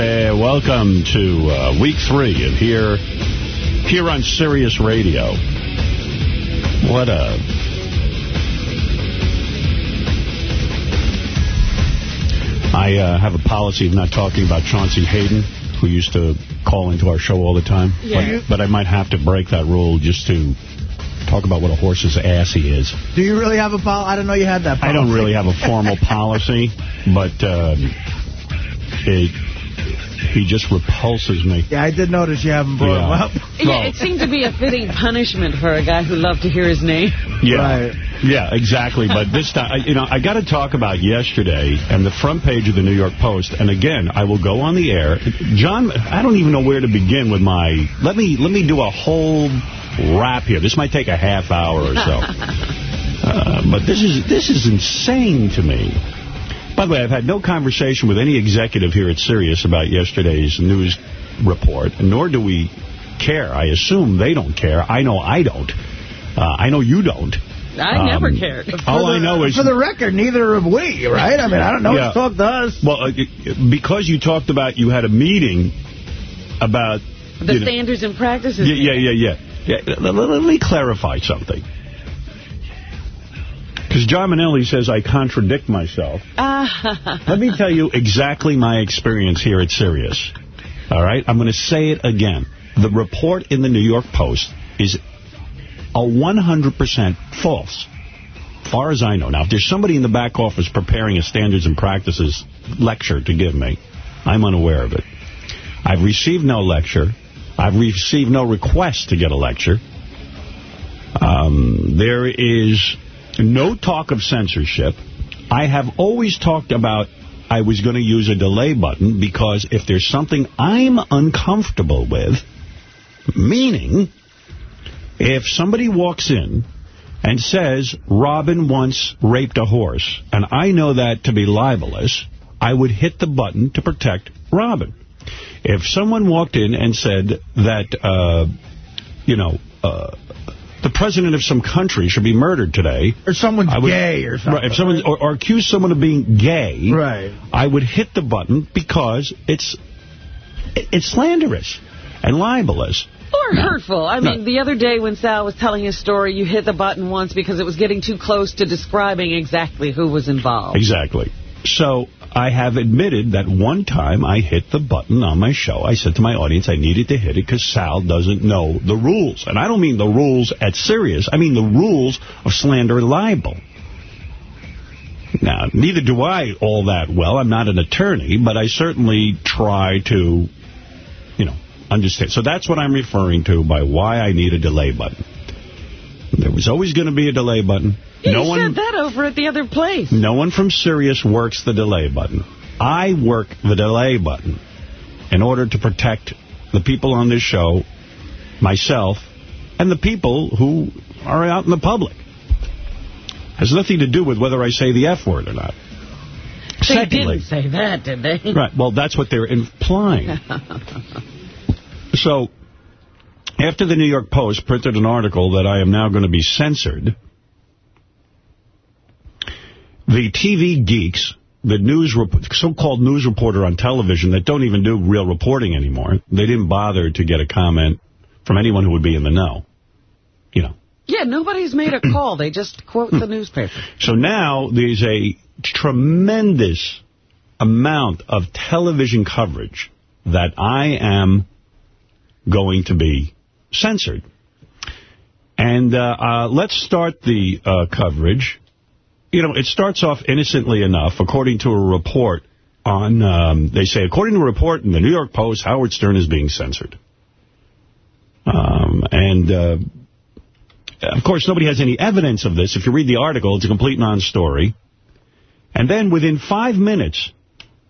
everybody. Welcome to uh, week three of here, here on Sirius Radio. What a... I uh, have a policy of not talking about Chauncey Hayden, who used to call into our show all the time. Yeah. But, but I might have to break that rule just to talk about what a horse's ass he is. Do you really have a policy? I didn't know you had that I don't really have a formal policy, but um, it, he just repulses me. Yeah, I did notice you haven't brought him Yeah. up. Yeah, it seemed to be a fitting punishment for a guy who loved to hear his name. Yeah, Right. yeah, exactly. But this time, I- you know, I got to talk about yesterday and the front page of the New York Post. And again, I will go on the air. John, I don't even know where to begin with my. Let me let me do a whole wrap here. This might take a half hour or so. Uh, but this is this is insane to me. By the way, I've had no conversation with any executive here at Sirius about yesterday's news report, nor do we care. I assume they don't care. I know I don't. Uh, I know you don't. I Um, never cared. All For I the- know is... For the record, neither have we, right? I mean, I don't know Yeah. who's talked to us. Well, uh, because you talked about you had a meeting about... The you know- standards and practices. Yeah, yeah, yeah, yeah. yeah let, let- let me clarify something. Because John Manelli says I contradict myself. Let me tell you exactly my experience here at Sirius. All right? I'm going to say it again. The report in the New York Post is a 100% false, far as I know. Now, if there's somebody in the back office preparing a standards and practices lecture to give me, I'm unaware of it. I've received no lecture. I've received no request to get a lecture. Um, there is no talk of censorship. I have always talked about I was going to use a delay button because if there's something I'm uncomfortable with, meaning if somebody walks in and says Robin once raped a horse, and I know that to be libelous, I would hit the button to protect Robin. If someone walked in and said that, uh, you know, uh, the president of some country should be murdered today. Or someone's would- gay or something. Right, if someone or, or accuse someone of being gay, Right. I would hit the button because it's it's slanderous and libelous. or hurtful. I No. mean, the other day when Sal was telling his story, you hit the button once because it was getting too close to describing exactly who was involved. Exactly. So I have admitted that one time I hit the button on my show. I said to my audience I needed to hit it because Sal doesn't know the rules. And I don't mean the rules at Sirius. I mean the rules of slander and libel. Now, neither do I all that well. I'm not an attorney, but I certainly try to, you know, understand. So that's what I'm referring to by why I need a delay button. There was always going to be a delay button. Yeah, no you one said that over at the other place. no one from Sirius works the delay button. I work the delay button in order to protect the people on this show, myself, and the people who are out in the public. Has nothing to do with whether I say the F word or not. They Secondly, didn't say that, did they? Right. Well, that's what they're implying. so, after the New York Post printed an article that I am now going to be censored, the TV geeks, the news so-called news reporter on television that don't even do real reporting anymore, they didn't bother to get a comment from anyone who would be in the know. You know. Yeah, nobody's made a call. They just quote the newspaper. So now there's a tremendous amount of television coverage that I am going to be censored. And uh, uh, let's start the uh, coverage. You know, it starts off innocently enough, according to a report on, um, they say, according to a report in the New York Post, Howard Stern is being censored. Um, and, uh, of course, nobody has any evidence of this. If you read the article, it's a complete non-story. And then within five minutes,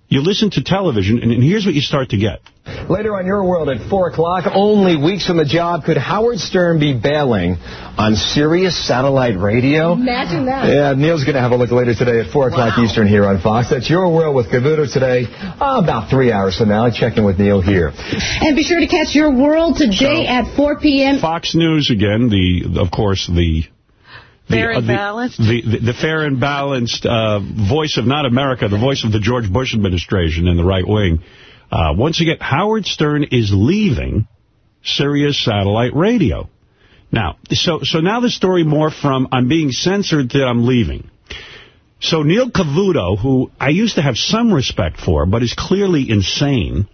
you listen to television, and, and here's what you start to get. Later on Your World at 4 o'clock, only weeks from the job, could Howard Stern be bailing on Sirius Satellite Radio? Imagine that. Yeah, Neil's going to have a look later today at 4 o'clock Eastern here on Fox. That's Your World with Cavuto today, uh, about three hours from now. I check in with Neil here. And be sure to catch your world today So- at 4 p.m. Fox News again, the of course the Fair uh, and the, balanced? The, the, the fair and balanced uh, voice of not America, the voice of the George Bush administration in the right wing. Uh, once again, Howard Stern is leaving Sirius Satellite Radio. Now, so so now the story more from I'm being censored to I'm leaving. So Neil Cavuto, who I used to have some respect for, but is clearly insane,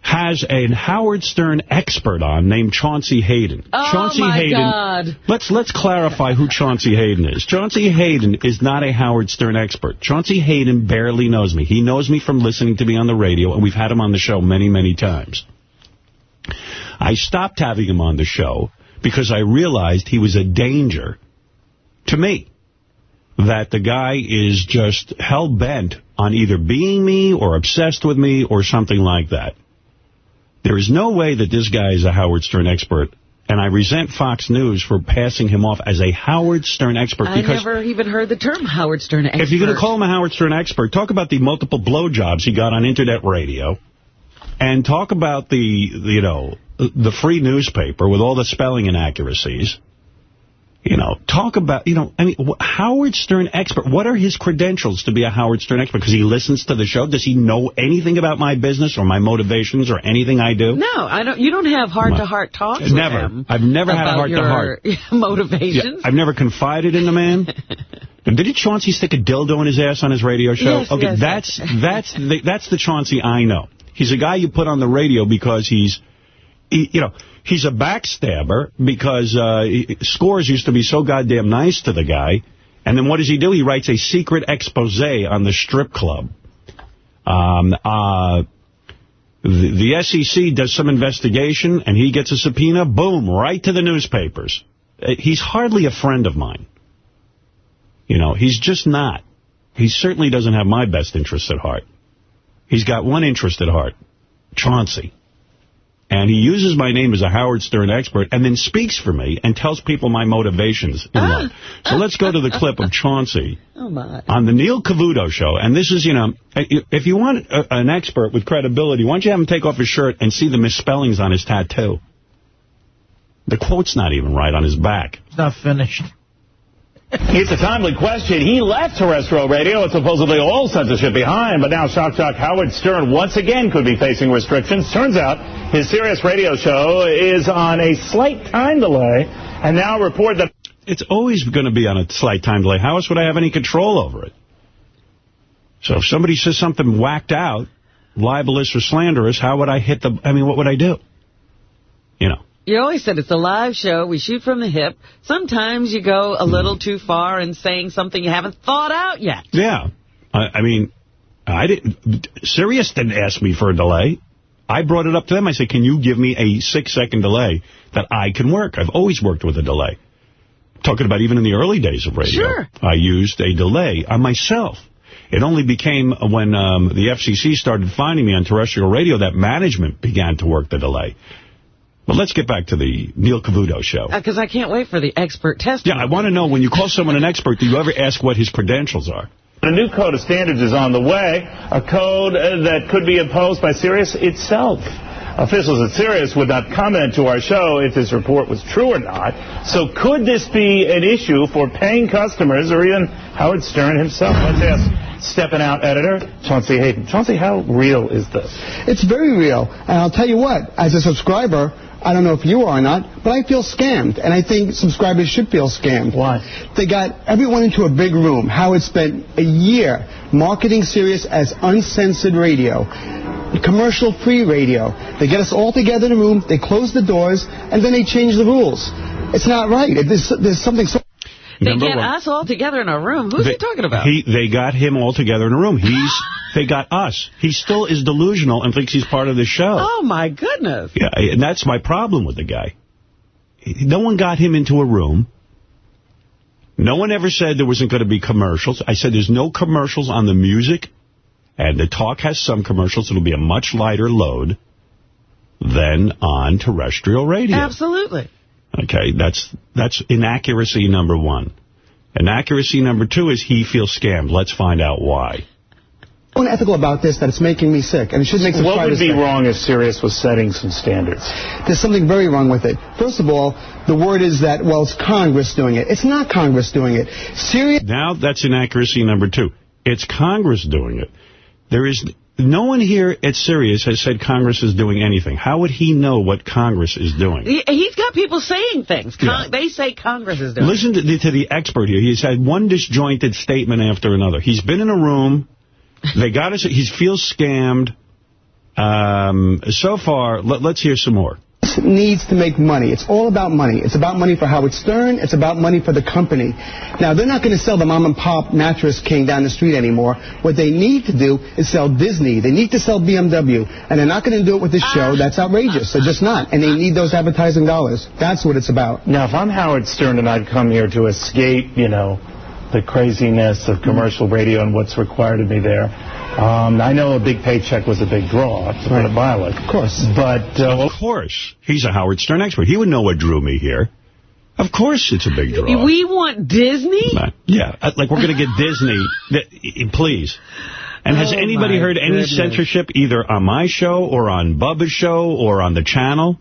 has a Howard Stern expert on named Chauncey Hayden. Oh, Chauncey my Hayden, God. Let's let's clarify who Chauncey Hayden is. Chauncey Hayden is not a Howard Stern expert. Chauncey Hayden barely knows me. He knows me from listening to me on the radio, and we've had him on the show many, many times. I stopped having him on the show because I realized he was a danger to me. That the guy is just hell-bent on either being me or obsessed with me or something like that. There is no way that this guy is a Howard Stern expert, and I resent Fox News for passing him off as a Howard Stern expert. I never even heard the term Howard Stern expert. If you're going to call him a Howard Stern expert, talk about the multiple blowjobs he got on Internet radio, and talk about the, you know, the free newspaper with all the spelling inaccuracies. You know, talk about, you know, I mean, Howard Stern expert. What are his credentials to be a Howard Stern expert? Because he listens to the show. Does he know anything about my business or my motivations or anything I do? No, I don't. You don't have heart-to-heart talks Never. him I've never had a heart-to-heart. your motivations. Yeah, I've never confided in the man. Didn't Chauncey stick a dildo in his ass on his radio show? Yes, okay, yes, that's that's the, that's the Chauncey I know. He's a guy you put on the radio because he's, he, you know, he's a backstabber because uh, Scores used to be so goddamn nice to the guy. And then what does he do? He writes a secret expose on the strip club. Um, uh, the, the SEC does some investigation, and he gets a subpoena. Boom, right to the newspapers. Uh, He's hardly a friend of mine. You know, he's just not. He certainly doesn't have my best interests at heart. He's got one interest at heart, Chauncey. And he uses my name as a Howard Stern expert and then speaks for me and tells people my motivations in ah. life. So let's go to the clip of Chauncey oh, my. on the Neil Cavuto show. And this is, you know, if you want a, an expert with credibility, why don't you have him take off his shirt and see the misspellings on his tattoo? The quote's not even right on his back. It's not finished. It's a timely question. He left terrestrial radio with supposedly all censorship behind, but now Shock Jock Howard Stern once again could be facing restrictions. Turns out his Sirius radio show is on a slight time delay, and now report that... It's always going to be on a slight time delay. How else would I have any control over it? So if somebody says something whacked out, libelous or slanderous, how would I hit the... I mean, what would I do? You know. You always said it's a live show. We shoot from the hip. Sometimes you go a little too far in saying something you haven't thought out yet. Yeah. I, I mean, I didn't. Sirius didn't ask me for a delay. I brought it up to them. I said, can you give me a six-second delay that I can work? I've always worked with a delay. Talking about even in the early days of radio. Sure. I used a delay on myself. It only became when um, the FCC started finding me on terrestrial radio that management began to work the delay. But let's get back to the Neil Cavuto show. Because Uh, I can't wait for the expert testimony. Yeah, I want to know, when you call someone an expert, do you ever ask what his credentials are? A new code of standards is on the way, a code uh, that could be imposed by Sirius itself. Officials at Sirius would not comment to our show if this report was true or not. So could this be an issue for paying customers or even Howard Stern himself? Let's ask Steppin' Out editor Chauncey Hayden. Chauncey, how real is this? It's very real. And I'll tell you what, as a subscriber, I don't know if you are or not, but I feel scammed. And I think subscribers should feel scammed. Why? They got everyone into a big room. Howard spent a year marketing Sirius as uncensored radio, commercial-free radio. They get us all together in a room, they close the doors, and then they change the rules. It's not right. There's, there's something so... They get us all together in a room. Who's They- he talking about? He, they got him all together in a room. He's, they got us. He still is delusional and thinks he's part of the show. oh, my goodness. Yeah, and that's my problem with the guy. No one got him into a room. No one ever said there wasn't going to be commercials. I said there's no commercials on the music, and the talk has some commercials. It'll be a much lighter load than on terrestrial radio. Absolutely. Okay, that's that's inaccuracy number one. Inaccuracy number two is he feels scammed. Let's find out why. unethical about this that it's making me sick, and it should make What would subscribers be sick. wrong if Sirius was setting some standards? There's something very wrong with it. First of all, the word is that, well, it's Congress doing it. It's not Congress doing it. Sirius... Now that's inaccuracy number two. It's Congress doing it. There is no one here at Sirius has said Congress is doing anything. How would he know what Congress is doing? He, he's got people saying things. Con Yeah. They say Congress is doing. Listen to the, to the expert here. He's had one disjointed statement after another. He's been in a room. They got us. He feels scammed. Um, so far, let, let's hear some more. Needs to make money. It's all about money. It's about money for Howard Stern. It's about money for the company. Now, they're not going to sell the mom and pop mattress king down the street anymore. What they need to do is sell Disney. They need to sell BMW. And they're not going to do it with this show. Ah. That's outrageous. They're just not. And they need those advertising dollars. That's what it's about. Now, if I'm Howard Stern and I'd come here to escape, you know, the craziness of commercial radio and what's required of me there, um, I know a big paycheck was a big draw, to put it mildly. Of course. But, uh, Of course. He's a Howard Stern expert. He would know what drew me here. Of course it's a big draw. We want Disney? Uh, Yeah, uh, like we're going to get Disney. Please. And has Oh, anybody my heard any goodness. censorship either on my show or on Bubba's show or on the channel?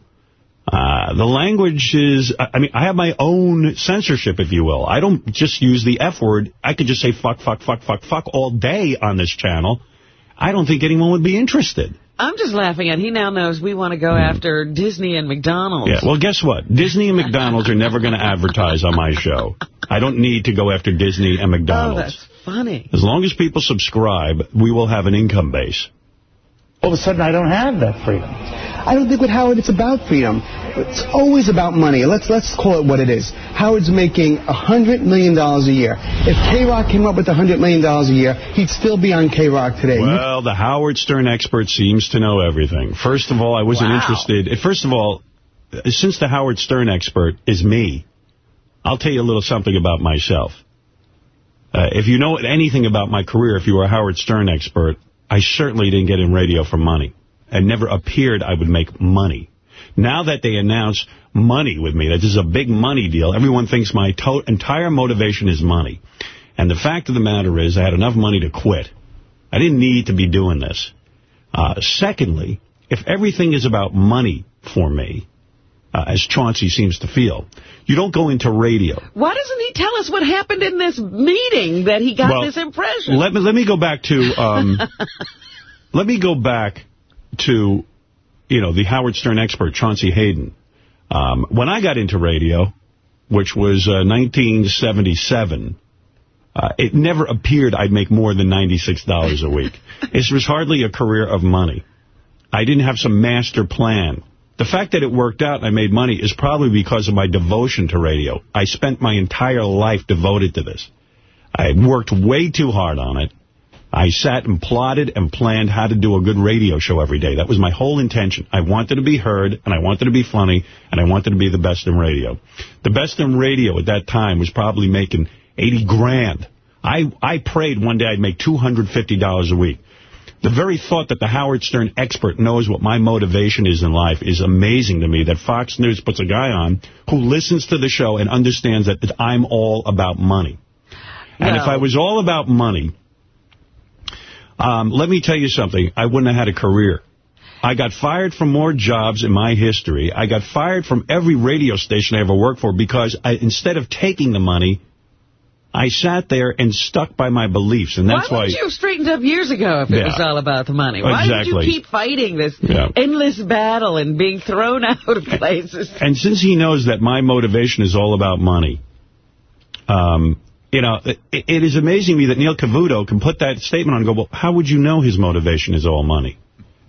Uh, the language is, I I mean, I have my own censorship, if you will. I don't just use the F word. I could just say fuck, fuck, fuck, fuck, fuck all day on this channel. I don't think anyone would be interested. I'm just laughing at he now knows we want to go after Disney and McDonald's. Yeah, well, guess what? Disney and McDonald's are never going to advertise on my show. I don't need to go after Disney and McDonald's. oh, McDonald's. that's funny. As long as people subscribe, we will have an income base. all of a sudden I don't have that freedom. I don't think with Howard it's about freedom. It's always about money. Let's let's call it what it is. Howard's making a $100 million a year. If K-Rock came up with a $100 million a year, he'd still be on K-Rock today. Well, the Howard Stern expert seems to know everything. First of all, I wasn't Wow. interested. First of all, since the Howard Stern expert is me, I'll tell you a little something about myself. Uh, if you know anything about my career, if you were a Howard Stern expert, I certainly didn't get in radio for money. And never appeared I would make money. Now that they announce money with me, that this is a big money deal, everyone thinks my to entire motivation is money. And the fact of the matter is I had enough money to quit. I didn't need to be doing this. Uh, secondly, if everything is about money for me, uh, as Chauncey seems to feel, you don't go into radio. Why doesn't he tell us what happened in this meeting that he got Well, this impression? Let me let me go back to um, let me go back to you know the Howard Stern expert Chauncey Hayden. Um, when I got into radio, which was uh, 1977, uh, it never appeared I'd make more than $96 a week. This was hardly a career of money. I didn't have some master plan. The fact that it worked out and I made money is probably because of my devotion to radio. I spent my entire life devoted to this. I worked way too hard on it. I sat and plotted and planned how to do a good radio show every day. That was my whole intention. I wanted to be heard, and I wanted to be funny, and I wanted to be the best in radio. The best in radio at that time was probably making 80 grand. I, I prayed one day I'd make $250 a week. The very thought that the Howard Stern expert knows what my motivation is in life is amazing to me, that Fox News puts a guy on who listens to the show and understands that, that I'm all about money. And No. if I was all about money, um, let me tell you something. I wouldn't have had a career. I got fired from more jobs in my history. I got fired from every radio station I ever worked for because I, instead of taking the money, I sat there and stuck by my beliefs. And that's why why... would you have straightened up years ago if it Yeah. was all about the money? Why Exactly. would you keep fighting this Yeah. endless battle and being thrown out of places? And since he knows that my motivation is all about money, um, you know, it, it is amazing to me that Neil Cavuto can put that statement on and go, well, how would you know his motivation is all money?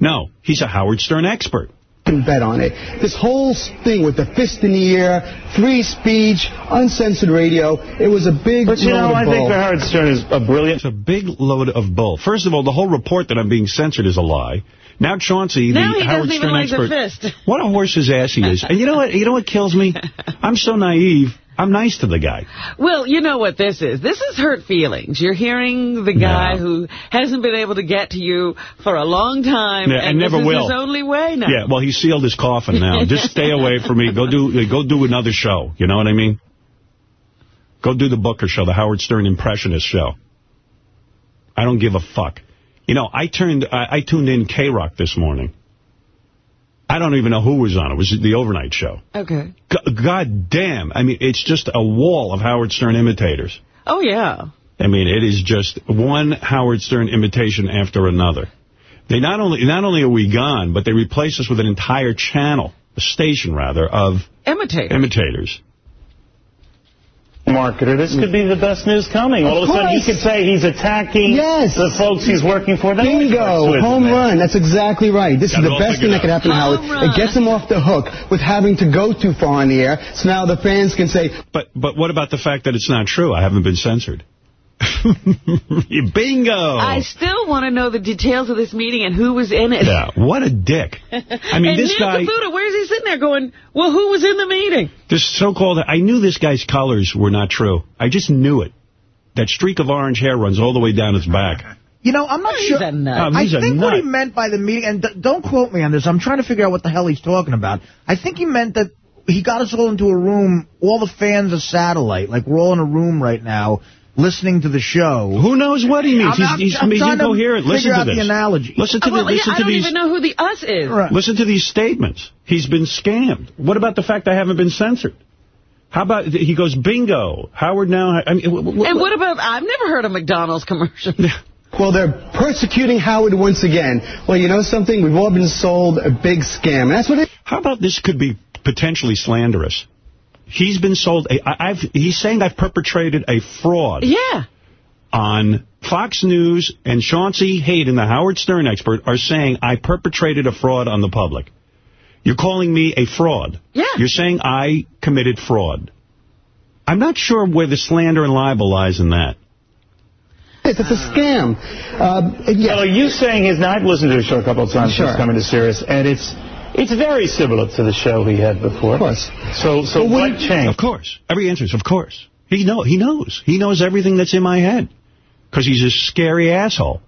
No, he's a Howard Stern expert. can bet on it. This whole thing with the fist in the air, free speech, uncensored radio, it was a big But you know, I bull. think that Howard Stern is a brilliant... It's a big load of bull. First of all, the whole report that I'm being censored is a lie. Now Chauncey, Now the he Howard doesn't even Stern like the expert, fist. what a horse's ass he is. And you know what? You know what kills me? I'm so naive. I'm nice to the guy. Well, you know what this is. This is hurt feelings. You're hearing the guy Yeah. who hasn't been able to get to you for a long time, Yeah, and this never is will. his only way now. Yeah, well, he sealed his coffin now. Just stay away from me. Go do go do another show. You know what I mean? Go do the Booker show, the Howard Stern Impressionist show. I don't give a fuck. You know, I turned, I, I tuned in K-Rock this morning. I don't even know who was on. It was the overnight show. Okay. G God damn. I mean, it's just a wall of Howard Stern imitators. Oh, yeah. I mean, it is just one Howard Stern imitation after another. They not only not only are we gone, but they replace us with an entire channel, a station rather, of imitators. imitators marketer. This could be the best news coming. All of, of a sudden, he could say he's attacking yes. the folks he's working for. That Bingo. Home run. That's exactly right. This Got is the best thing that could happen to Howard. Run. It gets him off the hook with having to go too far on the air. So now the fans can say... But but what about the fact that it's not true? I haven't been censored. Bingo! I still want to know the details of this meeting and who was in it. Yeah, what a dick. I mean, and this Neil guy... Cavuto, where's he sitting there going, well, who was in the meeting? This so-called... I knew this guy's colors were not true. I just knew it. That streak of orange hair runs all the way down his back. You know, I'm not he's sure. A nut. Oh, I think a what he meant by the meeting, and don't quote me on this, I'm trying to figure out what the hell he's talking about. I think he meant that he got us all into a room, all the fans of Satellite, like we're all in a room right now, listening to the show. Who knows what he means? I'm, he's, he's, I'm he's incoherent. to Listen to this. the analogy. Listen to, well, the, listen yeah, I to don't these. even know who the us is. Right. Listen to these statements. He's been scammed. What about the fact I haven't been censored? How about, he goes, bingo, Howard now, I mean, And what about, I've never heard a McDonald's commercial. Well, they're persecuting Howard once again. Well, you know something? We've all been sold a big scam. That's what it How about this could be potentially slanderous? He's been sold, a, I, I've, he's saying I've perpetrated a fraud. Yeah. On Fox News and Chauncey Hayden, the Howard Stern expert, are saying I perpetrated a fraud on the public. You're calling me a fraud. Yeah. You're saying I committed fraud. I'm not sure where the slander and libel lies in that. It's a scam. Uh, yeah. Well, are you saying his... Now, I've listened to his show a couple of times Sure. since coming to Sirius, and it's it's very similar to the show he had before. Of course. So, so Well, what when- changed? Of course. Every answer is of course. He know he knows. He knows everything that's in my head. Because he's a scary asshole.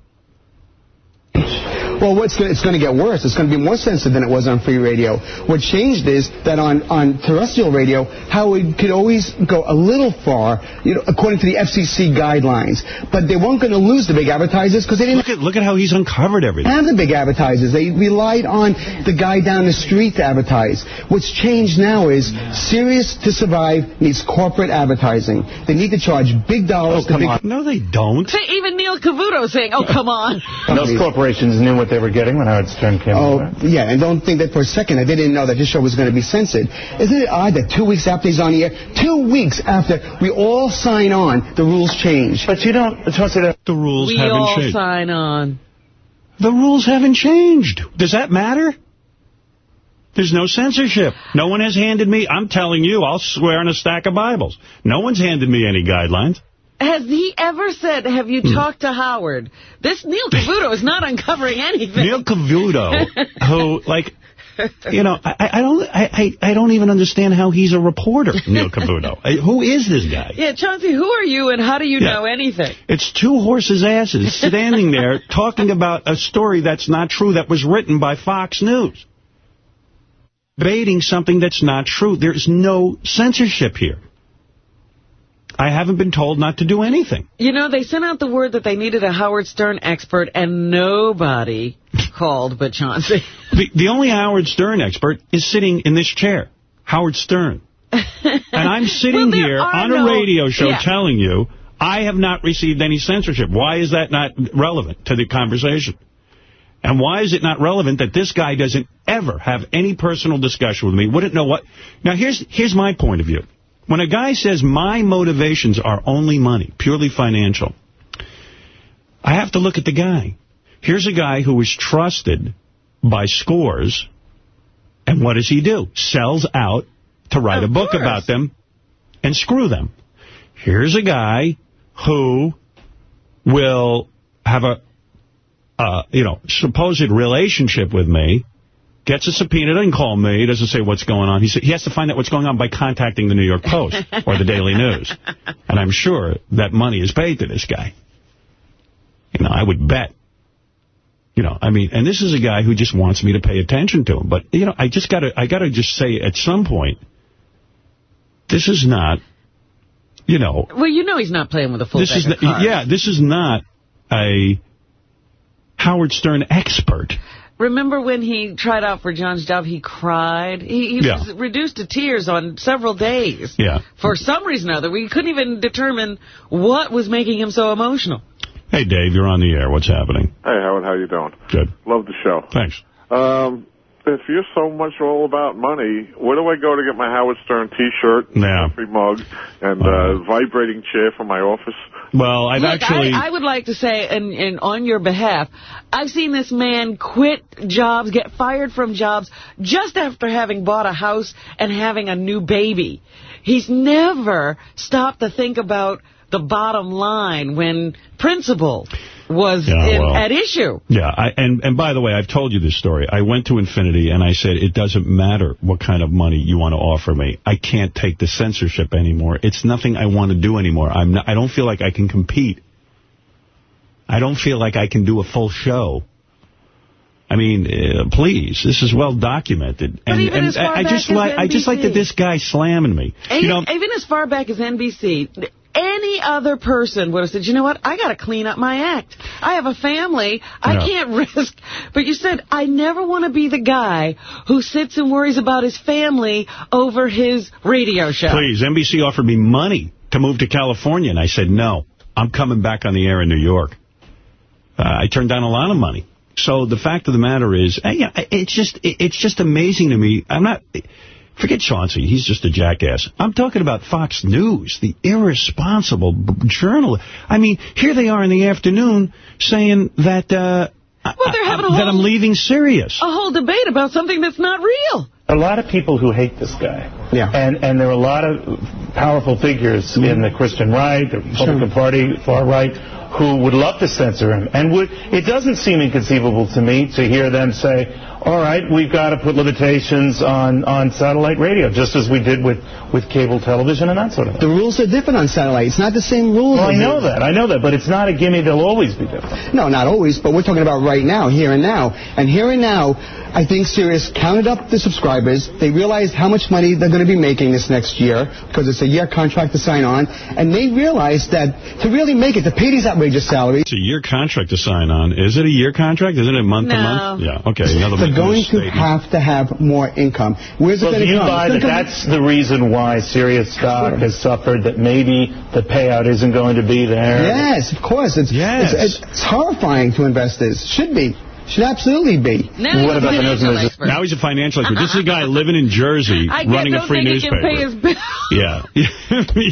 Well, what's gonna, it's going to get worse. It's going to be more sensitive than it was on free radio. What changed is that on, on terrestrial radio, how it could always go a little far, you know, according to the FCC guidelines. But they weren't going to lose the big advertisers because they didn't Look at look at how he's uncovered everything. have the big advertisers. They relied on the guy down the street to advertise. What's changed now is Sirius to survive needs corporate advertising. They need to charge big dollars Oh, to come on. No, they don't. Say, even Neil Cavuto saying, oh, come on. Those corporations knew what they were getting when Howard Stern came Oh, over. yeah, and don't think that for a second that they didn't know that this show was going to be censored. Isn't it odd that two weeks after he's on the air, two weeks after we all sign on, the rules change? But you don't... Chauncey, that- The rules We haven't changed. We all sign on. The rules haven't changed. Does that matter? There's no censorship. No one has handed me, I'm telling you, I'll swear on a stack of Bibles. No one's handed me any guidelines. Has he ever said, have you Hmm. talked to Howard? This Neil Cavuto is not uncovering anything. Neil Cavuto, who, like, you know, I, I don't I, I I don't even understand how he's a reporter, Neil Cavuto. Who is this guy? Yeah, Chauncey, who are you and how do you Yeah. know anything? It's two horses' asses standing there talking about a story that's not true that was written by Fox News. Debating something that's not true. There's no censorship here. I haven't been told not to do anything. You know, they sent out the word that they needed a Howard Stern expert, and nobody called but Chauncey. The, the only Howard Stern expert is sitting in this chair, Howard Stern. And I'm sitting Well, here on a radio show yeah. telling you I have not received any censorship. Why is that not relevant to the conversation? And why is it not relevant that this guy doesn't ever have any personal discussion with me? Wouldn't know what... Now, here's here's my point of view. When a guy says my motivations are only money, purely financial, I have to look at the guy. Here's a guy who is trusted by scores, and what does he do? Sells out to write Of a book course. about them and screw them. Here's a guy who will have a, uh, you know, supposed relationship with me, gets a subpoena, doesn't call me, doesn't say what's going on. He, sa- he has to find out what's going on by contacting the New York Post or the Daily News. And I'm sure that money is paid to this guy. You know, I would bet. You know, I mean, and this is a guy who just wants me to pay attention to him. But, you know, I just got to, I got to just say at some point, this is not, you know, Well, you know he's not playing with a full this is deck of not, cards. yeah, this is not a Howard Stern expert. Remember when he tried out for John's job, he cried? He, he Yeah. was reduced to tears on several days. Yeah. For some reason or other. We couldn't even determine what was making him so emotional. Hey, Dave, you're on the air. What's happening? Hey, Howard, how you doing? Good. Love the show. Thanks. Um, if you're so much all about money, where do I go to get my Howard Stern T-shirt, Yeah. coffee mug, and uh, vibrating chair for my office? Well, I've Look, actually... I, I would like to say, and, and on your behalf, I've seen this man quit jobs, get fired from jobs, just after having bought a house and having a new baby. He's never stopped to think about the bottom line when principle was Yeah, in, well. at issue. Yeah, I, and, and by the way, I've told you this story. I went to Infinity and I said, it doesn't matter what kind of money you want to offer me. I can't take the censorship anymore. It's nothing I want to do anymore. I'm not, I don't feel like I can compete. I don't feel like I can do a full show. I mean, uh, please, this is well documented. But and and I, I just like I just like that this guy slamming me. You know, even as far back as NBC, any other person would have said, you know what, I got to clean up my act. I have a family. I Yeah. can't risk. But you said, I never want to be the guy who sits and worries about his family over his radio show. Please, NBC offered me money to move to California, and I said, no, I'm coming back on the air in New York. Uh, I turned down a lot of money. So the fact of the matter is, yeah, it's just it- it's just amazing to me. I'm not, forget Chauncey, he's just a jackass. I'm talking about Fox News, the irresponsible b- journal. I mean, here they are in the afternoon saying that, uh, Well, they're having a that I'm leaving Sirius. A whole debate about something that's not real. a lot of people who hate this guy. Yeah. And and there are a lot of powerful figures in the Christian right, the Republican Party, far right, who would love to censor him. And would it doesn't seem inconceivable to me to hear them say, all right, we've got to put limitations on, on satellite radio, just as we did with, with cable television and that sort of thing. The rules are different on satellite. It's not the same rules. Well, I know it- that. I know that. But it's not a gimme. They'll always be different. No, not always, but we're talking about right now, here and now. And here and now, I think Sirius counted up the subscribers. They realized how much money they're going to be making this next year because it's a year contract to sign on. And they realized that to really make it, to pay these outrageous salaries, It's a year contract to sign on. Is it a year contract? Isn't it month to No. month? Yeah, okay. Another they're going to have to have more income. Where's it going do to you come? buy that that's the reason why Sirius stock Sure. has suffered, that maybe the payout isn't going to be there? Yes, of course. It's, Yes. it's, it's, it's horrifying to investors. Should be. Should absolutely be. Now What he's about a the news financial expert. Now he's a financial expert. This is a guy living in Jersey, I get- running a don't free think he newspaper. can pay his bill. Yeah.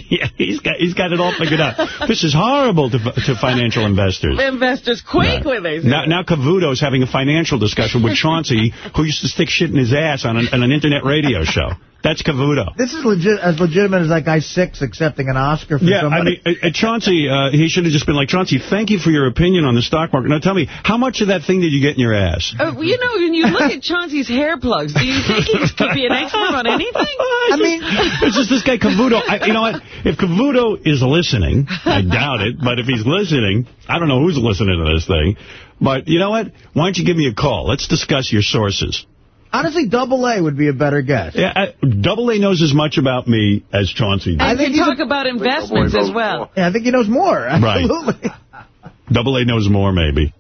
yeah, he's got he's got it all figured out. This is horrible to to financial investors. Investors quake when they say Now, now Cavuto's having a financial discussion with Chauncey, who used to stick shit in his ass on an, on an internet radio show. That's Cavuto. This is legit as legitimate as that guy Six accepting an Oscar for Yeah, I mean, uh, uh, Chauncey, uh, he should have just been like, Chauncey, thank you for your opinion on the stock market. Now tell me, how much of that thing did you get in your ass? Oh, you know, when you look at Chauncey's hair plugs, do you think he could be an expert on anything? I mean, it's just this guy Cavuto. I, you know what? If Cavuto is listening, I doubt it, but if he's listening, I don't know who's listening to this thing. But you know what? Why don't you give me a call? Let's discuss your sources. Honestly, Double A would be a better guess. Yeah, I, Double A knows as much about me as Chauncey does. I And think you he's talk about investments as well. Yeah, I think he knows more. Absolutely. Double A knows more, maybe.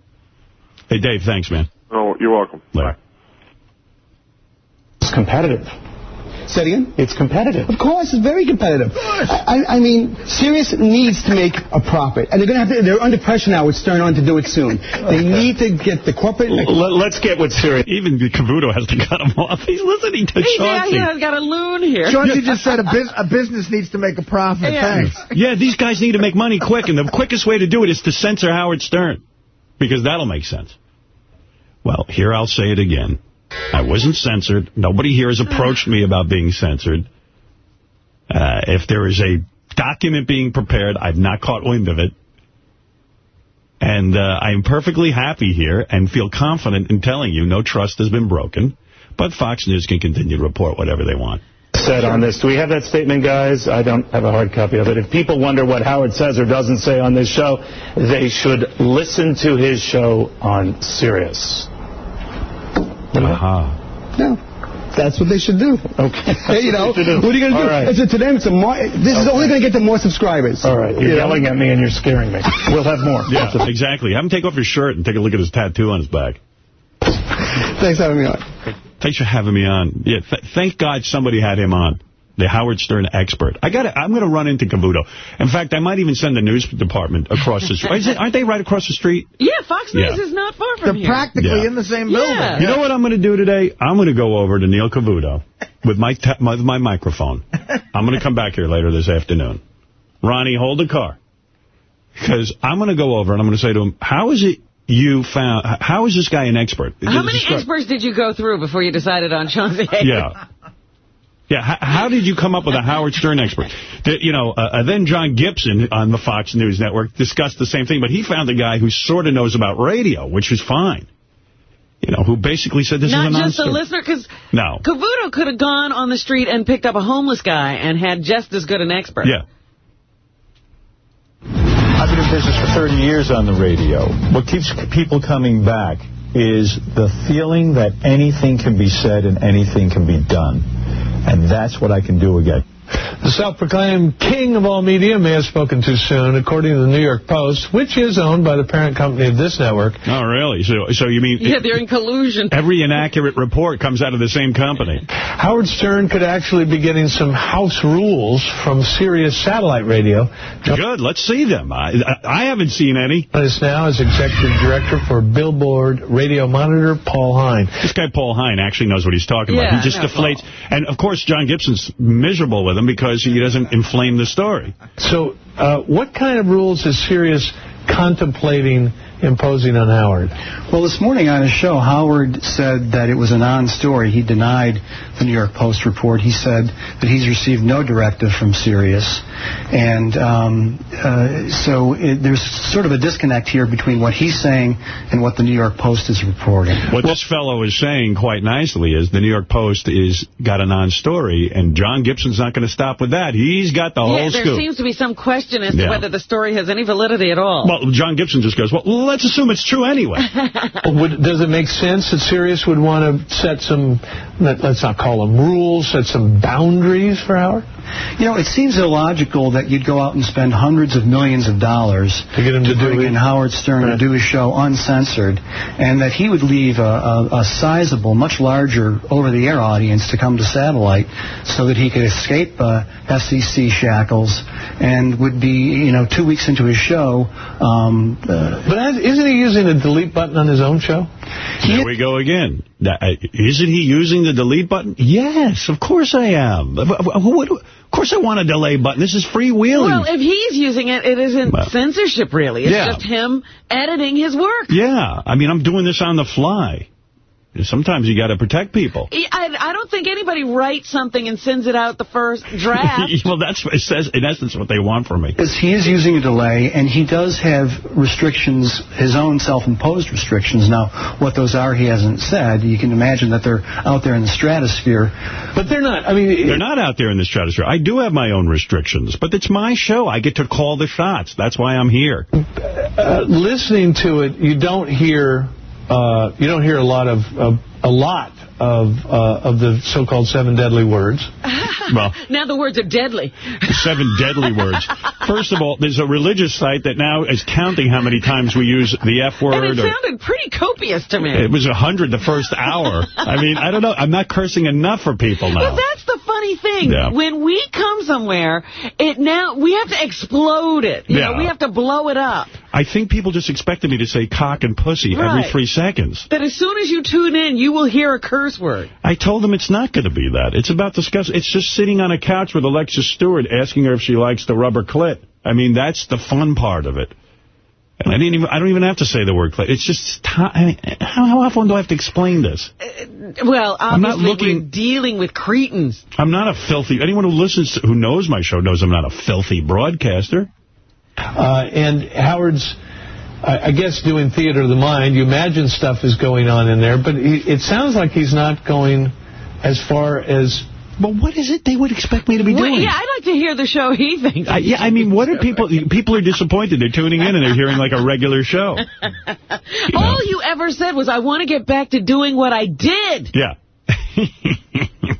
Hey, Dave, thanks, man. Oh, you're welcome. Later. It's competitive. Say it again? It's competitive. Of course, it's very competitive. I, I mean, Sirius needs to make a profit, and they're going to have to. They're under pressure now with Stern on to do it soon. They need to get the corporate. Let, us get with Sirius. Even Cavuto has to cut him off. He's listening to He's out Chauncey. here, got a loon here. Chauncey just said a, bus a business needs to make a profit. Yeah. Thanks. Yeah, these guys need to make money quick, and the quickest way to do it is to censor Howard Stern, because that'll make sense. Well, here I'll say it again. I wasn't censored. Nobody here has approached me about being censored. Uh, if there is a document being prepared, I've not caught wind of it. And uh, I am perfectly happy here and feel confident in telling you no trust has been broken. But Fox News can continue to report whatever they want. said on this. Do we have that statement, guys? I don't have a hard copy of it. If people wonder what Howard says or doesn't say on this show, they should listen to his show on Sirius. Aha. No. That's what they should do. Okay. You know, what do. what are you going to do? right. It's a, to them, it's a mar- this is only going to get them more subscribers. All right, you're You know? yelling at me and you're scaring me. We'll have more. Yeah, exactly. Have him take off his shirt and take a look at his tattoo on his back. Thanks for having me on. Thanks for having me on. Yeah, th thank God somebody had him on. The Howard Stern expert. I got. I'm going to run into Cavuto. In fact, I might even send the news department across the street. Is it, aren't they right across the street? Yeah, Fox News Yeah. is not far from They're here. practically Yeah. in the same Yeah. building. You know what I'm going to do today? I'm going to go over to Neil Cavuto with my, te- my, my microphone. I'm going to come back here later this afternoon. Ronnie, hold the car. Because I'm going to go over and I'm going to say to him, how is it you found, how is this guy an expert? How many experts did you go through before you decided on Chauncey Hayes? Yeah. Yeah, how, how did you come up with a Howard Stern expert? The, you know, uh, uh, then John Gibson on the Fox News Network discussed the same thing, but he found a guy who sort of knows about radio, which is fine. You know, who basically said this Not is a just a listener, because No. Cavuto could have gone on the street and picked up a homeless guy and had just as good an expert. Yeah. I've been in business for 30 years on the radio. What keeps people coming back is the feeling that anything can be said and anything can be done. And that's what I can do again. The self-proclaimed king of all media may have spoken too soon, according to the New York Post, which is owned by the parent company of this network. Oh, really? So, so you mean Yeah, they're in collusion. every inaccurate report comes out of the same company? Howard Stern could actually be getting some house rules from Sirius satellite radio. Good. Let's see them. I, I I haven't seen any. Joining us now is Executive Director for Billboard Radio Monitor, Paul Heine. This guy, Paul Heine, actually knows what he's talking Yeah, about. He just I know deflates. And, of course, John Gibson's miserable with him because he doesn't inflame the story. So uh, what kind of rules is Sirius contemplating imposing on Howard? Well, this morning on his show, Howard said that it was a non-story. He denied the New York Post report. He said that he's received no directive from Sirius. And um, uh, so it, there's sort of a disconnect here between what he's saying and what the New York Post is reporting. What this fellow is saying quite nicely is the New York Post is got a non-story, and John Gibson's not going to stop with that. He's got the Yeah, whole there scoop. seems to be some question as to Yeah. whether the story has any validity at all. Well, John Gibson just goes, well, let's assume it's true anyway. Would, does it make sense that Sirius would want to set some, let- let's not call them rules, set some boundaries for Howard? You know, it seems illogical that you'd go out and spend hundreds of millions of dollars To get him to do bring it. in Howard Stern to do his show uncensored, and that he would leave a, a, a sizable, much larger over-the-air audience to come to satellite so that he could escape uh, FCC shackles and would be, you know, two weeks into his show. Um, uh, But isn't he using the delete button on his own show? Here we go again. That- uh, Isn't he using the delete button? Yes, of course I am. Of of course I want a delay button. This is freewheeling. Well, if he's using it, it isn't censorship, really. It's yeah. just him editing his work. yeah, I mean, I'm doing this on the fly. Sometimes you got to protect people. I, I don't think anybody writes something and sends it out the first draft. well, that's what it says. In essence, what they want from me. is he is using a delay, and he does have restrictions, his own self-imposed restrictions. Now, what those are, he hasn't said. You can imagine that they're out there in the stratosphere. But they're not. I mean, They're not out there in the stratosphere. I do have my own restrictions, but it's my show. I get to call the shots. That's why I'm here. uh, listening to it, you don't hear uh, you don't hear a lot of, a lot of uh, of the so-called seven deadly words. Well, now the words are deadly. seven deadly words. First of all, there's a religious site that now is counting how many times we use the F word. And it or, sounded pretty copious to me. it was a hundred the first hour. I mean, I don't know. I'm not cursing enough for people now. Well, that's the funny thing. Yeah. When we come somewhere, it now we have to explode it. You know, Yeah. we have to blow it up. I think people just expected me to say cock and pussy every three seconds. That as soon as you tune in, you will hear a curse word. I told them it's not going to be that. It's about discuss. It's just sitting on a couch with Alexis Stewart asking her if she likes the rubber clit. I mean, that's the fun part of it. And I didn't even. I don't even have to say the word clit. It's just. I mean, how, how often do I have to explain this? Well, I'm not looking- we're dealing with cretins. I'm not a filthy. Anyone who listens, to, who knows my show, knows I'm not a filthy broadcaster. Uh, and Howard's, I, I guess, doing theater of the mind. You imagine stuff is going on in there, but he, it sounds like he's not going as far as. But what is it they would expect me to be Well, doing? yeah, I'd like to hear the show he thinks. I, yeah, I mean, what are people? People are disappointed. They're tuning in and they're hearing like a regular show. All you ever said was, I want to get back to doing what I did. Yeah.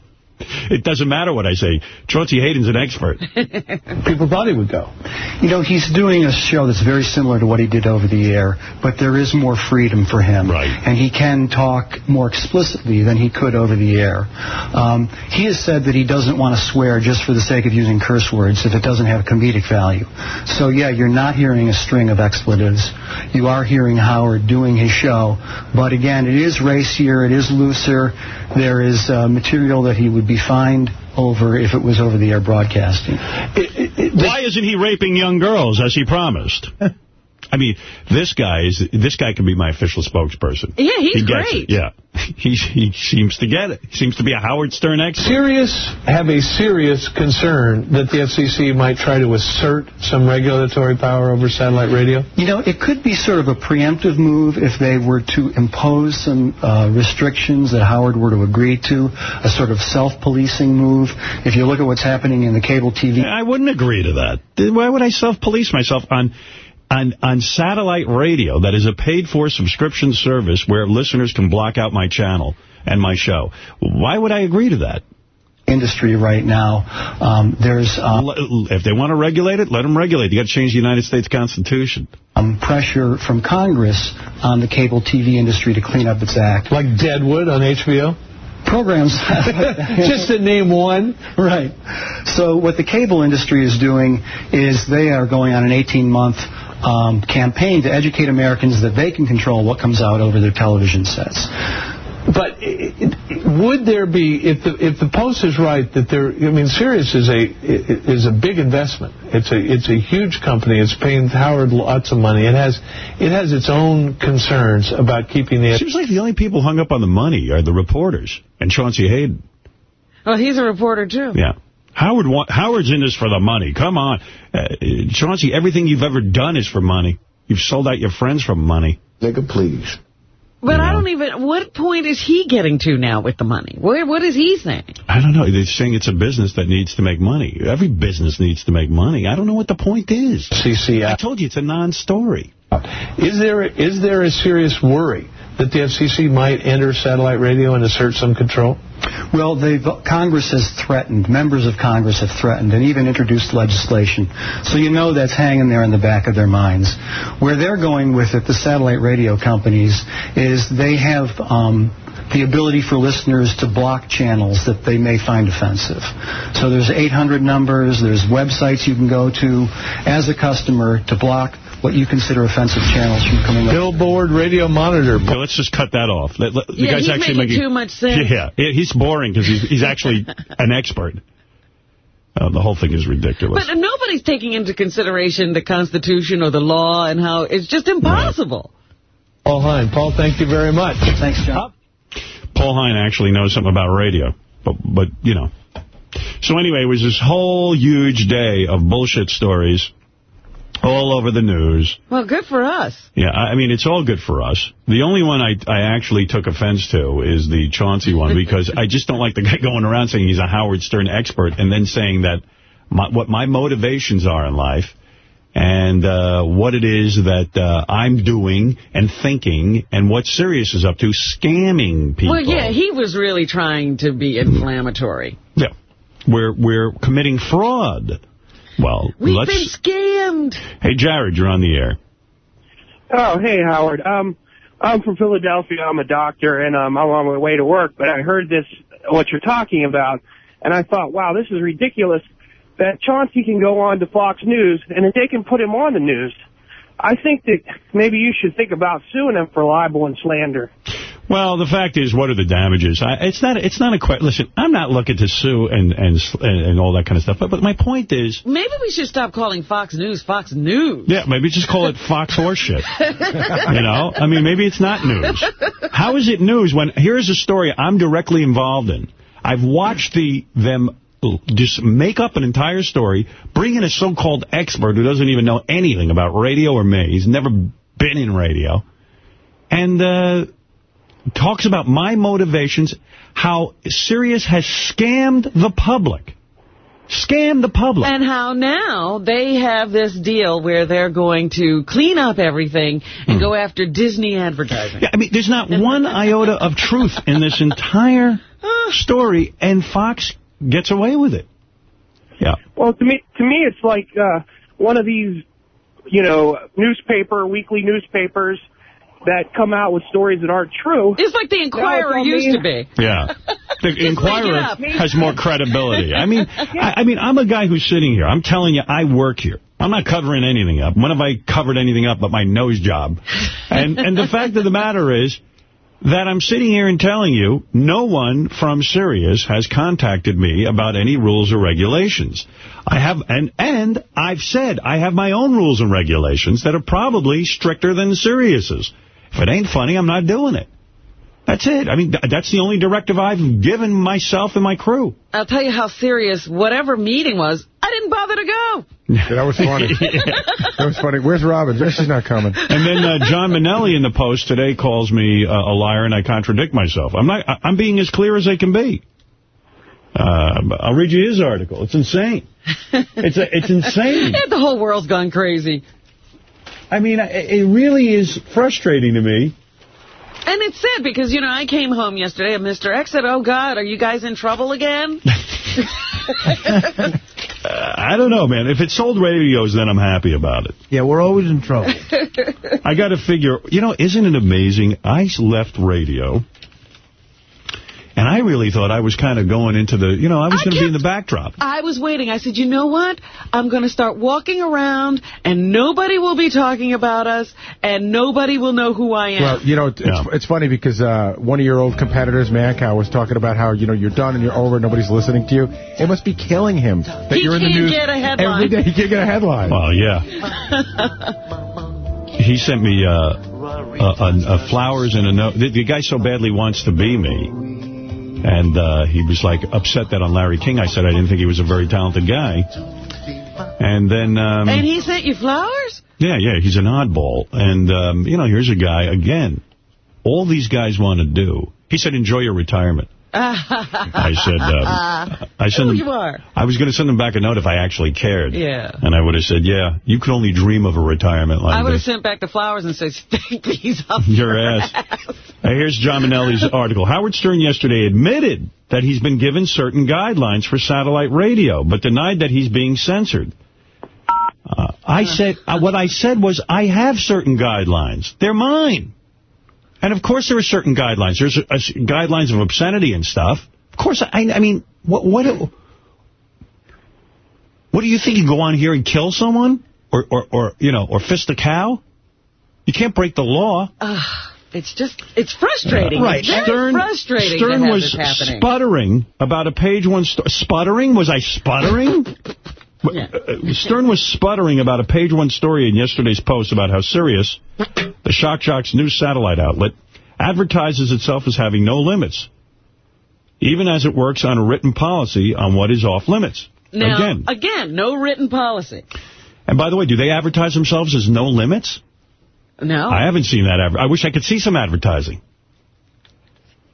it doesn't matter what I say. Chauncey Hayden's an expert. People thought he would go. You know, he's doing a show that's very similar to what he did over the air, but there is more freedom for him. Right. And he can talk more explicitly than he could over the air. Um, he has said that he doesn't want to swear just for the sake of using curse words if it doesn't have comedic value. So, yeah, you're not hearing a string of expletives. You are hearing Howard doing his show. But again, it is racier, it is looser. There is uh, material that he would be fined over if it was over the air broadcasting. Why isn't he raping young girls as he promised? I mean, this guy is this guy can be my official spokesperson. Yeah, he's he gets great. It. Yeah, he he seems to get it. He seems to be a Howard Stern expert. Sirius have a serious concern that the FCC might try to assert some regulatory power over satellite radio? You know, it could be sort of a preemptive move if they were to impose some uh, restrictions that Howard were to agree to, a sort of self-policing move. If you look at what's happening in the cable TV... I wouldn't agree to that. Why would I self-police myself on... On, on satellite radio, that is a paid-for subscription service where listeners can block out my channel and my show. Why would I agree to that? industry right now. Um, there's um, if they want to regulate it, let them regulate. You got to change the United States Constitution. Um, pressure from Congress on the cable TV industry to clean up its act, like Deadwood on HBO. Programs. Just to name one. Right. So what the cable industry is doing is they are going on an 18-month um, campaign to educate Americans that they can control what comes out over their television sets. But would there be, if the if the Post is right, that there, I mean, Sirius is a is a big investment. It's a it's a huge company. It's paying Howard lots of money. It has it has its own concerns about keeping the. Seems like the only people hung up on the money are the reporters and Chauncey Hayden. Well, he's a reporter too. Yeah. Howard Howard's in this for the money. Come on. Uh, Chauncey, everything you've ever done is for money. You've sold out your friends for money. Nigga, please. But you know? I don't even, what point is he getting to now with the money? Where, what is he saying? I don't know. They're saying it's a business that needs to make money. Every business needs to make money. I don't know what the point is. CC, I told you, it's a non-story. Is there is there a serious worry that the FCC might enter satellite radio and assert some control? Well, Congress has threatened, members of Congress have threatened, and even introduced legislation. So you know that's hanging there in the back of their minds. Where they're going with it, the satellite radio companies, is they have um, the ability for listeners to block channels that they may find offensive. So there's 800 numbers, there's websites you can go to as a customer to block what you consider offensive channels from coming up. Billboard radio monitor. Yeah, let's just cut that off. The yeah, guy's he's actually making, making too much sense. Yeah, he's boring because he's, he's actually an expert. Uh, the whole thing is ridiculous. But nobody's taking into consideration the Constitution or the law and how it's just impossible. Right. Paul Heine. Paul, thank you very much. Thanks, John. Paul Heine actually knows something about radio, but, but you know. So anyway, it was this whole huge day of bullshit stories all over the news. Well, good for us. Yeah, I mean, it's all good for us. The only one I, I actually took offense to is the Chauncey one, because I just don't like the guy going around saying he's a Howard Stern expert and then saying that my, what my motivations are in life and uh, what it is that uh, I'm doing and thinking and what Sirius is up to, scamming people. Well, yeah, he was really trying to be inflammatory. Yeah. We're, we're committing fraud. Well, We've let's... been scammed. Hey, Jared, you're on the air. Oh, hey, Howard. Um, I'm from Philadelphia. I'm a doctor, and um, I'm on my way to work. But I heard this, what you're talking about, and I thought, wow, this is ridiculous that Chauncey can go on to Fox News, and that they can put him on the news. I think that maybe you should think about suing him for libel and slander. Well, the fact is, what are the damages? I, it's not. It's not a question. Listen, I'm not looking to sue and and and all that kind of stuff. But but my point is, maybe we should stop calling Fox News Fox News. Yeah, maybe just call it Fox Horseshit. you know, I mean, maybe it's not news. How is it news when here's a story I'm directly involved in? I've watched the them just make up an entire story, bring in a so-called expert who doesn't even know anything about radio or me. He's never been in radio. And uh, talks about my motivations, how Sirius has scammed the public. Scammed the public. And how now they have this deal where they're going to clean up everything and hmm. go after Disney advertising. Yeah, I mean, there's not one iota of truth in this entire story, and Fox gets away with it. Yeah. Well, to me, to me, it's like uh, one of these, you know, newspaper, weekly newspapers that come out with stories that aren't true. It's like the Inquirer Now it's on used to be. Yeah. The Inquirer has more credibility. I mean, I, I mean, I'm a guy who's sitting here. I'm telling you, I work here. I'm not covering anything up. When have I covered anything up but my nose job? And and the fact of the matter is that I'm sitting here and telling you no one from Sirius has contacted me about any rules or regulations. I have, and, and I've said I have my own rules and regulations that are probably stricter than Sirius's. If it ain't funny, I'm not doing it. That's it. I mean, that's the only directive I've given myself and my crew. I'll tell you how serious whatever meeting was. I didn't bother to go. Yeah, that was funny. That was funny. Where's Robin? She's not coming. And then uh, John Manelli in the Post today calls me uh, a liar, and I contradict myself. I'm not. I- I'm being as clear as I can be. Uh, I'll read you his article. It's insane. It's a, it's insane. the whole world's gone crazy. I mean, it it really is frustrating to me. And it's sad because, you know, I came home yesterday and Mr. X said, oh, God, are you guys in trouble again? Uh, I don't know, man. If it sold radios, then I'm happy about it. Yeah, we're always in trouble. I got to figure, you know, isn't it amazing? I left radio, and I really thought I was kind of going into the, you know, I was going to be in the backdrop. I was waiting. I said, you know what? I'm going to start walking around, and nobody will be talking about us, and nobody will know who I am. Well, you know, it's, it's funny because uh, one of your old competitors, Mancow, was talking about how, you know, you're done and you're over, nobody's listening to you. It must be killing him that He you're in the can't news get a headline. every day. He can't get a headline. Well, yeah. He sent me uh, uh, uh, flowers and a note. The, the guy so badly wants to be me. And uh, he was, like, upset that on Larry King I said I didn't think he was a very talented guy. And then... Um, and he sent you flowers? Yeah, yeah, he's an oddball. And, um, you know, here's a guy, again, all these guys want to do. He said, enjoy your retirement. I said, um, I sent him, you are. I was going to send him back a note if I actually cared. Yeah. And I would have said, yeah, you could only dream of a retirement like that. I would have sent back the flowers and said, stick these up Your ass. Hey, here's John Manelli's article. Howard Stern yesterday admitted that he's been given certain guidelines for satellite radio, but denied that he's being censored. Uh, I said, uh, what I said was, I have certain guidelines. They're mine. And of course there are certain guidelines. There's uh, guidelines of obscenity and stuff. Of course, I, I mean, what, what, what do you think? You go on here and kill someone? Or, or, or, you know, or fist a cow? You can't break the law. Ugh, it's just, it's frustrating. Right. It's Stern, frustrating Stern was sputtering about a page one story. Sputtering? Was I sputtering? Uh, Stern was sputtering about a page one story in yesterday's post about how Sirius, the Shock Jocks new satellite outlet, advertises itself as having no limits, even as it works on a written policy on what is off limits. Now, Again. again, no written policy. And by the way, do they advertise themselves as no limits? No. I haven't seen that. I wish I could see some advertising.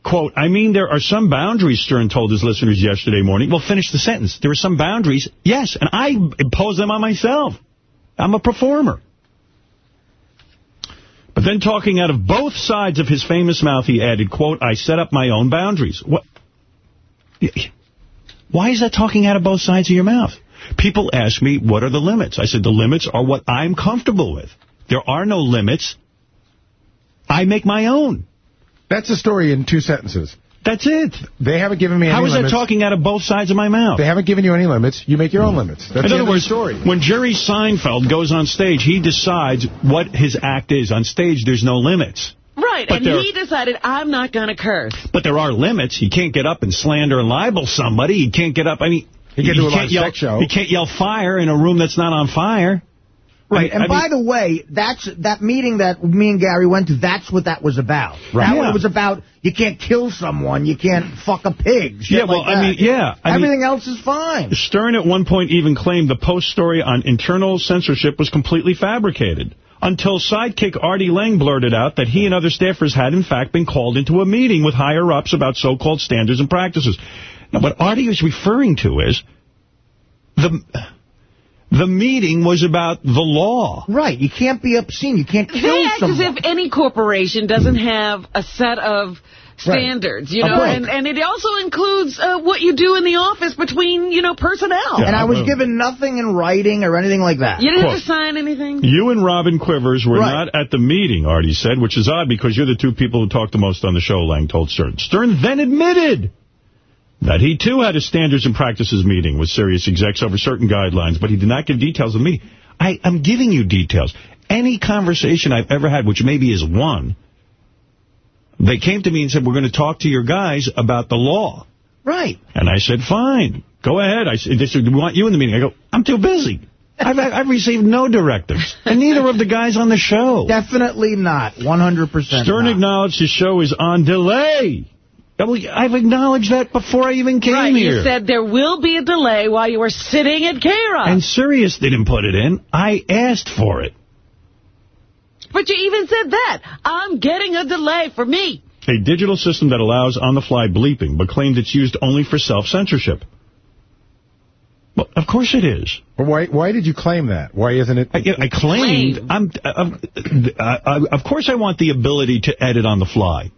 Quote, I mean, there are some boundaries, Stern told his listeners yesterday morning. Well, finish the sentence. There are some boundaries. Yes, and I impose them on myself. I'm a performer. But then talking out of both sides of his famous mouth, he added, quote, I set up my own boundaries. What? Why is that talking out of both sides of your mouth? People ask me, what are the limits? I said, the limits are what I'm comfortable with. There are no limits. I make my own. That's the story in two sentences. That's it. They haven't given me any How is limits. that talking out of both sides of my mouth? They haven't given you any limits. You make your own limits. That's In the other end of the words, story. when Jerry Seinfeld goes on stage, he decides what his act is. On stage, there's no limits. Right, But and there- he decided, I'm not going to curse. But there are limits. He can't get up and slander and libel somebody. He can't get up. I mean, He can't do a live yell, sex show. He can't yell fire in a room that's not on fire. Right, I- and I by mean- the way, that's that meeting that me and Gary went to, that's what that was about. Right. That Yeah. it was about, you can't kill someone, you can't fuck a pig, Yeah, well, like I mean, yeah, I mean- Everything else is fine. Stern at one point even claimed the Post story on internal censorship was completely fabricated. Until sidekick Artie Lange blurted out that he and other staffers had, in fact, been called into a meeting with higher-ups about so-called standards and practices. Now, what Artie is referring to is the the meeting was about the law. Right, you can't be obscene, you can't kill They act as if any corporation doesn't have a set of standards, you know, and, and it also includes uh, what you do in the office between, you know, personnel. and I was given nothing in writing or anything like that. You didn't have to sign anything? You and Robin Quivers were Right. not at the meeting, Artie said, which is odd because you're the two people who talk the most on the show, Lange told Stern. Stern then admitted that he, too, had a standards and practices meeting with Sirius execs over certain guidelines, but he did not give details of the meeting. I am giving you details. Any conversation I've ever had, which maybe is one, they came to me and said, we're going to talk to your guys about the law. Right. And I said, fine, go ahead. I said, we want you in the meeting. I go, I'm too busy. I've, I've received no directives. And neither of the guys on the show. Definitely not. 100% Stern not. acknowledged his show is on delay. Well, I've acknowledged that before I even came Right, here. you said there will be a delay while you were sitting at K-Rock. and Sirius didn't put it in. I asked for it. But you even said that. I'm getting a delay for me. A digital system that allows on-the-fly bleeping, but claimed it's used only for self-censorship. Well, of course it is. But why why did you claim that? Why isn't it? I, I claimed, I'm, I'm, I, I, of course I want the ability to edit on the fly.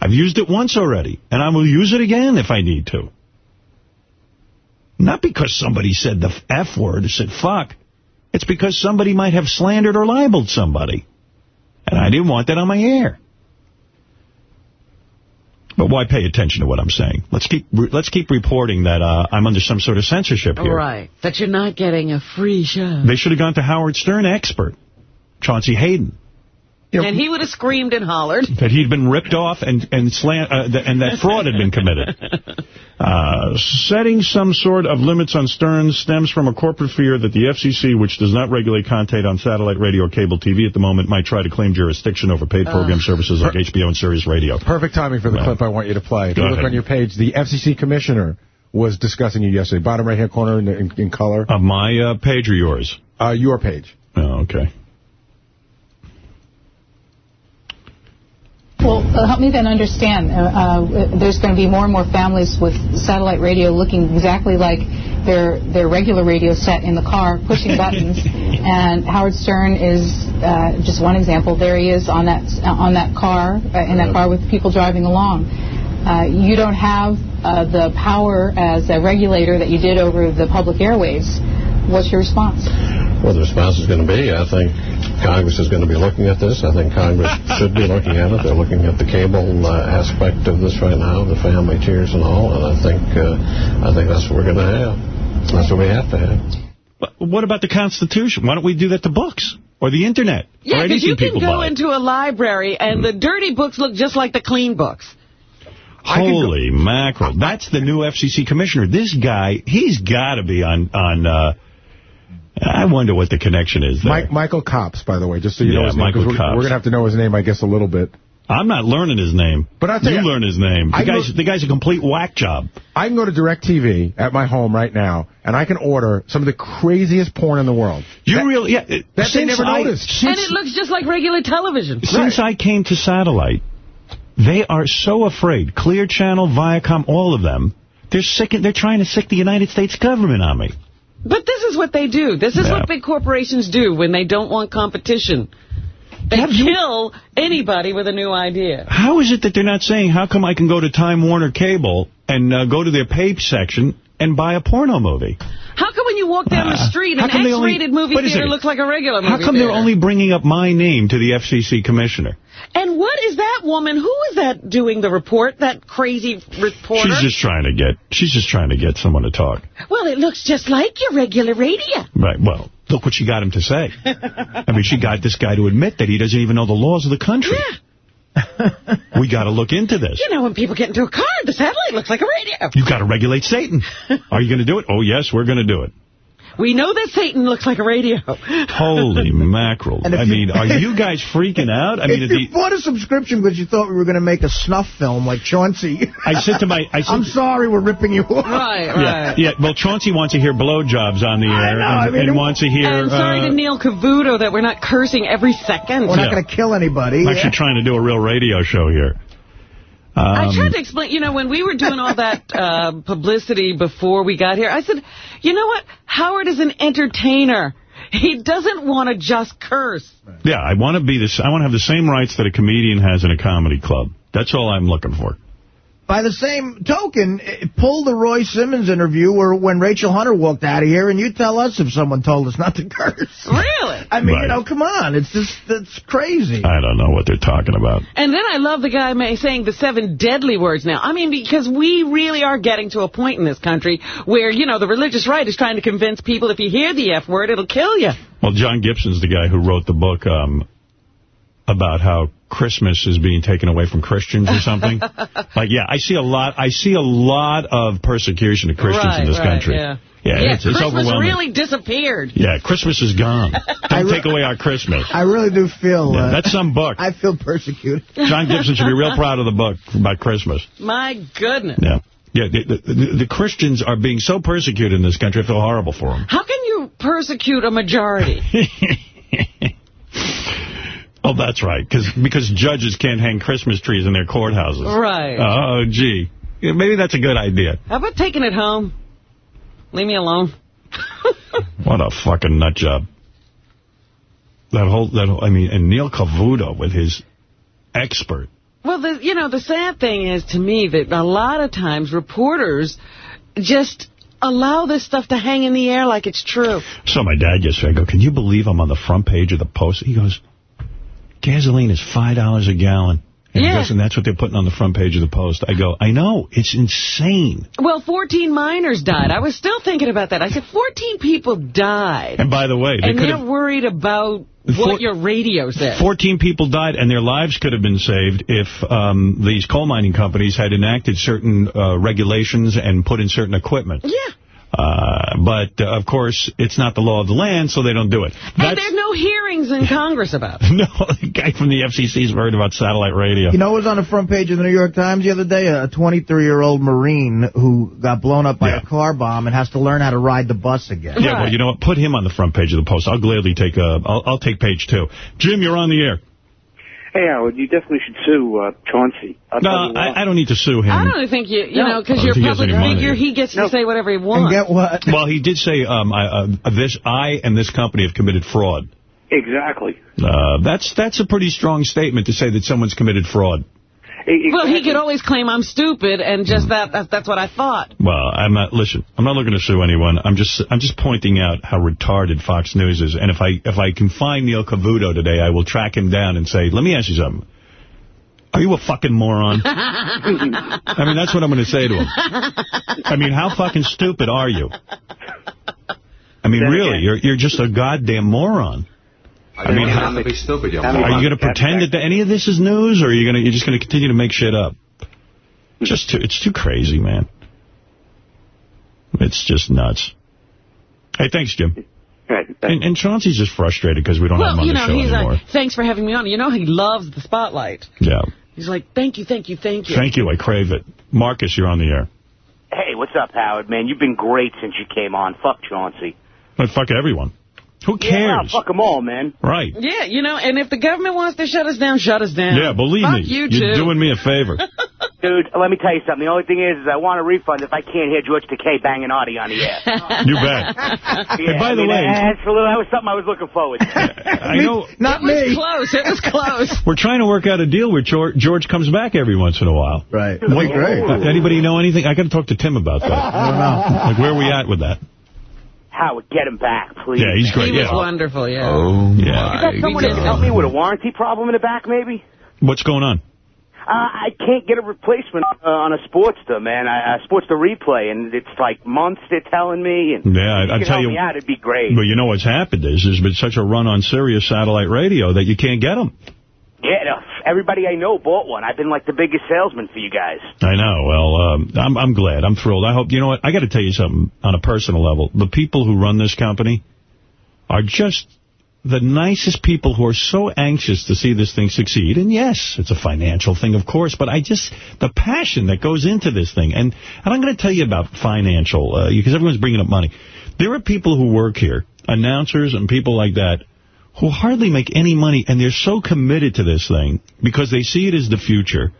I've used it once already, and I will use it again if I need to. Not because somebody said the F word said fuck. It's because somebody might have slandered or libeled somebody. And I didn't want that on my air. But why pay attention to what I'm saying? Let's keep let's keep reporting that uh, I'm under some sort of censorship here. Right. That you're not getting a free show. They should have gone to Howard Stern expert, Chauncey Hayden. And he would have screamed and hollered. that he'd been ripped off and and slant, uh, th and that fraud had been committed. Uh, setting some sort of limits on Stern stems from a corporate fear that the FCC, which does not regulate content on satellite radio or cable TV at the moment, might try to claim jurisdiction over paid program services like HBO and Sirius Radio. Perfect timing for the Well, clip I want you to play. If you look ahead. on your page, the FCC commissioner was discussing you yesterday. Bottom right-hand corner in, in, in color. Of my uh, page or yours? Uh, your page. Oh, okay. Well, uh, help me then understand. Uh, uh, there's going to be more and more families with satellite radio looking exactly like their their regular radio set in the car, pushing buttons. and Howard Stern is uh, just one example. There he is on that on that car uh, in that car with people driving along. Uh, you don't have uh, the power as a regulator that you did over the public airwaves. What's your response? Well, the response is going to be, I think Congress is going to be looking at this. I think Congress should be looking at it. They're looking at the cable uh, aspect of this right now, the family tiers and all, and I think uh, I think that's what we're going to have. That's what we have to have. But what about the Constitution? Why don't we do that to books or the Internet Yeah, because you can go buy? into a library and the dirty books look just like the clean books. Holy mackerel. That's the new FCC commissioner. This guy, he's got to be on... on. Uh, I wonder what the connection is there. Mike, Michael Copps, by the way, just so you Yeah, know his name. 'cause Michael we're, We're going to have to know his name, I guess, a little bit. I'm not learning his name. But I'll tell you you- learn his name. The guy's, know- the guy's a complete whack job. I can go to DirecTV at my home right now, and I can order some of the craziest porn in the world. You really... Yeah, That they never I- noticed. and it looks just like regular television. Since I came to satellite, they are so afraid. Clear Channel, Viacom, all of them. They're sick. They're trying to sick the United States government on me. But this is what they do. This is Yeah. what big corporations do when they don't want competition. They you- kill anybody with a new idea. How is it that they're not saying, how come I can go to Time Warner Cable and uh, go to their pay section and buy a porno movie? How come when you walk down the Uh, street, an come they only- X-rated movie theater looks like a regular movie How come they're only bringing up my name to the FCC commissioner? And what is that woman? Who is that doing the report? That crazy reporter? She's just trying to get, she's just trying to get someone to talk. Well, it looks just like your regular radio. Right, well, look what she got him to say. I mean, she got this guy to admit that he doesn't even know the laws of the country. we got to look into this. You know, when people get into a car, the satellite looks like a radio. You got to regulate Satan. Are you going to do it? Oh, yes, we're going to do it. We know that Satan looks like a radio. Holy mackerel. I you- mean, are you guys freaking out? I mean, if you the, bought a subscription because you thought we were going to make a snuff film like Chauncey, I said to my... I said, I'm sorry we're ripping you off. Right, yeah, yeah, well, Chauncey wants to hear blowjobs on the air know, and, I mean, and wants to hear... And sorry uh, to Neil Cavuto that we're not cursing every second. We're not Yeah. going to kill anybody. I'm actually trying to do a real radio show here. I Um, tried to explain, you know, when we were doing all that uh, publicity before we got here, I said, you know what? Howard is an entertainer. He doesn't want to just curse. Yeah, I want to be this. I want to have the same rights that a comedian has in a comedy club. That's all I'm looking for. By the same token, eh, pull the Roy Simmons interview where when Rachel Hunter walked out of here, and you tell us if someone told us not to curse. Really? I mean, Right. you know, come on. It's just, it's crazy. I don't know what they're talking about. And then I love the guy saying the seven deadly words now. I mean, because we really are getting to a point in this country where, you know, the religious right is trying to convince people if you hear the F word, it'll kill you. Well, John Gibson's the guy who wrote the book um, about how Christmas is being taken away from Christians or something. like, yeah, I see a lot. I see a lot of persecution of Christians right, in this right, country. Yeah, Yeah, it's, it's Christmas overwhelming. really disappeared. Yeah, Christmas is gone. Don't take away our Christmas. I really do feel... Yeah, uh, that's some book. I feel persecuted. John Gibson should be real proud of the book about Christmas. My goodness. Yeah. Yeah, the, the, the, the Christians are being so persecuted in this country, I feel horrible for them. How can you persecute a majority? Oh, that's right, Cause, because judges can't hang Christmas trees in their courthouses. Right. Oh, gee. Yeah, maybe that's a good idea. How about taking it home? Leave me alone. What a fucking nut job. That whole, that whole, I mean, and Neil Cavuto with his expert. Well, the, you know, the sad thing is to me that a lot of times reporters just allow this stuff to hang in the air like it's true. So my dad yesterday, I go, can you believe I'm on the front page of the Post? He goes, gasoline is $5 a gallon. And, Yeah. and that's what they're putting on the front page of the Post. I go, I know, it's insane. Well, 14 miners died. I was still thinking about that. I said, 14 people died. And by the way, they And they're worried about Four- what your radio said. 14 people died, and their lives could have been saved if um, these coal mining companies had enacted certain uh, regulations and put in certain equipment. Yeah. Uh, but, uh, of course, it's not the law of the land, so they don't do it. And there's no hearings in Congress about it. No, the guy from the FCC's worried about satellite radio. You know what was on the front page of the New York Times the other day? A 23-year-old Marine who got blown up by a car bomb and has to learn how to ride the bus again. Yeah, well, you know what? Put him on the front page of the Post. I'll gladly take uh, I'll, I'll take page two. Jim, you're on the air. Hey, Howard, you definitely should sue uh, Chauncey. I'll tell No. I, I don't need to sue him. I don't think you, you No. know, because you're a think he has public any money. figure, he gets to say whatever he wants. what? Well, he did say um, I, uh, this I and this company have committed fraud. Exactly. Uh, that's that's a pretty strong statement to say that someone's committed fraud. Well, he could always claim I'm stupid, and just that, that that's what I thought. Well, I'm not. Listen, I'm not looking to sue anyone. I'm just I'm just pointing out how retarded Fox News is. And if I if I can find Neil Cavuto today, I will track him down and say, let me ask you something. Are you a fucking moron? I mean, that's what I'm going to say to him. I mean, how fucking stupid are you? I mean, Then really, again- you're you're just a goddamn moron. I mean, how, to be stupid, you are you going to pretend that any of this is news, or are you going to you're just going to continue to make shit up? Just too, it's too crazy, man. It's just nuts. Hey, thanks, Jim. And, and Chauncey's just frustrated because we don't have him on you the show he's anymore. like, thanks for having me on. You know, he loves the spotlight. yeah. He's like, thank you, thank you, thank you. Thank you. I crave it. Marcus, you're on the air. Hey, what's up, Howard? Man, you've been great since you came on. Fuck Chauncey. But fuck everyone. Who Yeah, cares? fuck them all, man. Right. Yeah, you know, and if the government wants to shut us down, shut us down. Yeah, believe Fuck me. you, You're doing me a favor. Dude, let me tell you something. The only thing is, is I want a refund if I can't hear George Takei banging Artie on the air. You bet. yeah, by I the mean, way- that's a little, that was something I was looking forward to. I know. Not it was close. It was close. We're trying to work out a deal where George, George comes back every once in a while. Right. What, great. Anybody know anything? I got to talk to Tim about that. I don't know. Like, where are we at with that? Howard, get him back, please. Yeah, he's great. He was yeah. wonderful, yeah. Oh, yeah. got someone that can help me with a warranty problem in the back, maybe? What's going on? Uh, I can't get a replacement uh, on a Sportster, man. I, a Sportster replay, and it's like months they're telling me. And Yeah, I, I'll tell help you- me out, it'd be great. But you know what's happened is there's been such a run on Sirius satellite radio that you can't get them. Yeah, everybody I know bought one. I've been like the biggest salesman for you guys. I know. Well, um, I'm I'm glad. I'm thrilled. I hope. You know what? I got to tell you something on a personal level. The people who run this company are just the nicest people who are so anxious to see this thing succeed. And yes, it's a financial thing, of course, but I just, the passion that goes into this thing. And, and I'm going to tell you about financial, uh, because everyone's bringing up money. There are people who work here, announcers and people like that, who hardly make any money, and they're so committed to this thing because they see it as the future.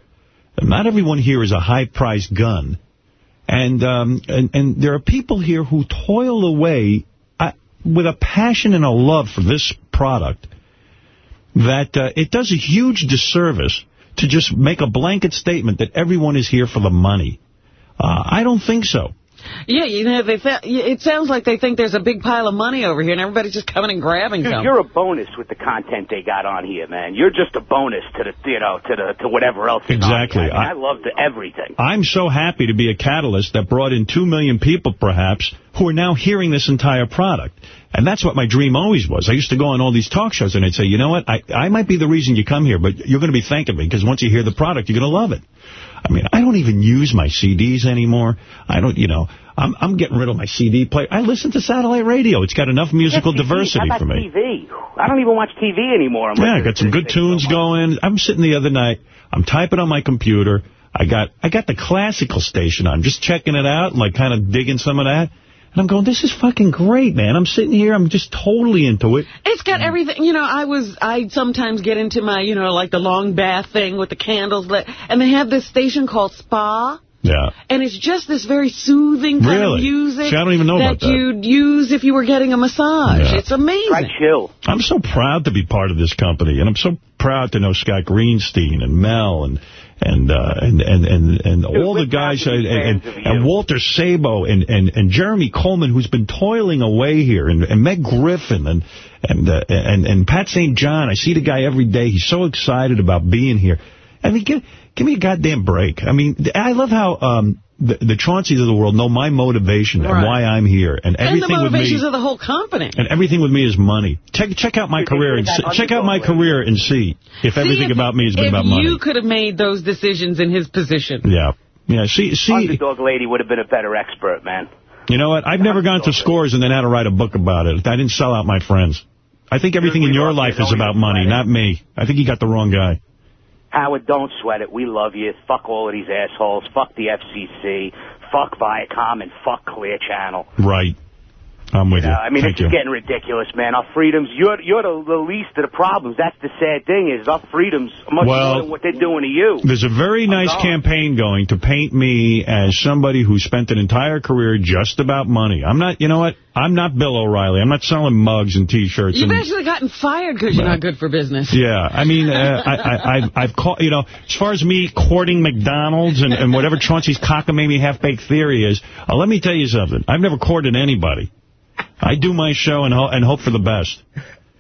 Not everyone here is a high-priced gun. And, um, and and there are people here who toil away uh, with a passion and a love for this product that uh, it does a huge disservice to just make a blanket statement that everyone is here for the money. Uh, I don't think so. Yeah, you know, they th it sounds like they think there's a big pile of money over here, and everybody's just coming and grabbing Dude, some. you're a bonus with the content they got on here, man. You're just a bonus to the, you know, to the to whatever else. Exactly. I, mean, I- I love the, everything. I'm so happy to be a catalyst that brought in two million people, perhaps, who are now hearing this entire product. And that's what my dream always was. I used to go on all these talk shows and I'd say, you know what, I, I might be the reason you come here, but you're going to be thanking me because once you hear the product, you're going to love it. I mean, I don't even use my CDs anymore. I don't, you know, I'm, I'm getting rid of my CD player. I listen to satellite radio. It's got enough musical diversity for me. TV? I don't even watch TV anymore. I'm Yeah, I got some good tunes going. I'm sitting the other night. I'm typing on my computer. I got I got the classical station on, just checking it out, and like kind of digging some of that. And I'm going, this is fucking great, man. I'm sitting here. I'm just totally into it. It's got everything, you know, I was, I sometimes get into my, you know, like the long bath thing with the candles lit, and they have this station called Spa, Yeah. and it's just this very soothing kind Really? of music See, I don't even know that, about that. you'd use if you were getting a massage. Yeah. It's amazing. chill. I'm so proud to be part of this company, and I'm so proud to know Scott Greenstein and Mel and and uh, and and and, and all the guys and, and, and Walter Sabo and, and and Jeremy Coleman, who's been toiling away here, and, and Meg Griffin and and uh, and and Pat St. John. I see the guy every day. He's so excited about being here. I mean, give give me a goddamn break. I mean, I love how. um the, the Chaunceys of the world know my motivation and why I'm here, and and the everything with me. motivations of the whole company. And everything with me is money. Check check out my career and see, check out my career and see if everything if- about me has been if about you could have made those decisions in his position. Yeah. Yeah, see, see, Underdog lady would have been a better expert, man. you know what? I've never gone to scores and then had to write a book about it. I didn't sell out my friends. I think everything in your life is about money, not me. I think you got the wrong guy. Howard, don't sweat it. We love you. Fuck all of these assholes. Fuck the FCC. Fuck Viacom and fuck Clear Channel. Right. I'm with you. Uh, I mean, Thank it's you. just getting ridiculous, man. Our freedoms, you're you're the, the least of the problems. That's the sad thing is our freedoms are much Well, more than what they're doing to you. There's a very nice gone. campaign going to paint me as somebody who spent an entire career just about money. I'm not, you know what? I'm not Bill O'Reilly. I'm not selling mugs and T-shirts. You've and- actually gotten fired because you're not good for business. Yeah, I mean, uh, I, I, I've, I've caught, you know, as far as me courting McDonald's and, and whatever Chauncey's cockamamie half-baked theory is, uh, let me tell you something. I've never courted anybody. I do my show and, ho and hope for the best.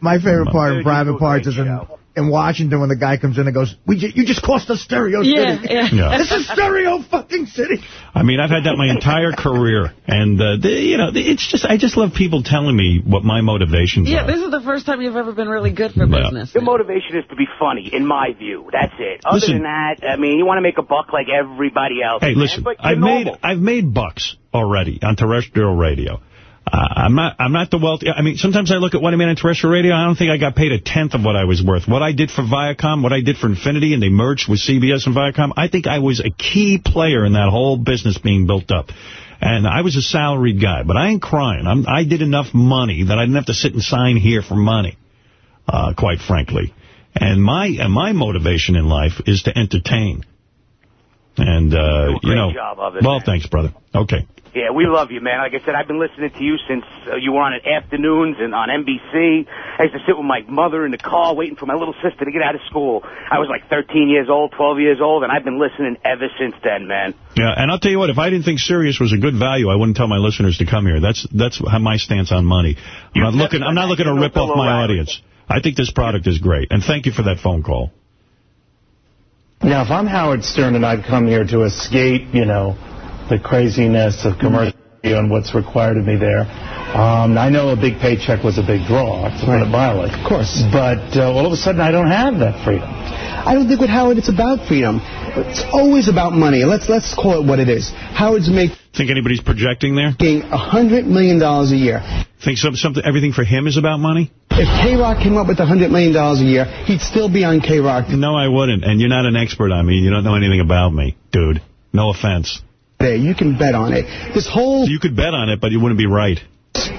My favorite part of Private Parts is in, in Washington when the guy comes in and goes, "We ju you just cost us Stereo Yeah, City. yeah. Yeah. this is Stereo fucking City." I mean, I've had that my entire career, and uh, the, you know, it's just I just love people telling me what my motivations Yeah, are. this is the first time you've ever been really good for business. Your motivation is to be funny, in my view. That's it. Other Listen- than that, I mean, you want to make a buck like everybody else. Hey, man, listen, I've made. I've made bucks already on terrestrial radio. Uh, I'm not I'm not the wealthy. I mean, sometimes I look at what I made on terrestrial radio. I don't think I got paid a tenth of what I was worth. What I did for Viacom, what I did for Infinity, and they merged with CBS and Viacom. I think I was a key player in that whole business being built up. And I was a salaried guy, but I ain't crying. I'm, I did enough money that I didn't have to sit and sign here for money, uh, quite frankly. And my and my motivation in life is to entertain. And, uh, you great know, job of it, well, man. thanks, brother. Okay. Yeah, we love you, man. Like I said, I've been listening to you since uh, you were on at afternoons and on NBC. I used to sit with my mother in the car waiting for my little sister to get out of school. I was like 13 years old, 12 years old, and I've been listening ever since then, man. Yeah, and I'll tell you what, if I didn't think Sirius was a good value, I wouldn't tell my listeners to come here. That's that's how my stance on money. I'm not looking I'm not looking to rip off my audience. I think this product is great, and thank you for that phone call. Now, if I'm Howard Stern and I've come here to escape, you know, the craziness of commercial radio and what's required of me there, um, I know a big paycheck was a big draw, to put it mildly. Of course. But uh, all of a sudden, I don't have that freedom. I don't think with Howard it's about freedom. It's always about money. Let's let's call it what it is. Howard's making Think anybody's projecting there? a hundred million dollars a year. Think some, something everything for him is about money? If K Rock came up with a hundred million dollars a year, he'd still be on K Rock. No, I wouldn't. And you're not an expert on me. You don't know anything about me, dude. No offense. There, you can bet on it. This whole You could bet on it, but you wouldn't be right.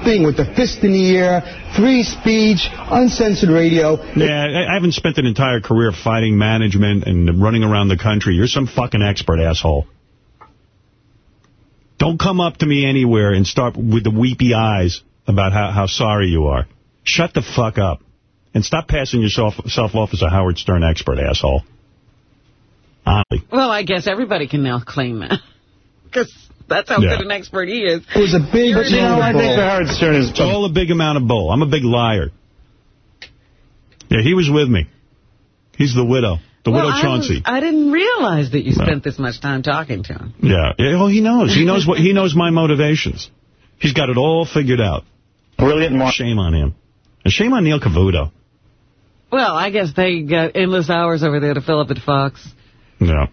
Thing with the fist in the air, free speech, uncensored radio. Yeah, I I haven't spent an entire career fighting management and running around the country. You're some fucking expert, asshole. Don't come up to me anywhere and start with the weepy eyes about how, how sorry you are. Shut the fuck up. And stop passing yourself, yourself off as a Howard Stern expert, asshole. Honestly. Well, I guess everybody can now claim that. Because that's how Yeah. good an expert he is. It was a big But, you know, I think the Howard Stern is... All a big amount of bull. I'm a big liar. Yeah, he was with me. He's the widow. The well, widow I, Chauncey. was, I didn't realize that you No. spent this much time talking to him. Yeah. yeah. Well, he knows. He knows what. He knows my motivations. He's got it all figured out. Brilliant. Shame on him. And shame on Neil Cavuto. Well, I guess they got endless hours over there to fill up at Fox. Yeah.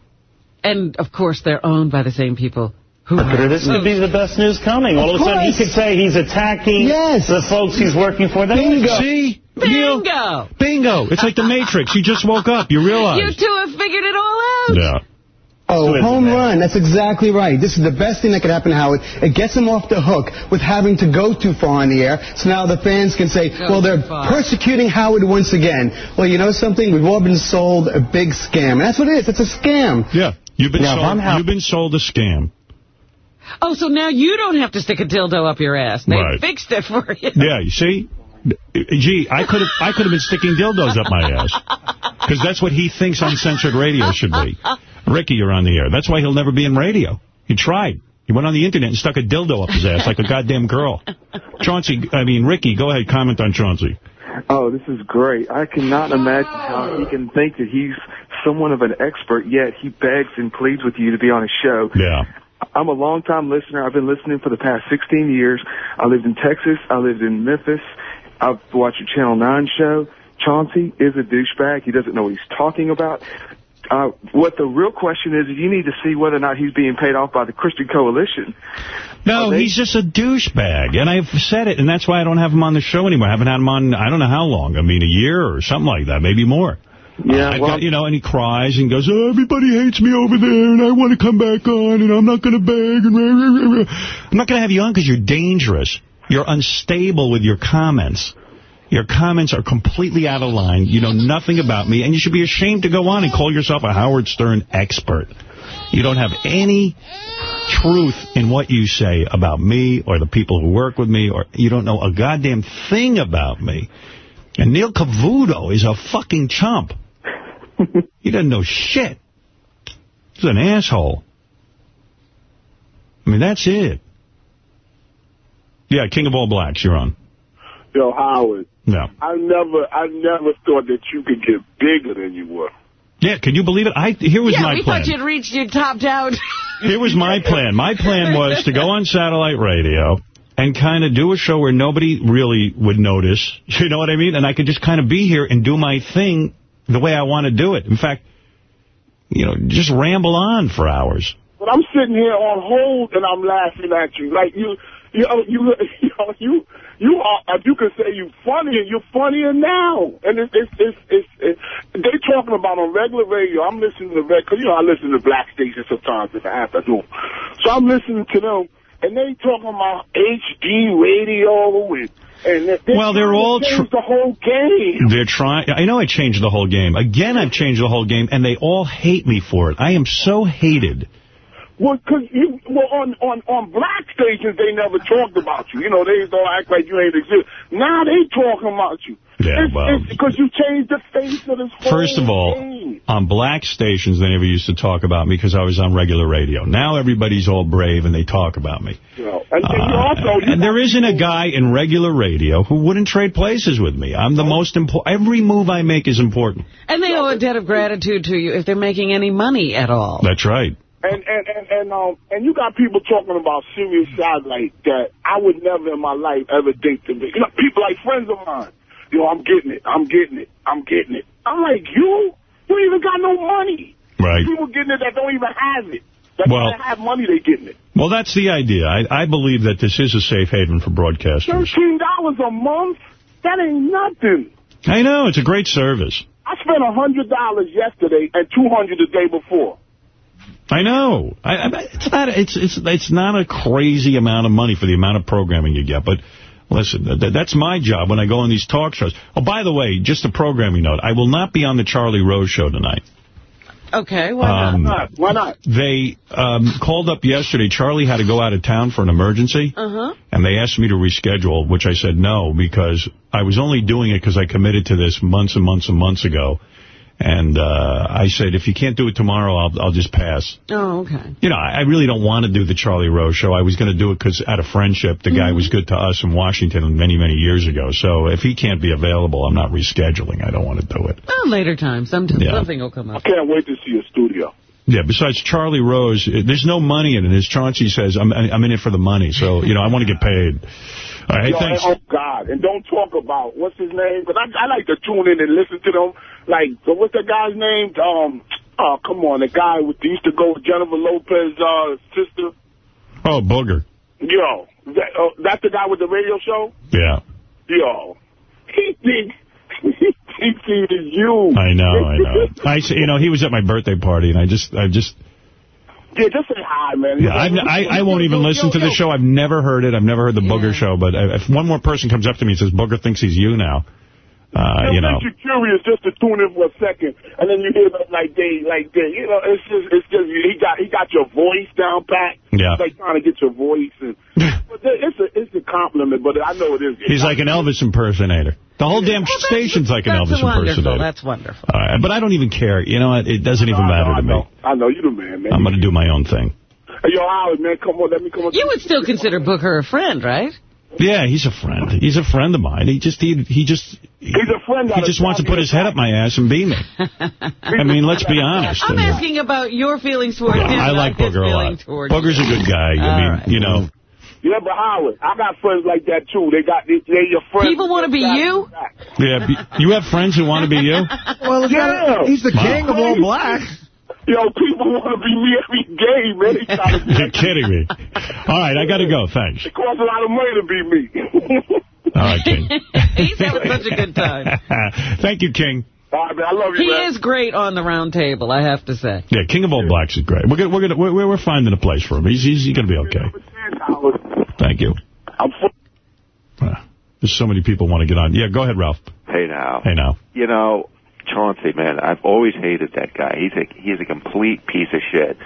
And, of course, they're owned by the same people. Who This would be the best news coming. All of, Of a sudden, he could say he's attacking yes. the folks he's working for. That See? Neil? Bingo! Bingo. It's like the Matrix. You just woke up. You realize. You two have figured it all out. Yeah. Oh, Swizz, home man. run. That's exactly right. This is the best thing that could happen to Howard. It gets him off the hook with having to go too far on the air. So now the fans can say, well, they're persecuting Howard once again. Well, you know something? We've all been sold a big scam. And that's what it is. It's a scam. Yeah. You've been Now, if sold. You've been sold a scam. Oh, so now you don't have to stick a dildo up your ass. They Right. fixed it for you. Yeah. You see. Gee, I could have. I could have been sticking dildos up my ass because that's what he thinks uncensored radio should be. Ricky, you're on the air. That's why he'll never be in radio. He tried. He went on the internet and stuck a dildo up his ass like a goddamn girl. Chauncey, I mean, Ricky, go ahead, comment on Chauncey. Oh, this is great. I cannot imagine how he can think that he's somewhat of an expert, yet he begs and pleads with you to be on his show. Yeah. I'm a long-time listener. I've been listening for the past 16 years. I lived in Texas. I lived in Memphis. I've watched the Channel 9 show. Chauncey is a douchebag. He doesn't know what he's talking about. Uh, what the real question is, is you need to see whether or not he's being paid off by the Christian Coalition. No, he's just a douchebag, and I've said it, and that's why I don't have him on the show anymore. I haven't had him on, I don't know how long. I mean, a year or something like that, maybe more. Yeah, I've well- got, you know, and he cries and goes, oh, everybody hates me over there, and I want to come back on, and I'm not going to beg. And rah, rah, rah." I'm not going to have you on because you're dangerous. You're unstable with your comments. Your comments are completely out of line. You know nothing about me, and you should be ashamed to go on and call yourself a Howard Stern expert. You don't have any truth in what you say about me or the people who work with me, or you don't know a goddamn thing about me. And Neil Cavuto is a fucking chump. he doesn't know shit. He's an asshole. I mean, that's it. Yeah, King of All Blacks, you're on. Yo, Howard, No. I never, I never thought that you could get bigger than you were. Yeah, can you believe it? I Here was yeah, my we thought you'd reached your topped out. Here was my plan. My plan was to go on satellite radio and kind of do a show where nobody really would notice. You know what I mean? And I could just kind of be here and do my thing the way I want to do it. In fact, you know, just ramble on for hours. But I'm sitting here on hold and I'm laughing at you. Like you, you know, you, you know, you, you are, uh, you can say you funny and you're funnier now. And it's, it's, it's, it's, it's they talking about on regular radio. I'm listening to the, cause you know, I listen to black stations sometimes if I have to do. So I'm listening to them and they talking about HD radio and, Well, they're all the whole game. They're trying. I know I changed the whole game. Again, I've changed the whole game, and they all hate me for it. I am so hated. Well, cause you, well, on, on, on black stations, they never talked about you. You know, they don't act like you ain't exist. Now they talking about you. Yeah, it's, well. because you changed the face of this whole First of all, game. on black stations, they never used to talk about me because I was on regular radio. Now everybody's all brave and they talk about me. You know, and, and you Uh, also, and there isn't a guy in regular radio who wouldn't trade places with me. I'm the most important. Every move I make is important. And they owe a debt of gratitude to you if they're making any money at all. That's right. And, and, and, and, um, and you got people talking about Sirius satellite that I would never in my life ever think to be. You know, people like friends of mine. Yo, I'm getting it. I'm getting it. I'm getting it. I'm like, you? You ain't even got no money. Right. People getting it that don't even have it. That Well- don't have money, they getting it. Well, that's the idea. I, I believe that this is a safe haven for broadcasters. Thirteen dollars a month? That ain't nothing. I know. It's a great service. I spent a hundred dollars yesterday and two hundred the day before. I know. I, I, it's not. It's it's it's not a crazy amount of money for the amount of programming you get. But listen, th that's my job when I go on these talk shows. Oh, by the way, just a programming note: I will not be on the Charlie Rose show tonight. Okay, why Um, not? Why not? They um, called up yesterday. Charlie had to go out of town for an emergency. Uh-huh. And they asked me to reschedule, which I said no, because I was only doing it because I committed to this months and months and months ago. And uh, I said, if you can't do it tomorrow, I'll I'll just pass. Oh, okay. You know, I I really don't want to do the Charlie Rose show. I was going to do it because out of friendship, the guy was good to us in Washington many, many years ago. So if he can't be available, I'm not rescheduling. I don't want to do it. Oh, later time. Sometime, Yeah. Something will come up. I can't wait to see your studio. Yeah, besides Charlie Rose, there's no money in it. As Chauncey says, I'm I'm in it for the money. So, you know, I want to get paid. All right, Yo, thanks. Oh, God. And don't talk about, what's his name? Because I, I like to tune in and listen to them. Like, so what's that guy's name? Um, oh, come on. The guy with used to go with Jennifer Lopez, uh, sister. Oh, Booger. Yo, that, uh, that's the guy with the radio show? Yeah. Yo. He thinks, he thinks he is you. I know, I know. I, you know, he was at my birthday party, and I just, I just, Yeah, just say hi, man. yeah, I've, I, I won't even listen to the show. I've never heard it. I've never heard the Booger show. But if one more person comes up to me and says, Booger thinks he's you now, uh, you it know. makes you curious just to tune in for a second, and then you hear them like they, like they, you know, it's just, it's just he got, he got your voice down pat. Yeah. It's like trying to get your voice, and but it's a, it's a compliment, but I know it is. He's like an Elvis impersonator. The whole damn station's like an Elvis wonderful. impersonator. That's wonderful. All right, but I don't even care. You know what? It doesn't even matter to me. I know you the man, man. I'm going to do my own thing. Hey, yo, Howard, man, come on, let me come on. You would still consider Booger a friend, right? Yeah, he's a friend. He's a friend of mine. He just he he just He's a friend. he just wants to put his head up my ass and be me. I mean, let's be honest. I'm asking about your feelings toward Yeah, him. I like his Booger a feeling lot. toward Booger's a good guy. I All mean, right. you know. Yeah, but Howard, I got friends like that too. They got they, they your friends. People want to be you? Yeah, you have friends who want to be you? Well, Yeah. not- he's the Wow. king of all blacks. Yo, people want to be me every day, man. They You're kidding me. All right, I got to go. Thanks. It costs a lot of money to be me. All right, King. He's having such a good time. Thank you, King. All right, man, I love you, He man. is great on the round table, I have to say. Yeah, King of All Blacks is great. We're gonna, we're gonna, we're, we're finding a place for him. He's he's, he's gonna be okay. Thank you. I'm Uh, There's so many people want to get on. Yeah, go ahead, Ralph. Hey now. Hey now. You know, Chauncey, man, I've always hated that guy. He's a he's a complete piece of shit.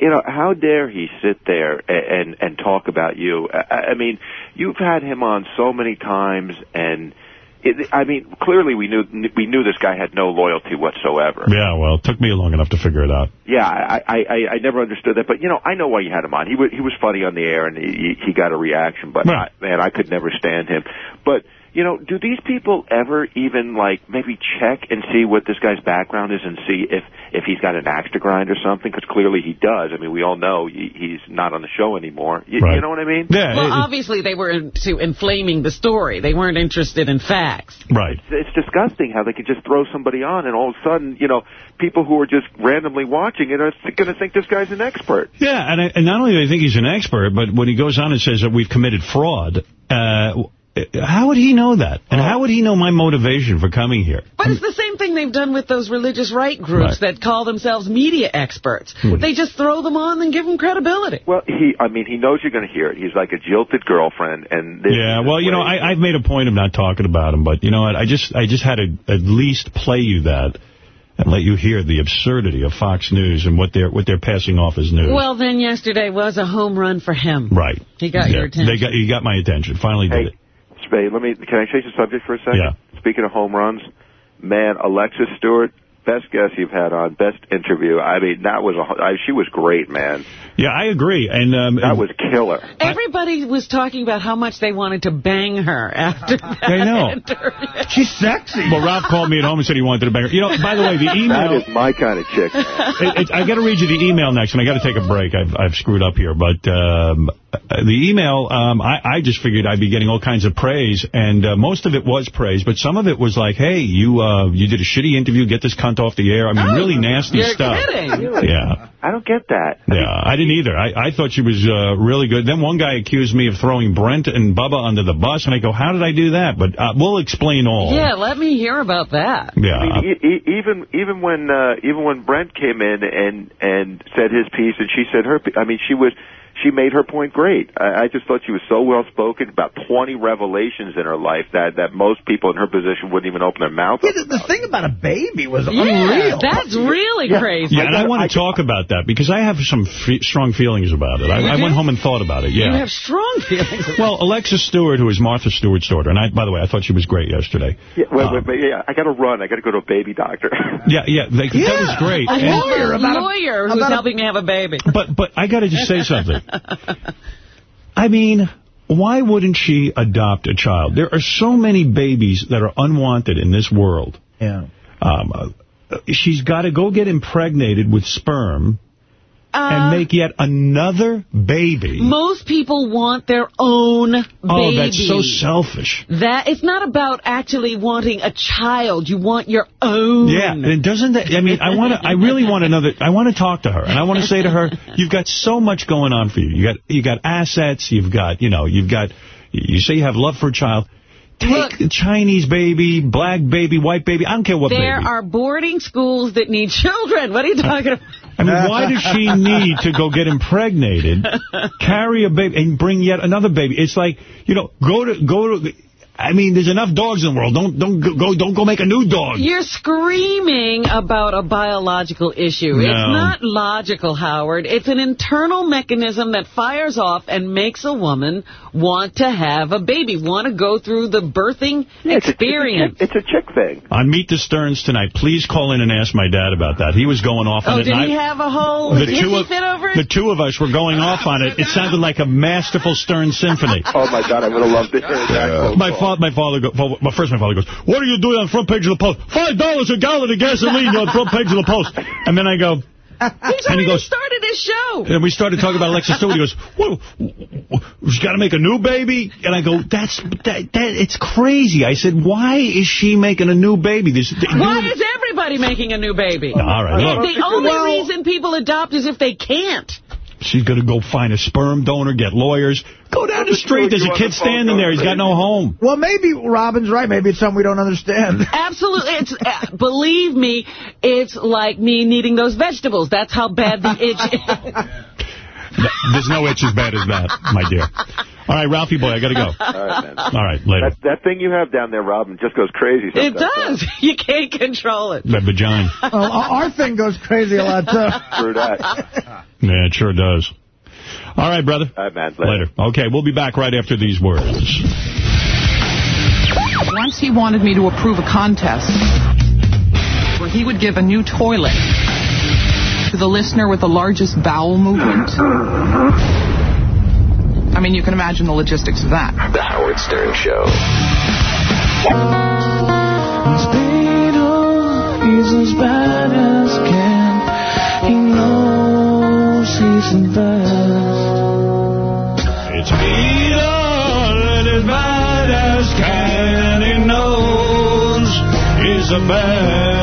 You know, how dare he sit there and and, and talk about you? I, I mean, you've had him on so many times, and it, I mean, clearly we knew we knew this guy had no loyalty whatsoever. Yeah, well, it took me long enough to figure it out. Yeah, I, I, I, I never understood that, but you know, I know why you had him on. He was he was funny on the air, and he he got a reaction. But I, man, I could never stand him. But you know, do these people ever even like maybe check and see what this guy's background is and see if if he's got an axe to grind or something? Because clearly he does. I mean, we all know he, he's not on the show anymore. You, Right. you know what I mean? Yeah. Well, obviously they were into inflaming the story. They weren't interested in facts. Right. It's disgusting how they could just throw somebody on, and all of a sudden, you know, people who are just randomly watching it are going to think this guy's an expert. Yeah, and, I, and not only do they think he's an expert, but when he goes on and says that we've committed fraud, uh, how would he know that? And how would he know my motivation for coming here? But it's the same thing they've done with those religious right groups that call themselves media experts. Hmm. They just throw them on and give them credibility. Well, he, I mean, he knows you're going to hear it. He's like a jilted girlfriend, and this Yeah, well, you know, I, I've made a point of not talking about him, but you know what? I just, I just had to at least play you that and let you hear the absurdity of Fox News and what they're what they're passing off as news. Well, then yesterday was a home run for him. right. He got Yeah, your attention. They got, he got my attention. Finally did it. Spade, let me, can I change the subject for a second? Yeah. Speaking of home runs, man, Alexis Stewart, best guest you've had on, best interview. I mean, that was a, I, she was great, man. Yeah, I agree. And um, That was killer. Everybody was talking about how much they wanted to bang her after that. I know. interview. She's sexy. Well, Ralph called me at home and said he wanted to bang her. You know, by the way, the email... That is my kind of chick. it, it, I got to read you the email next, and I got to take a break. I've, I've screwed up here, but um, the email, um, I, I just figured I'd be getting all kinds of praise, and uh, most of it was praise, but some of it was like, "Hey, you uh, you did a shitty interview. Get this cunt off the air." I mean, really nasty You're stuff. kidding. Yeah. I don't get that. Yeah, I didn't either. I, I thought she was uh, really good. Then one guy accused me of throwing Brent and Bubba under the bus, and I go, how did I do that? But uh, we'll explain all. Yeah, let me hear about that. Yeah. I mean, e- e- even even when uh, even when Brent came in and and said his piece, and she said her. pi- I mean, she was she made her point great. I, I just thought she was so well spoken. About 20 revelations in her life that that most people in her position wouldn't even open their mouth. Yeah, the, the thing about a baby was Yeah, unreal. that's really Yeah. crazy. Yeah, and I want to talk about that because I have some fe strong feelings about it. I, I went home and thought about it, yeah. You have strong feelings. Well, Alexis Stewart, who is Martha Stewart's daughter, and I, by the way, I thought she was great yesterday. Yeah, wait, Um, wait, wait, yeah, I got to run. I got to go to a baby doctor. Yeah, yeah, they, that was great. A And- lawyer, lawyer who's about a- helping me have a baby. But but I got to just say something. I mean, why wouldn't she adopt a child? There are so many babies that are unwanted in this world. Yeah. Um, uh, she's got to go get impregnated with sperm and uh, make yet another baby. Most people want their own baby. Oh, that's so selfish. That it's not about actually wanting a child. You want your own. Yeah, and doesn't that, I mean, I want to, I really want another, I want to talk to her, and I want to say to her, you've got so much going on for you. You got, you got assets, you've got, you know, you've got, you say you have love for a child. Take a Chinese baby, black baby, white baby, I don't care what There baby. are boarding schools that need children. What are you talking about? I mean, why does she need to go get impregnated, carry a baby, and bring yet another baby? It's like, you know, go to, go to, I mean, there's enough dogs in the world. Don't, don't go, don't go make a new dog. You're screaming about a biological issue. No. It's not logical, Howard. It's an internal mechanism that fires off and makes a woman want to have a baby, want to go through the birthing experience. It's a chick thing. On Meet the Sterns tonight, please call in and ask my dad about that. He was going off on Oh, it. did he I- have a whole the two hissy of fit over it? the two of us were going off on it. It sounded like a masterful Stern symphony. Oh, my God, I would have loved to hear that. My, fa my father, go well, first my father goes, what are you doing on the front page of the Post? Five dollars a gallon of gasoline on the front page of the Post. And then I go, He's and he already goes, started his show. and we started talking about Alexis Stewart. He goes, "Whoa, she's got to make a new baby?" And I go, "That's that, that. It's crazy." I said, "Why is she making a new baby?" This, Why is everybody making a new baby? All right, look. The only reason people adopt is if they can't. She's going to go find a sperm donor, get lawyers. Go down the street. There's a kid standing there. He's got no home. Well, maybe Robin's right. Maybe it's something we don't understand. Absolutely. It's uh, Believe me, it's like me needing those vegetables. That's how bad the itch is. There's no itch as bad as that, my dear. All right, Ralphie boy, I got to go. All right, man. All right, later. That, that thing you have down there, Robin, just goes crazy It does. You can't control it. That vagina. Oh, our thing goes crazy a lot, too. True that. Yeah, it sure does. All right, brother. All right, man. Later. Okay, we'll be back right after these words. Once he wanted me to approve a contest where he would give a new toilet to the listener with the largest bowel movement. I mean, you can imagine the logistics of that. The Howard Stern Show. He's as bad as can. He knows he's the best. It's Beetle, and as bad as can, he knows he's the best.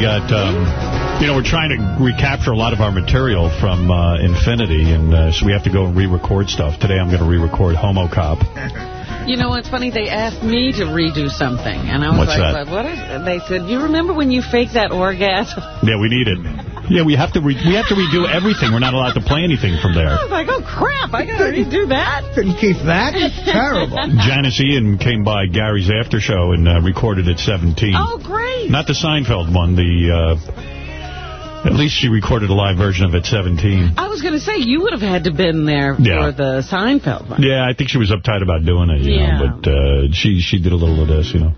Got, um, you know, we're trying to recapture a lot of our material from uh, Infinity, and uh, so we have to go and re-record stuff. Today I'm going to re-record Homo Cop. You know what's funny? They asked me to redo something, and I was What's like, that? "What- "What is?" They said, "You remember when you faked that orgasm?" Yeah, we need it. Yeah, we have to re we have to redo everything. We're not allowed to play anything from there. I was like, "Oh crap! I gotta redo that." Couldn't keep that. That's terrible. Janis Ian came by Gary's after show and uh, recorded at 17. Oh, great! Not the Seinfeld one. The uh, at least she recorded a live version of it 17. I was gonna say you would have had to been there Yeah. for the Seinfeld one. Yeah, I think she was uptight about doing it, you Yeah. know, but uh, she she did a little of this, you know.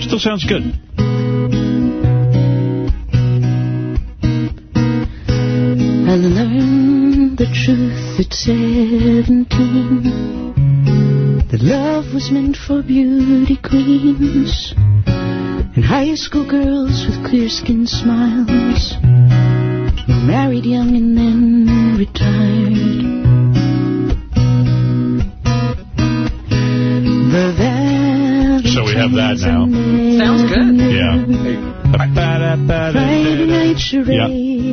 Still sounds good. I learned the truth at 17 That love was meant for beauty queens And high school girls with clear skin smiles Who married young and then retired The So we have that now. Sounds good. Yeah. Friday night charade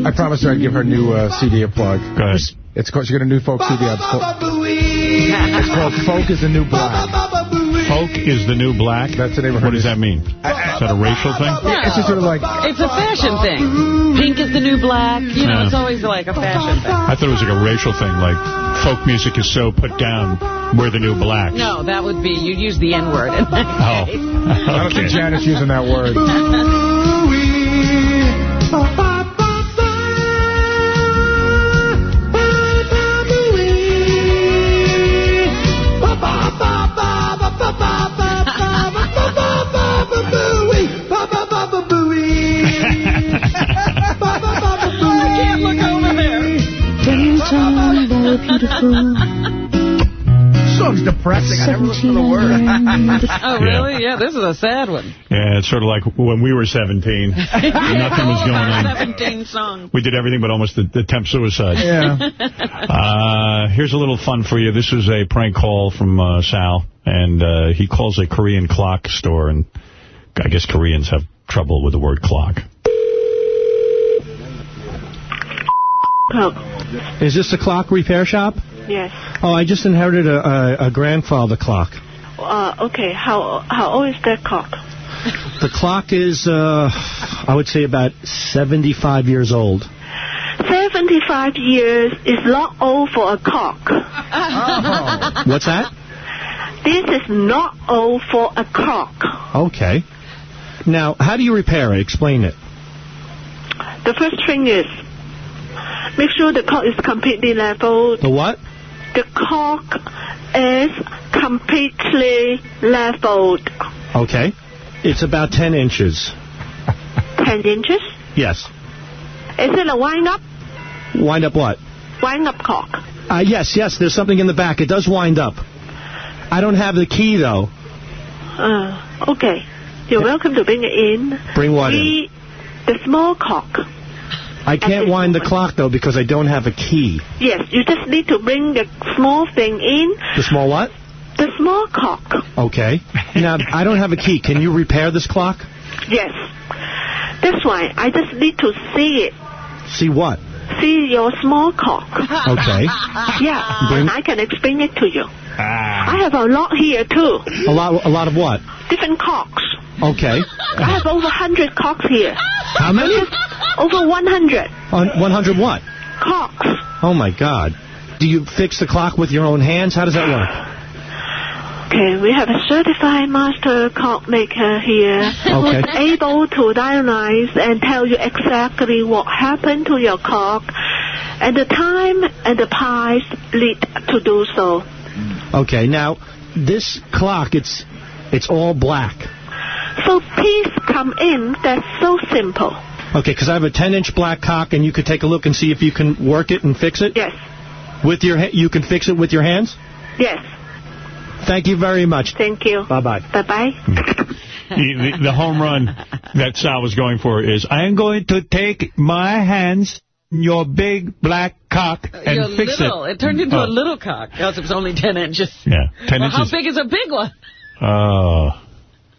Yeah. I promised her I'd give her new uh, CD a plug. Go ahead. It's called, she got a new folk CD out. It's called, it's called Folk is the New Black. Folk folk is the new black? That's the name of her What does that mean? Is that a racial thing? Yeah, it's just sort of like... It's a fashion thing. Pink is the new black. You know, Yeah. it's always like a fashion thing. I thought it was like a racial thing, like folk music is so put down, we're the new blacks. No, that would be, you'd use the N-word in that Oh. case. I don't think Janet's using that word. song's depressing. I never listened to the word. Oh, really? Yeah, this is a sad one. Yeah, it's sort of like when we were 17. Nothing was going on. 17 song. We did everything but almost attempt suicide. Yeah. Uh, here's a little fun for you. This is a prank call from uh, Sal, and uh, he calls a Korean clock store, and I guess Koreans have trouble with the word clock. Is this a clock repair shop? Yes. Oh, I just inherited a, a, a grandfather clock. Uh, okay. How how old is that clock? The clock is, uh, I would say, about 75 years old. 75 years is not old for a clock. What's that? This is not old for a cock. Okay. Now, how do you repair it? Explain it. The first thing is make sure the cock is completely leveled. The what? The cock is completely leveled. Okay. It's about 10 inches. 10 inches. Yes. Is it a wind up? Wind up what? Wind up cock. Uh, yes, yes, there's something in the back. It does wind up. I don't have the key, though. Uh, okay. You're welcome to bring it in. Bring what in? The small clock. I can't wind the clock, though, because I don't have a key. Yes, you just need to bring the small thing in. The small what? The small clock. Okay. Now, I don't have a key. Can you repair this clock? Yes. That's why I just need to see it. See what? See your small cock. Okay. Yeah, Bring- and I can explain it to you. Ah. I have a lot here too. A lot, a lot of what? Different cocks. Okay. I have over 100 cocks here. How many? Over 100 On 100 what? Cocks. Oh, my God. Do you fix the clock with your own hands? How does that work? Okay, we have a certified master clockmaker here Okay. who's able to diagnose and tell you exactly what happened to your clock and the time and the price lead to do so. Okay, now, this clock, it's it's all black. So please come in. That's so simple. Okay, because I have a 10-inch black cock, and you could take a look and see if you can work it and fix it? Yes. With your You can fix it with your hands? Yes. Thank you very much. Thank you. Bye-bye. Bye-bye. the, the, the home run that Sal was going for is, I'm going to take my hands, your big black cock, uh, and Your fix little. it. It turned into Oh. a little cock. Else it was only 10 inches. Yeah, 10 well, inches. how big is a big one? Oh,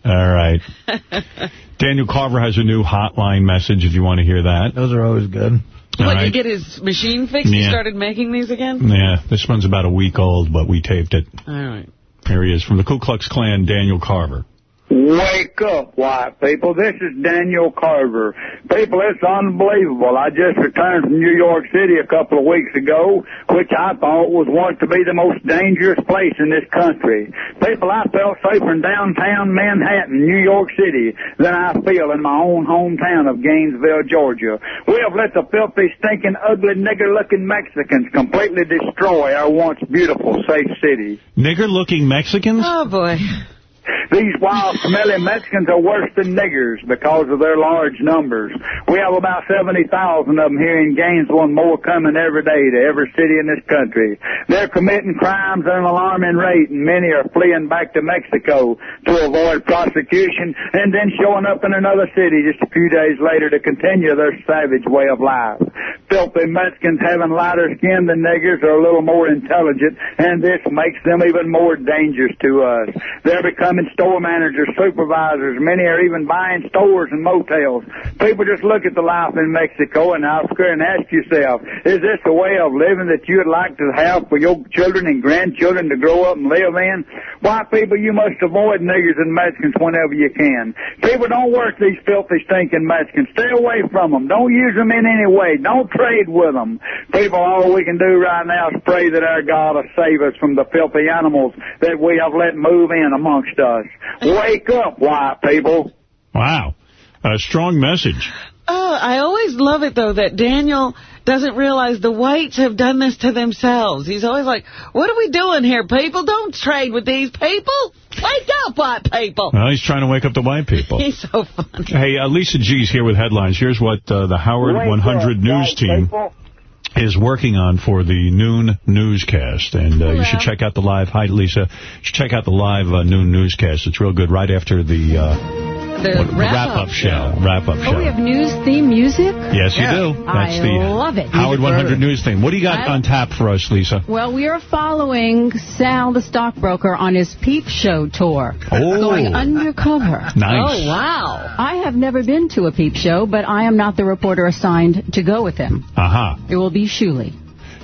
all right. Daniel Carver has a new hotline message if you want to hear that. Those are always good. All what, you get his machine fixed? He started making these again? Yeah, this one's about a week old, but we taped it. All right. Here he is from the Ku Klux Klan, Daniel Carver. Wake up, white people. This is Daniel Carver. People, it's unbelievable. I just returned from New York City a couple of weeks ago, which I thought was once to be the most dangerous place in this country. People, I felt safer in downtown Manhattan, New York City, than I feel in my own hometown of Gainesville, Georgia. We have let the filthy, stinking, ugly, nigger-looking Mexicans completely destroy our once beautiful, safe city. Nigger-looking Mexicans? Oh, boy. These wild, smelly Mexicans are worse than niggers because of their large numbers. We have about 70,000 of them here in Gainesville and more coming every day to every city in this country. They're committing crimes at an alarming rate and many are fleeing back to Mexico to avoid prosecution and then showing up in another city just a few days later to continue their savage way of life. filthy Mexicans having lighter skin than niggers are a little more intelligent, and this makes them even more dangerous to us. They're becoming store managers, supervisors. Many are even buying stores and motels. People just look at the life in Mexico and ask and ask yourself, is this the way of living that you'd like to have for your children and grandchildren to grow up and live in? Why, people, you must avoid niggers and Mexicans whenever you can. People, don't work these filthy, stinking Mexicans. Stay away from them. Don't use them in any way. Don't trade with them. People, all we can do right now is pray that our God will save us from the filthy animals that we have let move in amongst us. Wake up, white people. Wow. A strong message. Oh, I always love it, though, that Daniel doesn't realize the whites have done this to themselves. He's always like, what are we doing here, people? Don't trade with these people. Wake up, white people. Well, he's trying to wake up the white people. He's so funny. Hey, uh, Lisa G's here with headlines. Here's what uh, the Howard Wake 100 up, News team people. Is working on for the noon newscast. And uh, you should check out the live. Hi, Lisa. You should check out the live uh, noon newscast. It's real good right after the uh, The wrap-up show. Wrap-up Oh, we show. have news theme music? Yes, you do. That's I the uh, love it. Howard 100 News theme. What do you got I- on tap for us, Lisa? Well, we are following Sal, the stockbroker, on his Peep Show tour. Oh. Going undercover. Nice. Oh, wow. I have never been to a Peep Show, but I am not the reporter assigned to go with him. Aha. It will be Shuli.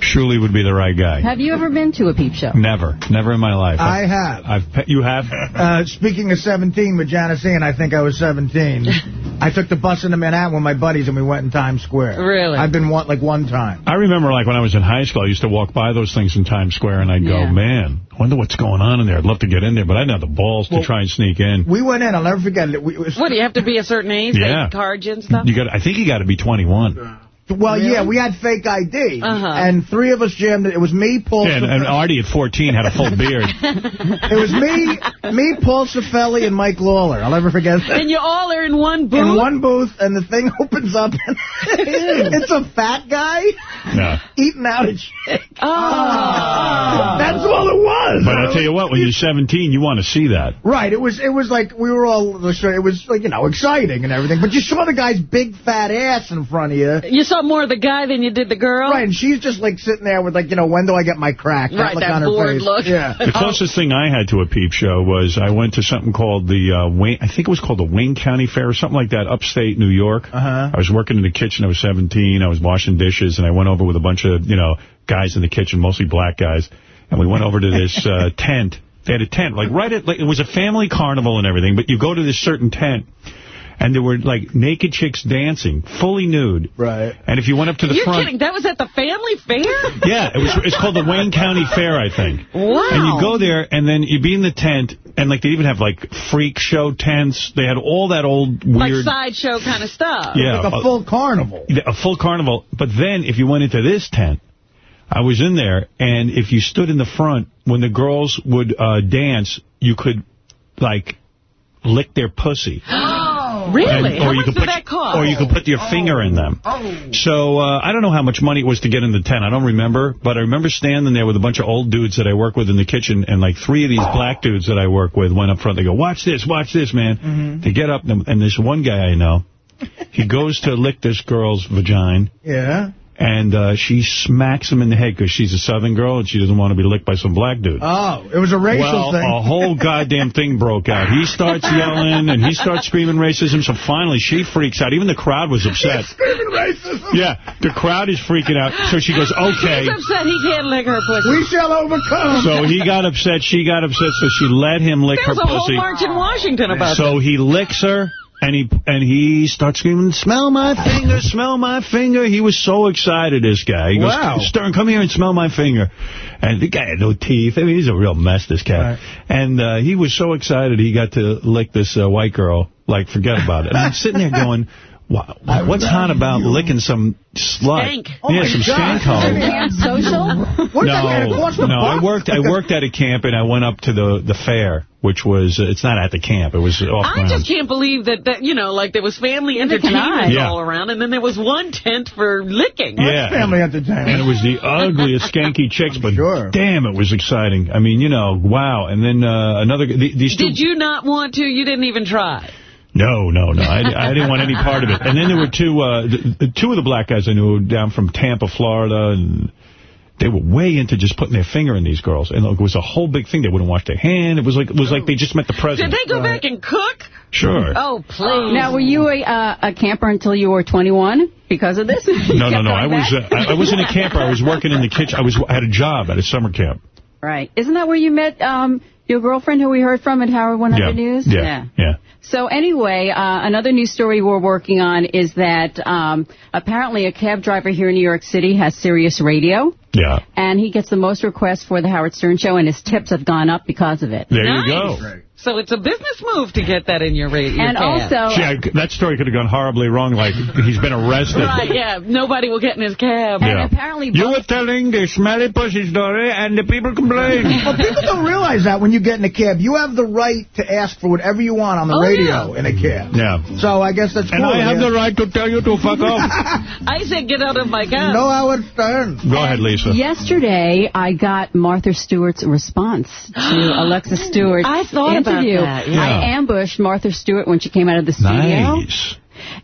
Shuli would be the right guy. Have you ever been to a Peep Show? Never. Never in my life. I have. I've you have? Uh, speaking of 17 with Janis Ian, I think I was 17. I took the bus into Manhattan with my buddies, and we went in Times Square. Really? I've been one, like one time. I remember, like, when I was in high school, I used to walk by those things in Times Square, and I'd go, man, I wonder what's going on in there. I'd love to get in there, but I didn't have the balls to try and sneak in. We went in. I'll never forget it. We, it was, What, do you have to be a certain age? Yeah. Like cards and stuff? You got, I think you got to be 21. Well, yeah, we had fake ID, Uh-huh. and three of us jammed it. It was me, Paul. Yeah, and, and Artie at 14 had a full beard. it was me, me, Paul Cifelli, and Mike Lawler. I'll never forget that. And you all are in one booth? in one booth, and the thing opens up, and it's a fat guy Yeah. eating out a chick. Oh. That's all it was. But I'll tell you what, when you're 17, you want to see that. Right, it was it was like we were all it was like you know exciting and everything, but you saw the guy's big fat ass in front of you. You saw more of the guy than you did the girl? Right, and she's just like sitting there with like you know when do I get my crack? Right, look that on her bored face. look. Yeah. The closest thing I had to a peep show was I went to something called the, uh, Wayne, I think it was called the Wayne County Fair or something like that, upstate New York. Uh-huh. I was working in the kitchen. I was 17. I was washing dishes, and I went over with a bunch of, you know, guys in the kitchen, mostly black guys. And we went over to this uh, tent. They had a tent, like right at, like, it was a family carnival and everything, but you go to this certain tent, and there were, like, naked chicks dancing, fully nude. Right. And if you went up to the You're front... kidding. That was at the family fair? Yeah, it was. It's called the Wayne County Fair, I think. Wow. And you go there, and then you be in the tent, and like they even have like freak show tents. They had all that old weird... Like sideshow kind of stuff. yeah, Like a full carnival. a full carnival. But then if you went into this tent, I was in there, and if you stood in the front when the girls would uh, dance, you could like lick their pussy. Really? And- How or you could put, that cost? Or you could put your finger in them. Oh. So uh, I don't know how much money it was to get in the tent. I don't remember, but I remember standing there with a bunch of old dudes that I work with in the kitchen, and like three of these black dudes that I work with went up front. They go, "Watch this, watch this, man." Mm-hmm. They get up, and, and this one guy I know, he goes to lick this girl's vagina. Yeah. And uh, she smacks him in the head because she's a Southern girl and she doesn't want to be licked by some black dude. Oh, it was a racial well, thing. a whole goddamn thing broke out. He starts yelling, and he starts screaming racism, so finally she freaks out. Even the crowd was upset. Screaming racism. Yeah, the crowd is freaking out. So she goes, okay. He's upset he can't lick her pussy. We shall overcome. So he got upset, she got upset, so she let him lick There her was a whole march in Washington about So he licks her, and he and he starts screaming, smell my finger, smell my finger. He was so excited, this guy. He goes, Wow. Stern, come here and smell my finger. And the guy had no teeth. I mean, he's a real mess, this cat. Right. And uh, he was so excited he got to lick this uh, white girl. Like, forget about it. And I'm sitting there going... Wow, what's hot about licking some slut? Skank. Oh yeah, my some God. skank hole. Camp social? What No, no, I worked. I worked at a camp, and I went up to the the fair, which was. Uh, it's not at the camp. It was off I grounds. just can't believe that, that, you know, like there was family entertainment Yeah. all around, and then there was one tent for licking. Yeah. Family entertainment. And entertainment. it was the ugliest skanky chicks, but Sure. damn, it was exciting. I mean, you know, wow. And then uh, another. The, these two. Did you not want to? You didn't even try. No, no, no. I, I didn't want any part of it. And then there were two, uh, the, the two of the black guys I knew down from Tampa, Florida, and they were way into just putting their finger in these girls. And it was a whole big thing. They wouldn't wash their hand. It was like it was like they just met the president. Did they go back and cook? Sure. Oh, please. Now, were you a, uh, a camper until you were 21 because of this? No, no, no. I was uh, I, I wasn't a camper. I was working in the kitchen. I was I had a job at a summer camp. Right. Isn't that where you met um, your girlfriend who we heard from at Howard 100 Yeah. News? Yeah. Yeah. So anyway, uh, another news story we're working on is that um, apparently a cab driver here in New York City has Sirius Radio. Yeah. And he gets the most requests for the Howard Stern Show, and his tips have gone up because of it. There Nice. you go. So it's a business move to get that in your radio. And also- Gee, I, that story could have gone horribly wrong. Like he's been arrested. Right, yeah. Nobody will get in his cab. Yeah. apparently you were telling the smelly pussy story, and the people complained. Well, people don't realize that when you get in a cab, you have the right to ask for whatever you want on the Oh, radio in a cab. Yeah. So I guess that's And cool. I have yeah. the right to tell you to fuck off. I said get out of my cab. No Howard Stern. Go ahead, Lisa. Yesterday, I got Martha Stewart's response to Alexa Stewart. I thought about interview. that, yeah. I ambushed Martha Stewart when she came out of the studio. Nice.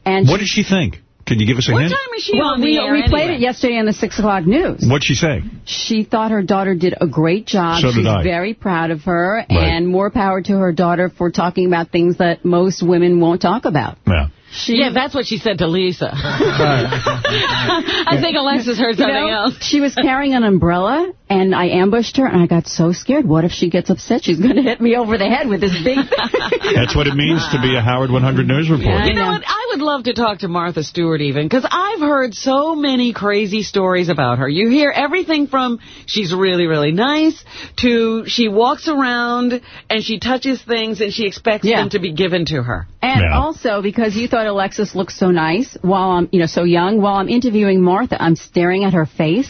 And What did she think? Can you give us a What hint? time is she well, on the we, air we played anyway? it yesterday on the 6 o'clock news. What'd she say? She thought her daughter did a great job. So did She's I. very proud of her, and more power to her daughter for talking about things that most women won't talk about. Yeah. She, yeah, that's what she said to Lisa. I think Alexis heard You something know, else. She was carrying an umbrella, and I ambushed her, and I got so scared. What if she gets upset? She's going to hit me over the head with this big... That's what it means to be a Howard 100 News reporter. You know what? I would love to talk to Martha Stewart even, because I've heard so many crazy stories about her. You hear everything from she's really, really nice to she walks around and she touches things and she expects Yeah. them to be given to her. And Yeah. also, because you thought Alexis looked so nice while I'm, you know, so young, while I'm interviewing Martha, I'm staring at her face.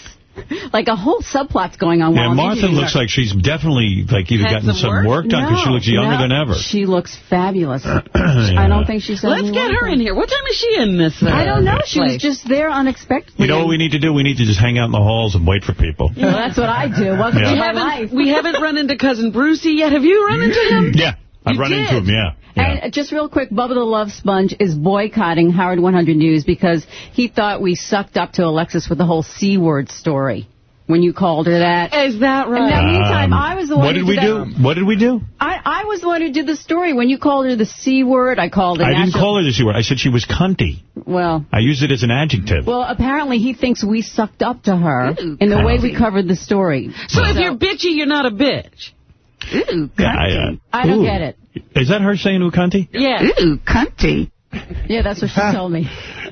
Like a whole subplot's going on Yeah, Martha looks her. like she's definitely like either Had gotten some some work? work done because she looks younger no, than ever. She looks fabulous. I don't think she's Let's get her in here. What time is she in this? Uh, I don't know. She was just there unexpectedly. You know what we need to do? We need to just hang out in the halls and wait for people. Well, that's what I do. Welcome Yeah. to We my haven't, life. we haven't run into Cousin Brucey yet. Have you run into him? Yeah, I've You run did? into him, yeah. yeah. And just real quick, Bubba the Love Sponge is boycotting Howard 100 News because he thought we sucked up to Alexis with the whole C word story when you called her that. Is that right? In right? the meantime, Um, I was the one What who did we that- do? What did we do? I, I was the one who did the story. When you called her the C word, I called her I didn't call her the C word. I said she was cunty. Well, I used it as an adjective. well, apparently he thinks we sucked up to her in the way we covered the story. So if you're bitchy, you're not a bitch. Ooh, Yeah, I, uh, I don't ooh. get it. Is that her saying ooh cunty? Yeah. Ooh, cunty. Yeah, that's what she told me.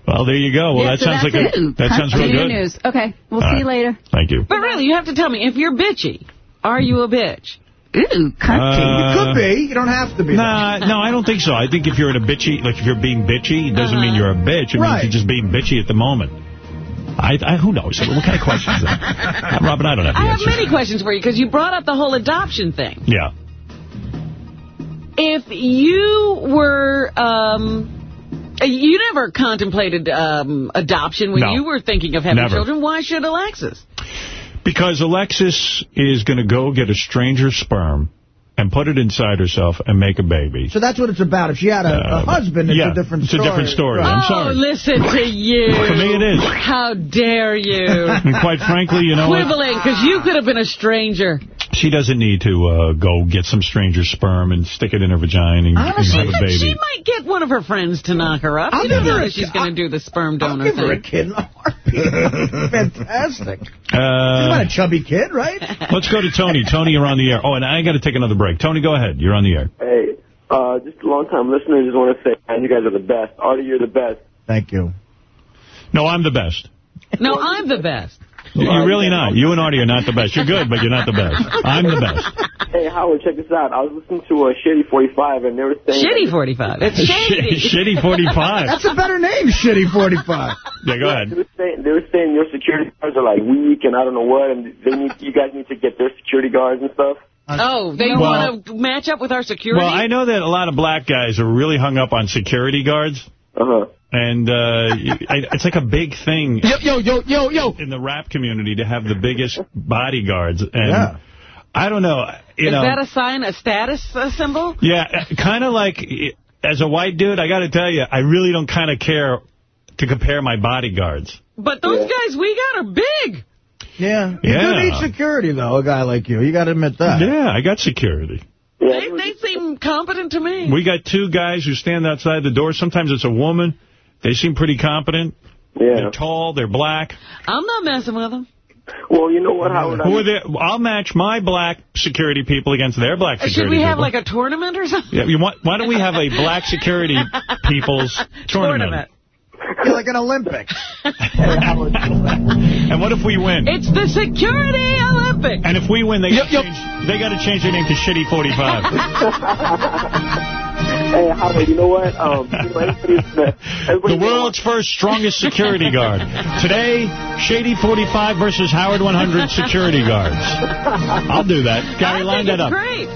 Well, there you go. Well, Yeah, that so sounds like that's a, it. that sounds real good. news. Okay, we'll All see right. you later. Thank you. But really, you have to tell me, if you're bitchy, are you a bitch? Ooh, Uh, you could be. You don't have to be. Nah, no, I don't think so. I think if you're in a bitchy, like if you're being bitchy, it doesn't mean you're a bitch. It Right. means you're just being bitchy at the moment. I, I who knows? What kind of questions Robin, I don't have the I have many questions for you, because you brought up the whole adoption thing. Yeah. If you were, um, you never contemplated um, adoption when No. you were thinking of having Never. children. Why should Alexis? Because Alexis is going to go get a stranger's sperm and put it inside herself and make a baby. So that's what it's about. If she had a, a Uh, husband, it's yeah, a different story. it's a different story. Right. I'm oh, sorry. listen to you. For me, it is. How dare you? And quite frankly, you know what? Quibbling, because you could have been a stranger. She doesn't need to uh, go get some stranger's sperm and stick it in her vagina and, and have a baby. she might get one of her friends to knock her up. I'll you don't give her know a- that she's going to do the sperm donor Give her a kid in a heartbeat. Fantastic. She's Uh, not a chubby kid, right? let's go to Tony. Tony, you're on the air. Oh, and I got to take another break. Tony, go ahead. You're on the air. Hey, uh, just a long-time listener. Just want to say, man, you guys are the best. Artie, you're the best. Thank you. No, I'm the best. No, I'm the best. You're really not. You and Artie are not the best. You're good, but you're not the best. I'm the best. Hey, Howard, check this out. I was listening to a Shitty 45, and they were saying... Shitty 45. It's shady. Shitty 45. That's a better name, Shitty 45. Yeah, go ahead. They were, saying, they were saying your security guards are, like, weak and I don't know what, and they need you guys need to get their security guards and stuff. Oh, they Well- want to match up with our security? Well, I know that a lot of black guys are really hung up on security guards. Uh-huh. And uh, it's like a big thing Yo, yo, yo, yo, yo. in the rap community to have the biggest bodyguards. And Yeah. I don't know. You Is know, that a sign, a status uh, symbol? Yeah, kind of like as a white dude, I got to tell you, I really don't kind of care to compare my bodyguards. But those guys we got are big. Yeah. You Yeah. do need security, though, a guy like you. You got to admit that. Yeah, I got security. They, they seem competent to me. We got two guys who stand outside the door. Sometimes it's a woman. They seem pretty competent. Yeah. They're tall. They're black. I'm not messing with them. Well, you know what, Howard? Who are they? I'll match my black security people against their black security people. Should we have people. like a tournament or something? Yeah, you want, why don't we have a black security people's tournament? Yeah, like an Olympics. And what if we win? It's the Security Olympics. And if we win, they got to change, they got to change their name to Shitty 45. Hey, Howard, you know what? Um, you know, everybody's, everybody the world's first strongest security guard. Today, Shade 45 versus Howard 100 security guards. I'll do that. Gary, line that up. Great.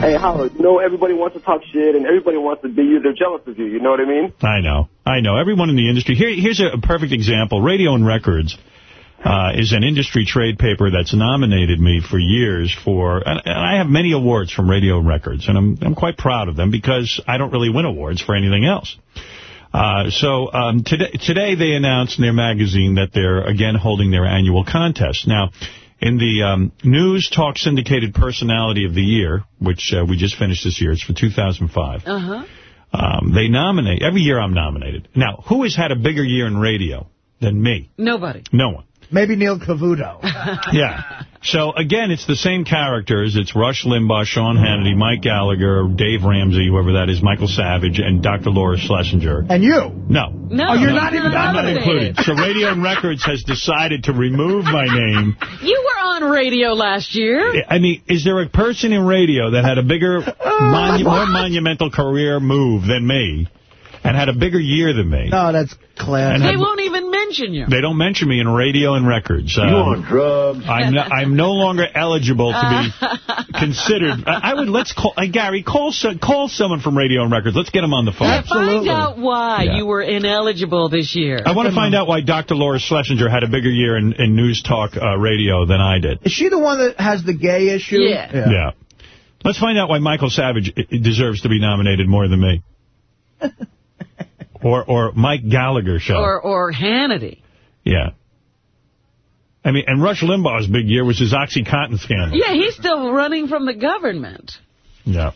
Hey, Howard, you know everybody wants to talk shit and everybody wants to be you. They're jealous of you. You know what I mean? I know. I know. Everyone in the industry. Here, here's a perfect example. Radio and Records uh, is an industry trade paper that's nominated me for years for, and, and I have many awards from Radio Records, and I'm, I'm quite proud of them because I don't really win awards for anything else. Uh, so um, today, today they announced in their magazine that they're again holding their annual contest. Now, in the um, News Talk Syndicated Personality of the Year, which uh, we just finished this year, it's for 2005. Uh-huh. Um, they nominate, every year I'm nominated. Now, who has had a bigger year in radio than me? Nobody. No one. Maybe Neil Cavuto. Yeah. So, again, it's the same characters. It's Rush Limbaugh, Sean Hannity, Mike Gallagher, Dave Ramsey, whoever that is, Michael Savage, and Dr. Laura Schlesinger. And you? No. No, Oh, you're No. not even I'm not included. So Radio and Records has decided to remove my name. You were on radio last year. I mean, is there a person in radio that had a bigger, uh, monu more monumental career move than me and had a bigger year than me? Oh, that's class. And They had- won't even mention you. They don't mention me in radio and records. Um, You on drugs? I'm no, I'm no longer eligible to be considered. I, I would let's call uh, Gary call so, call someone from radio and records. Let's get him on the phone. Absolutely. Find out why Yeah. you were ineligible this year. I want to find out why Dr. Laura Schlesinger had a bigger year in, in news talk uh, radio than I did. Is she the one that has the gay issue? Yeah. Yeah. Let's find out why Michael Savage deserves to be nominated more than me. or or Mike Gallagher show. Or or Hannity. yeah. I mean, and Rush Limbaugh's big year was his OxyContin scandal. Yeah, he's still running from the government. Yeah.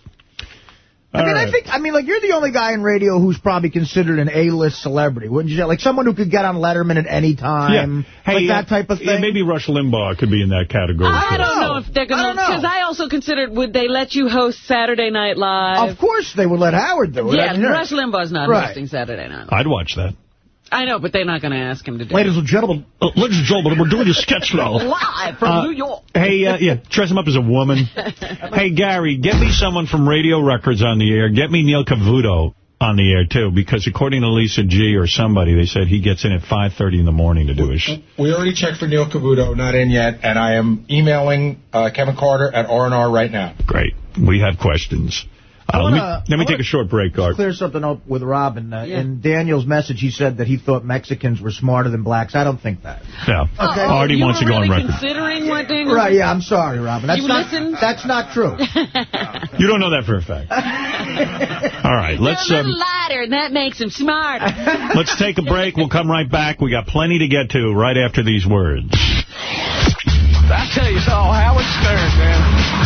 I mean, All I think, I mean, like, you're the only guy in radio who's probably considered an A-list celebrity, wouldn't you say? Like, someone who could get on Letterman at any time. Hey, like uh, that type of thing. Yeah, maybe Rush Limbaugh could be in that category. I too. don't know if they're going to, because I also considered, would they let you host Saturday Night Live? Of course they would let Howard do it. Yeah, I mean, Rush Limbaugh's not Right. hosting Saturday Night Live. I'd watch that. I know, but they're not going to ask him to do Ladies and gentlemen. Uh, ladies and gentlemen, we're doing a sketch it. now. Live from Uh, New York. Hey, uh, yeah, dress him up as a woman. hey, Gary, get me someone from Radio Records on the air. Get me Neil Cavuto on the air, too, because according to Lisa G or somebody, they said he gets in at 5.30 in the morning to do his... sh- We already checked for Neil Cavuto, not in yet, and I am emailing uh, Kevin Carter at R&R right now. Great. We have questions. Uh, let me, wanna- let me I take a short break, Art. Clear something up with Robin. Uh, Yeah. In Daniel's message, he said that he thought Mexicans were smarter than blacks. I don't think that. Yeah. Okay. Artie wants to go really on record. considering what Daniel Right, yeah, I'm sorry, Robin. That's You not, listened? That's not true. You don't know that for a fact. All right, let's... They're a Um, lighter, and that makes him smarter. Let's take a break. We'll come right back. We got plenty to get to right after these words. I tell you so, Howard Stern, man.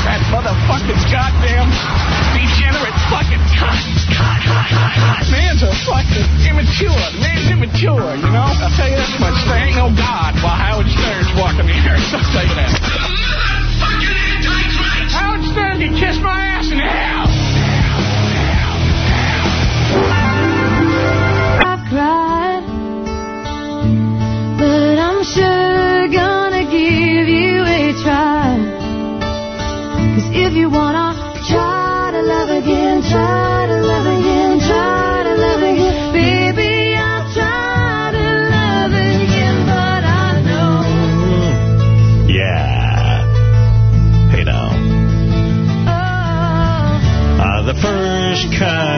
That motherfucking goddamn degenerate fucking cunt. Man's a fucking immature. Man's immature, you know? I'll tell you that much. There ain't no God while Howard Stern's walking the earth. I'll tell you that. Howard Stern can kiss my ass in hell. I've cried, but I'm sure gonna give you a try. Cause if you wanna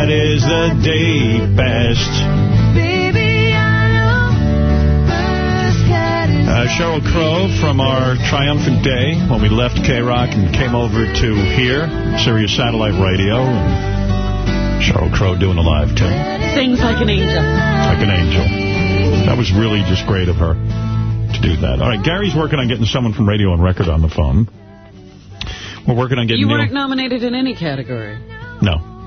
cut is the deepest. Baby, I know. First cut is Uh, Sheryl Crow from our triumphant day when we left K-Rock and came over to here, Sirius Satellite Radio. And Sheryl Crow doing a live tune. Sings like an angel. Like an angel. That was really just great of her to do that. All right, Gary's working on getting someone from Radio and Record on the phone. We're working on getting You weren't nominated in any category. No.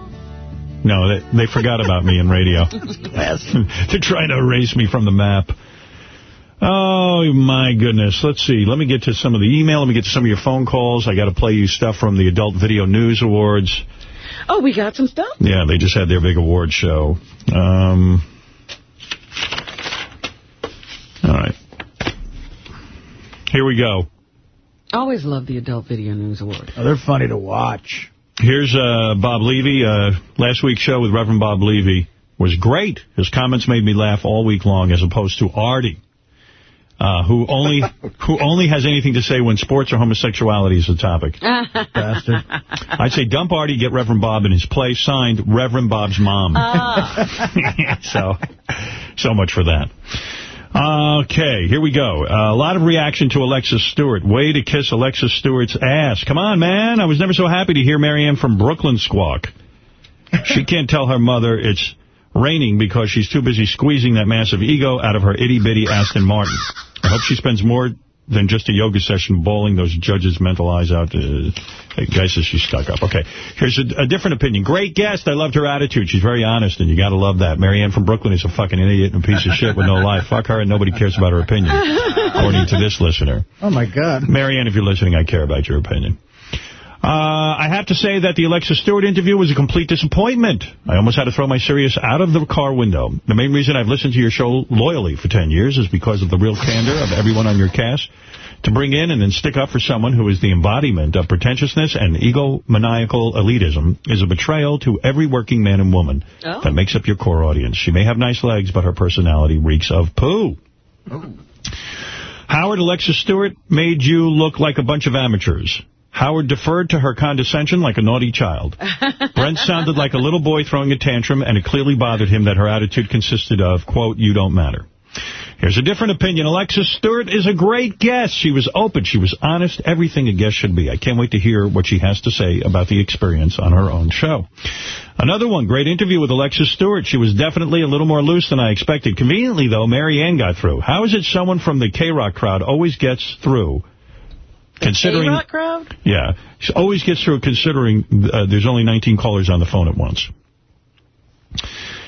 No, they, they forgot about me in radio. They're trying to erase me from the map. Oh, my goodness. Let's see. Let me get to some of the email. Let me get to some of your phone calls. I got to play you stuff from the Adult Video News Awards. Oh, we got some stuff? Yeah, they just had their big award show. Um, all right. Here we go. Always love the Adult Video News Awards. Oh, they're funny to watch. Here's uh, Bob Levy. Uh, last week's show with Reverend Bob Levy was great. His comments made me laugh all week long, as opposed to Artie, uh, who only who only has anything to say when sports or homosexuality is a topic. Bastard. I'd say dump Artie, get Reverend Bob in his place. Signed, Reverend Bob's mom. so, so much for that. Okay, here we go. Uh, a lot of reaction to Alexis Stewart. Way to kiss Alexis Stewart's ass. Come on, man. I was never so happy to hear Marianne from Brooklyn squawk. She can't tell her mother it's raining because she's too busy squeezing that massive ego out of her itty-bitty Aston Martin. I hope she spends more than just a yoga session bawling those judges' mental eyes out. Uh, guy says she's stuck up. Okay, here's a, a different opinion. Great guest. I loved her attitude. She's very honest, and you got to love that. Marianne from Brooklyn is a fucking idiot and a piece of shit with no life. Fuck her, and nobody cares about her opinion, according to this listener. Oh, my God. Marianne, if you're listening, I care about your opinion. Uh, I have to say that the Alexis Stewart interview was a complete disappointment. I almost had to throw my Sirius out of the car window. The main reason I've listened to your show loyally for 10 years is because of the real candor of everyone on your cast. To bring in and then stick up for someone who is the embodiment of pretentiousness and egomaniacal elitism is a betrayal to every working man and woman Oh. that makes up your core audience. She may have nice legs, but her personality reeks of poo. Howard Alexis Stewart made you look like a bunch of amateurs. Howard deferred to her condescension like a naughty child. Brent sounded like a little boy throwing a tantrum, and it clearly bothered him that her attitude consisted of, quote, you don't matter. Here's a different opinion. Alexis Stewart is a great guest. She was open. She was honest. Everything a guest should be. I can't wait to hear what she has to say about the experience on her own show. Another one, great interview with Alexis Stewart. She was definitely a little more loose than I expected. Conveniently, though, Marianne got through. How is it someone from the K-Rock crowd always gets through? Considering, crowd? yeah, she always gets through considering uh, there's only 19 callers on the phone at once.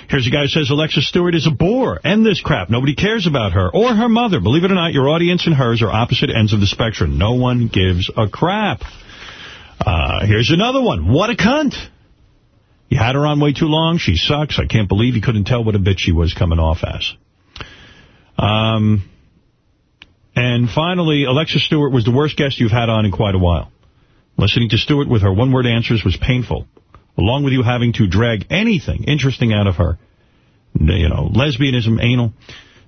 Here's a guy who says Alexis Stewart is a bore. End this crap. Nobody cares about her or her mother. Believe it or not, your audience and hers are opposite ends of the spectrum. No one gives a crap. Uh, here's another one. What a cunt. You had her on way too long. She sucks. I can't believe you couldn't tell what a bitch she was coming off as. Um, and finally, Alexis Stewart was the worst guest you've had on in quite a while. Listening to Stewart with her one-word answers was painful, along with you having to drag anything interesting out of her. You know, lesbianism, anal.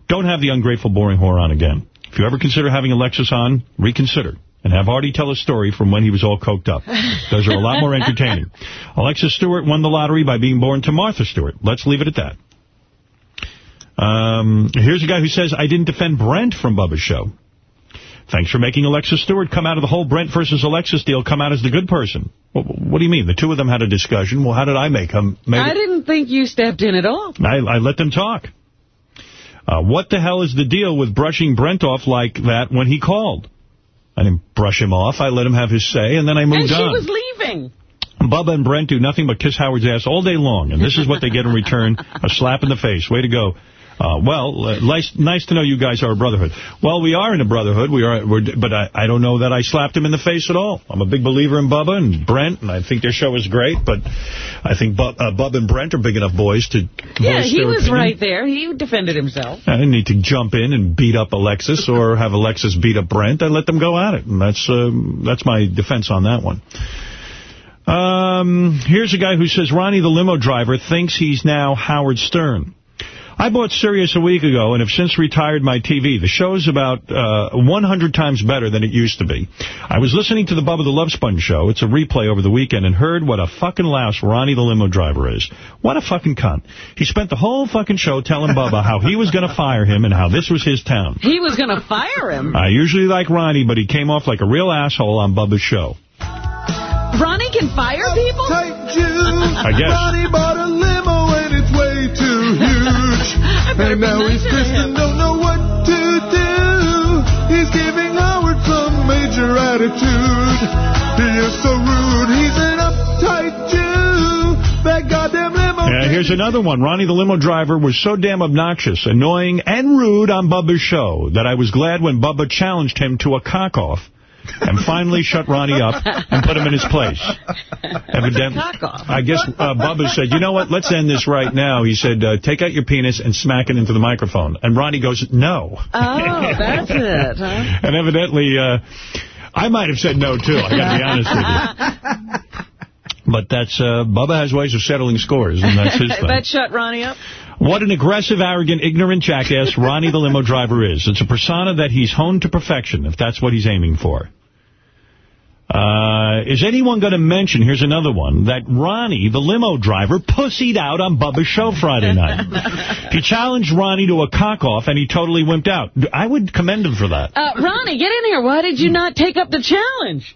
Don't have the ungrateful, boring whore on again. If you ever consider having Alexis on, reconsider. And have Artie tell a story from when he was all coked up. Those are a lot more entertaining. Alexis Stewart won the lottery by being born to Martha Stewart. Let's leave it at that. Um, here's a guy who says, I didn't defend Brent from Bubba's show. Thanks for making Alexis Stewart come out of the whole Brent versus Alexis deal, come out as the good person. What, what do you mean? The two of them had a discussion. Well, how did I make them? I didn't think you stepped in at all. I, I let them talk. Uh, what the hell is the deal with brushing Brent off like that when he called? I didn't brush him off. I let him have his say, and then I moved on. And she on. was leaving. Bubba and Brent do nothing but kiss Howard's ass all day long, and this is what they get in return, a slap in the face. Way to go. Uh, well, uh, nice, nice to know you guys are a brotherhood. Well, we are in a brotherhood, we are, we're, but I, I don't know that I slapped him in the face at all. I'm a big believer in Bubba and Brent, and I think their show is great, but I think Bub, uh, Bubba and Brent are big enough boys to Yeah, he was opinion. right there. He defended himself. I didn't need to jump in and beat up Alexis or have Alexis beat up Brent. I let them go at it, and that's um, that's my defense on that one. Um, here's a guy who says Ronnie the limo driver thinks he's now Howard Stern. I bought Sirius a week ago and have since retired my TV. The show's about uh, 100 times better than it used to be. I was listening to the Bubba the Love Sponge show. It's a replay over the weekend and heard what a fucking louse Ronnie the limo driver is. What a fucking cunt. He spent the whole fucking show telling Bubba how he was going to fire him and how this was his town. He was going to fire him. I usually like Ronnie, but he came off like a real asshole on Bubba's show. Ronnie can fire people? I guess. And now he's pissed and don't know what to do. He's giving Howard some major attitude. He is so rude, he's an uptight Jew. That goddamn limo. Yeah, here's another one. Ronnie the limo driver was so damn obnoxious, annoying, and rude on Bubba's show that I was glad when Bubba challenged him to a cock-off and finally shut Ronnie up and put him in his place. Evidently, I guess uh, Bubba said, you know what, let's end this right now. He said, uh, take out your penis and smack it into the microphone. And Ronnie goes, no. Oh, that's it, huh? And evidently, uh, I might have said no, too. I got to be honest with you. But that's, uh, Bubba has ways of settling scores, and that's his thing. that shut Ronnie up? What an aggressive, arrogant, ignorant jackass Ronnie the limo driver is. It's a persona that he's honed to perfection, if that's what he's aiming for. Uh, is anyone going to mention, here's another one, that Ronnie, the limo driver, pussied out on Bubba's show Friday night. he challenged Ronnie to a cock-off, and he totally wimped out. I would commend him for that, Uh, Ronnie, get in here. Why did you not take up the challenge?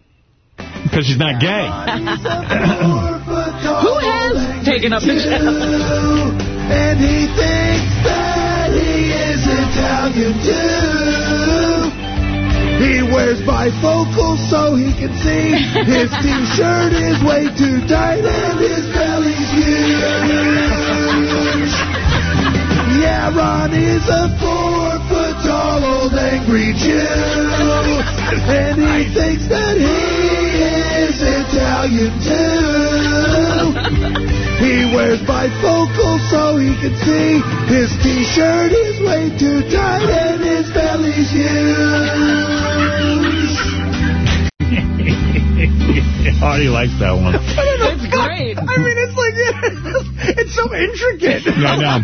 because he's not gay. Who has taken up the challenge? And he thinks that he is Italian too. He wears bifocals so he can see. His t-shirt is way too tight and his belly's huge. Yeah, Ron is a four-foot-tall old angry Jew. And he thinks that he is Italian too. Wears bifocals so he can see. His t-shirt is way too tight and his belly's huge. Artie likes that one. It's great. I mean, it's like, it's so intricate. Yeah, I know.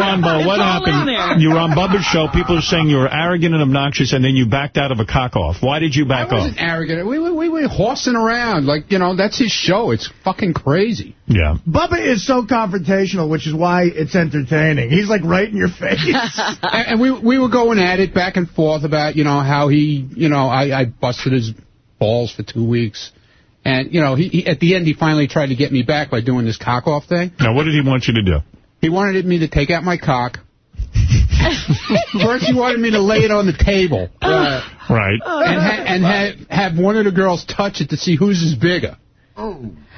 Ronbo, what It's all in happened? You were on Bubba's show. People are saying you were arrogant and obnoxious, and then you backed out of a cock-off. Why did you back off? I off? wasn't arrogant. We, we, we were horsing around. Like, you know, that's his show. It's fucking crazy. Yeah. Bubba is so confrontational, which is why it's entertaining. He's like right in your face. and, and we we were going at it back and forth about, you know, how he, you know, I, I busted his balls for two weeks. And, you know, he, he at the end, he finally tried to get me back by doing this cock-off thing. Now, what did he want you to do? He wanted me to take out my cock. First, he wanted me to lay it on the table. Uh, Right. and ha and ha have one of the girls touch it to see whose is bigger.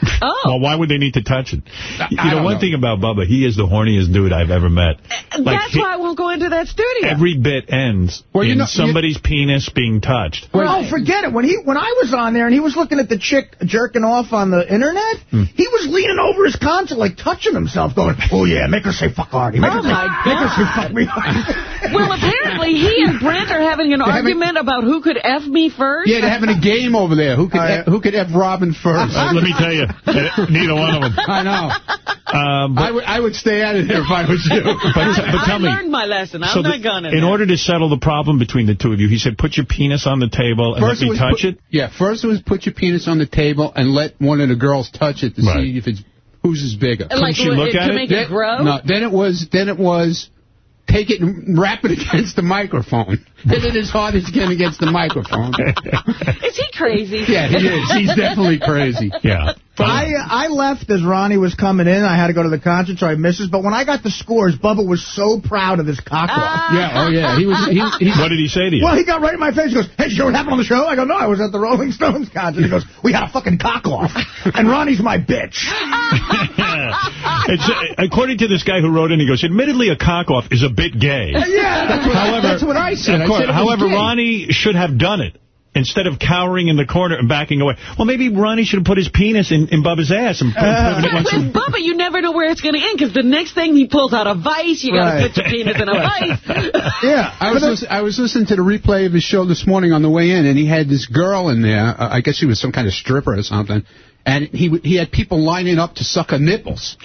Well, why would they need to touch it? You know, one know. thing about Bubba, he is the horniest dude I've ever met. Like, That's he- why I won't go into that studio. every bit ends Well, you in know- somebody's penis being touched. Oh, forget it. When he when I was on there and he was looking at the chick jerking off on the internet, Hmm. he was leaning over his console, like touching himself, going, "Oh yeah, make her say fuck Artie, make, Oh, her, say, my make her say fuck me." Well, apparently he and Brent are having an argument about who could F me first. Yeah, they're having a game over there. Who could F, who could F Robin first? Uh, let me tell you, uh, neither one of them. I know. Um, I would I would stay out of there if I was you. But, but tell I me, learned my lesson. I'm so not gonna. in order to settle the problem between the two of you, he said, put your penis on the table and First let me was touch put, it? Yeah, first it was put your penis on the table and let one of the girls touch it to Right. see if it's whose is bigger. Like, Couldn't she look to at it? make it Then- grow? No, then it was then it was take it and wrap it against the microphone. Hit it as hard as you can against the microphone. Is he crazy? Yeah, he is. He's definitely crazy. Yeah. I I left as Ronnie was coming in. I had to go to the concert, so I missed it. But when I got the scores, Bubba was so proud of his cock off. Yeah, oh yeah. He was. He, he, what did he say to you? Well, he got right in my face. He goes, hey, did you know what happened on the show? I go, no, I was at the Rolling Stones concert. He goes, we had a fucking cock off. And Ronnie's my bitch. it's, uh, according to this guy who wrote in, he goes, admittedly, a cock-off is a bit gay. Yeah, that's what, However- that's what I said. Of I said however, gay. Ronnie should have done it. Instead of cowering in the corner and backing away. Well, maybe Ronnie should have put his penis in, in Bubba's ass and put, proven it once With Bubba, you never know where it's going to end, because the next thing he pulls out a vice, you got to put your penis in a vice. yeah. I was listen, I was listening to the replay of his show this morning on the way in, and he had this girl in there. Uh, I guess she was some kind of stripper or something. And he w- he had people lining up to suck her nipples.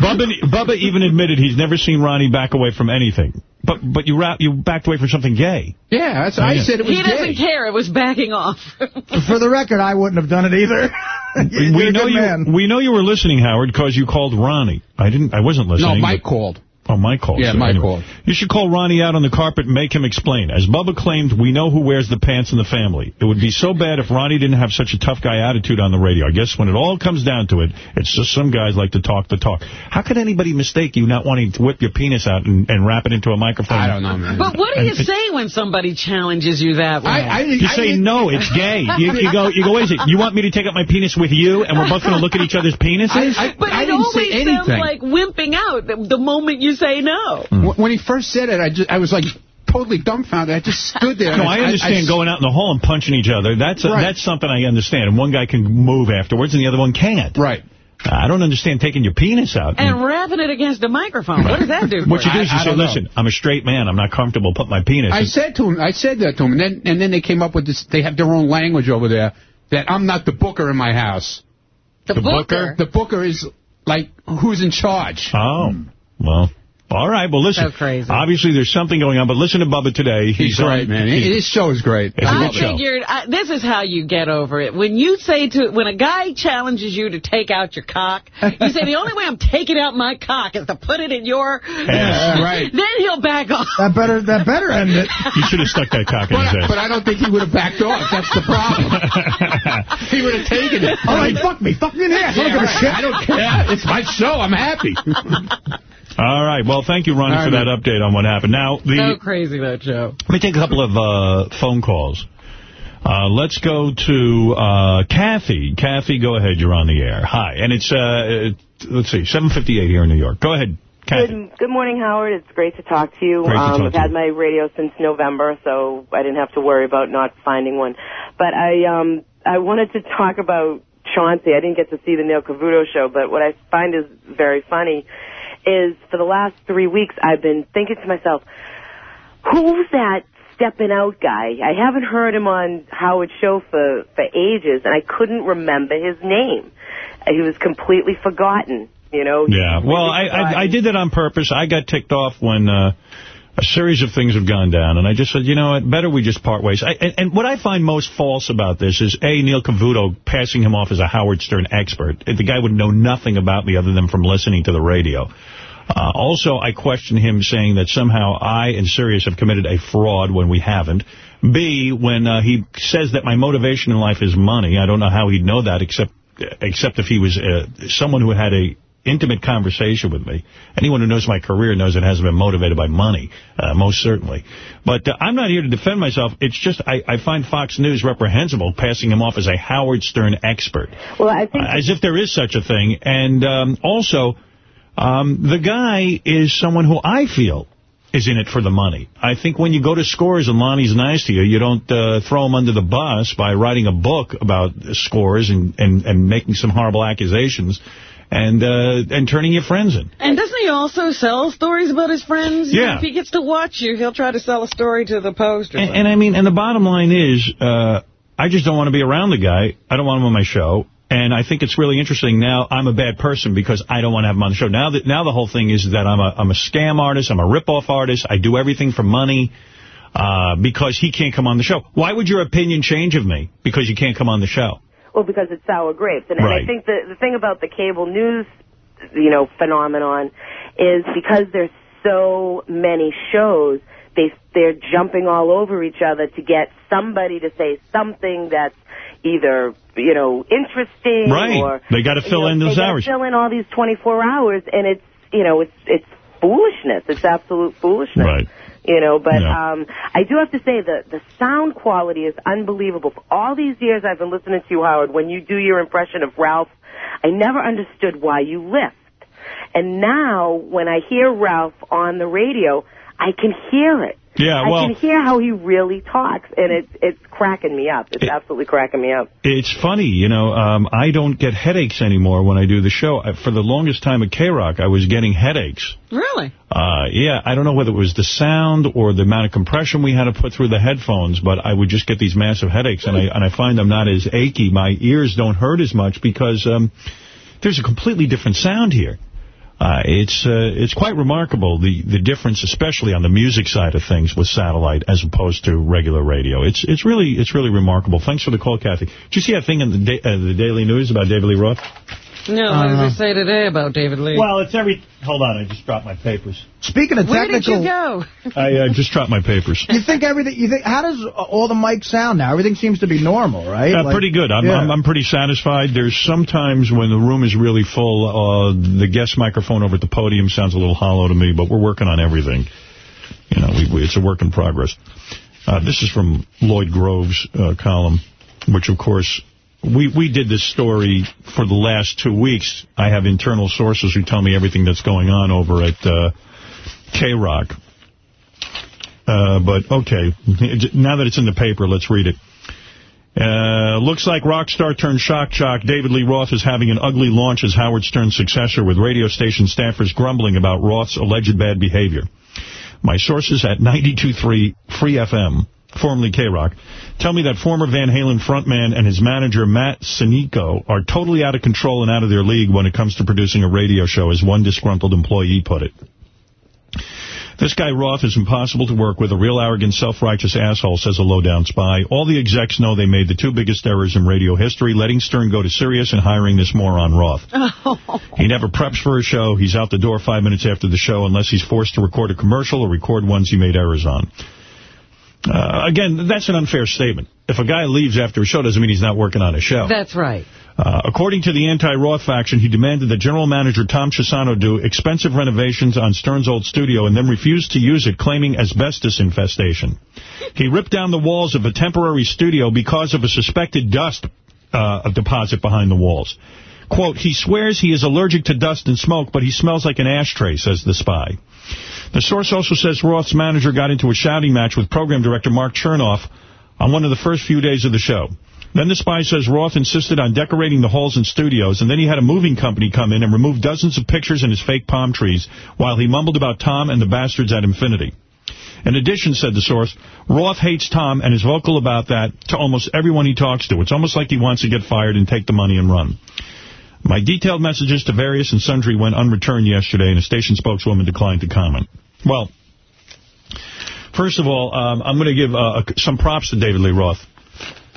Bubba, Bubba even admitted he's never seen Ronnie back away from anything. But but you ra- you backed away from something gay. Yeah, that's Oh, I yeah. said it was He doesn't care. It was backing off. For the record, I wouldn't have done it either. We know you. man. We know you were listening, Howard, because you called Ronnie. I didn't. I wasn't listening. No, Mike but- called. Oh, Mike called. Yeah, so Mike anyway. called. You should call Ronnie out on the carpet and make him explain. As Bubba claimed, we know who wears the pants in the family. It would be so bad if Ronnie didn't have such a tough guy attitude on the radio. I guess when it all comes down to it, it's just some guys like to talk the talk. How could anybody mistake you not wanting to whip your penis out and, and wrap it into a microphone? I don't know, man. But what do you And- and- say when somebody challenges you that way? you say no, it's gay. You, you go, you go. Wait a second. You want me to take up my penis with you, and we're both going to look at each other's penises? but it always sounds like wimping out the, the moment you say no. Wh- When he first said it, I just I was like totally dumbfounded. I just stood there. No, and I understand going out in the hall and punching each other. That's a, Right. that's something I understand. And one guy can move afterwards, and the other one can't. Right. I don't understand taking your penis out. And wrapping it against a microphone. What does that do? what you do is you I say, don't know. listen, I'm a straight man. I'm not comfortable putting my penis. I said to him, I said that to him, and then and then they came up with this. They have their own language over there. That I'm not the booker in my house. The The booker? The booker is like who's in charge. Oh, well. All right, well, listen. So crazy. Obviously, there's something going on, but listen to Bubba today. He's great, man. he- His show is great. It's a I good show. figured I, this is how you get over it. When you say to when a guy challenges you to take out your cock, you say the only way I'm taking out my cock is to put it in your Ass. Right. Then he'll back off. That better that better end it. You should have stuck that cock in his But, ass. but I don't think he would have backed off. That's the problem. he would have taken it. All right, fuck me. Fuck me in the ass. I don't Yeah, give a shit. I don't care. It's my show. I'm happy. All right. Well, thank you, Ronnie, All for right, that update on what happened. Now, the so crazy that show. let me take a couple of uh, phone calls. Uh, let's go to uh, Kathy. Kathy, go ahead. You're on the air. Hi. And it's, uh, it- let's see, 758 here in New York. Go ahead, Kathy. Good, good morning, Howard. It's great to talk to you. Great to um, talk I've to had you. my radio since November, so I didn't have to worry about not finding one. But I um, I wanted to talk about Chauncey. I didn't get to see the Neil Cavuto show, but what I find is very funny is for the last three weeks I've been thinking to myself, who's that Steppin' Out guy? I haven't heard him on Howard's show for, for ages, and I couldn't remember his name. He was completely forgotten. You know, Yeah, well, I, I I did that on purpose. I got ticked off when uh, a series of things have gone down, and I just said, you know what, better we just part ways. I, and, and what I find most false about this is, A, Neil Cavuto passing him off as a Howard Stern expert. The guy would know nothing about me other than from listening to the radio. Uh, also, I question him saying that somehow I and Sirius have committed a fraud when we haven't. B, when uh, he says that my motivation in life is money, I don't know how he'd know that except except if he was uh, someone who had a intimate conversation with me. Anyone who knows my career knows it hasn't been motivated by money, uh, most certainly. But uh, I'm not here to defend myself. It's just I, I find Fox News reprehensible passing him off as a Howard Stern expert. Well, I think As if there is such a thing. And um, also, um, the guy is someone who I feel is in it for the money. I think when you go to scores and Lonnie's nice to you, you don't uh, throw him under the bus by writing a book about scores and, and, and making some horrible accusations and uh, and turning your friends in. And doesn't he also sell stories about his friends? You know, Yeah. if he gets to watch you, he'll try to sell a story to the Post And, and I mean, and the bottom line is, uh, I just don't want to be around the guy. I don't want him on my show. And I think it's really interesting now I'm a bad person because I don't want to have him on the show. Now that now the whole thing is that I'm a I'm a scam artist, I'm a rip-off artist, I do everything for money uh, because he can't come on the show. Why would your opinion change of me because you can't come on the show? Well, because it's sour grapes. And, and I think the, the thing about the cable news, you know, phenomenon is because there's so many shows, they, they're jumping all over each other to get somebody to say something that's either, you know, interesting Right. or... They gotta fill you know, in those hours. fill in all these 24 hours, and it's, you know, it's, it's foolishness. It's absolute foolishness. Right. You know, but Yeah. um, I do have to say that the sound quality is unbelievable. For all these years I've been listening to you, Howard, when you do your impression of Ralph, I never understood why you lift. And now, when I hear Ralph on the radio, I can hear it. Yeah, I well- can hear how he really talks, and it's it's cracking me up. It's absolutely cracking me up. It's funny, you know, um, I don't get headaches anymore when I do the show. I, for the longest time at K-Rock, I was getting headaches. Really? Uh, yeah, I don't know whether it was the sound or the amount of compression we had to put through the headphones, but I would just get these massive headaches, and I and I find I'm not as achy. My ears don't hurt as much because um, there's a completely different sound here. Uh, it's uh, it's quite remarkable the the difference, especially on the music side of things, with satellite as opposed to regular radio. It's it's really it's really remarkable. Thanks for the call, Kathy. Did you see that thing in the da uh, the Daily News about David Lee Roth? No, what does it say today about David Lee? Well, it's every... Hold on, I just dropped my papers. Speaking of Where did you go? I uh, just dropped my papers. You think everything... You think How does all the mics sound now? Everything seems to be normal, right? Uh, Like- pretty good. I'm, Yeah. I'm I'm pretty satisfied. There's sometimes when the room is really full, uh, the guest microphone over at the podium sounds a little hollow to me, but we're working on everything. You know, we, we, it's a work in progress. Uh, this is from Lloyd Grove's uh, column, which, of course, we, we did this story for the last two weeks. I have internal sources who tell me everything that's going on over at uh, K-Rock. Uh, but, okay, now that it's in the paper, let's read it. Uh, looks like rock star turned shock jock David Lee Roth is having an ugly launch as Howard Stern's successor with radio station staffers grumbling about Roth's alleged bad behavior. My sources at 92.3 Free FM, formerly K-Rock, tell me that former Van Halen frontman and his manager Matt Sinico are totally out of control and out of their league when it comes to producing a radio show, as one disgruntled employee put it. This guy Roth is impossible to work with, a real arrogant, self-righteous asshole, says a low-down spy. All the execs know they made the two biggest errors in radio history, letting Stern go to Sirius and hiring this moron Roth. Oh. He never preps for a show. He's out the door five minutes after the show unless he's forced to record a commercial or record ones he made errors on. Uh, again, that's an unfair statement. If a guy leaves after a show doesn't mean he's not working on a show. That's right. Uh, according to the anti-Roth faction, he demanded that general manager Tom Chiusano do expensive renovations on Stern's old studio and then refused to use it, claiming asbestos infestation. He ripped down the walls of a temporary studio because of a suspected dust uh, deposit behind the walls. Quote, he swears he is allergic to dust and smoke, but he smells like an ashtray, says the spy. The source also says Roth's manager got into a shouting match with program director Mark Chernoff on one of the first few days of the show. Then the spy says Roth insisted on decorating the halls and studios, and then he had a moving company come in and remove dozens of pictures and his fake palm trees while he mumbled about Tom and the bastards at Infinity. In addition, said the source, Roth hates Tom and is vocal about that to almost everyone he talks to. It's almost like he wants to get fired and take the money and run. My detailed messages to various and sundry went unreturned yesterday, and a station spokeswoman declined to comment. Well, first of all, um, I'm going to give uh, some props to David Lee Roth.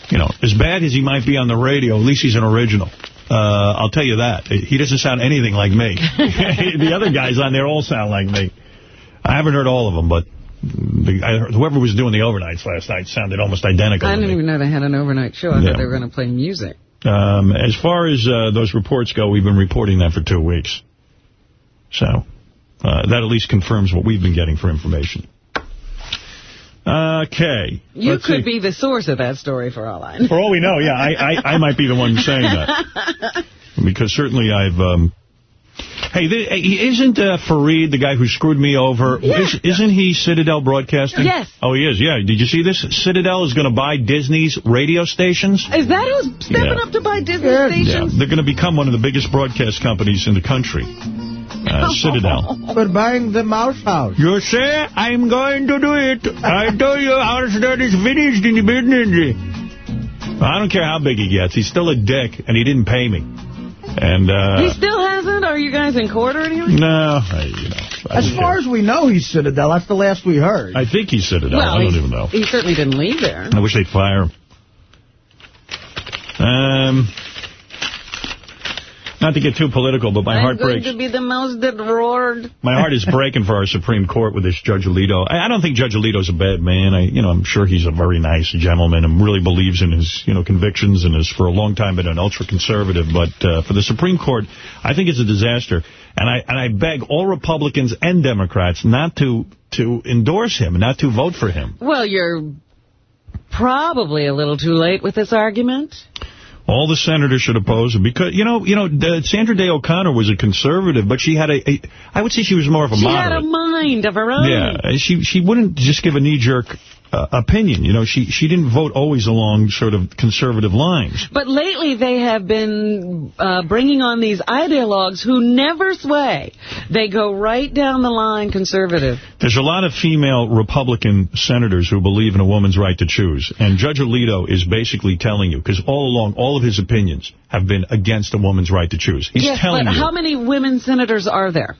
You know, as bad as he might be on the radio, at least he's an original. Uh, I'll tell you that. He doesn't sound anything like me. the other guys on there all sound like me. I haven't heard all of them, but the, I whoever was doing the overnights last night sounded almost identical. I didn't even know they had an overnight show. I Yeah. thought they were going to play music. Um, as far as uh, those reports go, we've been reporting that for two weeks. So uh, that at least confirms what we've been getting for information. Okay. You Let's could see. be the source of that story for all I know. For all we know, yeah, I, I, I might be the one saying that. Because certainly I've... Um, hey, th isn't uh, Farid the guy who screwed me over? Is, isn't he Citadel Broadcasting? Yes. Oh, he is, yeah. Did you see this? Citadel is going to buy Disney's radio stations. Is that who's stepping Yeah. up to buy Disney Yeah, stations? they're going to become one of the biggest broadcast companies in the country. Uh, Citadel. We're buying the mouse house. You say, I'm going to do it. I tell you our that is finished in the business. I don't care how big he gets. He's still a dick, and he didn't pay me. And, uh... he still hasn't? Are you guys in court or anything? No, I, you know. I As don't far as we know, he's Citadel. That's the last we heard. I think he's Citadel. Well, I don't he's- even know. He certainly didn't leave there. I wish they'd fire him. Um, not to get too political, but my I'm heart going breaks. to be the mouse that roared. My heart is breaking for our Supreme Court with this Judge Alito. I, I don't think Judge Alito's a bad man. I, you know, I'm sure he's a very nice gentleman and really believes in his, you know, convictions and has for a long time been an ultra-conservative. But uh, for the Supreme Court, I think it's a disaster. And I and I beg all Republicans and Democrats not to to endorse him, not to vote for him. Well, you're probably a little too late with this argument. All the senators should oppose him because you know, you know, the, Sandra Day O'Connor was a conservative, but she had a, a, I would say she was more of a She moderate. had a mind of her own. Yeah, she she wouldn't just give a knee-jerk uh, opinion. You know, she she didn't vote always along sort of conservative lines. But lately they have been uh, bringing on these ideologues who never sway. They go right down the line conservative. There's a lot of female Republican senators who believe in a woman's right to choose, and Judge Alito is basically telling you, because all along, all of his opinions have been against a woman's right to choose. He's yes, telling but you. how many women senators are there?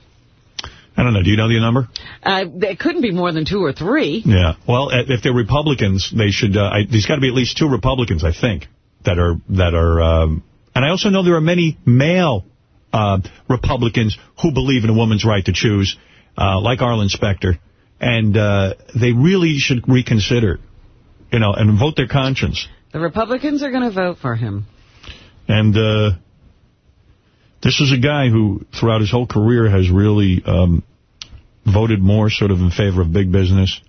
I don't know. Do you know the number? Uh, there couldn't be more than two or three. Yeah. Well, if they're Republicans, they should. Uh, I, there's got to be at least two Republicans, I think, that are that are. Um, and I also know there are many male uh, Republicans who believe in a woman's right to choose, uh, like Arlen Specter, and uh, they really should reconsider, you know, and vote their conscience. The Republicans are going to vote for him. And uh, this is a guy who, throughout his whole career, has really um, voted more sort of in favor of big business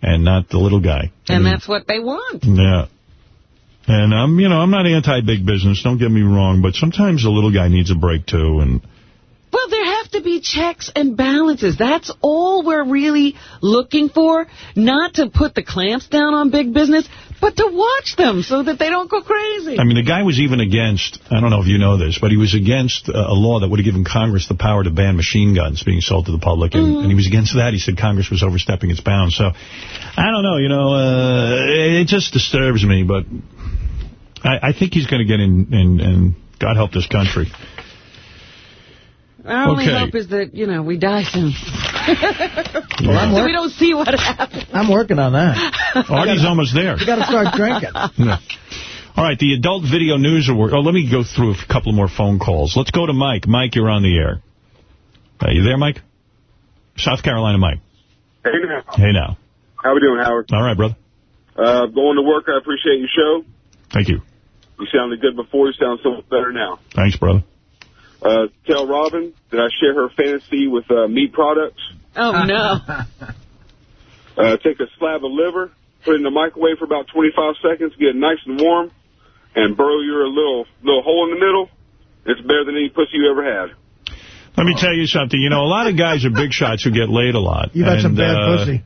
and not the little guy. And that's what they want. Yeah. And I'm, you know, I'm not anti-big business, don't get me wrong, but sometimes the little guy needs a break, too, and... Well, there have to be checks and balances. That's all we're really looking for. Not to put the clamps down on big business, but to watch them so that they don't go crazy. I mean, the guy was even against, I don't know if you know this, but he was against uh, a law that would have given Congress the power to ban machine guns being sold to the public, and, Mm-hmm. and he was against that. He said Congress was overstepping its bounds. So, I don't know, you know, uh, it just disturbs me, but I, I think he's going to get in, in, and God help this country. Our only hope is that, you know, we die soon. Well, I'm so work- we don't see what happens. I'm working on that. Artie's almost there. You got to start drinking. Yeah. All right, the Adult Video News Award. Oh, let me go through a couple more phone calls. Let's go to Mike. Mike, you're on the air. Are you there, Mike? South Carolina, Mike. Hey now. Hey, now. How we doing, Howard? All right, brother. Uh, going to work. I appreciate your show. Thank you. You sounded good before. You sound so much better now. Thanks, brother. Uh, tell Robin that I share her fantasy with uh, meat products. Oh, no. Uh, take a slab of liver, put it in the microwave for about 25 seconds, get it nice and warm, and burrow your little little hole in the middle. It's better than any pussy you ever had. Let me tell you something. You know, a lot of guys are big shots who get laid a lot. You got some bad uh, pussy.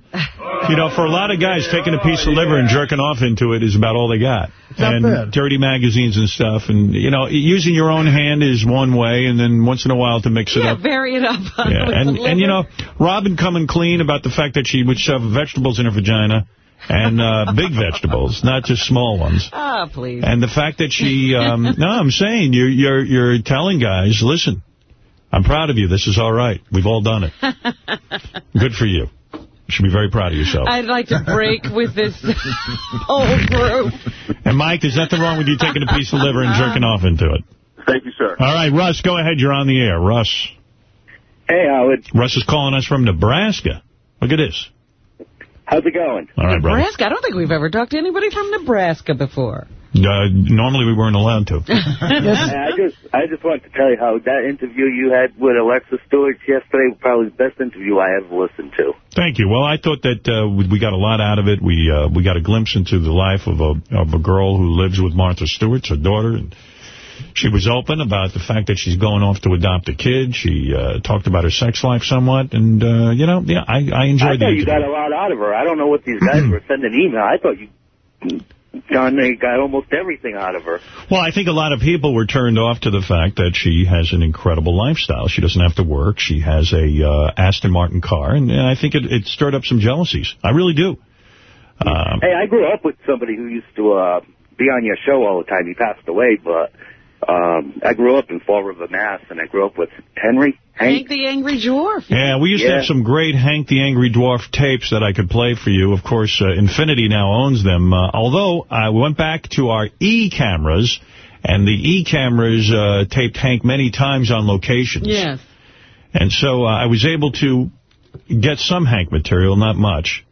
You know, for a lot of guys, taking a piece of liver and jerking off into it is about all they got. not and bad. dirty magazines and stuff. And, you know, using your own hand is one way, and then once in a while to mix it Yeah, up. vary it up. Yeah, and, and you know. Robin coming clean about the fact that she would shove vegetables in her vagina, and uh, big vegetables, not just small ones. Ah, please. And the fact that she, um, no, I'm saying, you're, you're, you're telling guys, listen, I'm proud of you. This is all right. We've all done it. Good for you. You should be very proud of yourself. I'd like to break with this whole group. And Mike, there's nothing wrong with you taking a piece of liver and jerking off into it. Thank you, sir. All right, Russ, go ahead. You're on the air. Russ. Hey, Howard. Russ is calling us from Nebraska. Look at this. How's it going? All right, brother. Nebraska? I don't think we've ever talked to anybody from Nebraska before. Uh, normally we weren't allowed to. I just I just wanted to tell you how that interview you had with Alexa Stewart yesterday was probably the best interview I ever listened to. Thank you. Well, I thought that uh, we we got a lot out of it. We uh, we got a glimpse into the life of a of a girl who lives with Martha Stewart, her daughter, and she was open about the fact that she's going off to adopt a kid. She uh, talked about her sex life somewhat, and uh, you know, yeah, I I I enjoyed the thought you got a lot out of her. I don't know what these guys were sending email. I thought you John they got almost everything out of her. Well, I think a lot of people were turned off to the fact that she has an incredible lifestyle. She doesn't have to work. She has a uh, Aston Martin car, and, and I think it, it stirred up some jealousies. I really do. Um, Hey, I grew up with somebody who used to uh be on your show all the time. He passed away, but um I grew up in Fall River, Mass, and I grew up with Henry. Hank the Angry Dwarf. Yeah, we used to have some great Hank the Angry Dwarf tapes that I could play for you. Of course, uh, Infinity now owns them. Uh, although I went back to our E cameras, and the E cameras uh, taped Hank many times on locations. Yes. And so uh, I was able to get some Hank material, not much.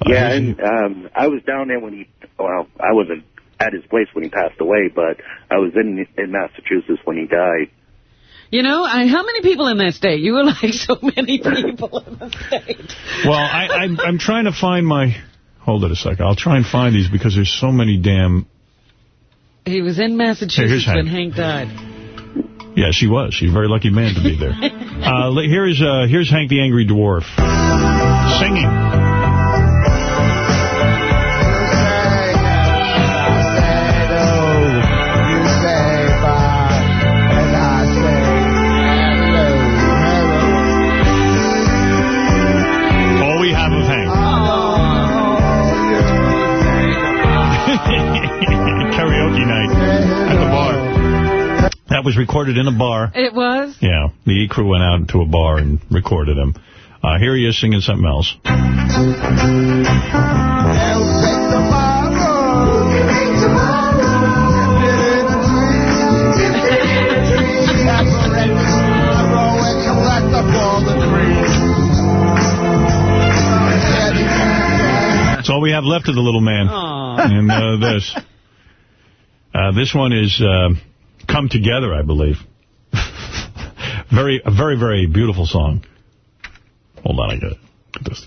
Uh, Yeah, he's- and um I was down there when he well, I wasn't at his place when he passed away, but I was in in Massachusetts when he died. You know, I, how many people in that state? You were like so many people in the state. Well, I, I'm, I'm trying to find my... Hold it a second. I'll try and find these because there's so many damn... He was in Massachusetts here's when Hank. Hank died. Yeah, she was. She's a very lucky man to be there. uh, here's uh, here's Hank the Angry Dwarf singing. was recorded in a bar. It was? Yeah. The E-Crew went out to a bar and recorded him. Uh, here he is singing something else. That's all we have left of the little man. Aww. And uh, this. Uh, this one is... Uh, Come Together, I believe. very, a very, very beautiful song. Hold on, I got this.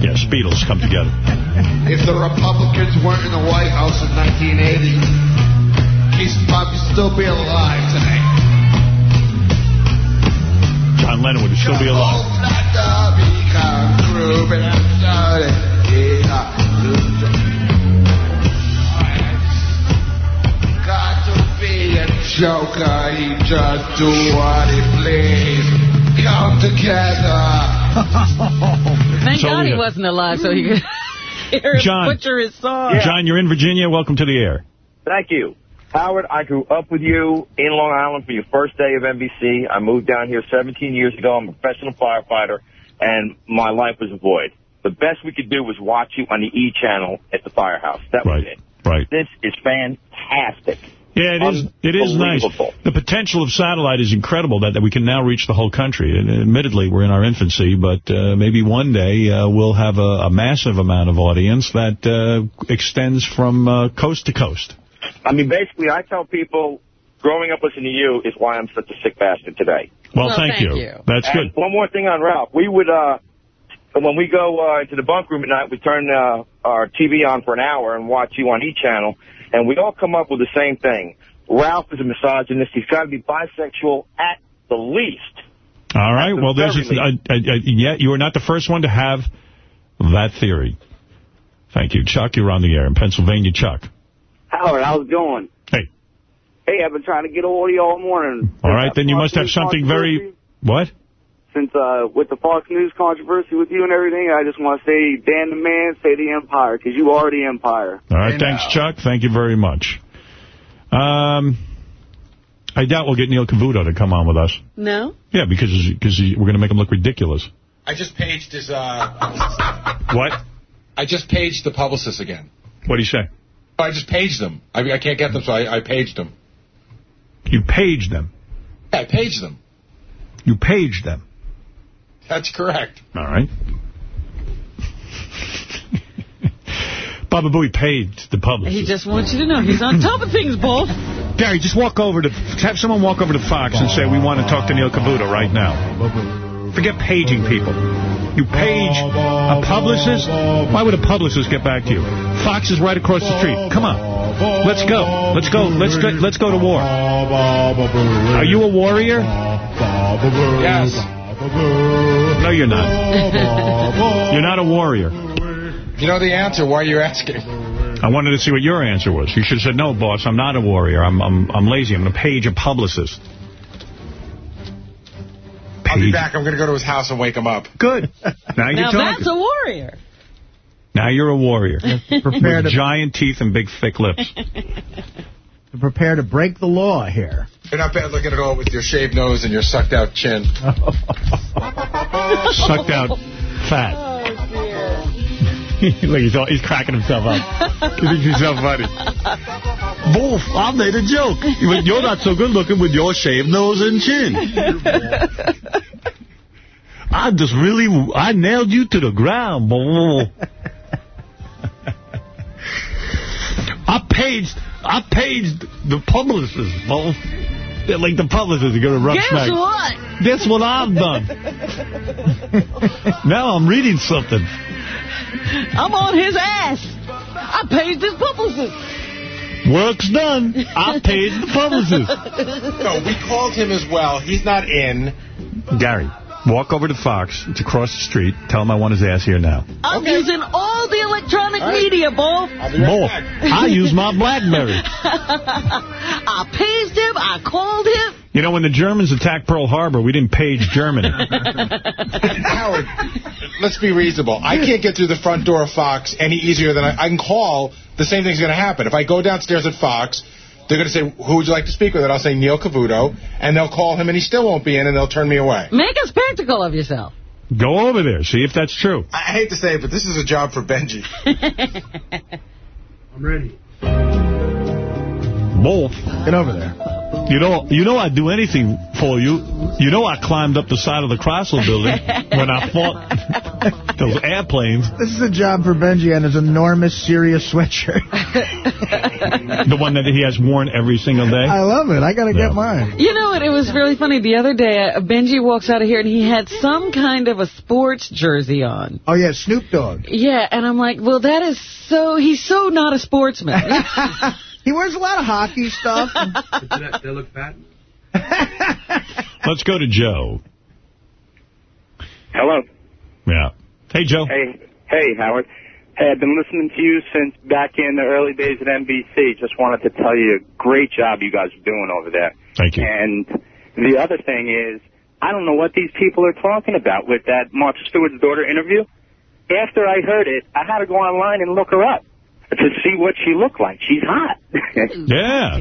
Yeah, Beatles, Come Together. If the Republicans weren't in the White House in 1980, Keith would probably still be alive today. John Lennon would still be alive. Joker, he just do what he please. Come together. Thank So God he wasn't alive so he could hear him John. butcher his song. John, you're in Virginia. Welcome to the air. Thank you. Howard, I grew up with you in Long Island for your first day of NBC. I moved down here 17 years ago. I'm a professional firefighter, and my life was a void. The best we could do was watch you on the E channel at the firehouse. That was it. Right. This is fantastic. Yeah, it is. It is nice. The potential of satellite is incredible. That, that we can now reach the whole country. And admittedly, we're in our infancy, but uh, maybe one day uh, we'll have a, a massive amount of audience that uh, extends from uh, coast to coast. I mean, basically, I tell people growing up listening to you is why I'm such a sick bastard today. Well, Well, thank thank you. you. That's and good. One more thing on Ralph. We would, uh, when we go uh, into the bunk room at night, we turn uh, our TV on for an hour and watch you on each channel, and we all come up with the same thing. Ralph is a misogynist. He's got to be bisexual at the least. All right. Well, there's very a, a, a, yeah. You are not the first one to have that theory. Thank you, Chuck. You're on the air in Pennsylvania, Chuck. Howard, how's it going? Hey. Hey, I've been trying to get a hold of you all morning. All right, then you must have something very what? Since uh, with the Fox News controversy with you and everything, I just want to say, Dan the man, say the Empire, because you are the Empire. All right, thanks, Chuck. Thank you very much. Um, I doubt we'll get Neil Cavuto to come on with us. No? Yeah, because because we're going to make him look ridiculous. I just paged his, uh... What? I just paged the publicist again. What do you say? I just paged them. I mean, I can't get them, so I, I paged them. You paged them. Yeah, I paged them. You paged them. That's correct. All right. Baba Booey paid the publicist. He just wants you to know he's on top of things, Bull. Gary, just walk over to, have someone walk over to Fox and say, we want to talk to Neil Cavuto right now. Forget paging people. You page a publicist? Why would a publicist get back to you? Fox is right across the street. Come on. Let's go. Let's go. Let's go, let's go to war. Are you a warrior? Yes. No, you're not. you're not a warrior. You know the answer. Why are you asking? I wanted to see what your answer was. You should have said, no, boss, I'm not a warrior. I'm I'm, I'm lazy. I'm going to page a publicist. I'll be back. I'm going to go to his house and wake him up. Good. Now you're Now talking. that's a warrior. Now you're a warrior. Prepare With to- giant teeth and big, thick lips. Prepare to break the law here. You're not bad looking at all with your shaved nose and your sucked out chin. Sucked out fat. Oh, Look, he's, all, he's cracking himself up. He thinks he's so funny. Wolf, I made a joke. You're not so good looking with your shaved nose and chin. I just really, I nailed you to the ground. Bull. I paged, I paged the publicist. Bull. They're like the publicist are going to rub Guess smack. what? Guess what I've done? now I'm reading something. I'm on his ass. I paged his publicist. Work's done. I paged the publicist. No, we called him as well. He's not in. Gary, walk over to Fox. It's across the street. Tell him I want his ass here now. I'm using all the electronic media, Bull. Bull, I use my BlackBerry. I paged him. I called him. You know, when the Germans attacked Pearl Harbor, we didn't page Germany. Howard, let's be reasonable. I can't get through the front door of Fox any easier than I, I can call. The same thing's going to happen. If I go downstairs at Fox, they're going to say, who would you like to speak with? And I'll say Neil Cavuto, and they'll call him, and he still won't be in, and they'll turn me away. Make a spectacle of yourself. Go over there. See if that's true. I hate to say it, but this is a job for Benji. I'm ready. Both. Get over there. You know, you know I'd do anything for you. You know I climbed up the side of the Chrysler building when I fought Those airplanes. This is a job for Benji and his enormous Sirius sweatshirt. The one that he has worn every single day. I love it. I got to get mine. You know what? It was really funny. The other day, uh, Benji walks out of here, and he had some kind of a sports jersey on. Oh, yeah, Snoop Dogg. Yeah, and I'm like, well, that is so... He's so not a sportsman. he wears a lot of hockey stuff. they look fat. Let's go to Joe. Hello. Yeah. Hey, Joe. Hey, hey, Howard. Hey, I've been listening to you since back in the early days at NBC. Just wanted to tell you, great job you guys are doing over there. Thank you. And the other thing is, I don't know what these people are talking about with that Martha Stewart's daughter interview. After I heard it, I had to go online and look her up to see what she looked like. She's hot. Yeah.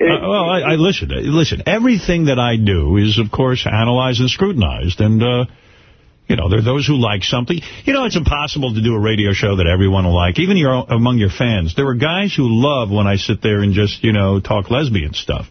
Uh, well, I, I listen. uh, Listen, everything that I do is, of course, analyzed and scrutinized, and uh, you know there are those who like something. You know, it's impossible to do a radio show that everyone will like, even your among your fans. There are guys who love when I sit there and just you know talk lesbian stuff.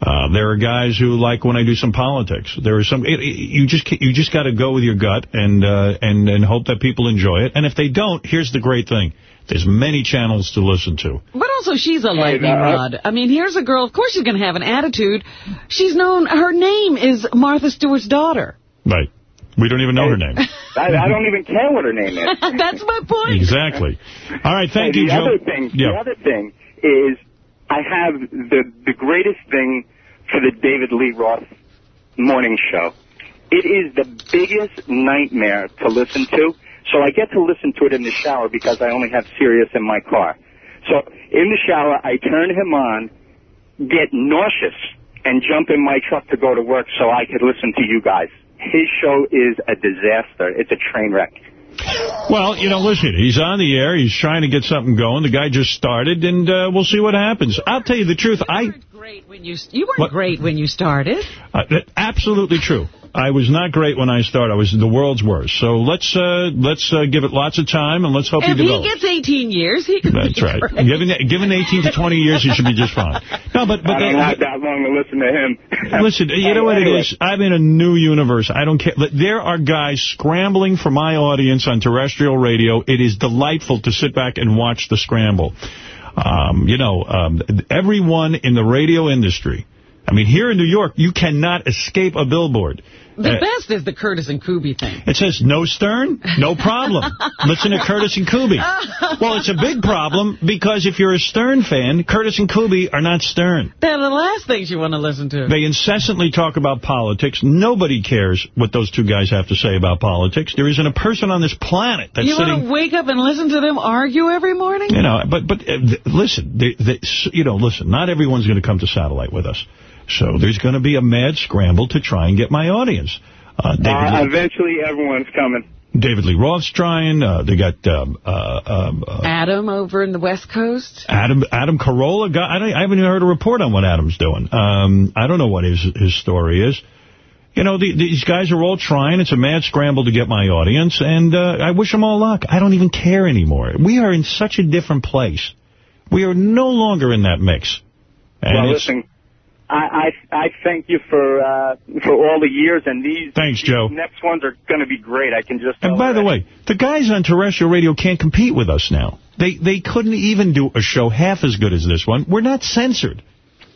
Uh, there are guys who like when I do some politics. There are some. It, it, you just you just got to go with your gut and uh, and and hope that people enjoy it. And if they don't, here's the great thing: there's many channels to listen to. But also, she's a lightning uh, rod. I mean, here's a girl, of course she's going to have an attitude. She's known, her name is Martha Stewart's daughter. Right. We don't even know her name. I, I don't even care what her name is. That's my point. Exactly. All right, thank Hey, you, the Joe. Other thing, Yeah. The other thing is I have the, the greatest thing for the David Lee Roth morning show. It is the biggest nightmare to listen to. So I get to listen to it in the shower because I only have Sirius in my car. So in the shower, I turn him on, get nauseous, and jump in my truck to go to work so I could listen to you guys. His show is a disaster. It's a train wreck. Well, you know, listen, he's on the air. He's trying to get something going. The guy just started, and uh, we'll see what happens. I'll tell you the truth. I Great when you, you weren't great when you started. uh, absolutely true. I was not great when I started. I was the world's worst. So let's uh, let's uh, give it lots of time, and let's hope If he he develops. gets 18 years, he could That's be right. great. Given given 18 to 20 years, he should be just fine. No, but but I don't have that long to listen to him. Listen, you know what it is? I'm in a new universe. I don't care. There are guys scrambling for my audience on terrestrial radio. It is delightful to sit back and watch the scramble. Um, you know, um, everyone in the radio industry, I mean, here in New York, you cannot escape a billboard. The best is the Curtis and Kuby thing. it says, no Stern, no problem. Listen to Curtis and Kuby. Well, it's a big problem because if you're a Stern fan, Curtis and Kuby are not Stern. They're the last things you want to listen to. They incessantly talk about politics. Nobody cares what those two guys have to say about politics. There isn't a person on this planet that's you want to wake up and listen to them argue every morning? You know, but but uh, th- listen, they, they, you know, listen. Not everyone's going to come to satellite with us, so there's going to be a mad scramble to try and get my audience. Uh, David, Uh, eventually, everyone's coming. David Lee Roth's trying. Uh, they got um, uh, um, uh, Adam over in the West Coast. Adam Adam Carolla. Got, I, don't, I haven't even heard a report on what Adam's doing. Um, I don't know what his his story is. You know, the, these guys are all trying. It's a mad scramble to get my audience, and uh, I wish them all luck. I don't even care anymore. We are in such a different place. We are no longer in that mix. And well, listen, I, I I thank you for uh, for all the years, and these Thanks, Joe. these next ones are going to be great. I can just tell And by the way, the guys on terrestrial radio can't compete with us now. They they couldn't even do a show half as good as this one. We're not censored.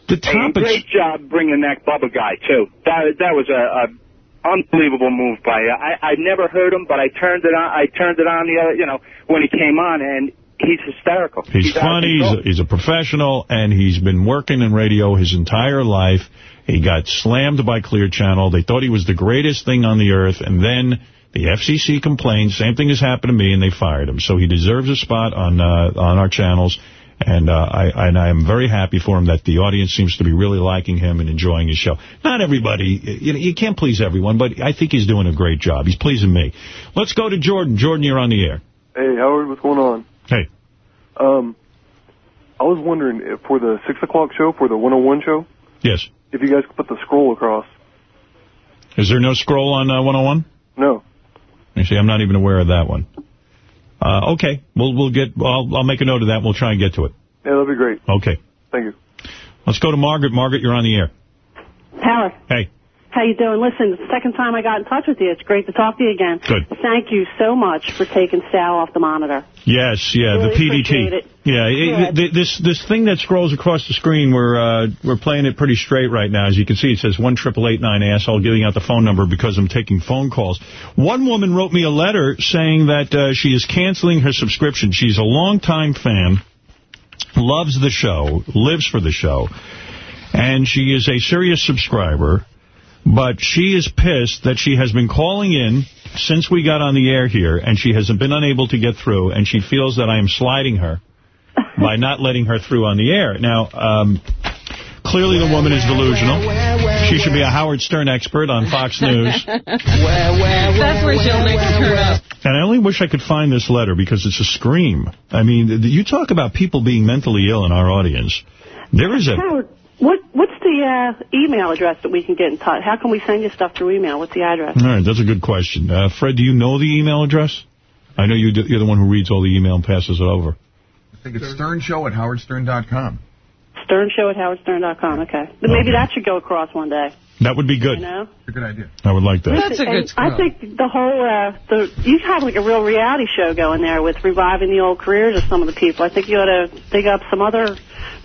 The Hey, topics. great job bringing that Bubba guy too. That that was a, a unbelievable move by you. I I never heard him, but I turned it on. I turned it on the other, you know, when he came on, and he's hysterical. He's out of funny, he's a, he's a professional, and he's been working in radio his entire life. He got slammed by Clear Channel. They thought he was the greatest thing on the earth, and then the FCC complained. Same thing has happened to me, and they fired him. So he deserves a spot on uh, on our channels, and uh, I and I am very happy for him that the audience seems to be really liking him and enjoying his show. Not everybody, you know, you can't please everyone, but I think he's doing a great job. He's pleasing me. Let's go to Jordan. Jordan, you're on the air. Hey, Howard, what's going on? Hey. Um, I was wondering if for the 6 o'clock show, for the 101 show, Yes. if you guys could put the scroll across. Is there no scroll on uh, 101? No. You see, I'm not even aware of that one. Uh, okay, we'll we'll get. I'll I'll make a note of that. We'll try and get to it. Yeah, that'd be great. Okay. Thank you. Let's go to Margaret. Margaret, you're on the air. Howard, Hey. How you doing? Listen, it's the second time I got in touch with you. It's great to talk to you again. Good. Thank you so much for taking Sal off the monitor. Yes, yeah, Really the PDT. Yeah, it- th- this this thing that scrolls across the screen, we're uh, we're playing it pretty straight right now. As you can see, it says one triple eight nine asshole, giving out the phone number because I'm taking phone calls. One woman wrote me a letter saying that uh, she is canceling her subscription. She's a longtime fan, loves the show, lives for the show, and she is a serious subscriber. But she is pissed that she has been calling in since we got on the air here, and she hasn't been unable to get through, and she feels that I am sliding her by not letting her through on the air. Now, um, clearly the woman is delusional. She should be a Howard Stern expert on Fox News. That's where she'll next turn up. And I only wish I could find this letter because it's a scream. I mean, you talk about people being mentally ill in our audience. There is a... Howard, what what's the uh, email address that we can get in touch? How can we send you stuff through email? What's the address? All right, that's a good question. Uh, Fred, do you know the email address? I know you do, you're the one who reads all the email and passes it over. I think it's Stern Show at howardstern.com. Stern Show at howardstern.com. Okay. But maybe that should go across one day. That would be good. You know? It's a good idea. I would like that. Listen, and I think the whole, uh, the you have like a real reality show going there with reviving the old careers of some of the people. I think you ought to dig up some other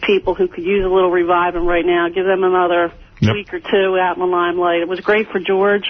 people who could use a little reviving right now. Give them another Yep. week or two out in the limelight. It was great for George,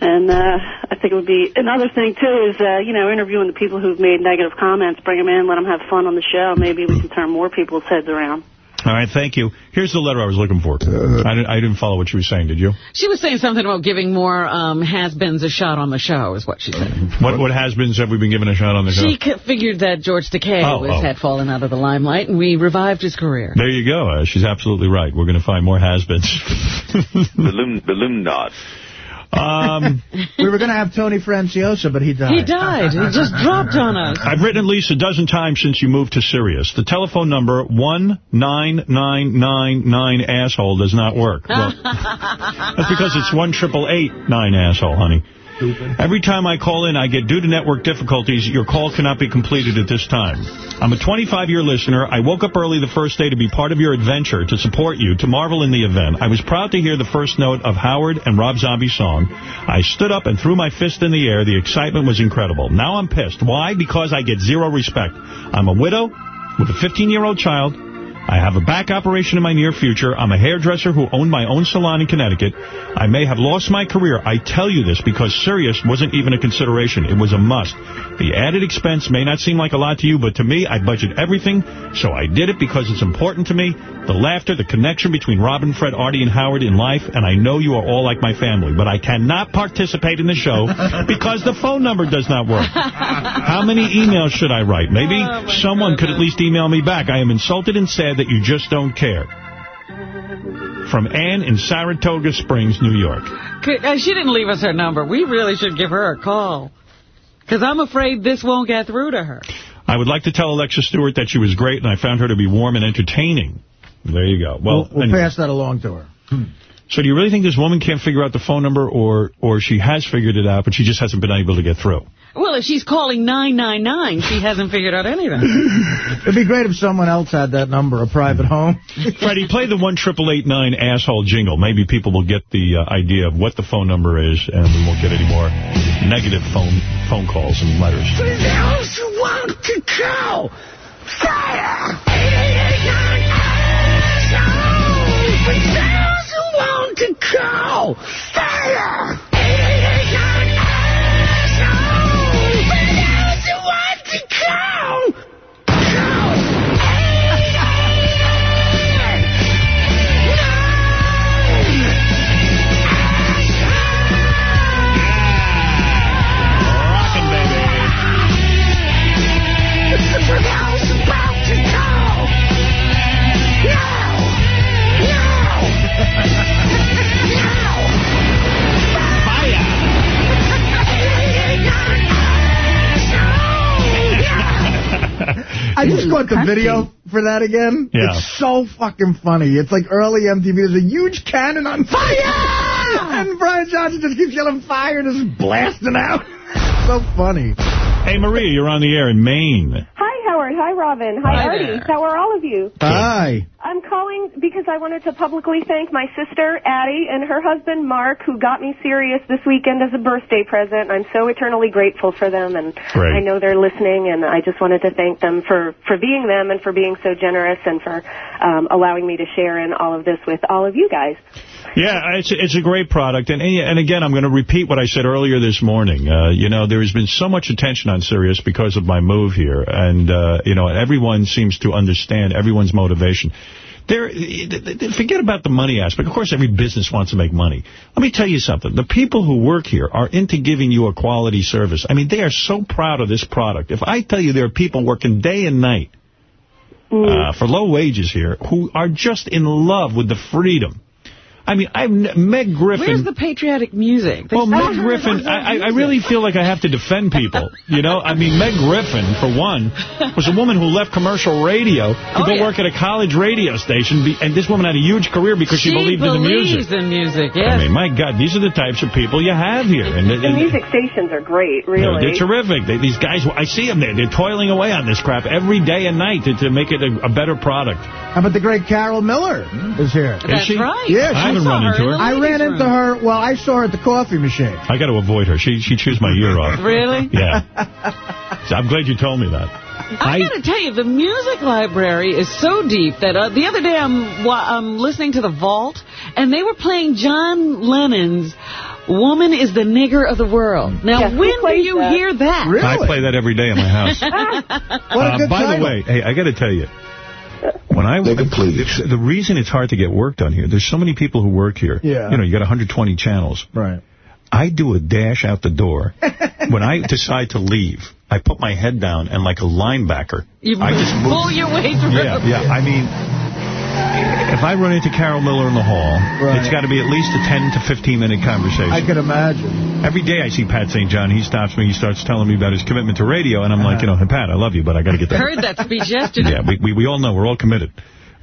and uh, I think it would be another thing too is uh, you know interviewing the people who've made negative comments. Bring them in, let them have fun on the show. Maybe we can turn more people's heads around. All right, thank you. Here's the letter I was looking for. I didn't, I didn't follow what you were saying, did you? She was saying something about giving more um, has-beens a shot on the show, is what she said. What what has-beens have we been given a shot on the show? She figured that George Takei Oh, was, oh. had fallen out of the limelight, and we revived his career. There you go. Uh, she's absolutely right. We're going to find more has-beens. Balloon, balloon knot. Um, we were going to have Tony Franciosa, but he died. He died. He just dropped on us. I've written at least a dozen times since you moved to Sirius. The telephone number 19999 asshole does not work. Well, that's because it's one triple eight nine asshole, honey. Every time I call in, I get, due to network difficulties, your call cannot be completed at this time. I'm a 25-year listener. I woke up early the first day to be part of your adventure, to support you, to marvel in the event. I was proud to hear the first note of Howard and Rob Zombie's song. I stood up and threw my fist in the air. The excitement was incredible. Now I'm pissed. Why? Because I get zero respect. I'm a widow with a 15-year-old child. I have a back operation in my near future. I'm a hairdresser who owned my own salon in Connecticut. I may have lost my career. I tell you this because Sirius wasn't even a consideration. It was a must. The added expense may not seem like a lot to you, but to me, I budget everything, so I did it because it's important to me. The laughter, the connection between Robin, Fred, Artie, and Howard in life, and I know you are all like my family, but I cannot participate in the show because the phone number does not work. How many emails should I write? Maybe someone could at least email me back. I am insulted and sad that you just don't care. From Ann in Saratoga Springs, New York. Could- uh, She didn't leave us her number. We really should give her a call. Because I'm afraid this won't get through to her. I would like to tell Alexis Stewart that she was great and I found her to be warm and entertaining. There you go. Well, We'll, we'll anyway. pass that along to her. So do you really think this woman can't figure out the phone number or or she has figured it out, but she just hasn't been able to get through? Well, if she's calling 999, she hasn't figured out anything. It'd be great if someone else had that number, a private home. Freddie, play the one triple eight nine asshole jingle. Maybe people will get the uh, idea of what the phone number is, and we won't get any more negative phone phone calls and letters. For those who want to go, fire! To go, fire! I just got the video for that again. Yeah. It's so fucking funny. It's like early MTV. There's a huge cannon on fire! and Brian Johnson just keeps yelling fire and just blasting out. so funny. Hey, Maria, you're on the air in Maine. Hi, Howard. Hi, Robin. Hi, Hi Artie. there. How are all of you? Hi. I'm calling because I wanted to publicly thank my sister, Addie, and her husband, Mark, who got me Sirius this weekend as a birthday present. I'm so eternally grateful for them, and Great. I know they're listening, and I just wanted to thank them for, for being them and for being so generous and for um, allowing me to share in all of this with all of you guys. Yeah, it's it's a great product, and and again, I'm going to repeat what I said earlier this morning. Uh, you know, there has been so much attention on Sirius because of my move here, and uh, you know, everyone seems to understand everyone's motivation. There, forget about the money aspect. Of course, every business wants to make money. Let me tell you something. The people who work here are into giving you a quality service. I mean, they are so proud of this product. If I tell you there are people working day and night uh, for low wages here who are just in love with the freedom. I mean, I've Meg Griffin. Where's the patriotic music? Well, Meg Griffin, I, I- I really feel like I have to defend people. You know, I mean, Meg Griffin, for one, was a woman who left commercial radio to Oh, go yeah. work at a college radio station, and this woman had a huge career because she, believed in the music. believes in music, I mean, my God, these are the types of people you have here. And, The and- music stations are great, you know, really. they're terrific. They, these guys, I see them there. They're toiling away on this crap every day and night to, to make it a, a better product. How about the great Carol Miller is here? Is she? right. Yeah, I she- haven't run into her. I ran into her, well, I saw her at the coffee machine. I got to avoid her. She she chews my ear off. Really? Yeah. So I'm glad you told me that. I, got to tell you, the music library is so deep that uh, the other day I'm I'm listening to The Vault, and they were playing John Lennon's Woman is the Nigger of the World. Now, Yes, when do you that? hear that? I play that every day in my house. What a Uh, good by title. the way, hey, I got to tell you, when I the, the reason it's hard to get work done here, there's so many people who work here. Yeah. You know, you got 120 channels. Right. I do a dash out the door. when I decide to leave, I put my head down and like a linebacker, You I just move. pull your way through. Yeah, yeah. I mean, if I run into Carol Miller in the hall, Right. it's got to be at least a 10 to 15 minute conversation. I can imagine. Every day I see Pat St. John, he stops me, he starts telling me about his commitment to radio, and I'm like, you know, hey, Pat, I love you, but I got to get that. Heard that speech yesterday. Yeah, we, we, we all know, we're all committed.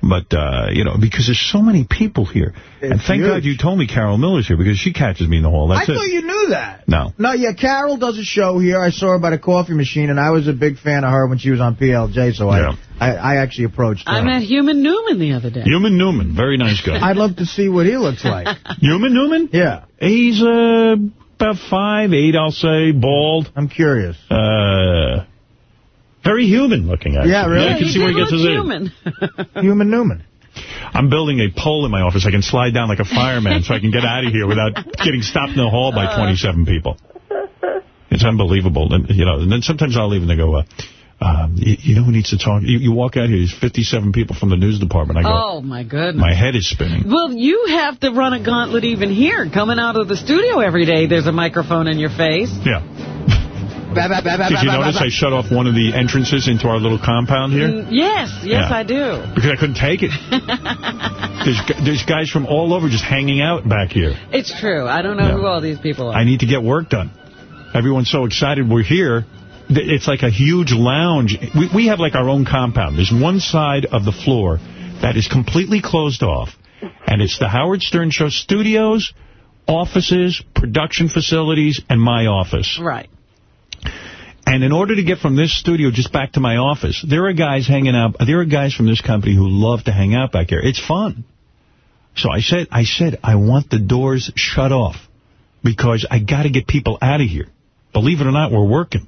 But, uh, you know, because there's so many people here. and thank huge. God you told me Carol Miller's here, because she catches me in the hall. That's I it. thought you knew that. No. No, yeah, Carol does a show here. I saw her by the coffee machine, and I was a big fan of her when she was on PLJ, so Yeah. I, I, I actually approached her. I met Human Newman the other day. Human Newman, very nice guy. I'd love to see what he looks like. Human Newman? Yeah. He's uh, about five, eight, I'll say, bald. I'm curious. Uh, very human looking, actually. Yeah, really? I can see where he gets his in. human. Human Newman. I'm building a pole in my office. I can slide down like a fireman so I can get out of here without getting stopped in the hall by 27 people. It's unbelievable. And, you know, and then sometimes I'll leave and they go, uh, um, you, you know who needs to talk? You, you walk out here, there's 57 people from the news department. I go, Oh, my goodness. my head is spinning. Well, you have to run a gauntlet even here. Coming out of the studio every day, there's a microphone in your face. Yeah. Did you notice I shut off one of the entrances into our little compound here? Mm, Yes, yes, Yeah. I do. Because I couldn't take it. There's, there's guys from all over just hanging out back here. It's true. I don't know Yeah. who all these people are. I need to get work done. Everyone's so excited we're here. It's like a huge lounge. We, we have like our own compound. There's one side of the floor that is completely closed off. And it's the Howard Stern Show studios, offices, production facilities, and my office. Right. And in order to get from this studio just back to my office, there are guys hanging out. There are guys from this company who love to hang out back here. It's fun. So I said, I said, I want the doors shut off because I got to get people out of here. Believe it or not, we're working.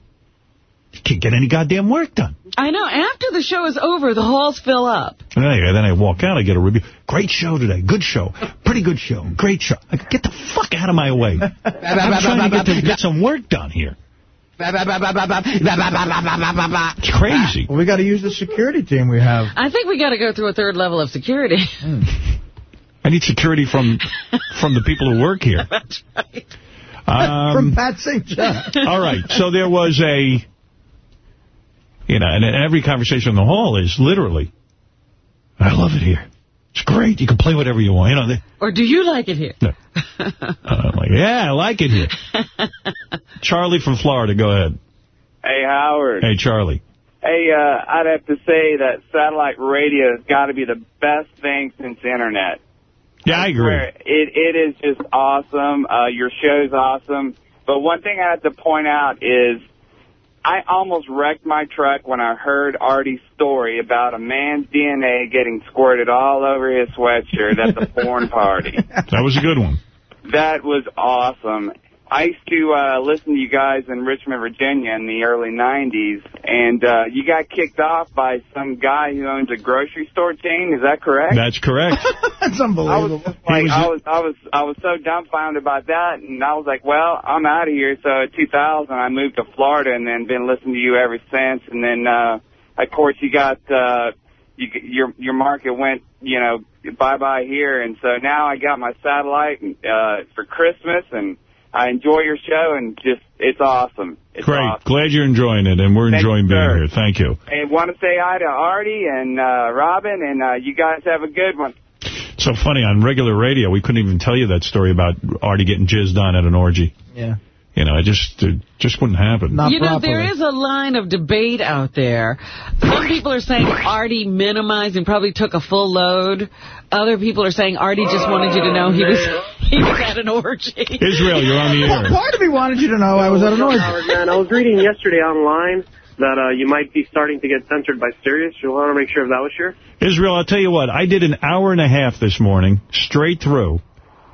You can't get any goddamn work done. I know. After the show is over, the halls fill up. And then I, walk out, I get a review. Great show today. Good show. Pretty good show. Great show. I go, get the fuck out of my way. I'm trying to get, to get some work done here. It's crazy. Well, we got to use the security team we have. I think we got to go through a third level of security. I need security from from the people who work here. That's right. Um, From Pat St. John. all right, so there was a, you know, and every conversation in the hall is literally, I love it here. It's great. You can play whatever you want. You know, they, Or do you like it here? I'm like, yeah, I like it here. Charlie from Florida, go ahead. Hey, Howard. Hey, Charlie. Hey, uh, I'd have to say that satellite radio has got to be the best thing since internet. Yeah, I agree. It it is just awesome. Uh, your show's awesome. But one thing I have to point out is I almost wrecked my truck when I heard Artie's story about a man's DNA getting squirted all over his sweatshirt at the porn party. That was a good one. That was awesome. I used to uh, listen to you guys in Richmond, Virginia in the early 90s, and uh, you got kicked off by some guy who owns a grocery store chain. Is that correct? That's correct. That's unbelievable. I unbelievable. was just like, I was, I was, I was so dumbfounded by that, and I was like, well, I'm out of here. So in 2000, I moved to Florida, and then been listening to you ever since. And then, uh, of course, you got uh, you, your your market went, you know, bye bye here, and so now I got my satellite uh, for Christmas, and I enjoy your show, and just it's awesome. It's Great. awesome. Glad you're enjoying it, and we're Thank enjoying you, being sir. here. Thank you. And want to say hi to Artie and uh, Robin, and uh, you guys have a good one. So funny, on regular radio, we couldn't even tell you that story about Artie getting jizzed on at an orgy. Yeah. You know, it just it just wouldn't happen. you know, there is a line of debate out there. Some people are saying Artie minimized and probably took a full load. Other people are saying Artie just wanted you to know he was he was at an orgy. Israel, you're on the air. Part of me wanted you to know I was at an orgy. Man, I was reading yesterday online that uh, you might be starting to get censored by Sirius. You want to make sure if that was true? Israel, I'll tell you what, I did an hour and a half this morning, straight through,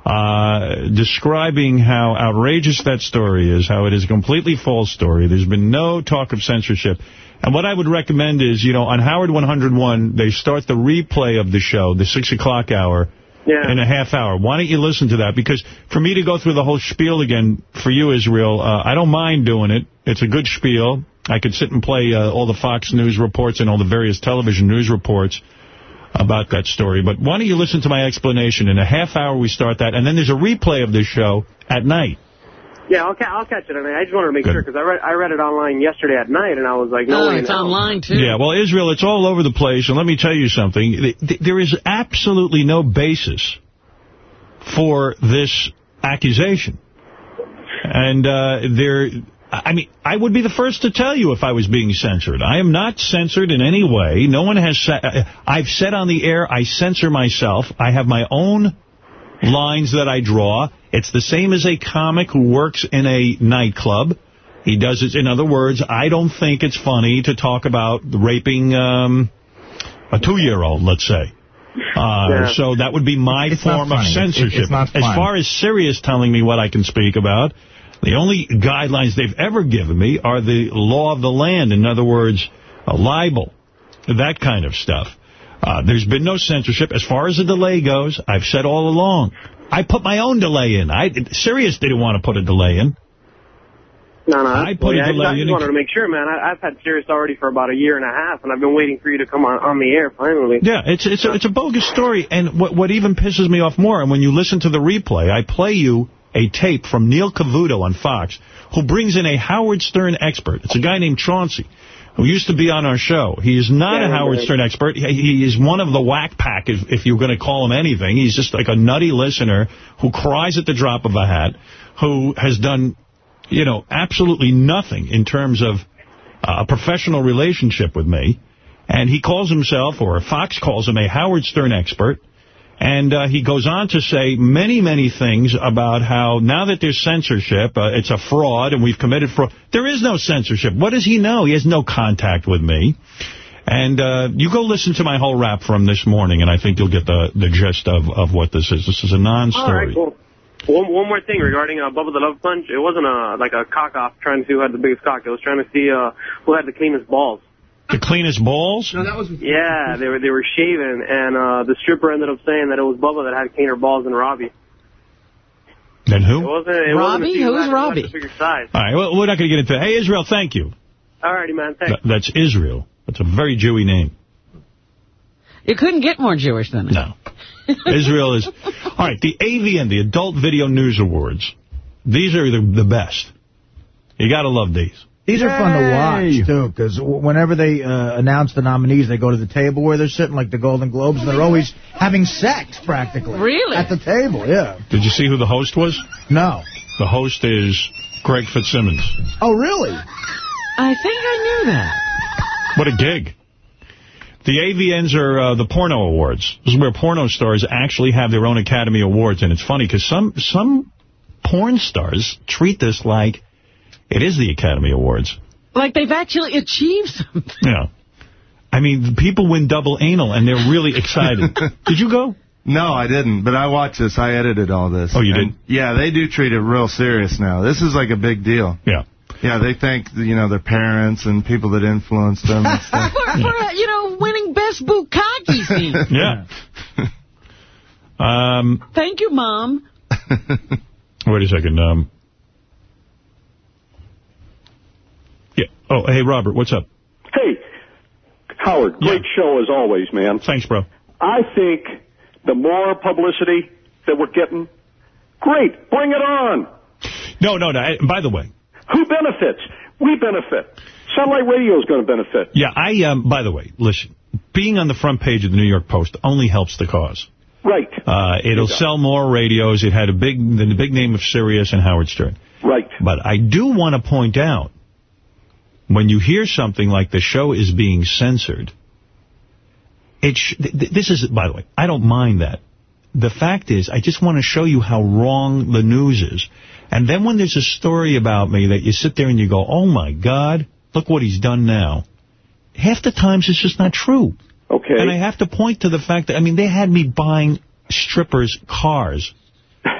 uh, describing how outrageous that story is, how it is a completely false story. There's been no talk of censorship. And what I would recommend is, you know, on Howard 101, they start the replay of the show, the 6 o'clock hour, Yeah. in a half hour. Why don't you listen to that? Because for me to go through the whole spiel again, for you, Israel, uh, I don't mind doing it. It's a good spiel. I could sit and play uh, all the Fox News reports and all the various television news reports about that story. But why don't you listen to my explanation? In a half hour, we start that. And then there's a replay of this show at night. Yeah, I'll, ca- I'll catch it. I mean, I just wanted to make sure because I read I read it online yesterday at night, and I was like, no Oh, it's no. online, too. Yeah, well, Israel, it's all over the place. And let me tell you something. Th- th- There is absolutely no basis for this accusation. And uh, there, I mean, I would be the first to tell you if I was being censored. I am not censored in any way. No one has said, I've said on the air, I censor myself. I have my own lines that I draw. It's the same as a comic who works in a nightclub. He does it, in other words, I don't think it's funny to talk about raping um, a two-year-old, let's say. Uh, Yeah. So that would be my It's form of funny. It's- it's censorship. as far as Sirius telling me what I can speak about, the only guidelines they've ever given me are the law of the land. In other words, a libel, that kind of stuff. Uh, there's been no censorship. As far as the delay goes, I've said all along, I put my own delay in. I Sirius didn't want to put a delay in. No, no. I put a yeah, I just, delay I just in wanted to make sure, man. I, I've had Sirius already for about a year and a half, and I've been waiting for you to come on, on the air finally. Yeah, it's it's a, it's a bogus story. And what what even pisses me off more, and when you listen to the replay, I play you a tape from Neil Cavuto on Fox, who brings in a Howard Stern expert. It's a guy named Chauncey, who used to be on our show. He is not Yeah, a Howard right. Stern expert. He, he is one of the whack pack, if, if you're going to call him anything. He's just like a nutty listener who cries at the drop of a hat, who has done, you know, absolutely nothing in terms of uh, a professional relationship with me. And he calls himself, or Fox calls him, a Howard Stern expert. And uh, he goes on to say many, many things about how now that there's censorship, uh, it's a fraud and we've committed fraud. There is no censorship. What does he know? He has no contact with me. And uh, you go listen to my whole rap from this morning, and I think you'll get the, the gist of, of what this is. This is a non-story. One, one more thing regarding uh, Bubba the Love Sponge. It wasn't a, like a cock-off trying to see who had the biggest cock. It was trying to see uh, who had the cleanest balls. The cleanest balls? No, that was yeah. They were they were shaven, and uh, the stripper ended up saying that it was Bubba that had cleaner balls than Robbie. Then It who? wasn't. It wasn't Robbie? to see who Who's had- who had Robbie? the bigger size. All right, well, we're not going to get into that. Hey, Israel, thank you. Alrighty, man. Thanks. Th- That's Israel. That's a very Jewy name. You couldn't get more Jewish than that. No. Israel is... All right, the AVN, the Adult Video News Awards, these are the, the best. You got to love these. These are fun to watch, too, because whenever they uh, announce the nominees, they go to the table where they're sitting, like the Golden Globes, and they're always having sex, practically. Really? At the table, yeah. Did you see who the host was? No. The host is Greg Fitzsimmons. Oh, really? I think I knew that. What a gig. The AVNs are uh, the porno awards. This is where porno stars actually have their own Academy Awards. And it's funny because some, some porn stars treat this like it is the Academy Awards. Like they've actually achieved something. Yeah. I mean, people win double anal, and they're really excited. Did you go? No, I didn't, but I watched this. I edited all this. Oh, you And, Yeah, they do treat it real serious now. This is like a big deal. Yeah. Yeah, they thank, you know, their parents and people that influenced them and stuff. for, for uh, you know, winning best bukkake scene. Yeah. Um, Thank you, Mom. wait a second. Um, yeah. Oh, hey, Robert, what's up? Hey, Howard, great show as always, man. Thanks, bro. I think the more publicity that we're getting, great, bring it on. No, no, no. I- By the way, Who benefits? We benefit. Satellite radio is going to benefit. yeah, I, um, by the way, listen, being on the front page of the New York Post only helps the cause. Right, Uh, it'll sell more radios. It had a big, the big name of Sirius and Howard Stern. right. But I do want to point out, when you hear something like the show is being censored, it sh th th- this is, by the way, I don't mind that. The fact is, I just want to show you how wrong the news is. And then when there's a story about me that you sit there and you go, oh, my God, look what he's done now. Half the times it's just not true. Okay. And I have to point to the fact that, I mean, they had me buying strippers' cars.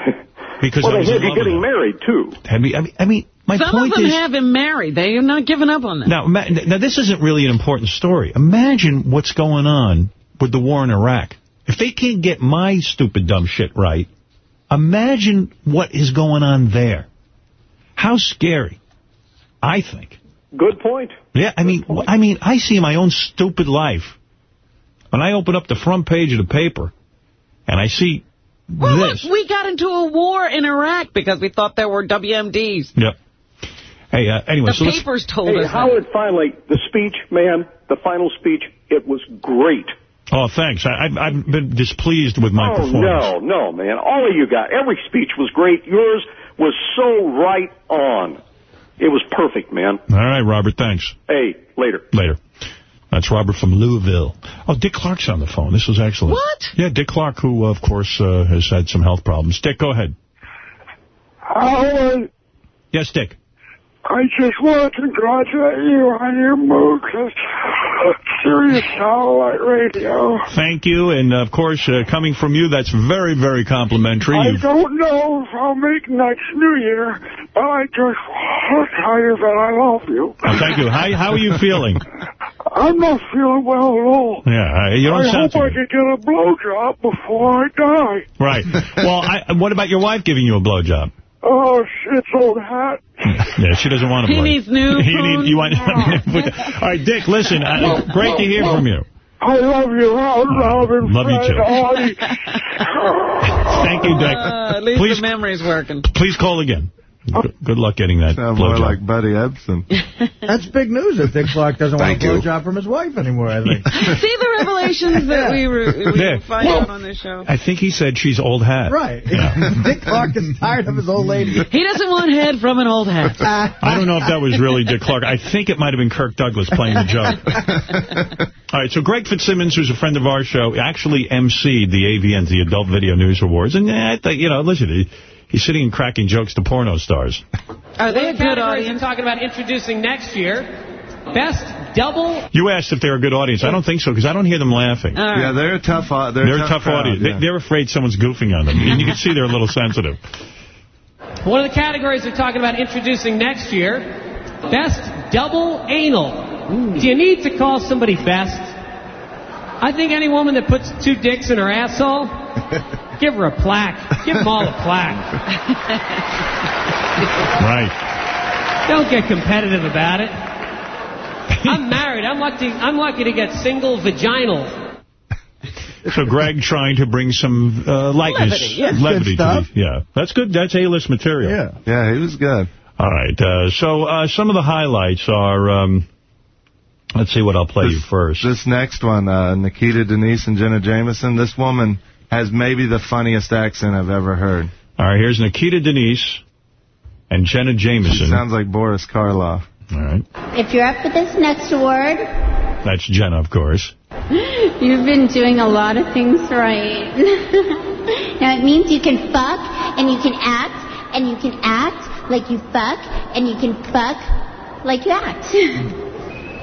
Because well, I they had you getting them. married, too. I mean, I mean my Some point of them is... have him married. They are not giving up on that. Now, now, this isn't really an important story. Imagine what's going on with the war in Iraq. If they can't get my stupid dumb shit right, imagine what is going on there. How scary, I think. Good point. Yeah, I mean, I mean, I see my own stupid life. When I open up the front page of the paper, and I see Well, this. look, we got into a war in Iraq because we thought there were WMDs. Yep. Hey, uh, anyway, The so papers told Hey, us. that. Howard, finally, the speech, man, the final speech, it was great. Oh, thanks. I, I've, I've been displeased with my oh, performance. no, no, man. All of you got, every speech was great. Yours was so right on. It was perfect, man. All right, Robert, thanks. Hey, later. Later. That's Robert from Louisville. Oh, Dick Clark's on the phone. This was excellent. What? Yeah, Dick Clark, who, of course, uh, has had some health problems. Dick, go ahead. Howard, Yes, Dick. I just want to congratulate you on your move to Sirius Satellite Radio. Thank you. And, of course, uh, coming from you, that's very, very complimentary. I You've- don't know if I'll make next New Year, but I just want to tell you that I love you. Oh, thank you. How, how are you feeling? I'm not feeling well at all. Yeah, uh, you don't I sound hope I can get a blowjob before I die. Right. Well, I, what about your wife giving you a blowjob? Oh, shit's old hat. Yeah, she doesn't want a He blow. needs new You need, you want, All right, Dick, listen, uh, great to hear from you. I love you, Howard Robin. Love you too. Thank you, Dick. Uh, at least Please- the memory's working. Please call again. Good, good luck getting that Sound more blowjob. like Buddy Ebsen. That's big news if Dick Clark doesn't want Thank a you. blowjob from his wife anymore, I think. See the revelations that we, re we Yeah. find out on this show? I think he said she's old hat. Right. Dick Clark is tired of his old lady. He doesn't want head from an old hat. I don't know if that was really Dick Clark. I think it might have been Kirk Douglas playing the joke. All right, so Greg Fitzsimmons, who's a friend of our show, actually emceed the AVNs, the Adult Video News Awards. And, eh, I think, you know, listen, he, he's sitting and cracking jokes to porno stars. Are they a One of the good audience? I'm talking about introducing next year. Best double. You asked if they're a good audience. I don't think so, because I don't hear them laughing. Yeah, they're a tough, au- they're, They're, a a tough, tough crowd, audience. yeah. They, they're afraid someone's goofing on them. And you can see they're a little sensitive. One of the categories they're talking about introducing next year. Best double anal. Do you need to call somebody best? I think any woman that puts two dicks in her asshole, give her a plaque. Give them all a plaque. Right. Don't get competitive about it. I'm married. I'm lucky. I'm lucky to get single vaginal. So Greg trying to bring some uh, lightness, Levity, yeah. levity to the, yeah. That's good. That's A-list material. Yeah. Yeah, he was good. All right. Uh, so uh, some of the highlights are, um, let's see what I'll play you first. This next one, uh, Nikita Denise and Jenna Jameson, this woman has maybe the funniest accent I've ever heard. All right, here's Nikita Denise and Jenna Jameson. Sounds like Boris Karloff. All right. If you're up for this next award, That's Jenna, of course. you've been doing a lot of things right. now it means you can fuck and you can act and you can act like you fuck and you can fuck like you act.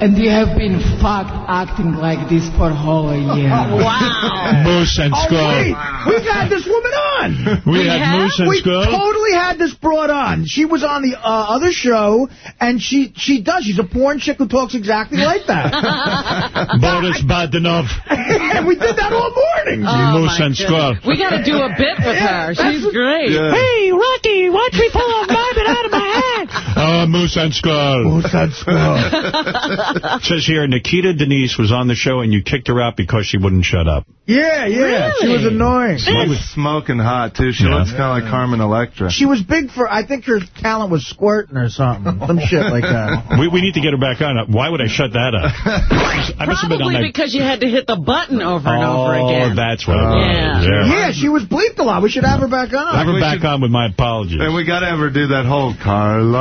And you have been fucked acting like this for a whole year. Wow. Moose and Oh, Squirrel. wait. We've had this woman on. We had Moose and we Squirrel? totally had this brought on. She was on the uh, other show, and she she does. She's a porn chick who talks exactly like that. Boris Badenov. and we did that all morning. Oh, Moose and Squirrel. We got to do a bit with her. She's great. Yeah. Hey, Rocky, watch me pull a rabbit out of my hat. Uh, Moose and Squirrel. Moose and Squirrel. Says here, Nikita Denise was on the show and you kicked her out because she wouldn't shut up. Yeah, yeah. She was annoying. She was smoking hot, too. She Yeah. looks kind of like Carmen Electra. She was big for, I think her talent was squirting or something. Some shit like that. We, we need to get her back on. Why would I shut that up? I must have been on Probably that. because you had to hit the button over and over Oh, again. that's what it was. Yeah. Yeah. Yeah, she was bleeped a lot. We should have her back on. Have her back on with my apologies. And we got to have her do that whole Karloff.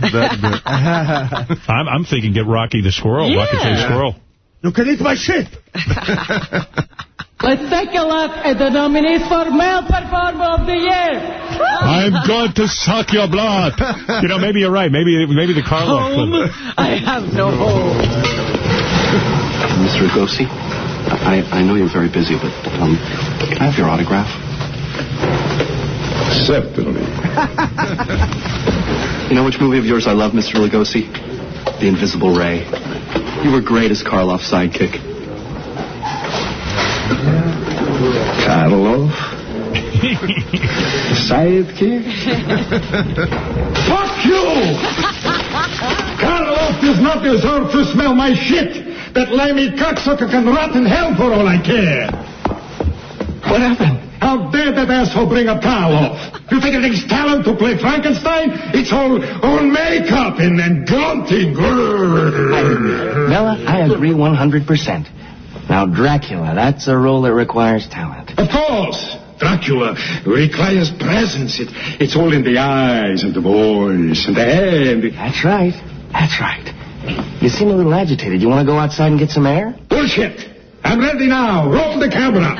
That bit. I'm, I'm thinking get Rocky the Squirrel. Yeah. Rocky the Squirrel. You can eat my shit. Let's take a look at the nominees for Male Performer of the Year. I'm going to suck your blood. You know, maybe you're right. Maybe maybe the Karloff Home. I have no home. Mr. Lugosi, I, I know you're very busy, but um, can I have your autograph? Certainly. You know which movie of yours I love, Mr. Lugosi? The Invisible Ray. You were great as Karloff's sidekick. Karloff? Sidekick? Fuck you! Karloff does not deserve to smell my shit! That limey cocksucker can rot in hell for all I care! What happened? How dare that asshole bring up Karloff? You think it takes talent to play Frankenstein? It's all, all makeup and, and grunting. Bela, I agree 100%. Now, Dracula, that's a role that requires talent. Of course. Dracula requires presence. It, it's all in the eyes and the voice and the hand. That's right. That's right. You seem a little agitated. You want to go outside and get some air? Bullshit. I'm ready now. Roll the camera.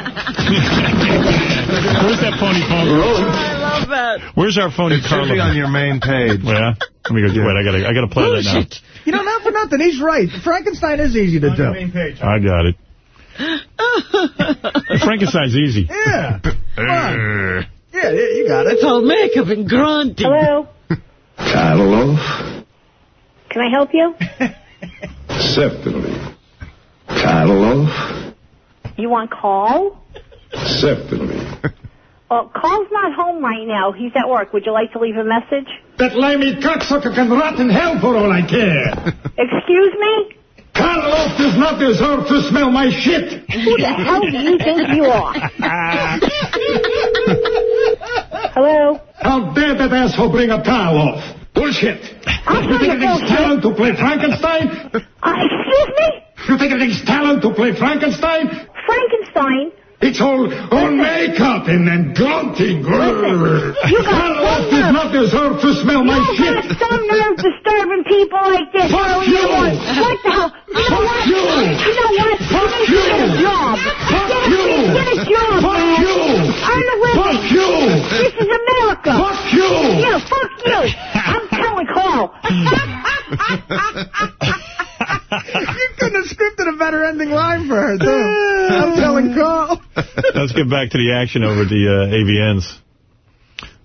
Where's that phony phone? Oh, I love that. Where's our phony It should be on your main page. Yeah. Let me go. Wait, I gotta I gotta play that now. You know, not for nothing. He's right. Frankenstein is easy to do. main page. I got it. Frankenstein's easy. Yeah. Come on. Yeah, yeah, you got it. It's all makeup and grunting. Hello? Karloff? Can I help you? Certainly. Karloff? You want call? Certainly. Well, Carl's not home right now. He's at work. Would you like to leave a message? That limey cocksucker can rot in hell for all I care. Excuse me? Karloff does not deserve to smell my shit. Who the hell do you think you are? Hello? How dare that asshole bring up Karloff? Bullshit. I'm you not think it takes talent to play Frankenstein? Uh, excuse me? You think it takes talent to play Frankenstein? Frankenstein? It's all, all makeup and, and grunting. you got Karloff does not deserve to smell my You shit. got some nerve disturbing people like this. Fuck How you. What the hell? You know Fuck what? you. You know what? Fuck Get you. a job. Fuck get, a, you. get a job, Fuck man. you. Earn a living. Fuck you. This is America. Fuck you. Yeah, fuck you. I'm telling Carl. You couldn't have scripted a better ending line for her, too. I'm telling Carl. Let's get back to the action over at the uh, AVNs.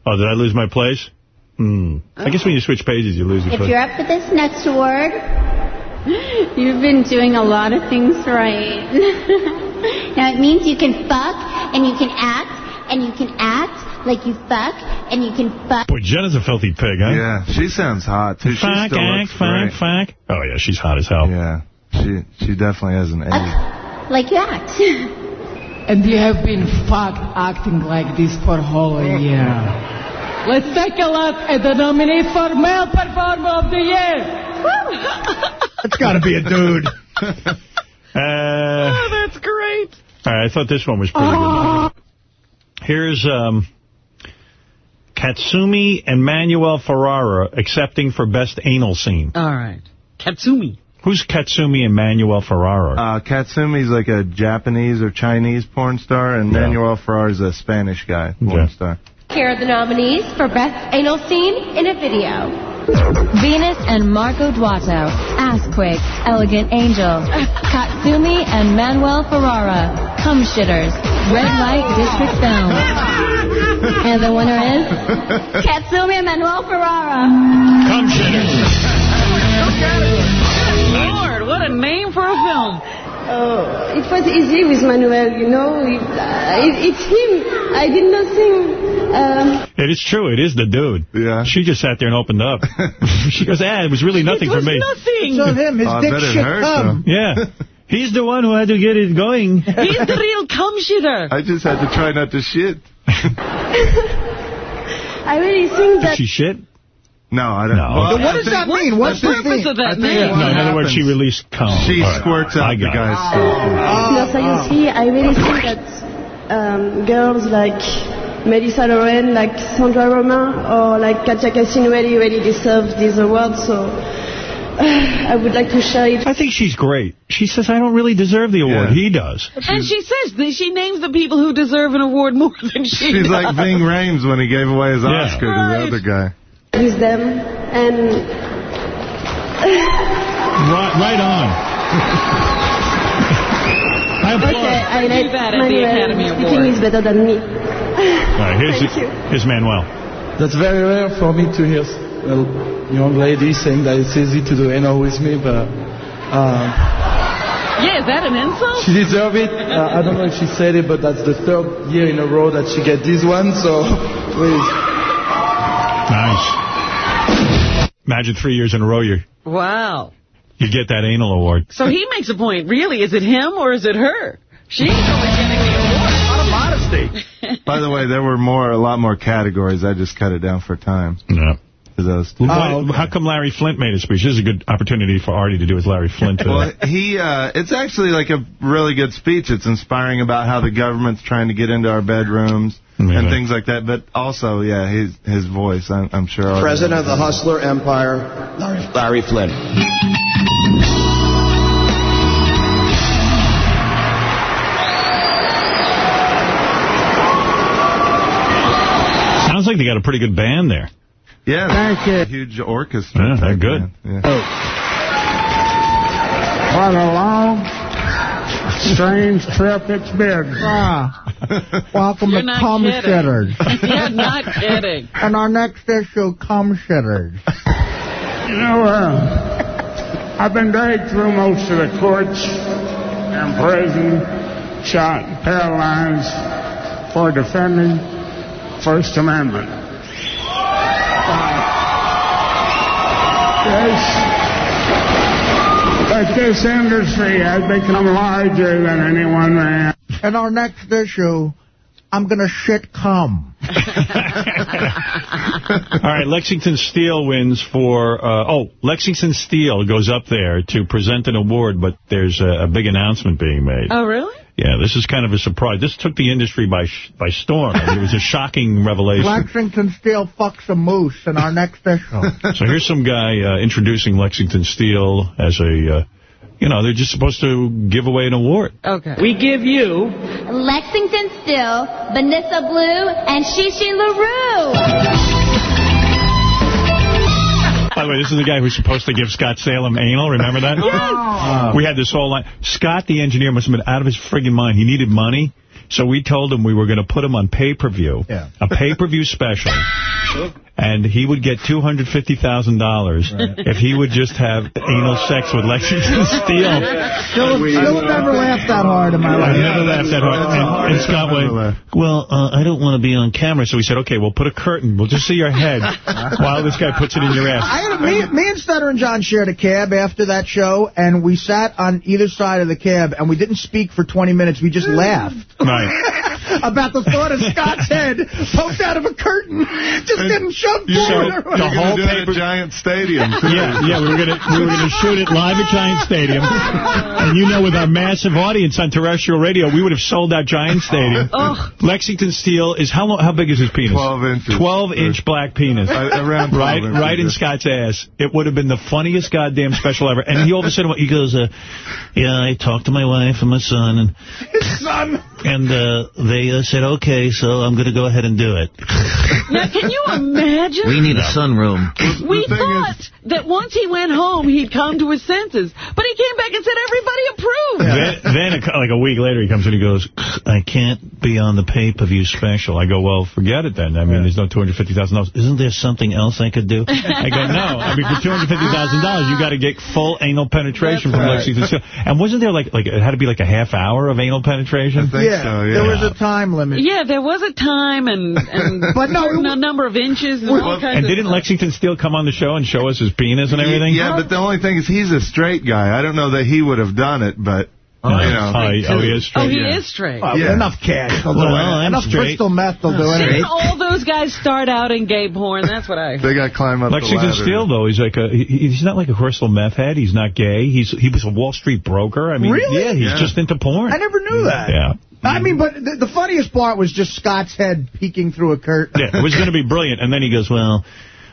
Oh, did I lose my place? Hmm. I guess when you switch pages, you lose your If place. you're up for this next award, you've been doing a lot of things right. now, it means you can fuck, and you can act, and you can act like you fuck, and you can fuck. Boy, Jenna's a filthy pig, huh? Yeah, she sounds hot, too. She Fuck, still act, looks fuck, great. fuck. Oh, yeah, she's hot as hell. Yeah, she she definitely has an age. Like you act. And you have been fucked acting like this for a whole year. Let's take a look at the nominee for Male Performer of the Year. It's got to be a dude. Uh, Oh, that's great. all right, I thought this one was pretty good. Here's um, Katsumi and Manuel Ferrara accepting for best anal scene. All right. Katsumi. Who's Katsumi and Manuel Ferrara? Uh, Katsumi's like a Japanese or Chinese porn star, and Yeah. Manuel Ferrara's a Spanish guy porn Okay. star. Here are the nominees for Best Anal Scene in a Video. Venus and Marco Duato. Assquake, Elegant Angel. Katsumi and Manuel Ferrara. Cum Shitters. Red Light District Film. And the winner is Katsumi and Manuel Ferrara. Cum Shitters. Lord, what a name for a film. Oh, it was easy with Manuel, you know. It, uh, it, it's him. I did nothing. Um, It is true. It is the dude. Yeah. She just sat there and opened up. she goes, ah, it was really nothing It was for me. nothing. It's on him. His Oh, dick bet it shit hurt, cum. Yeah. He's the one who had to get it going. He's the real cum shitter. I just had to try not to shit. I really think that... Did she shit? No, I don't. No. Well, What does I that mean? What's the think- thing? I think No, in other words, she released cum. She All right. squirts I out the got it. guy's stuff. No, seriously, I really think that um, girls like Melissa Lauren, like Sandra Romain, or like Katja Kassin really, really deserve these awards. So I would like to share it. I think she's great. She says, I don't really deserve the award. He does. And she says that she names the people who deserve an award more than she She's does. like Ving Rhames when he gave away his Yeah. Oscar to the other guy. With them and Right, right on. I applaud. okay, I Do like that at the Manuel Academy speaking Award. is better than me. All right, here's, Thank you. here's Manuel. That's very rare for me to hear a young lady saying that it's easy to do anal with me, but uh, Yeah, is that an insult? she deserves it. Uh, I don't know if she said it, but that's the third year in a row that she get this one, so please. Nice. Imagine three years in a row you Wow. you get that anal award. So he makes a point. Really, is it him or is it her? She's only getting the award. A lot of modesty. By the way, there were more, a lot more categories. I just cut it down for time. Yeah. Those. Why- How come Larry Flynt made a speech? This is a good opportunity for Artie to do with Larry Flynt. Uh, Well, he, uh, it's actually like a really good speech. It's inspiring about how the government's trying to get into our bedrooms Yeah. and things like that. But also, yeah, his his voice, I'm, I'm sure. President of the Hustler Empire, Larry, Larry Flynt. Sounds like they got a pretty good band there. Yeah, Thank you. a huge orchestra. Yeah, they're good. band. Yeah. Oh. What a long, strange trip it's been. Ah. Welcome You're to not Cum kidding. Shitters. You're not kidding. And our next issue, Cum Shitters. You know, uh, I've been dragged through most of the courts and prison, shot and paralyzed for defending First Amendment. Yes. But this industry has become larger than anyone man. And our next issue, I'm going to shit cum. All right, Lexington Steele wins for, uh, oh, Lexington Steele goes up there to present an award, but there's a, a big announcement being made. Oh, really? Yeah, this is kind of a surprise. This took the industry by sh by storm. I mean, it was a shocking revelation. Lexington Steele fucks a moose in our next issue. So here's some guy uh, introducing Lexington Steele as a, uh, you know, they're just supposed to give away an award. Okay. We give you Lexington Steele, Vanessa Blue, and Chi Chi LaRue. By the way, this is the guy who's supposed to give Scott Salem anal. Remember that? Yes. We had this whole line. Scott, the engineer, must have been out of his friggin' mind. He needed money. So we told him we were going to put him on pay-per-view, Yeah. a pay-per-view special, and he would get $250,000 if he would just have anal sex with Lexington Steele. Still, still never laughed that hard in my life. I life. never laughed that hard. And, and Scott went, well, uh, I don't want to be on camera. So we said, okay, we'll put a curtain. We'll just see your head while this guy puts it in your ass. I had a, me, me and Stutter and John shared a cab after that show, and we sat on either side of the cab, and we didn't speak for 20 minutes. We just laughed. Right. About the thought of Scott's head poked out of a curtain, just getting shoved So the whole do it paper at Giant Stadium. too. Yeah, yeah, we were gonna we were gonna shoot it live at Giant Stadium, and you know, with our massive audience on terrestrial radio, we would have sold out Giant Stadium. Lexington Steele is how long? How big is his penis? 12 inches. 12 inch black penis. Uh, around 12 right, inches, right in. Scott's ass. It would have been the funniest goddamn special ever. And he all of a sudden he goes, uh, "Yeah, I talked to my wife and my son, and His son. and And uh, they uh, said, okay, so I'm going to go ahead and do it. Now, can you imagine? We need a sunroom. We thought that once he went home, he'd come to his senses. But he came back and said everybody approved. Then, then a, like a week later, he comes in and he goes, I can't be on the pay-per-view special. I go, well, forget it then. I mean, there's no $250,000. Isn't there something else I could do? I go, no. I mean, for $250,000, you ah. got to get full anal penetration from right. Lexington Steele. And wasn't there like, like, it had to be like a half hour of anal penetration? yeah, there was a time limit. Yeah, there was a time and, and But no, a number of inches and all kinds And of didn't Lexington Steele come on the show and show us his penis and everything? Yeah, but the only thing is he's a straight guy. I don't know that he would have done it, but, Oh, you know. Oh, he- oh, he is straight. Oh, he Yeah. is straight. Oh, Yeah. Enough cash. They'll do Well, Enough straight. crystal meth. They'll do Didn't anything. all those guys start out in gay porn? That's what I They got to climb up Lexington the ladder. Steele, though, he's like a, he, he's not like a crystal meth head. He's not gay. He's He was a Wall Street broker. I mean, Really? yeah, he's Yeah. just into porn. I never knew that. Yeah. I mean, but the, the funniest part was just Scott's head peeking through a curtain. Yeah, it was going to be brilliant. And then he goes, well,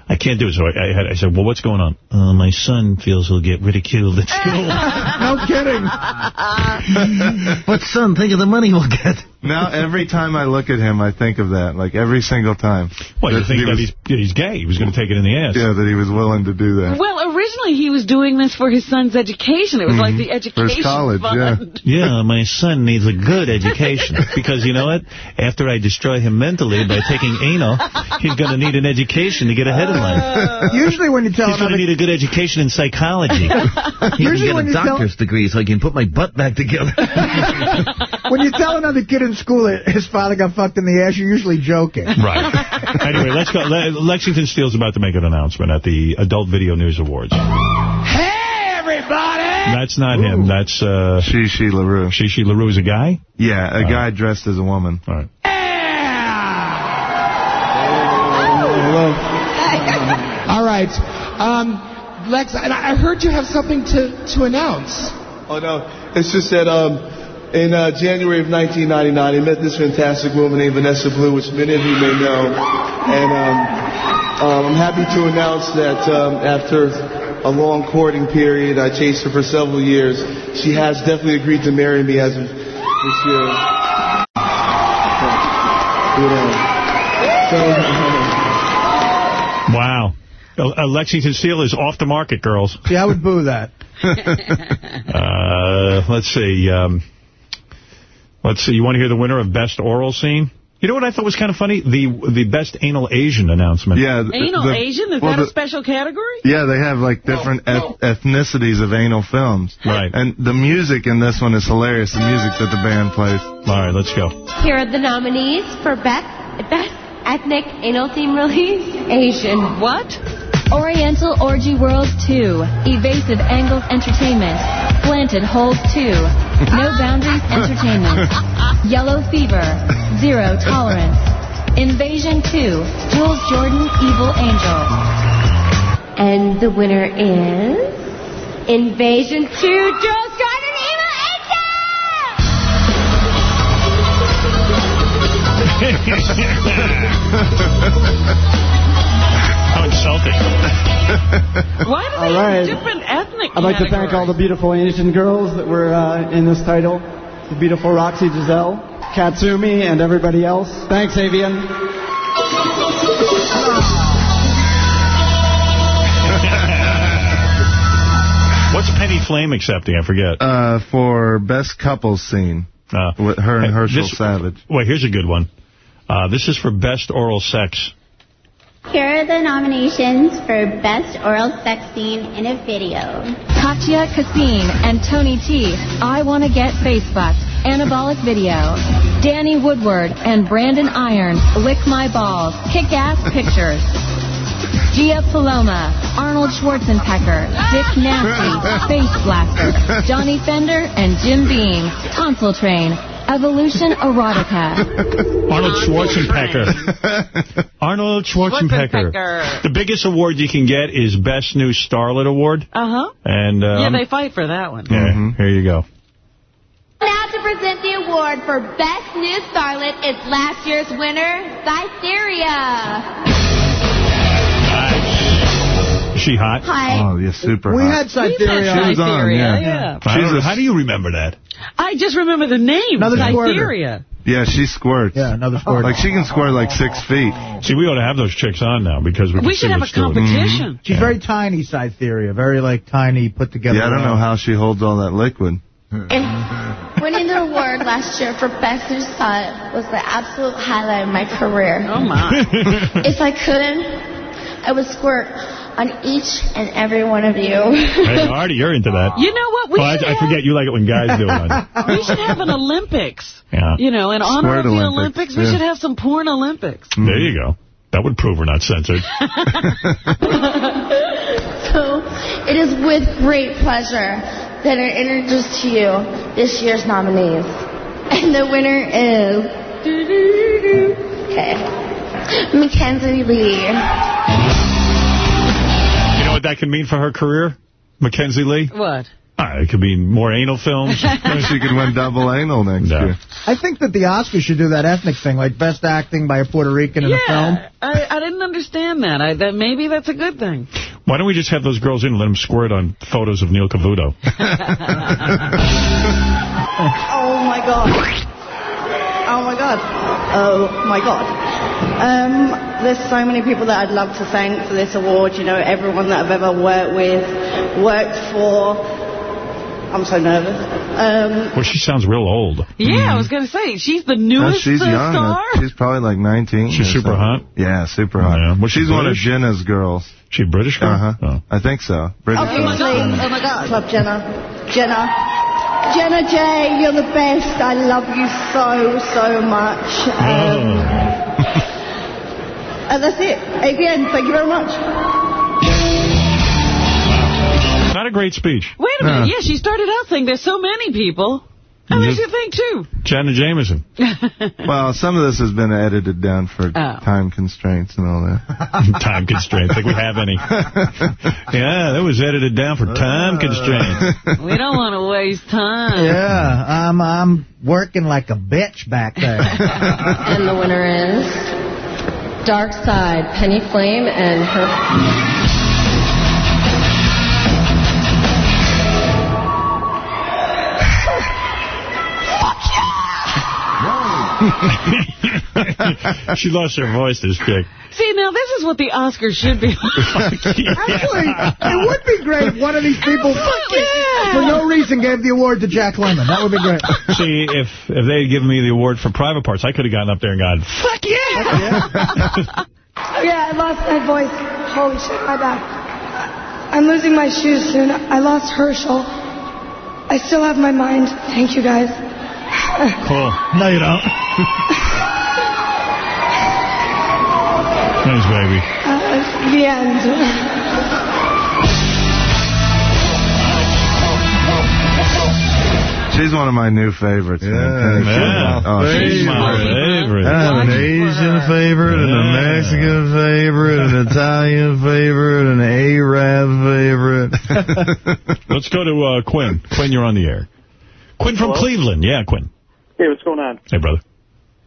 I can't do it. So I, I, had, I said, well, what's going on? Uh, my son feels he'll get ridiculed at school. no kidding. but son, think of the money we'll get. Now, every time I look at him, I think of that. Like, every single time. Well, you That think he that was- he's, he's gay. He was going to take it in the ass. Yeah, that he was willing to do that. Well, originally he was doing this for his son's education. It was like the education first fund. Yeah, Yeah, my son needs a good education. because you know what? After I destroy him mentally by taking anal, he's going to need an education to get ahead in life. Usually when you tell He's going to need a good education in psychology. he Usually can when get you a tell- doctor's degree so I can put my butt back together. when you tell another kid in school that his father got fucked in the ass, you're usually joking. Right. anyway, let's go. Le Lexington Steele's about to make an announcement at the Adult Video News Awards. Hey, everybody! That's not him. That's uh, Chi Chi LaRue. Chi Chi LaRue is a guy? Yeah, a guy dressed as a woman. All right. All right. Um, Lex, and I I heard you have something to, to announce. Oh, no. It's just that um, in uh, January of 1999, I met this fantastic woman named Vanessa Blue, which many of you may know. And um, um, I'm happy to announce that um, after a long courting period, I chased her for several years. She has definitely agreed to marry me as of this year. You know. So, Wow. Uh, uh, Lexington Steele is off the market, girls. Yeah, I would boo that. Uh, let's see. Um, let's see. You want to hear the winner of Best Oral Scene? You know what I thought was kind of funny? The the Best Anal Asian announcement. Yeah. Anal Asian? Is well, that a special category? Yeah, they have like different eth- ethnicities of anal films. Right. And the music in this one is hilarious, the music that the band plays. All right, let's go. Here are the nominees for Best, best Ethnic Anal Theme Release Asian. What? Oriental Orgy World 2, Evasive Angles Entertainment, Planted Hold 2, No Boundaries Entertainment, Yellow Fever, Zero Tolerance, Invasion 2, Jules Jordan Evil Angel. And the winner is Invasion 2 Jules Jordan Evil How insulting. Why do All they right. have different ethnic I'd like to thank all the beautiful Asian girls that were uh, in this title. The beautiful Roxy Jezel, Katsumi, and everybody else. Thanks, Avian. What's Penny Flame accepting? I forget. Uh, for Best Couples Scene. with her and Hey, Herschel this- Savage. Wait, here's a good one. Uh, this is for Best Oral Sex. Here are the nominations for Best Oral Sex Scene in a Video. Katja Kassin and Tony T. I Want to Get Face Fucked. Anabolic Video. Danny Woodward and Brandon Iron. Lick My Balls. Kick Ass Pictures. Gia Paloma. Arnold Schwarzenegger. Dick Nasty. Face Blaster. Johnny Fender and Jim Beam. Tonsil Train. Evolution Erotica. Arnold Schwarzenegger. Arnold Schwarzenegger. Schwarzenegger. The biggest award you can get is Best New Starlet Award. Uh-huh. And uh, Yeah, they fight for that one. yeah, here you go. Now to present the award for Best New Starlet is last year's winner, Cytheria. She hot? Hi. Oh, yeah, super hot. We hot. had Cytheria. She was on, Cytheria, yeah. yeah. She's a- How do you remember that? I just remember the name, Another squirter. Cytheria. Yeah, she squirts. Yeah, another squirt. Like, she can squirt like six feet. See, we ought to have those chicks on now because we, can We should have a what's doing. competition. Mm-hmm. She's very tiny, Cytheria. Very, like, tiny, put together. Yeah, I don't know how she holds all that liquid. And winning the award last year for Best New Slut was the absolute highlight of my career. Oh, my. If I couldn't, I would squirt on each and every one of you. Hey, Artie, you're into that. You know what? We, oh, I, should I forget you like it when guys do it. We should have an Olympics. Yeah. You know, in honor Squirt of the Olympics, Olympics, we yeah. should have some porn Olympics. There you go. That would prove we're not censored. so it is with great pleasure that I introduce to you this year's nominees. And the winner is... Okay. Mackenzie Lee. You know what that can mean for her career, Mackenzie Lee? What? Ah, it could mean more anal films. she could win double anal next year. I think that the Oscars should do that ethnic thing, like best acting by a Puerto Rican in a film. Yeah, I, I didn't understand that. I, that. Maybe that's a good thing. Why don't we just have those girls in and let them squirt on photos of Neil Cavuto? Oh my god. Oh my god. Oh my god. Um, there's so many people that I'd love to thank for this award. You know, everyone that I've ever worked with, worked for. I'm so nervous. Um, well, she sounds real old. Yeah, I was going to say, she's the No, newest she's uh, young. star. She's probably like 19. She's super something. hot? Yeah, super hot. Yeah. Was she she's one of Jenna's girls. She a British girl? Uh-huh. Oh. I think so. British Obviously, girl. oh my god, Club Jenna. Jenna. Jenna J, you're the best. I love you so, so much. Um, and that's it. AVN, thank you very much. Not a great speech. Wait a minute. Uh. Yeah, she started out saying there's so many people. How makes you think, too? Janet Jameson. Well, some of this has been edited down for Oh. time constraints and all that. time constraints, like we have any. yeah, that was edited down for time constraints. we don't want to waste time. Yeah, I'm I'm working like a bitch back there. And the winner is Dark Side, Penny Flame, and her. she lost her voice, this chick. See, now this is what the Oscars should be. Actually, it would be great if one of these people, oh, yeah. for no reason, gave the award to Jack Lemmon. That would be great. See, if if they had given me the award for private parts, I could have gotten up there and gone, fuck yeah! Yeah, I lost my voice. Holy shit, my back. I'm losing my shoes soon. I lost Herschel. I still have my mind. Thank you, guys. Cool. No, you don't. Thanks, baby. Uh, the end. She's one of my new favorites. man. Yeah. Oh, She's my favorite. I have an Asian favorite, and a Mexican favorite, an Italian favorite, an Arab favorite. Let's go to uh, Quinn. Quinn, you're on the air. Quinn from Hello? Cleveland. Yeah, Quinn. Hey, what's going on? Hey, brother.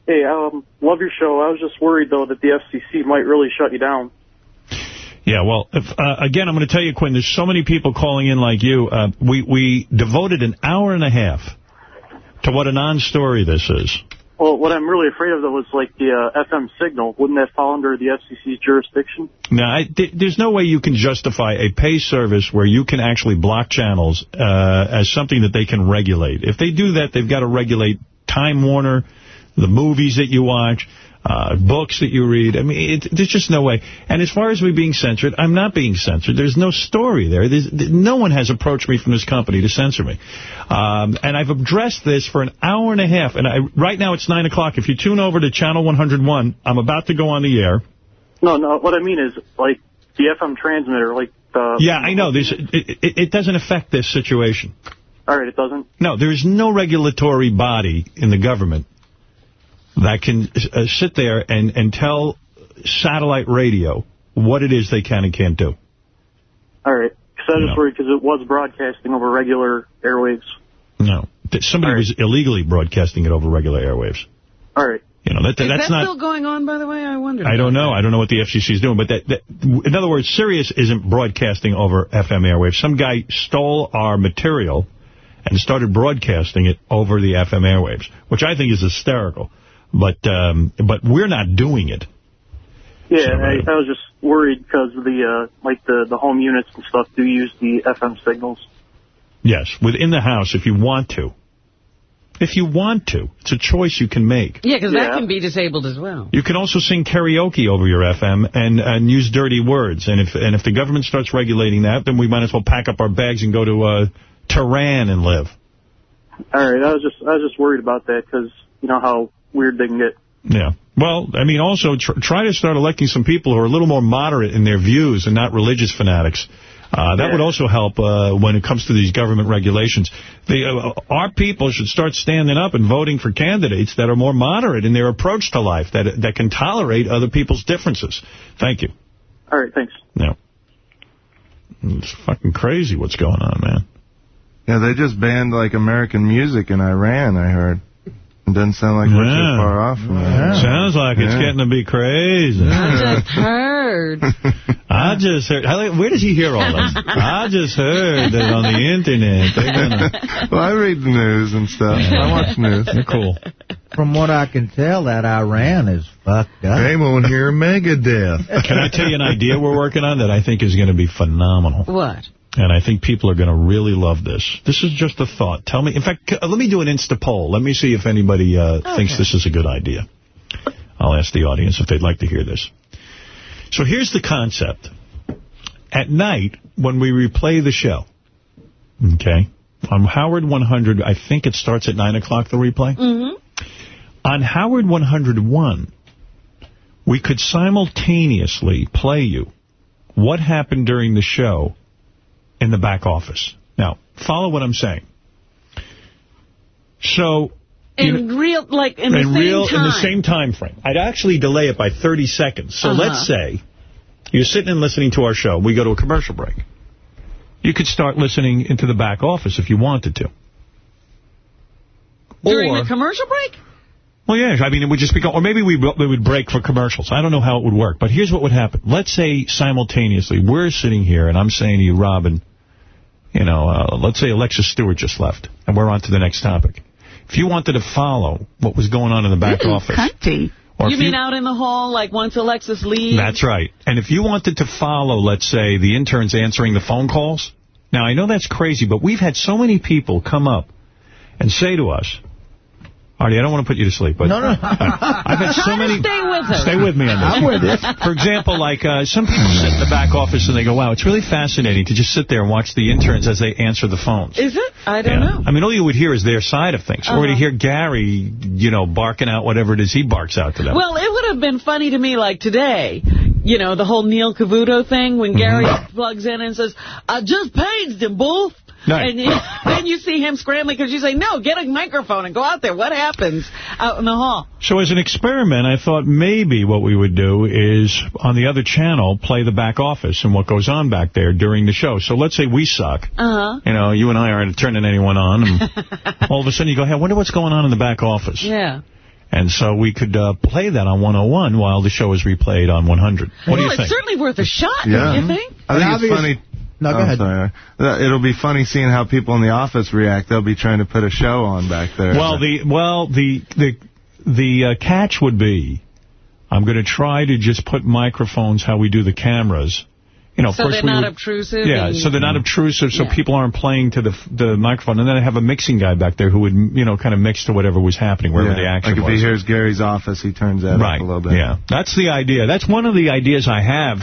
Hey, um, love your show. I was just worried though that the FCC might really shut you down. Yeah, well, if, uh, again, I'm going to tell you, Quinn, there's so many people calling in like you. Uh, we, we devoted an hour and a half to what a non-story this is. Well, what I'm really afraid of though is like the uh, FM signal. Wouldn't that fall under the FCC's jurisdiction? No, I, th there's no way you can justify a pay service where you can actually block channels uh, as something that they can regulate. If they do that, they've got to regulate Time Warner, the movies that you watch, uh, books that you read. I mean, it, there's just no way. And as far as me being censored, I'm not being censored. There's no story there. There's, no one has approached me from this company to censor me. Um, and I've addressed this for an hour and a half. And I, right now it's 9 o'clock. If you tune over to Channel 101, I'm about to go on the air. No, no. What I mean is like the FM transmitter, like the. Yeah, I know. There's, it, it, it doesn't affect this situation. All right, it doesn't. No, there is no regulatory body in the government that can uh, sit there and, and tell satellite radio what it is they can and can't do. All right. Because I was just worried because it was broadcasting over regular airwaves. No. That Somebody was illegally broadcasting it over regular airwaves. All right. You know, that, Is that's that not... still going on, by the way? I wonder. I don't know. I don't know what the FCC is doing. But that, that, in other words, Sirius isn't broadcasting over FM airwaves. Some guy stole our material and started broadcasting it over the FM airwaves, which I think is hysterical. But um, but we're not doing it. Yeah, I, I was just worried because the uh, like the the home units and stuff do use the FM signals. Yes, within the house if you want to. If you want to. It's a choice you can make. Yeah, because that can be disabled as well. You can also sing karaoke over your FM and, and use dirty words. And if and if the government starts regulating that, then we might as well pack up our bags and go to uh, Tehran and live. All right, I was just I was just worried about that because you know how weird they can get. Yeah. Well, I mean, also tr try to start electing some people who are a little more moderate in their views and not religious fanatics. Uh, that Yeah. would also help uh, when it comes to these government regulations. The, uh, our people should start standing up and voting for candidates that are more moderate in their approach to life, that that can tolerate other people's differences. Thank you. All right, thanks. Yeah. It's fucking crazy what's going on, man. Yeah, they just banned, like, American music in Iran, I heard. It doesn't sound like we're too far off from that. Sounds like it's Yeah. getting to be crazy. I just heard. I just heard. how- Where does he hear all this? I just heard that on the internet they're gonna. well, I read the news and stuff. I watch news. cool. From what I can tell, that Iran is fucked up. They won't hear Megadeth. Can I tell you an idea we're working on that I think is going to be phenomenal? What? And I think people are going to really love this. This is just a thought. Tell me. In fact, let me do an Insta poll. Let me see if anybody uh, thinks this is a good idea. I'll ask the audience if they'd like to hear this. So here's the concept. At night, when we replay the show, okay, on Howard 100, I think it starts at 9 o'clock, the replay. Mm-hmm. On Howard 101, we could simultaneously play you what happened during the show in the back office. Now, follow what I'm saying. So, you In real, like, in the in same real time. in the same time frame. I'd actually delay it by 30 seconds. So Uh-huh. let's say you're sitting and listening to our show. We go to a commercial break. You could start listening into the back office if you wanted to. During or- the commercial break? Well, yeah, I mean, it would just be, or maybe we, we would break for commercials. I don't know how it would work, but here's what would happen. Let's say simultaneously, we're sitting here, and I'm saying to you, Robin, you know, uh, let's say Alexis Stewart just left, and we're on to the next topic. If you wanted to follow what was going on in the back office. Or you if mean out in the hall, like once Alexis leaves? That's right. And if you wanted to follow, let's say, the interns answering the phone calls, now I know that's crazy, but we've had so many people come up and say to us, Artie, I don't want to put you to sleep, but No, no. I've had so many. stay with us. Stay with me on this. I'm with it. For example, like uh, some people sit in the back office and they go, wow, it's really fascinating to just sit there and watch the interns as they answer the phones. Is it? I don't Yeah. know. I mean, all you would hear is their side of things. Or to Uh-huh. hear Gary, you know, barking out whatever it is he barks out to them. Well, it would have been funny to me, like today, you know, the whole Neil Cavuto thing, when Gary plugs in and says, I just paged him, bull. Right. And you, then you see him scrambling because you say, no, get a microphone and go out there. What happens out in the hall? So as an experiment, I thought maybe what we would do is, on the other channel, play the back office and what goes on back there during the show. So let's say we suck. Uh-huh. You know, you and I aren't turning anyone on. And all of a sudden you go, hey, I wonder what's going on in the back office. Yeah. And so we could uh, play that on 101 while the show is replayed on 100. What do well, you it's certainly worth a shot, Yeah. don't you think? I think And it's funny. No, go I'm ahead. Sorry. Uh, It'll be funny seeing how people in the office react. They'll be trying to put a show on back there. Well, the well the the the uh, catch would be, I'm going to try to just put microphones how we do the cameras. You know, of so course they're not would- obtrusive? Yeah, so they're not obtrusive, so Yeah. people aren't playing to the the microphone. And then I have a mixing guy back there who would, you know, kind of mix to whatever was happening, wherever Yeah, the action was. like if was. he hears Gary's office, he turns that right. up a little bit. Yeah, that's the idea. That's one of the ideas I have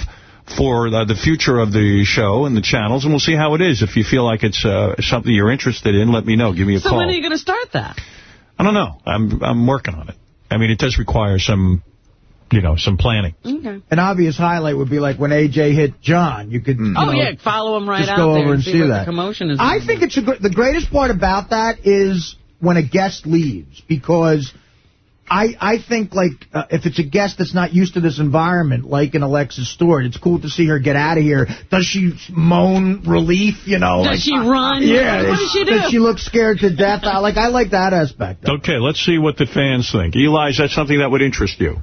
for uh, the future of the show and the channels, and we'll see how it is. If you feel like it's uh, something you're interested in, let me know. Give me a So call. when are you going to start that? I don't know. I'm I'm working on it. I mean, it does require some, you know, some planning. Okay. An obvious highlight would be like when AJ hit John. You could, you Oh, know, yeah, follow him right just out go there over and and see see what that. the commotion is. I think it's a, gr- the greatest part about that is when a guest leaves because I, I think, like, uh, if it's a guest that's not used to this environment, like in Alexis Stewart, it's cool to see her get out of here. Does she moan relief, you know? Does like, she run? Yeah. What does she do? Does she look scared to death? I, like, I like that aspect. Okay, let's see what the fans think. Eli, is that something that would interest you?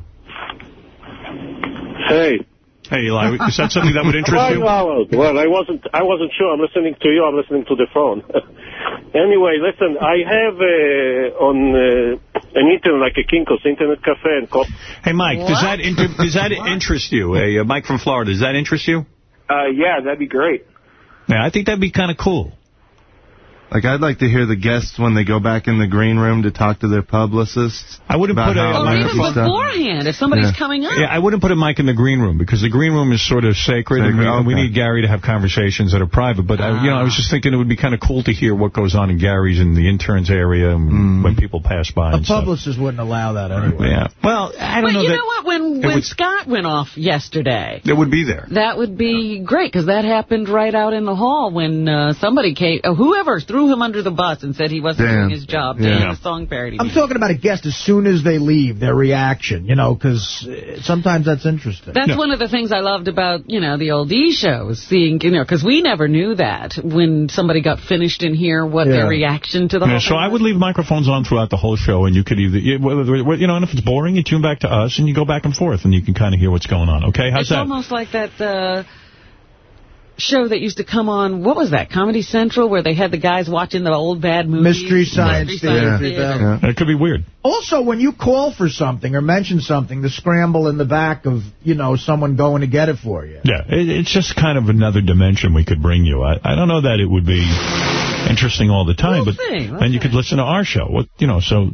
Hey. Hey, Eli, is that something that would interest Hi, you? Howard. Well, I wasn't. I wasn't sure. I'm listening to you. I'm listening to the phone. anyway, listen. I have uh, on uh, an internet, like a Kinko's internet cafe and co Hey, Mike, does that inter does that interest you? Hey, uh, Mike from Florida, does that interest you? Uh, yeah, that'd be great. Yeah, I think that'd be kind of cool. Like, I'd like to hear the guests when they go back in the green room to talk to their publicists. I wouldn't put a- Or it even works stuff. beforehand, if somebody's Yeah. coming up. Yeah, I wouldn't put a mic in the green room because the green room is sort of sacred, and, we, and we need Gary to have conversations that are private. But I, you know, I was just thinking it would be kind of cool to hear what goes on in Gary's and the interns area and Mm. when people pass by. A and stuff. publicist wouldn't allow that anyway. Yeah. Well, I don't but know you that know what? When, when would- Scott went off yesterday, it would be there. that would be great, because that happened right out in the hall when uh, somebody came, uh, whoever threw him under the bus and said he wasn't Dan. doing his job. Yeah. Dan, the song parody. I'm man. talking about a guest as soon as they leave, their reaction, you know, because sometimes that's interesting. That's one of the things I loved about, you know, the old E shows, seeing, you know, because we never knew that when somebody got finished in here, what Yeah. their reaction to the Yeah, whole so I would leave microphones on throughout the whole show, and you could either, you know, and if it's boring, you tune back to us, and you go back and forth, and you can kind of hear what's going on. Okay, how's it's that? almost like that uh, show that used to come on, what was that, Comedy Central, where they had the guys watching the old bad movies? Mystery Science Mystery Theater. Science Yeah. It could be weird. Also, when you call for something or mention something, the scramble in the back of, you know, someone going to get it for you. Yeah, it, it's just kind of another dimension we could bring you. I, I don't know that it would be interesting all the time, We'll but see, we'll then you could listen to our show. What you know, so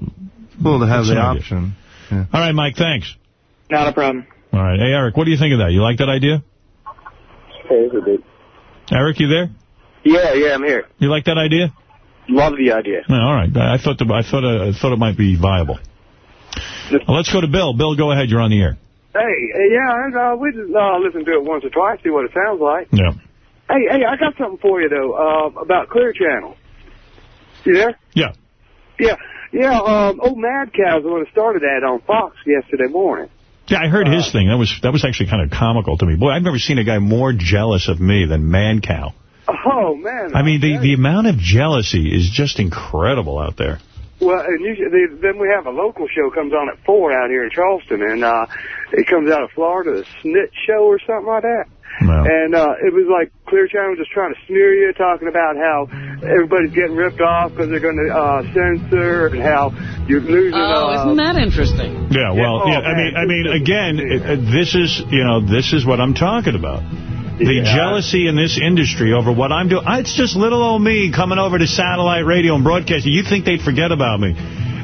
cool to have the an idea. option. All right, Mike, thanks. Not a problem. All right, hey Eric, what do you think of that? You like that idea? Hey, it's a bit. Eric, you there? Yeah, yeah, I'm here. You like that idea? Love the idea. Yeah, all right, I thought the, I thought uh, I thought it might be viable. Well, let's go to Bill. Bill, go ahead. You're on the air. Hey, yeah, uh, we just uh, listen to it once or twice, see what it sounds like. Yeah. Hey, hey, I got something for you though uh, about Clear Channel. You there? Yeah. Yeah, yeah. Um, old Mad Cow's the one that started that on Fox yesterday morning. Yeah, I heard his uh, thing. That was that was actually kind of comical to me. Boy, I've never seen a guy more jealous of me than Man Cow. Oh man. I mean, the, the amount of jealousy is just incredible out there. Well, and usually they, then we have a local show comes on at four out here in Charleston, and uh, it comes out of Florida, the Snitch Show or something like that. And uh, it was like Clear Channel just trying to smear you, talking about how everybody's getting ripped off because they're going to uh, censor, and how you're losing. Oh, uh, isn't that interesting? Yeah, well, oh, yeah. I mean, I mean, again, it, uh, this is you know, this is what I'm talking about. The Yeah. Uh, jealousy in this industry over what I'm doing. Ah, it's just little old me coming over to satellite radio and broadcasting. You think they'd forget about me?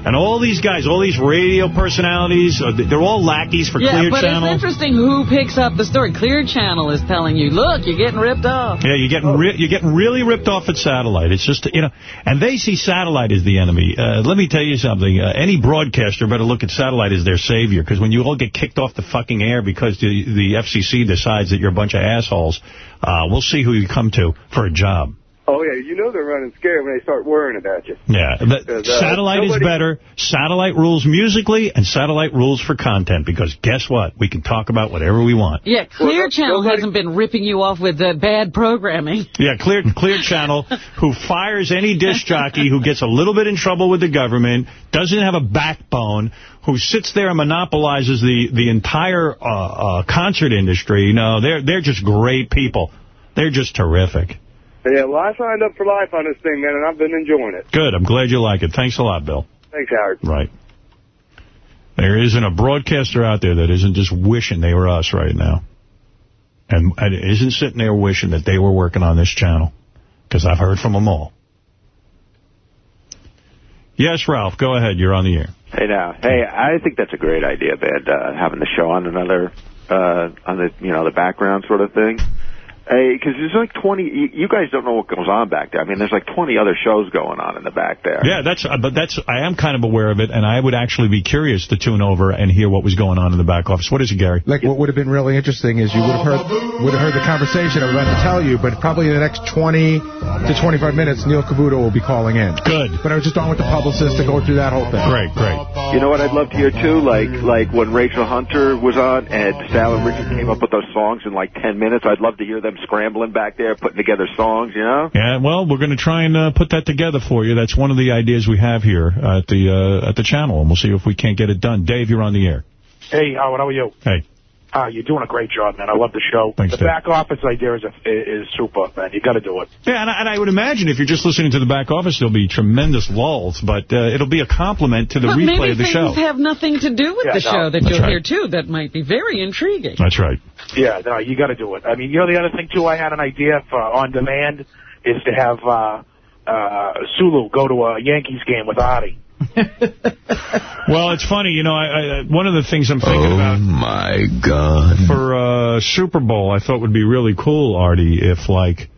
And all these guys, all these radio personalities, uh, they're all lackeys for yeah, Clear but it's interesting who picks up the story. Clear Channel is telling you, look, you're getting ripped off. Yeah, you're getting re you're getting really ripped off at satellite. It's just you know, and they see satellite as the enemy. Uh, let me tell you something. Uh, any broadcaster better look at satellite as their savior because when you all get kicked off the fucking air because the the FCC decides that you're a bunch of assholes, uh, we'll see who you come to for a job. Oh yeah, you know they're running scared when they start worrying about you. Yeah, the, 'Cause, uh, satellite is better. Satellite rules musically, and satellite rules for content. Because guess what? We can talk about whatever we want. Yeah, Clear Channel hasn't been ripping you off with uh, bad programming. Yeah, Clear Clear Channel, who fires any disc jockey who gets a little bit in trouble with the government, doesn't have a backbone, who sits there and monopolizes the the entire uh, uh, concert industry. No, they're they're just great people. They're just terrific. Yeah, well, I signed up for life on this thing, man, and I've been enjoying it. Good. I'm glad you like it. Thanks a lot, Bill. Thanks, Howard. Right. There isn't a broadcaster out there that isn't just wishing they were us right now. And, and isn't sitting there wishing that they were working on this channel. Because I've heard from them all. Yes, Ralph, go ahead. You're on the air. Hey now, hey, I think that's a great idea, Bed, uh, having the show on another, uh, on the, you know, the background sort of thing. Because there's like 20, you, you guys don't know what goes on back there. I mean, there's like 20 other shows going on in the back there. Yeah, that's uh, but that's I am kind of aware of it, and I would actually be curious to tune over and hear what was going on in the back office. What is it, Gary? Like, what would have been really interesting is you would have heard would have heard the conversation I'm about to tell you, but probably in the next 20 to 25 minutes, Neil Cavuto will be calling in. Good. But I was just on with the publicist to go through that whole thing. Great, great. You know what I'd love to hear, too? Like like when Rachel Hunter was on and Sal and Richard came up with those songs in like 10 minutes, I'd love to hear them scrambling back there, putting together songs, you know? Yeah, well, we're going to try and uh, put that together for you. That's one of the ideas we have here at the uh, at the channel, and we'll see if we can't get it done. Dave, you're on the air. Hey, Howard, how are you? Hey. Uh, you're doing a great job, man. I love the show. Thanks, the Dave. back office idea is, a, is super, man. You got to do it. Yeah, and I, and I would imagine if you're just listening to the back office, there'll be tremendous lulls, but uh, it'll be a compliment to the But replay of the show. maybe things show. have nothing to do with Yeah, the no. show that That's you'll right. hear, too, that might be very intriguing. That's right. Yeah, no, you got to do it. I mean, you know, the other thing too, I had an idea for on demand is to have uh, uh, Sulu go to a Yankees game with Artie. Well, it's funny, you know, I, I, one of the things I'm thinking Oh, about my God. for uh, Super Bowl, I thought would be really cool, Artie, if, like,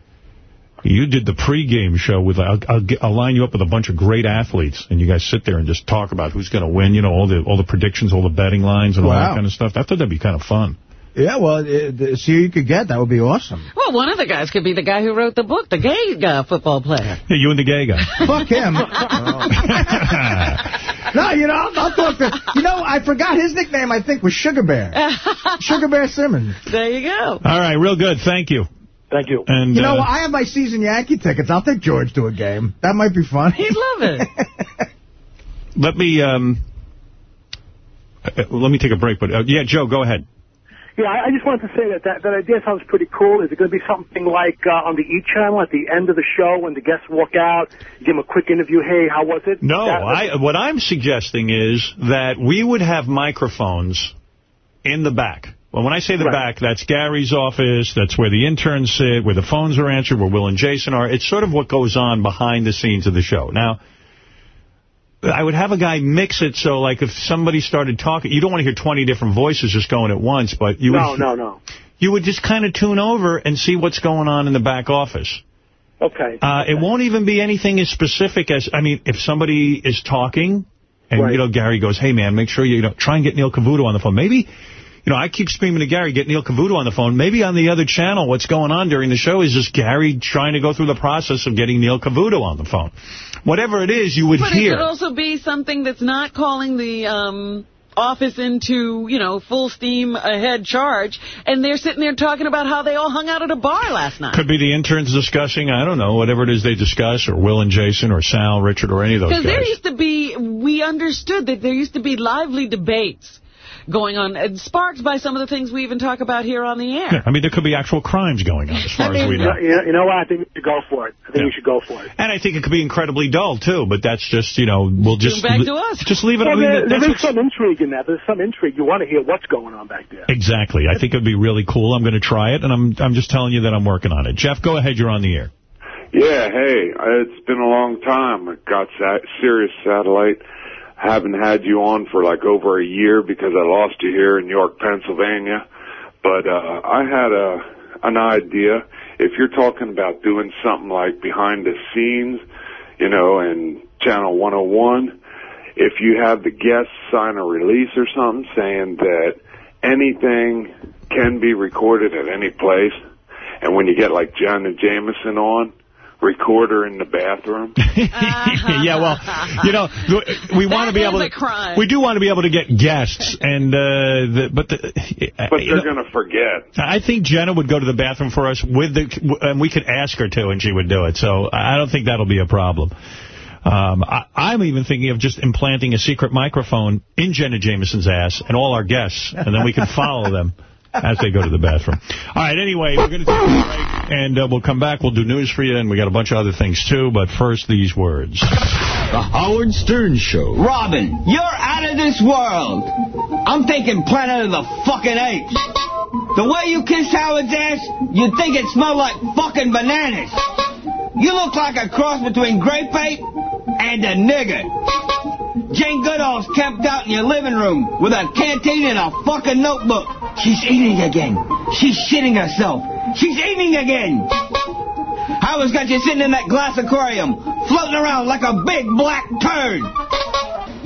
you did the pregame show with, I'll, I'll, get, I'll line you up with a bunch of great athletes, and you guys sit there and just talk about who's going to win, you know, all the all the predictions, all the betting lines, and all that kind of stuff. I thought that'd be kind of fun. Yeah, well, it, see who you could get. That would be awesome. Well, one of the guys could be the guy who wrote the book, the gay uh, football player. Yeah, you and the gay guy. Fuck him. no, you know, I'll, I'll talk to... You know, I forgot his nickname, I think, was Sugar Bear. Sugar Bear Simmons. There you go. All right, real good. Thank you. Thank you. And You know, uh, I have my season Yankee tickets. I'll take George to a game. That might be fun. He'd love it. let me um, uh, let me take a break. But uh, yeah, Joe, go ahead. Yeah, I I just wanted to say that that, that idea sounds pretty cool. Is it going to be something like uh, on the E! channel at the end of the show when the guests walk out, give them a quick interview, hey, how was it? No, That- I what I'm suggesting is that we would have microphones in the back. Well, when I say the back, that's Gary's office, that's where the interns sit, where the phones are answered, where Will and Jason are. It's sort of what goes on behind the scenes of the show. Now, I would have a guy mix it so, like, if somebody started talking, you don't want to hear 20 different voices just going at once, but you No, would, no, no. you would just kind of tune over and see what's going on in the back office. Okay. Uh, it won't even be anything as specific as, I mean, if somebody is talking, and, you know, Gary goes, hey, man, make sure you, you know, try and get Neil Cavuto on the phone. Maybe, you know, I keep screaming to Gary, get Neil Cavuto on the phone. Maybe on the other channel, what's going on during the show is just Gary trying to go through the process of getting Neil Cavuto on the phone. Whatever it is, you would But hear. it could also be something that's not calling the um, office into, you know, full steam ahead charge, and they're sitting there talking about how they all hung out at a bar last night. Could be the interns discussing, I don't know, whatever it is they discuss, or Will and Jason, or Sal, Richard, or any of those Because there used to be, we understood that there used to be lively debates going on, and sparked by some of the things we even talk about here on the air. Yeah, I mean, there could be actual crimes going on, as far as we know. know, you know what? I think we should go for it. I think you should go for it. And I think it could be incredibly dull, too, but that's just, you know, we'll just... back to us. Just leave it. I Well, mean, there, there is some intrigue in that. There's some intrigue. You want to hear what's going on back there. Exactly. I think it would be really cool. I'm going to try it, and I'm I'm just telling you that I'm working on it. Jeff, go ahead. You're on the air. Yeah, hey, it's been a long time. I got sat- Sirius Satellite. Haven't had you on for like over a year because I lost you here in York, Pennsylvania. But uh, I had a an idea. If you're talking about doing something like behind the scenes, you know, in Channel 101, if you have the guests sign a release or something saying that anything can be recorded at any place, and when you get like Jenna Jameson on, record her in the bathroom. yeah, well, you know, we want to be able a to. crime. We do want to be able to get guests, and uh, the, but the, But they're going to forget. I think Jenna would go to the bathroom for us with the, and we could ask her to, and she would do it. So I don't think that'll be a problem. Um, I, I'm even thinking of just implanting a secret microphone in Jenna Jameson's ass and all our guests, and then we can follow them as they go to the bathroom. All right, anyway, we're going to take a break, and uh, we'll come back. We'll do news for you, and we got a bunch of other things, too. But first, these words. The Howard Stern Show. Robin, you're out of this world. I'm thinking Planet of the fucking Apes. The way you kiss Howard's ass, you'd think it smelled like fucking bananas. You look like a cross between grape ape and a nigger. Jane Goodall's camped out in your living room with a canteen and a fucking notebook. She's eating again. She's shitting herself. She's eating again. Howard's got you sitting in that glass aquarium, floating around like a big black turd.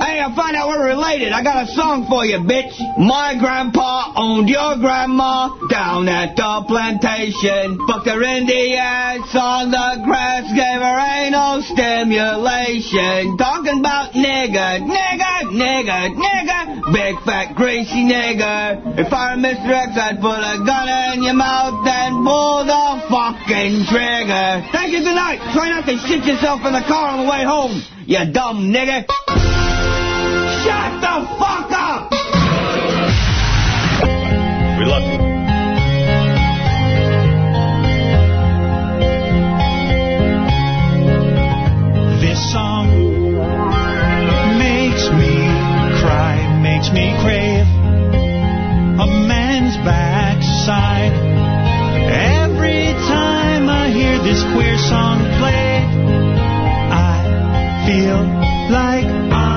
Hey, I find out we're related. I got a song for you, bitch. My grandpa owned your grandma down at the plantation. Fucked her in the ass on the grass, gave her anal stimulation. Talking about nigger, nigger, nigger, nigger. Big fat greasy nigger. If I were Mr. X, I'd put a gun in your mouth and pull the fucking trigger. Thank you tonight. Try not to shit yourself in the car on the way home, you dumb nigga. Shut the fuck up! We love you. This song makes me cry, makes me crave a man's backside. I this queer song played, I feel like I'm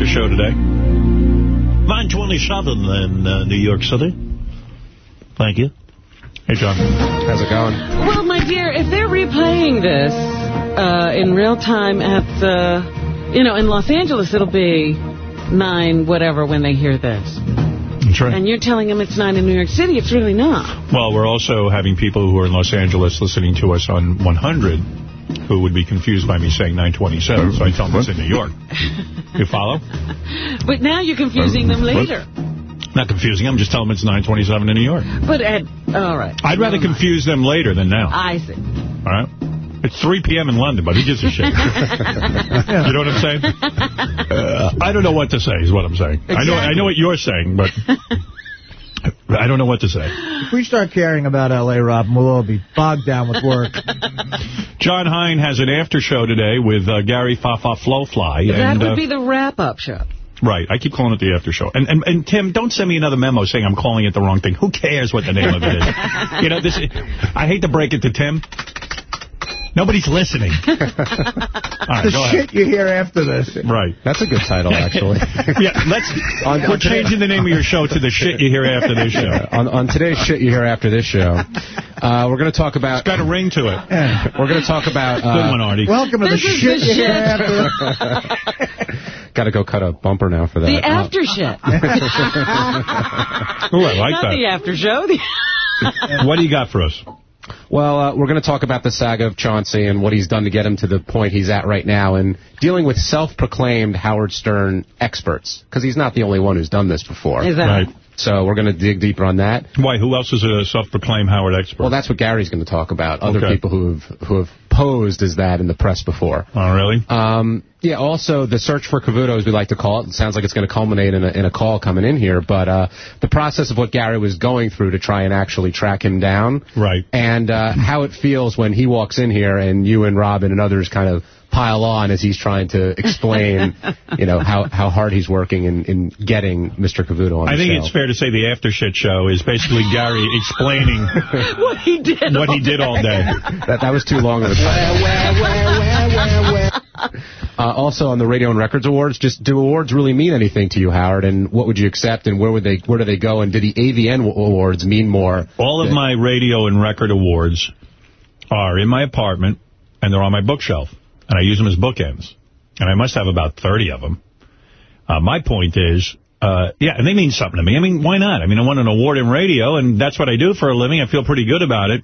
after show today. 927 in uh, New York City. Thank you. Hey, John. How's it going? Well, my dear, if they're replaying this uh, in real time at, uh, you know, in Los Angeles, it'll be 9 whatever when they hear this. That's right. And you're telling them it's 9 in New York City. It's really not. Well, we're also having people who are in Los Angeles listening to us on 100 who would be confused by me saying 927, so I tell them it's in New York. You follow? But now you're confusing them later. Not confusing them, just tell them it's 927 in New York. But at, all right. I'd rather confuse them later than now. I see. All right? It's 3 p.m. in London, but who gives a shit? you know what I'm saying? Uh, I don't know what to say is what I'm saying. I know I know what you're saying, but I don't know what to say. If we start caring about L.A., Rob, we'll all be bogged down with work. John Hein has an after show today with uh, Gary Fafa Flowfly. That and, would uh, be the wrap-up show. Right. I keep calling it the after show. And, and and Tim, don't send me another memo saying I'm calling it the wrong thing. Who cares what the name of it is? you know, this. I hate to break it to Tim. Nobody's listening. All right, the go shit you hear after this. Right. That's a good title, actually. yeah, let's. On- we're on today- changing the name of your show to the shit you hear after this show. Yeah, on, on today's shit you hear after this show, uh, we're going to talk about... It's got a ring to it. We're going to talk about... Uh, Good one, Artie. Welcome to the This is shit the you hear shit. after. Got to go cut a bumper now for that. The Uh, after shit. Ooh, I like Not that. the after show. The What do you got for us? Well, uh, we're going to talk about the saga of Chauncey and what he's done to get him to the point he's at right now and dealing with self-proclaimed Howard Stern experts, because he's not the only one who's done this before. Is that- Right. So we're going to dig deeper on that. Why? Who else is a self-proclaimed Howard expert? Well, that's what Gary's going to talk about. Other Okay. people who have who have posed as that in the press before. Oh, really? Um, yeah. Also, the search for Cavuto, as we like to call it, it sounds like it's going to culminate in a, in a call coming in here. But uh, the process of what Gary was going through to try and actually track him down, Right. and uh, how it feels when he walks in here and you and Robin and others kind of pile on as he's trying to explain, you know, how, how hard he's working in, in getting Mr. Cavuto on I the think show. it's fair to say the after shit show is basically Gary explaining what he did. what he did all day. That, that was too long of a title. Uh, also on the Radio and Records Awards, just do awards really mean anything to you, Howard? And what would you accept, and where would they, where do they go? And do the AVN awards mean more? All of my radio and record awards are in my apartment, and they're on my bookshelf, and I use them as bookends. And I must have about 30 of them. Uh, my point is, uh, yeah, and they mean something to me. I mean, why not? I mean, I won an award in radio, and that's what I do for a living. I feel pretty good about it.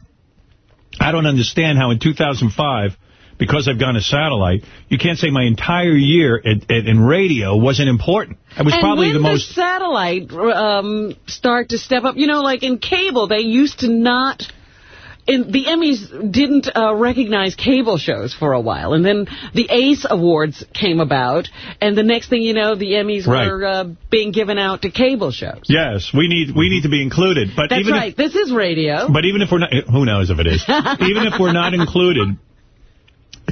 I don't understand how in 2005, because I've gone to satellite, you can't say my entire year at, at, in radio wasn't important. I was and probably the most... satellite um, start to step up? You know, like in cable, they used to not... In, the Emmys didn't uh, recognize cable shows for a while, and then the ACE Awards came about, and the next thing you know, the Emmys Right. were uh, being given out to cable shows. Yes, we need we need to be included. But That's even if, right. This is radio. But even if we're not, who knows if it is. even if we're not included,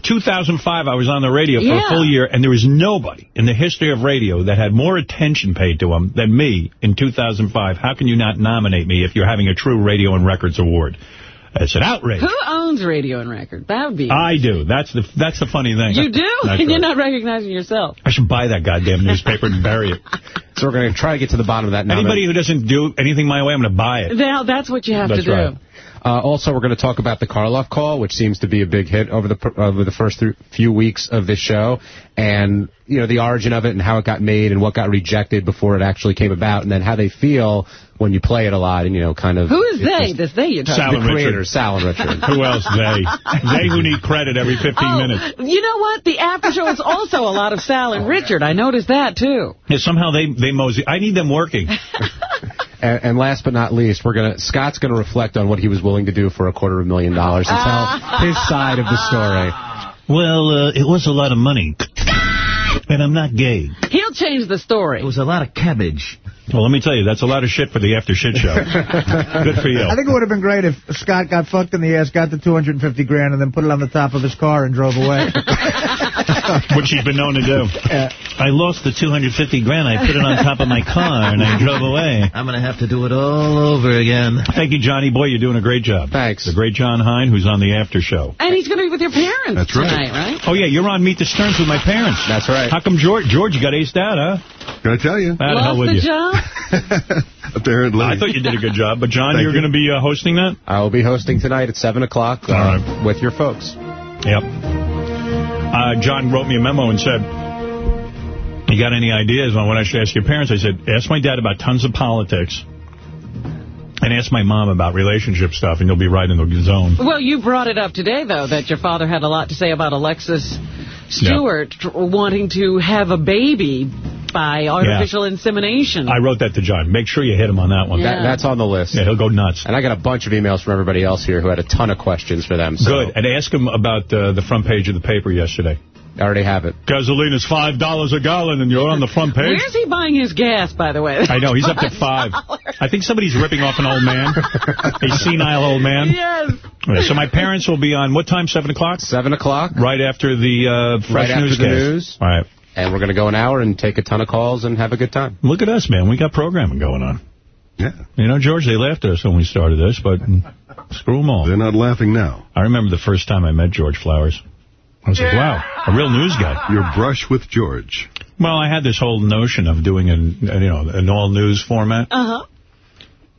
2005, I was on the radio for Yeah. a full year, and there was nobody in the history of radio that had more attention paid to him than me in 2005. How can you not nominate me if you're having a true radio and records award? It's an outrage. Who owns radio and record? That would be... I do. That's the that's the funny thing. you do? That's and you're not recognizing yourself. I should buy that goddamn newspaper and bury it. So we're going to try to get to the bottom of that. now. Anybody who doesn't do anything my way, I'm going to buy it. Now, that's what you have That's to do. right. Uh, also, we're going to talk about the Karloff call, which seems to be a big hit over the over the first few weeks of this show, and you know the origin of it and how it got made and what got rejected before it actually came about, and then how they feel when you play it a lot and you know kind of. Who is they? just- This they you're talking Sal the and Richard. creators, Sal and Richard. Who else? They. They who need credit every 15 Oh, minutes. You know what? The after show is also a lot of Sal and Richard. I noticed that, too. Yeah, somehow they they mosey. I need them working. And, and last but not least, we're gonna Scott's gonna reflect on what he was willing to do for a quarter of a million dollars and tell his side of the story. Well, uh, it was a lot of money. And I'm not gay. He'll change the story. It was a lot of cabbage. Well, let me tell you, that's a lot of shit for the after shit show. Good for you. I think it would have been great if Scott got fucked in the ass, got the 250 grand, and then put it on the top of his car and drove away. Which he's been known to do. I lost the 250 grand. I put it on top of my car and I drove away. I'm going to have to do it all over again. Thank you, Johnny Boy. You're doing a great job. Thanks. The great John Hein, who's on the after show. And he's going to be with your parents That's right. tonight, right? Oh, yeah, you're on Meet the Sterns with my parents. That's right. How come George, George, you got aced out, huh? Can I tell you? How the hell Lost with the you? job? Apparently. I thought you did a good job, but John, Thank you're you. going to be uh, hosting that? I will be hosting tonight at 7 o'clock uh, All right. with your folks. Yep. Uh, John wrote me a memo and said, you got any ideas on what I should ask your parents? I said, ask my dad about tons of politics and ask my mom about relationship stuff, and you'll be right in the zone. Well, you brought it up today, though, that your father had a lot to say about Alexis Stewart tr- wanting to have a baby by artificial insemination. I wrote that to John. Make sure you hit him on that one. Yeah. That, that's on the list. Yeah, he'll go nuts. And I got a bunch of emails from everybody else here who had a ton of questions for them. So. Good. And ask him about uh, the front page of the paper yesterday. I already have it. Gasoline is $5 a gallon, and you're on the front page. Where's he buying his gas, by the way? I know, he's up to five. I think somebody's ripping off an old man, a senile old man. Yes. Yeah, so my parents will be on, what time, 7 o'clock? 7 o'clock. Right after the uh, fresh Right after news the news. All right. And we're going to go an hour and take a ton of calls and have a good time. Look at us, man. We got programming going on. Yeah. You know, George, they laughed at us when we started this, but screw them all. They're not laughing now. I remember the first time I met George Flowers. I was like, wow, a real news guy. Your brush with George. Well, I had this whole notion of doing an, you know, an all-news format. Uh-huh.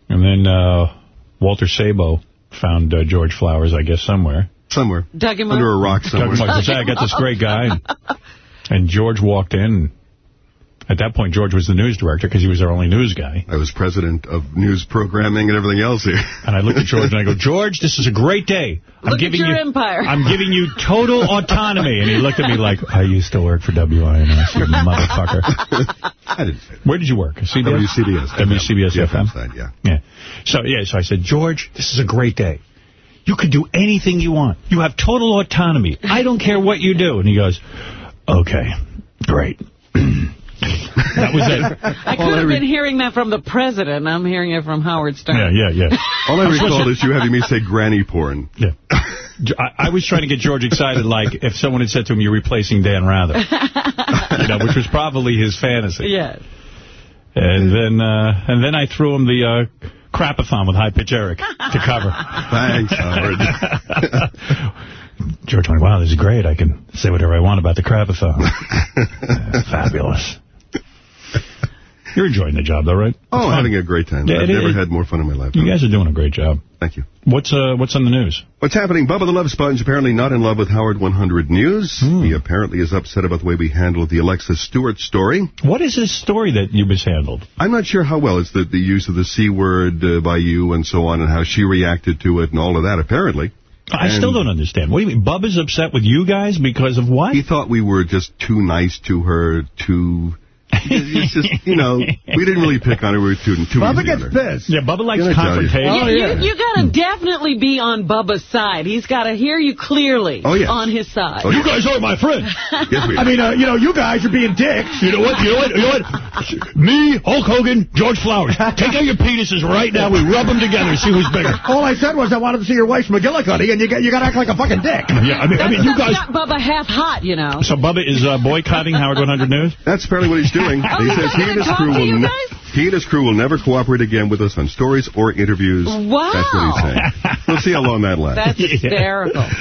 And then uh, Walter Sabo found uh, George Flowers, I guess, somewhere. Somewhere. Dug him Under up. a rock Dug somewhere. him up. I got this great guy. And, and George walked in. At that point, George was the news director because he was our only news guy. I was president of news programming and everything else here. And I looked at George and I go, George, this is a great day. I'm Look at giving your you, empire. I'm giving you total autonomy. And he looked at me like, I used to work for WINS, you motherfucker. I didn't say Where did you work? CBS? WCBS. WCBS Yeah, FM? side, yeah. Yeah. So, yeah, so I said, George, this is a great day. You can do anything you want. You have total autonomy. I don't care what you do. And he goes, okay, great. that was it. I could have been hearing that from the president. I'm hearing it from Howard Stern. Yeah, yeah, yeah. All I recall is you having me say granny porn. Yeah. I, I was trying to get George excited, like if someone had said to him, "You're replacing Dan Rather," you know, which was probably his fantasy. Yes. And then, uh, and then I threw him the uh, crapathon with High Pitch Eric to cover. Thanks, Howard. George went, "Wow, this is great. I can say whatever I want about the crapathon. Uh, fabulous." You're enjoying the job, though, right? Oh, having a great time. Yeah, I've it never is. had more fun in my life. You guys are doing a great job. Thank you. What's uh, what's on the news? What's happening? Bubba the Love Sponge apparently not in love with Howard 100 News. Hmm. He apparently is upset about the way we handled the Alexis Stewart story. What is this story that you mishandled? I'm not sure how well it's the, the use of the C word uh, by you and so on and how she reacted to it and all of that, apparently. I still don't understand. What do you mean? Bubba's upset with you guys because of what? He thought we were just too nice to her, too... It's just, you know, we didn't really pick on her. We were too, too Bubba gets pissed. Yeah, Bubba likes Can you? confrontation. Oh, you, yeah. you, you got to definitely be on Bubba's side. He's got to hear you clearly Oh, yes. on his side. Oh, You guys are my friend. Yes, we are. I mean, uh, you know, you guys are being dicks. You know what? You know what? You know what? Me, Hulk Hogan, George Flowers. Take out your penises right now. We rub them together and see who's bigger. All I said was I wanted to see your wife's McGillicuddy, and you got you got to act like a fucking dick. Yeah, I mean, I mean, you guys. got Bubba half hot, you know. So Bubba is uh, boycotting Howard 100 News. That's apparently what he's doing. He says he and his crew will you ne- guys? he and his crew will never cooperate again with us on stories or interviews. Wow. That's what he's saying. We'll see how long that lasts. That's hysterical.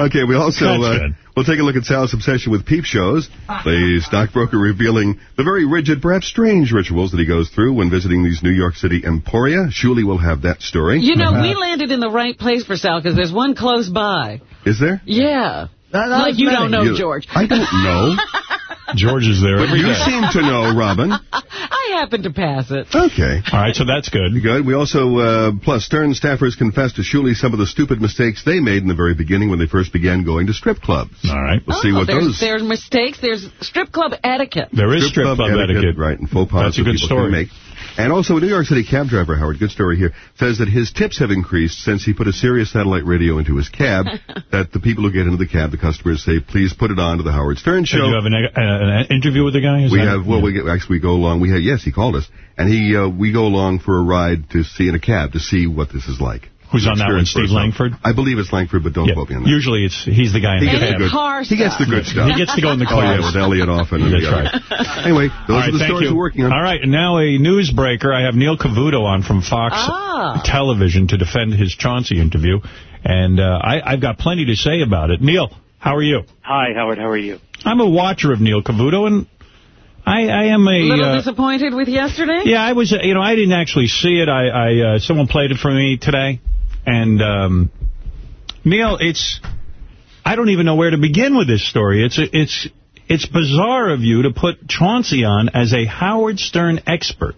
Okay, we also uh, we'll take a look at Sal's obsession with peep shows. The stockbroker revealing the very rigid, perhaps strange rituals that he goes through when visiting these New York City emporia. Shuli will have that story. You know, we landed in the right place for Sal because there's one close by. Is there? Yeah. Not- not like you many. don't know, You- George. I don't know. George is there but every you day. seem to know, Robin. I happen to pass it. Okay. All right, so that's good. Good. We also, uh, plus, Stern staffers confessed to Shuli some of the stupid mistakes they made in the very beginning when they first began going to strip clubs. All right. We'll see Oh, what there's, those... there's mistakes. There's strip club etiquette. There is strip, club, etiquette. Right, and faux pas That's a good story. make. And also, a New York City cab driver, Howard, good story here, says that his tips have increased since he put a Sirius satellite radio into his cab, that the people who get into the cab, the customers say, please put it on to the Howard Stern Did show. you have an, uh, an interview with the guy? Is We that- have, well, we get, actually we go along, we have, yes, he called us, and he, uh, we go along for a ride to see in a cab to see what this is like. Who's on that one, Steve Langford? I believe it's Langford, but don't Yeah. quote me on that. Usually it's he's the guy in He the gets cab. the good, car he gets the good stuff. He gets to go in the Oh, car. yeah, with Elliot Offen That's the other. right. Anyway, those All are the stories you. we're working on. All right, and now a newsbreaker. I have Neil Cavuto on from Fox Ah. Television to defend his Chauncey interview, and uh, I, I've got plenty to say about it. Neil, how are you? Hi, Howard. How are you? I'm a watcher of Neil Cavuto, and I, I am a... A little uh, disappointed with yesterday? yeah, I was, uh, you know, I didn't actually see it. I, I uh, someone played it for me today, and um, Neil, it's, I don't even know where to begin with this story. It's, it's, it's bizarre of you to put Chauncey on as a Howard Stern expert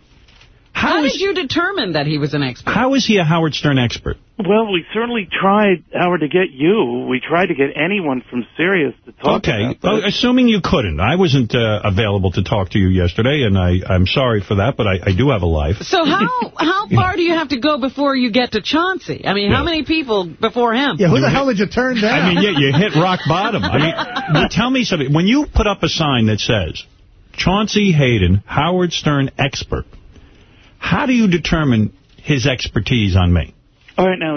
How, did you determine that he was an expert? How is he a Howard Stern expert? Well, we certainly tried, Howard, to get you. We tried to get anyone from Sirius to talk Okay, about well, assuming you couldn't. I wasn't uh, available to talk to you yesterday, and I, I'm sorry for that, but I, I do have a life. So how how far do you have to go before you get to Chauncey? I mean, how many people before him? Yeah, who the hell did you turn down? I mean, yeah, you hit rock bottom. I mean, well, tell me something. When you put up a sign that says, Chauncey Hayden, Howard Stern expert, how do you determine his expertise on me? All right, now,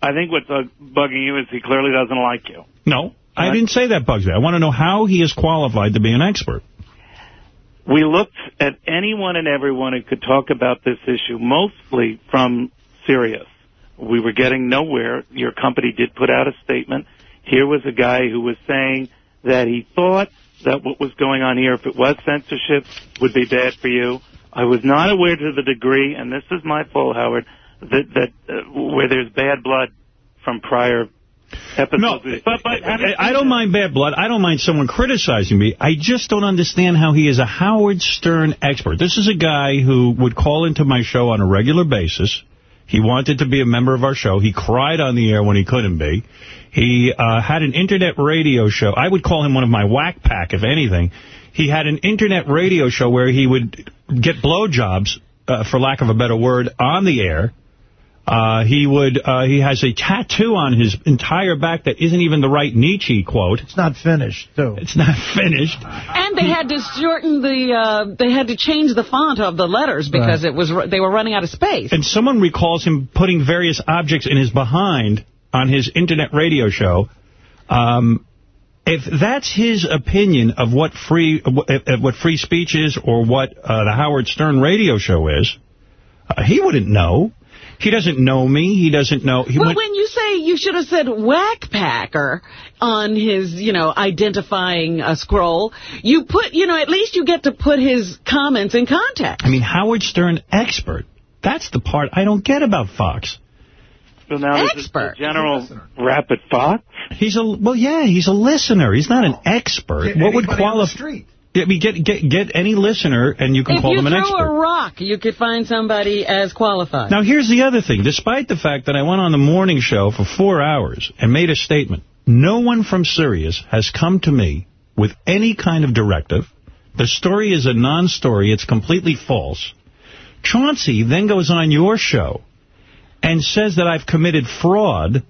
I think what's uh, bugging you is he clearly doesn't like you. No, I didn't say that bugs me. I want to know how he is qualified to be an expert. We looked at anyone and everyone who could talk about this issue, mostly from Sirius. We were getting nowhere. Your company did put out a statement. Here was a guy who was saying that he thought that what was going on here, if it was censorship, would be bad for you. I was not aware to the degree, and this is my fault, Howard, that that uh, where there's bad blood from prior episodes. No, but, but I, I don't mind bad blood. I don't mind someone criticizing me. I just don't understand how he is a Howard Stern expert. This is a guy who would call into my show on a regular basis. He wanted to be a member of our show. He cried on the air when he couldn't be. He uh, had an internet radio show. I would call him one of my whack pack, if anything. He had an internet radio show where he would get blowjobs, uh, for lack of a better word, on the air. Uh, he would. Uh, he has a tattoo on his entire back that isn't even the right Nietzsche quote. It's not finished, too. It's not finished. And they had to shorten the, uh, they had to change the font of the letters because it was they were running out of space. And someone recalls him putting various objects in his behind on his internet radio show. Um, if that's his opinion of what free what free speech is or what uh, the Howard Stern radio show is, uh, he wouldn't know. He doesn't know me. He doesn't know. He Well, when you say you should have said whack packer on his, you know, identifying uh, scroll, you put, you know, at least you get to put his comments in context. I mean, Howard Stern expert. That's the part I don't get about Fox. So now this is the general rapid thought. He's a well, yeah, he's a listener. He's not an oh. expert. what would qualify? I mean, get get get any listener, and you can If call you them an expert. threw expert. a rock, you could find somebody as qualified. Now, here's the other thing. Despite the fact that I went on the morning show for four hours and made a statement, no one from Sirius has come to me with any kind of directive. The story is a non-story. It's completely false. Chauncey then goes on your show and says that I've committed fraud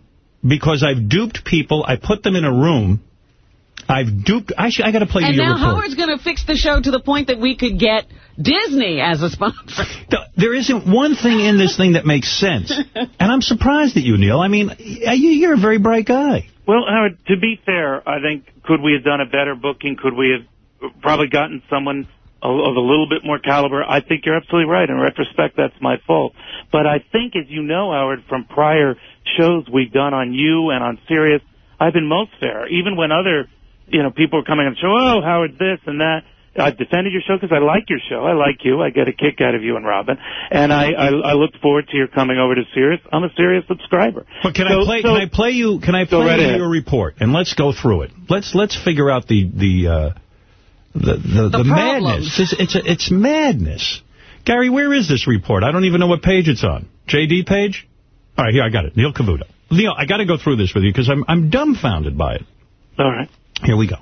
because I've duped people. I put them in a room. I've duped... I, sh- I got to play and you your now report. Howard's going to fix the show to the point that we could get Disney as a sponsor. There isn't one thing in this thing that makes sense. And I'm surprised at you, Neil. I mean, you- you're a very bright guy. Well, Howard, to be fair, I think could we have done a better booking? Could we have probably gotten someone of of a little bit more caliber? I think you're absolutely right. In retrospect, that's my fault. But I think, as you know, Howard, from prior shows we've done on you and on Sirius, I've been most fair. Even when other, you know, people are coming on the show, oh, Howard, this and that. I've defended your show because I like your show. I like you. I get a kick out of you and Robin. And I, I, I look forward to your coming over to Sirius. I'm a Sirius subscriber. But can So- I play? so- can I play you? Can I play right you your report and let's go through it. Let's let's figure out the the uh, the the, The the madness. It's it's, a, it's madness. Gary, where is this report? I don't even know what page it's on. JD page. All right, here I got it. Neil Cavuto. Neil, I got to go through this with you because I'm I'm dumbfounded by it. All right. Here we go.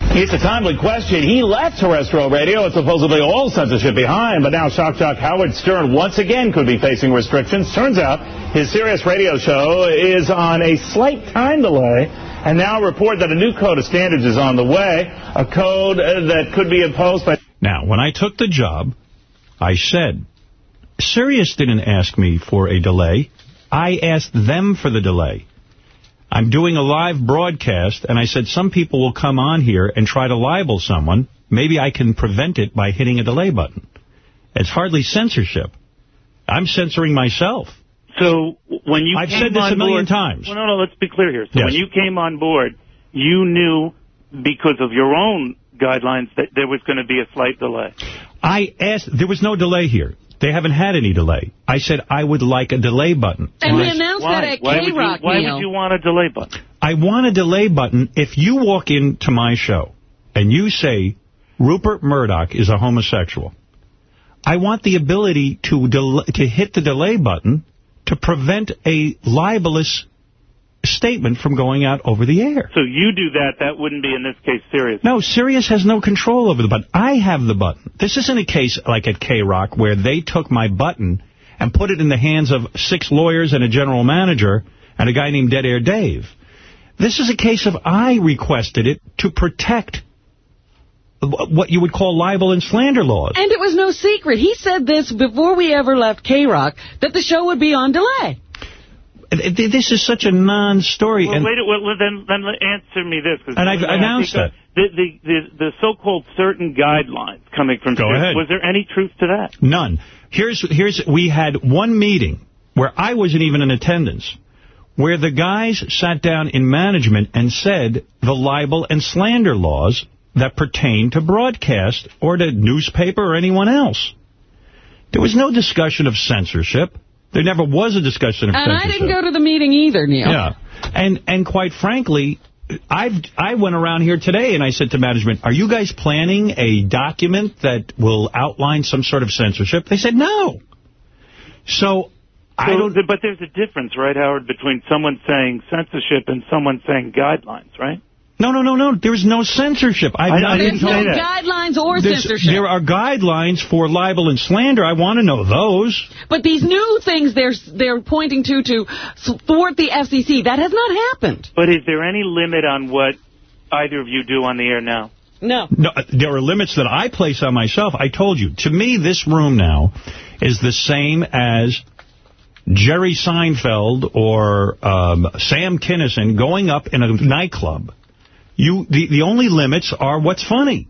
It's a timely question. He left terrestrial radio with supposedly all censorship behind, but now shock jock Howard Stern once again could be facing restrictions. Turns out his Sirius radio show is on a slight time delay, and now report that a new code of standards is on the way, a code uh, that could be imposed by... Now, when I took the job, I said, Sirius didn't ask me for a delay. I asked them for the delay. I'm doing a live broadcast, and I said some people will come on here and try to libel someone. Maybe I can prevent it by hitting a delay button. It's hardly censorship. I'm censoring myself. So when you I've came said this on a million board- times. Well, no, no, let's be clear here. So Yes. when you came on board, you knew because of your own guidelines that there was going to be a slight delay. I asked, there was no delay here. They haven't had any delay. I said I would like a delay button. And we announced Why? that at Why would you- K-Rock, Why Neil. would you want a delay button? I want a delay button if you walk into my show and you say Rupert Murdoch is a homosexual. I want the ability to del to hit the delay button to prevent a libelous statement from going out over the air. So you do that, that wouldn't be in this case serious. No, Sirius has no control over the button. I have the button. This isn't a case like at K-Rock where they took my button and put it in the hands of six lawyers and a general manager and a guy named Dead Air Dave. This is a case of I requested it to protect what you would call libel and slander laws. And it was no secret. He said this before we ever left K-Rock, that the show would be on delay. This is such a non-story. Well, and wait, well, then, then answer me this. 'cause And I've announced think, uh, The, the, the, the so-called certain guidelines coming from Go Sirius, ahead. was there any truth to that? None. Here's here's we had one meeting where I wasn't even in attendance, where the guys sat down in management and said the libel and slander laws that pertain to broadcast or to newspaper or anyone else. There was no discussion of censorship. There never was a discussion of censorship. And I didn't go to the meeting either, Neil. Yeah. And and quite frankly, I've I went around here today and I said to management, are you guys planning a document that will outline some sort of censorship? They said no. So I So, don't But there's a difference, right, Howard, between someone saying censorship and someone saying guidelines, right? No, no, no, no. There's no censorship. I've I- not I been didn't told say No that. guidelines or There's- censorship. There are guidelines for libel and slander. I want to know those. But these new things they're they're pointing to to thwart the FCC, that has not happened. But is there any limit on what either of you do on the air now? No. No, there are limits that I place on myself. I told you. To me, this room now is the same as Jerry Seinfeld or um, Sam Kinison going up in a nightclub. You, the, the only limits are what's funny.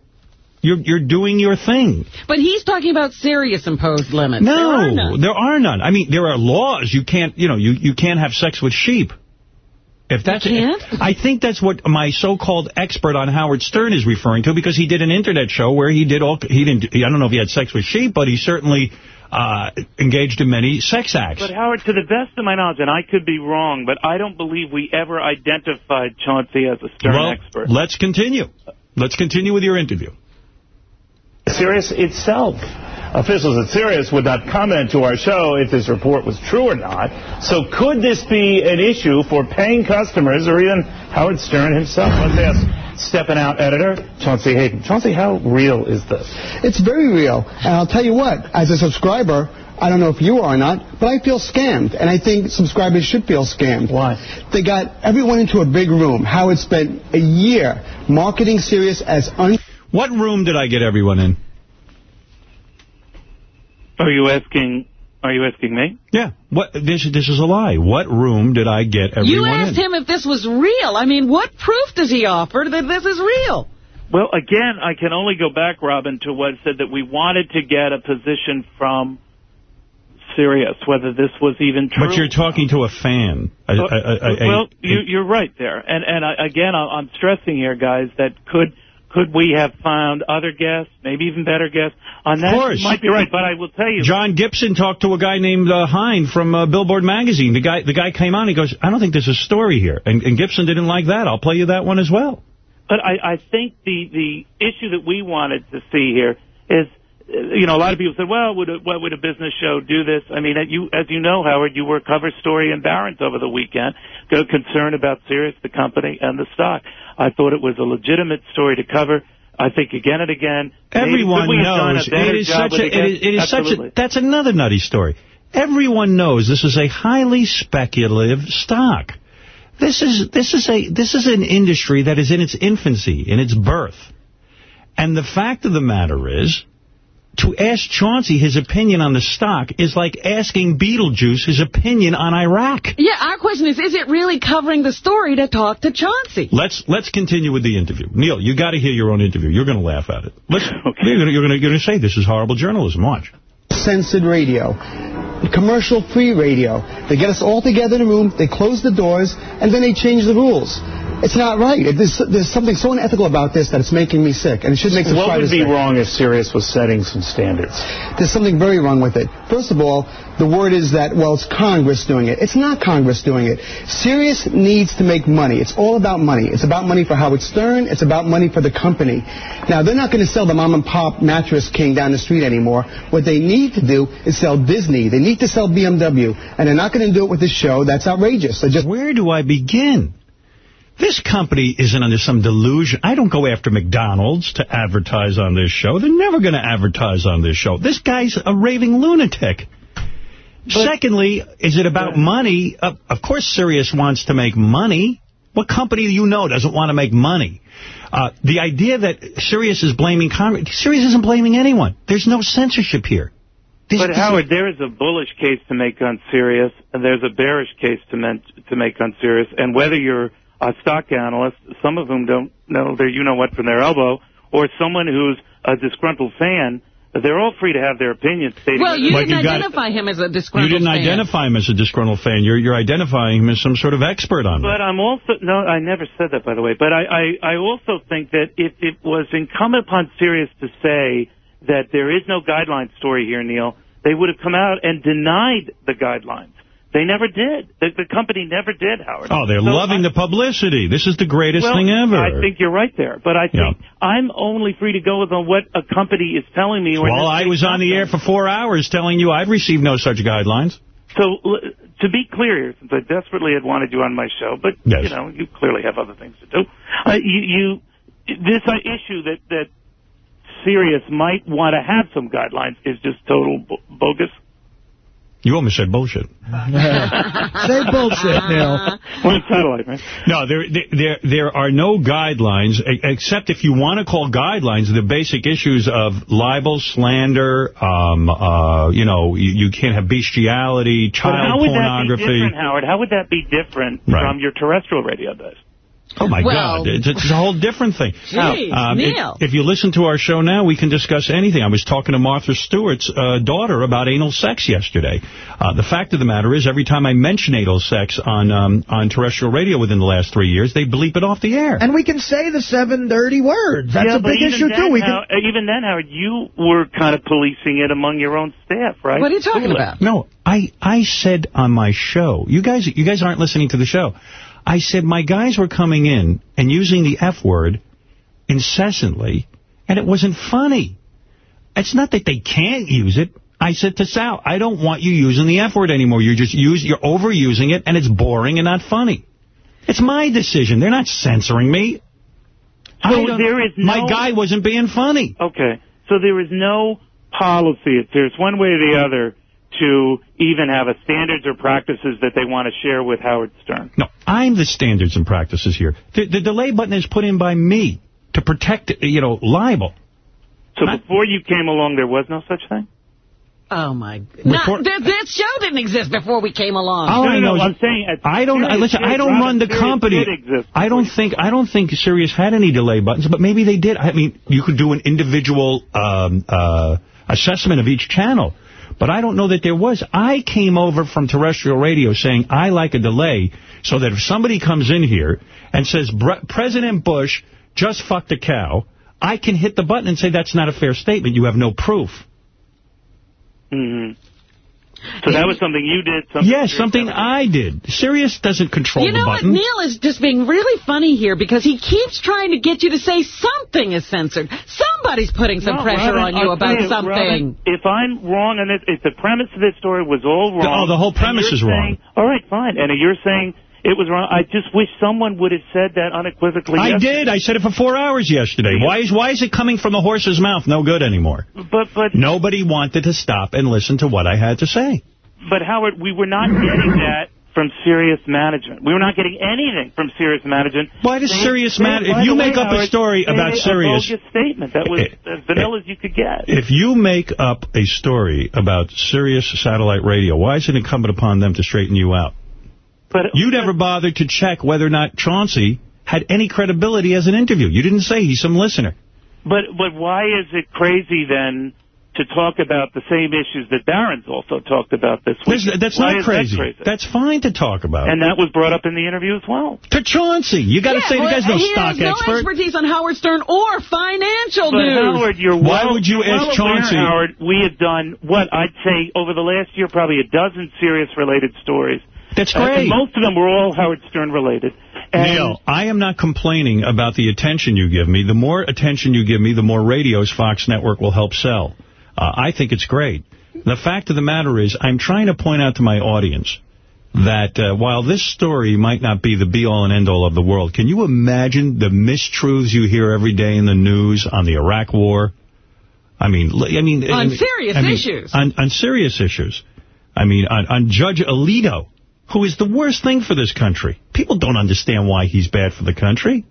You're you're doing your thing. But he's talking about Sirius imposed limits. There are No, none. there are none. I mean, there are laws. You can't, you know, you, you can't have sex with sheep. If that's can't? I think that's what my so-called expert on Howard Stern is referring to because he did an internet show where he did all, he didn't, I don't know if he had sex with sheep, but he certainly uh, engaged in many sex acts. But Howard, to the best of my knowledge, and I could be wrong, but I don't believe we ever identified Chauncey as a Stern well, expert. let's continue. Let's continue with your interview. Sirius itself. Officials at Sirius would not comment to our show if this report was true or not. So could this be an issue for paying customers or even Howard Stern himself? Let's ask Steppin' Out editor Chauncey Hayden. Chauncey, how real is this? It's very real. And I'll tell you what, as a subscriber, I don't know if you are or not, but I feel scammed. And I think subscribers should feel scammed. Why? They got everyone into a big room. Howard spent a year marketing Sirius as un... What room did I get everyone in? Are you asking? Are you asking me? Yeah. What? This this is a lie. What room did I get everyone You asked in? him if this was real. I mean, what proof does he offer that this is real? Well, again, I can only go back, Robin, to what said that we wanted to get a position from Sirius, whether this was even true. But you're talking to a fan. A- a- a- a- well, you, you're right there, and and I, again, I'm stressing here, guys, that could could we have found other guests, maybe even better guests on that? Of course. You might be right, but I will tell you, John Gibson talked to a guy named uh, Heine from uh, Billboard magazine. The guy the guy came on. He goes, I don't think there's a story here. And, and Gibson didn't like that. I'll play you that one as well. But I, I think the, the issue that we wanted to see here is, you know, a lot of people said, well, would a, what would a business show do this? I mean, you, as you know, Howard, you were a cover story in Barron's over the weekend, go concerned about Sirius, the company, and the stock. I thought it was a legitimate story to cover. I think again and again. Everyone knows it is such a it, it is such a that's another nutty story. Everyone knows this is a highly speculative stock. This is this is a this is an industry that is in its infancy, in its birth. And the fact of the matter is, to ask Chauncey his opinion on the stock is like asking Beetlejuice his opinion on Iraq. Yeah, our question is, is it really covering the story to talk to Chauncey? Let's let's continue with the interview. Neil, you got to hear your own interview. You're going to laugh at it. Listen, you're going you're going to say this is horrible journalism. Watch. censored radio, commercial-free radio. They get us all together in a room, they close the doors, and then they change the rules. It's not right. It, there's, there's something so unethical about this that it's making me sick, and it should make the What subscribers would be sick. wrong if Sirius was setting some standards? There's something very wrong with it. First of all, the word is that, well, it's Congress doing it. It's not Congress doing it. Sirius needs to make money. It's all about money. It's about money for Howard Stern. It's about money for the company. Now, they're not going to sell the mom and pop mattress king down the street anymore. What they need to do is sell Disney. They need to sell BMW. And they're not going to do it with this show. That's outrageous. So just Where do I begin? This company isn't under some delusion. I don't go after McDonald's to advertise on this show. They're never going to advertise on this show. This guy's a raving lunatic. Secondly, is it about money? Uh, of course Sirius wants to make money. What company do you know doesn't want to make money? Uh, the idea that Sirius is blaming Congress, Sirius isn't blaming anyone. There's no censorship here. This- But this- Howard, there is a bullish case to make on Sirius, and there's a bearish case to, to make on Sirius. And whether you're a stock analyst, some of whom don't know their you know what from their elbow, or someone who's a disgruntled fan, they're all free to have their opinions stated. Well, you But didn't you got- identify him as a disgruntled You didn't fan. identify him as a disgruntled fan. You're you're identifying him as some sort of expert on it. But I'm also no, I never said that by the way. But I, I, I also think that if it was incumbent upon Sirius to say that there is no guideline story here, Neil, they would have come out and denied the guidelines. They never did. The, the company never did, Howard. Oh, they're So loving the publicity. This is the greatest well, thing ever. I think you're right there. But I think I'm only free to go with on what a company is telling me. well, I was on the air for four hours telling you I've received no such guidelines. So, l- to be clear, since I desperately had wanted you on my show, but Yes. you know, you clearly have other things to do. Uh, you, you, this uh, issue that that Sirius might want to have some guidelines is just total bo- bogus. You almost said bullshit. Say bullshit, Neil. Well, it's satellite, right? No, there, there, there are no guidelines, except if you want to call guidelines the basic issues of libel, slander, um, uh, you know, you, you can't have bestiality, child But how child would that be different, Howard? How would that be different Right. from your terrestrial radio days? Oh, my Well- God. It's, it's a whole different thing. Jeez, Um, if- Neil. If, you listen to our show now, we can discuss anything. I was talking to Martha Stewart's uh, daughter about anal sex yesterday. Uh, the fact of the matter is, every time I mention anal sex on um, on terrestrial radio within the last three years, they bleep it off the air. And we can say the seven dirty words. That's yeah, a big issue, then, too. We How- can... even then, Howard, you were kind of policing it among your own staff, right? What are you talking about? No, I I said on my show, you guys you guys aren't listening to the show. I said my guys were coming in and using the F word incessantly, and it wasn't funny. It's not that they can't use it. I said to Sal, I don't want you using the F word anymore. You're just use you're overusing it, and it's boring and not funny. It's my decision. They're not censoring me. So there is my no- guy wasn't being funny. Okay. So there is no policy. If there's one way or the um, other to even have a standards or practices that they want to share with Howard Stern. No, I'm the standards and practices here. The, the delay button is put in by me to protect, you know, libel. So before you came along, there was no such thing? Oh, my... Not, that, that show didn't exist before we came along. All I know is I'm saying I don't. I, Sirius listen, did, I don't run the company. exist I don't think. I don't think Sirius had any delay buttons, but maybe they did. I mean, you could do an individual um, uh, assessment of each channel, but I don't know that there was. I came over from terrestrial radio saying I like a delay, so that if somebody comes in here and says President Bush just fucked a cow, I can hit the button and say that's not a fair statement. You have no proof. hmm So that was something you did? Something Yes, something I did. Sirius doesn't control You the know what? Neil is just being really funny here because he keeps trying to get you to say something is censored. Somebody's putting some No, pressure Robin, on you I'll about tell you, something. Robin, if I'm wrong and if the premise of this story was all wrong... Oh, the whole premise you're is wrong. All right, fine. And you're saying it was wrong. I just wish someone would have said that unequivocally. I yesterday. did. I said it for four hours yesterday. Why is why is it coming from the horse's mouth? No good anymore. But but Nobody wanted to stop and listen to what I had to say. but Howard, we were not getting that from Sirius Management. We were not getting anything from Sirius Management. Why does Saying- Sirius saying- Man- if you make way, up a story about a Sirius- bogus statement that was as vanilla as you could get. If you make up a story about Sirius satellite radio, why is it incumbent upon them to straighten you out? But you never bothered to check whether or not Chauncey had any credibility as an interview. You didn't say he's some listener. But but why is it crazy then to talk about the same issues that Barron's also talked about this week. Listen, that's Why not crazy. That crazy? That's fine to talk about. And that was brought up in the interview as well. to Chauncey, you got to Yeah, say the well, guy's no he stock has no expert. expertise on Howard Stern or financial But news. Howard, you're Why well, would you you're ask well Chauncey- Howard, we have done what I'd say over the last year, probably a dozen Sirius related stories. That's Uh, great. and most of them were all Howard Stern related. And Neil, I am not complaining about the attention you give me. The more attention you give me, the more radios Fox Network will help sell. Uh, I think it's great. The fact of the matter is, I'm trying to point out to my audience that uh, while this story might not be the be-all and end-all of the world, can you imagine the mistruths you hear every day in the news on the Iraq War? I mean, I mean, On I mean- serious I mean, issues. On, on serious issues. I mean, on, on Judge Alito, who is the worst thing for this country. People don't understand why he's bad for the country.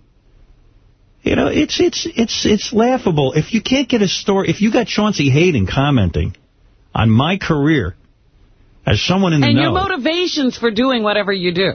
You know, it's it's it's it's laughable. If you can't get a story, if you got Chauncey Hayden commenting on my career as someone in the and know. your motivations for doing whatever you do.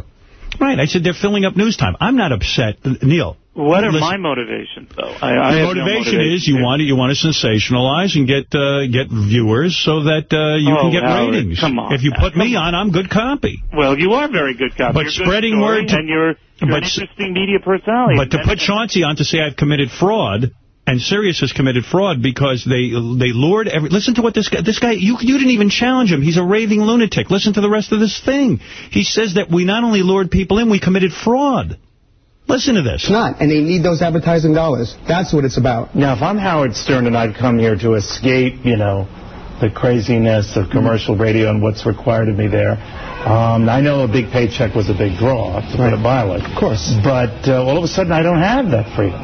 Right, I said they're filling up news time. I'm not upset. Neil. what are listen, my motivations, though? I, I the no motivation is you here. want to you want to sensationalize and get uh, get viewers so that uh, you Oh, can get Howard, ratings. come on if you now, put me on, I'm good copy. Well, you are very good copy. But You're spreading word to- and you're, you're but an interesting media personality. But to put Chauncey on to say I've committed fraud, and Sirius has committed fraud because they they lured every... Listen to what this guy... This guy, you, you didn't even challenge him. He's a raving lunatic. Listen to the rest of this thing. He says that we not only lured people in, we committed fraud. Listen to this. It's not, and they need those advertising dollars. That's what it's about. Now, if I'm Howard Stern and I've come here to escape, you know, the craziness of commercial radio and what's required of me there, um, I know a big paycheck was a big draw, to put it mildly. Of course. But uh, all of a sudden, I don't have that freedom.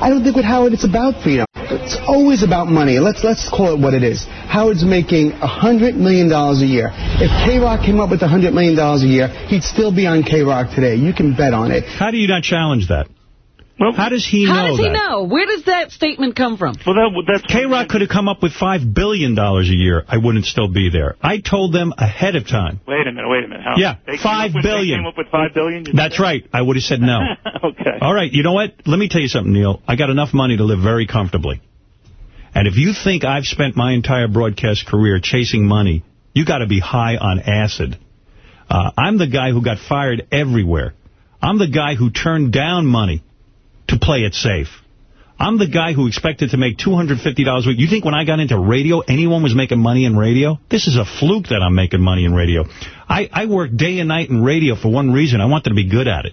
I don't think with Howard it's about freedom. It's always about money. Let's let's call it what it is. Howard's making a $100 million a year. If K-Rock came up with a $100 million a year, he'd still be on K-Rock today. You can bet on it. How do you not challenge that? How does he How know does he that? know? Where does that statement come from? Well, that, that's K-Rock could have come up with $5 billion a year. I wouldn't still be there. I told them ahead of time. Wait a minute, wait a minute. Howard. Yeah, They came five up with- billion. They came up with five billion. You That's right. I would have said no. okay. All right, you know what? Let me tell you something, Neil. I got enough money to live very comfortably. And if you think I've spent my entire broadcast career chasing money, you got to be high on acid. Uh, I'm the guy who got fired everywhere. I'm the guy who turned down money to play it safe. I'm the guy who expected to make $250 a week. You think when I got into radio, anyone was making money in radio? This is a fluke that I'm making money in radio. I, I work day and night in radio for one reason. I wanted to be good at it.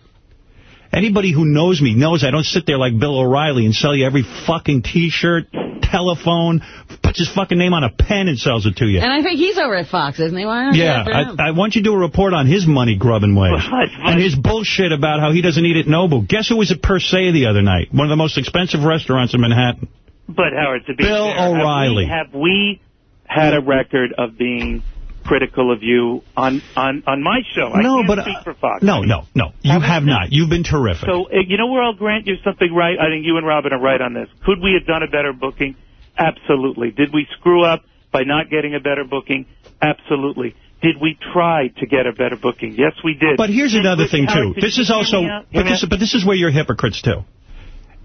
Anybody who knows me knows I don't sit there like Bill O'Reilly and sell you every fucking T-shirt, telephone, puts his fucking name on a pen and sells it to you. And I think he's over at Fox, isn't he? Why don't Yeah. I, I want you to do a report on his money grubbing ways. and his bullshit about how he doesn't eat at Nobu. Guess who was at Per Se the other night? One of the most expensive restaurants in Manhattan. But Howard, to be Bill fair, have O'Reilly. have we had a record of being critical of you on on on my show? I No, can't but, speak uh, for Fox. No, no, no. You have not. You've been terrific. So, uh, you know where I'll grant you something right? I think you and Robin are right on this. Could we have done a better booking? Absolutely. Did we screw up by not getting a better booking? Absolutely. Did we try to get a better booking? Yes, we did. But here's Did another thing, too. This is also, me out? Hear but this, but this is where you're hypocrites, too.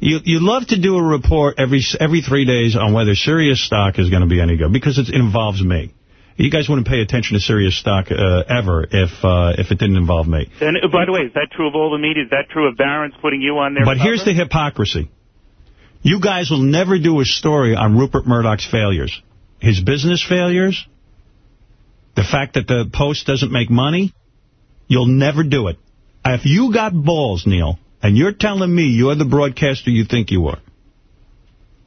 You you love to do a report every every three days on whether Sirius stock is going to be any good because it involves me. You guys wouldn't pay attention to Sirius stock uh, ever if uh, if it didn't involve me. And uh, by the way, is that true of all the media? Is that true of Barron's putting you on there? But here's the hypocrisy. You guys will never do a story on Rupert Murdoch's failures. His business failures, the fact that the Post doesn't make money, you'll never do it. If you got balls, Neil, and you're telling me you're the broadcaster you think you are,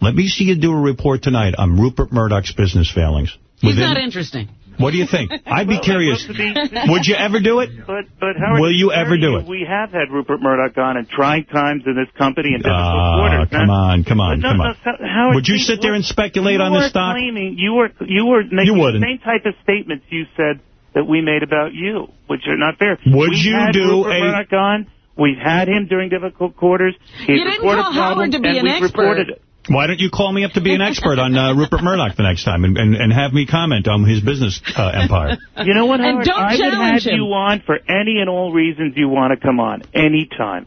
let me see you do a report tonight on Rupert Murdoch's business failings. He's not interesting. What do you think? I'd be Well, curious. I'd be- Would you ever do it? But, but Howard, Will you ever do it? We have had Rupert Murdoch on in trying times in this company and difficult Ah, quarters. come on, come on, no, come on. so- Howard, Would you sit there and speculate on this stock? Claiming, you were you were making wouldn't. the same type of statements you said that we made about you, which are not fair. Would we you had do Rupert a- Murdoch on. We've had him during difficult quarters. He You didn't reported call Howard problems, to be an expert. it. Why don't you call me up to be an expert on uh, Rupert Murdoch the next time and, and, and have me comment on his business uh, empire? You know what, And Howard? don't I would have him. you on for any and all reasons you want to come on, anytime.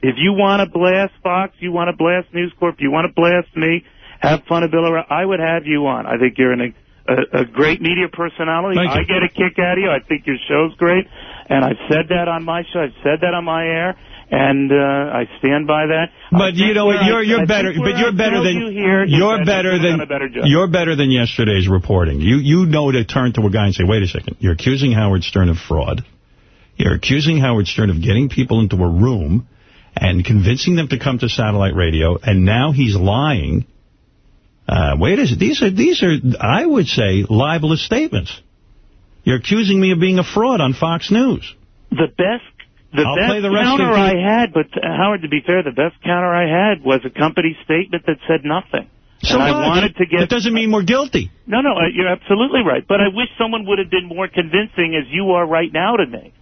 If you want to blast Fox, you want to blast News Corp, you want to blast me, have fun at Bill I would have you on. I think you're an, a, a great media personality. Thank you. I get a kick out of you. I think your show's great. And I've said that on my show. I've said that on my air. And uh, I stand by that. But you know what? You're you're I better. But you're I better than you here you're better than a better job. you're better than yesterday's reporting. You you know to turn to a guy and say, wait a second, you're accusing Howard Stern of fraud. You're accusing Howard Stern of getting people into a room and convincing them to come to satellite radio, and now he's lying. Uh, wait a second. These are, these are, I would say, libelous statements. You're accusing me of being a fraud on Fox News. The best the I'll best play the rest counter I had, but uh, Howard, to be fair, the best counter I had was a company statement that said nothing. So and I wanted to get. That doesn't mean we're guilty. No, no, uh, you're absolutely right. But I wish someone would have been more convincing, as you are right now to me.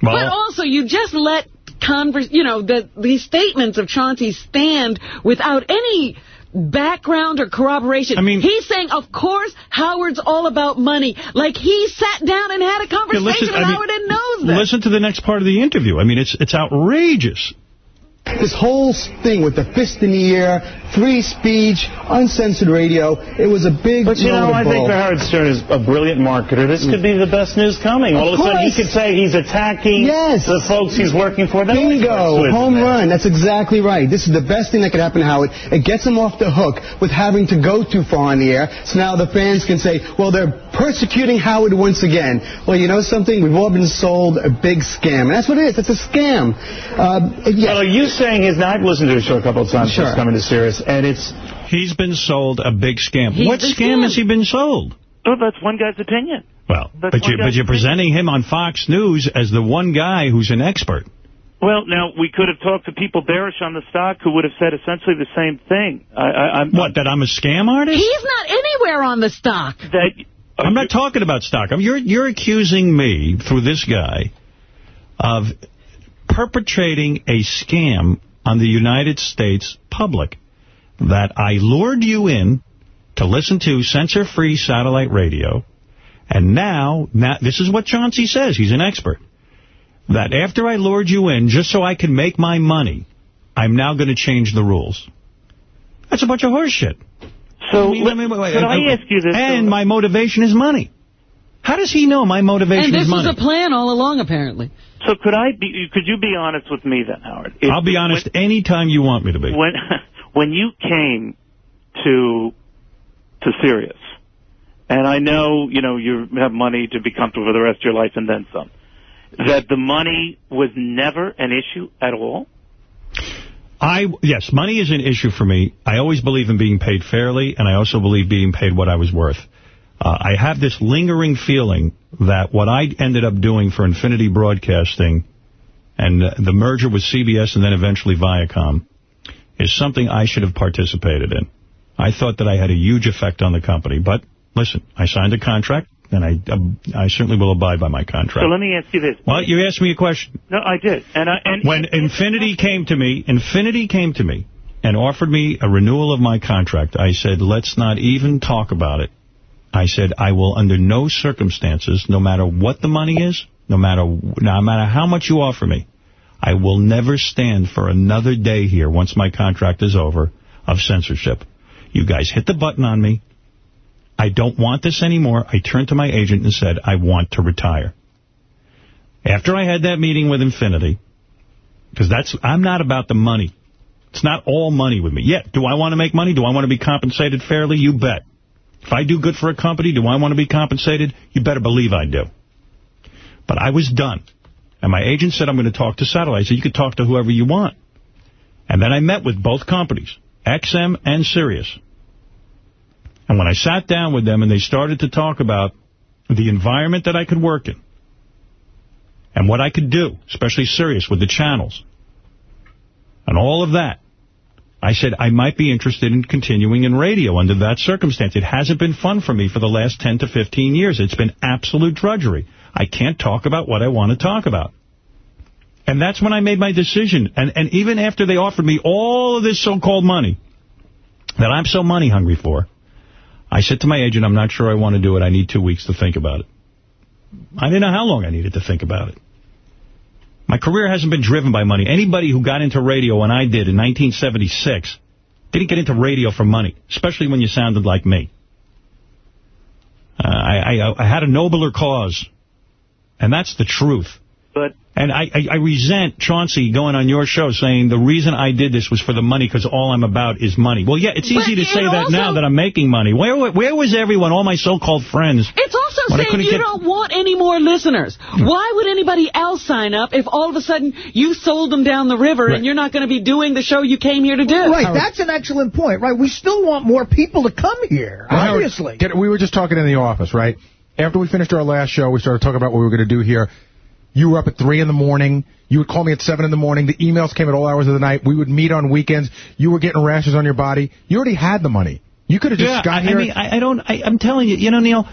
But also, you just let converse, you know, the these statements of Chauncey stand without any background or corroboration. I mean, he's saying, of course, Howard's all about money. Like he sat down and had a Yeah, conversation listen, with I mean, Howard and knows that. Listen to the next part of the interview. I mean, it's it's outrageous. This whole thing with the fist in the air, free speech, uncensored radio, it was a big But you know, I think bull. Howard Stern is a brilliant marketer. This could be the best news coming. All of, Of a sudden, he could say he's attacking Yes. the folks he's working for. That Bingo, home run. That's exactly right. This is the best thing that could happen to Howard. It gets him off the hook with having to go too far on the air. So now the fans can say, well, they're persecuting Howard once again. Well, you know something? We've all been sold a big scam. And that's what it is. It's a scam. Uh. Well, are you saying his? Now, I've listened to his show a couple of times Sure. since coming to Sirius, and it's He's been sold a big scam. He's what been scam has he been sold? Oh, that's one guy's opinion. Well, That's but you, but you're opinion. presenting him on Fox News as the one guy who's an expert. Well, now we could have talked to people bearish on the stock who would have said essentially the same thing. I, I, I'm What? That I'm a scam artist? He's not anywhere on the stock. that I'm not talking about stock. I'm, you're you're accusing me through this guy of perpetrating a scam on the United States public. That I lured you in to listen to censor-free satellite radio, and now, now this is what Chauncey says. He's an expert. That after I lured you in, just so I can make my money, I'm now going to change the rules. That's a bunch of horseshit. So, I mean, let- wait, wait, wait, could I ask you this? And my motivation is money. How does he know my motivation is low? And this is was a plan all along, apparently. So could I be? Could you be honest with me then, Howard? If- I'll be honest anytime you want me to be. When when you came to to Sirius, and I know you know you have money to be comfortable for the rest of your life and then some, that the money was never an issue at all. I Yes, money is an issue for me. I always believe in being paid fairly, and I also believe being paid what I was worth. Uh, I have this lingering feeling that what I ended up doing for Infinity Broadcasting and the merger with CBS and then eventually Viacom is something I should have participated in. I thought that I had a huge effect on the company. But listen, I signed a contract, and I um, I certainly will abide by my contract. So let me ask you this. well, you asked me a question. No, I did, and I and When Infinity came to me, Infinity came to me and offered me a renewal of my contract, I said, let's not even talk about it. I said, I will under no circumstances, no matter what the money is, no matter no matter how much you offer me, I will never stand for another day here once my contract is over of censorship. You guys hit the button on me. I don't want this anymore. I turned to my agent and said, I want to retire. After I had that meeting with Infinity, because that's I'm not about the money. It's not all money with me. Yeah, do I want to make money? Do I want to be compensated fairly? You bet. If I do good for a company, do I want to be compensated? You better believe I do. But I was done. And my agent said, I'm going to talk to Satellite. I said, you can talk to whoever you want. And then I met with both companies, XM and Sirius. And when I sat down with them and they started to talk about the environment that I could work in and what I could do, especially Sirius with the channels and all of that, I said I might be interested in continuing in radio under that circumstance. It hasn't been fun for me for the last 10 to 15 years. It's been absolute drudgery. I can't talk about what I want to talk about. And that's when I made my decision. And, and even after they offered me all of this so-called money that I'm so money hungry for, I said to my agent, I'm not sure I want to do it. I need two weeks to think about it. I didn't know how long I needed to think about it. My career hasn't been driven by money. Anybody who got into radio when I did in 1976 Didn't get into radio for money, especially when you sounded like me. Uh, I, I, I had a nobler cause, and that's the truth. But and I, I, I resent Chauncey going on your show saying the reason I did this was for the money because all I'm about is money. Well, yeah, it's easy to it say that now that I'm making money. Where where was everyone, all my so-called friends? It's also saying you get- don't want any more listeners. Why would anybody else sign up if all of a sudden you sold them down the river and you're not going to be doing the show you came here to do? Right, that's an excellent point. Right, we still want more people to come here, Well, Howard, obviously. get- we were just talking in the office, right? After we finished our last show, we started talking about what we were going to do here. You were up at 3 in the morning. You would call me at 7 in the morning. The emails came at all hours of the night. We would meet on weekends. You were getting rashes on your body. You already had the money. You could have just yeah, got I, here. I mean, I, I don't. I, I'm telling you, you know, Neil,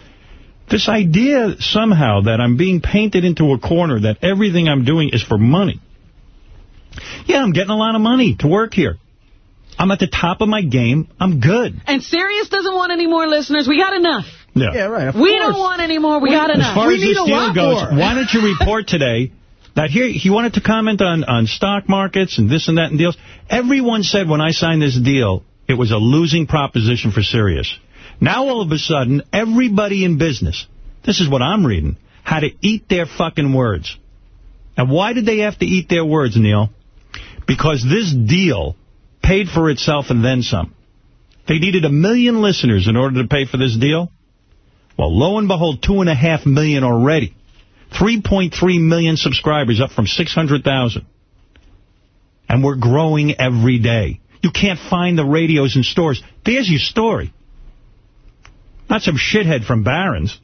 this idea somehow that I'm being painted into a corner that everything I'm doing is for money. Yeah, I'm getting a lot of money to work here. I'm at the top of my game. I'm good. And Sirius doesn't want any more listeners. We got enough. Yeah, right. we don't want any more. We got enough. As enough. far as this deal goes, why don't you report today that here he wanted to comment on, on stock markets and this and that and deals. Everyone said when I signed this deal, it was a losing proposition for Sirius. Now all of a sudden, everybody in business, this is what I'm reading, had to eat their fucking words. And why did they have to eat their words, Neil? Because this deal paid for itself and then some. They needed a million listeners in order to pay for this deal. Well, lo and behold, two and a half million already. 3.3 million subscribers, up from 600,000. And we're growing every day. You can't find the radios in stores. There's your story. Not some shithead from Barron's.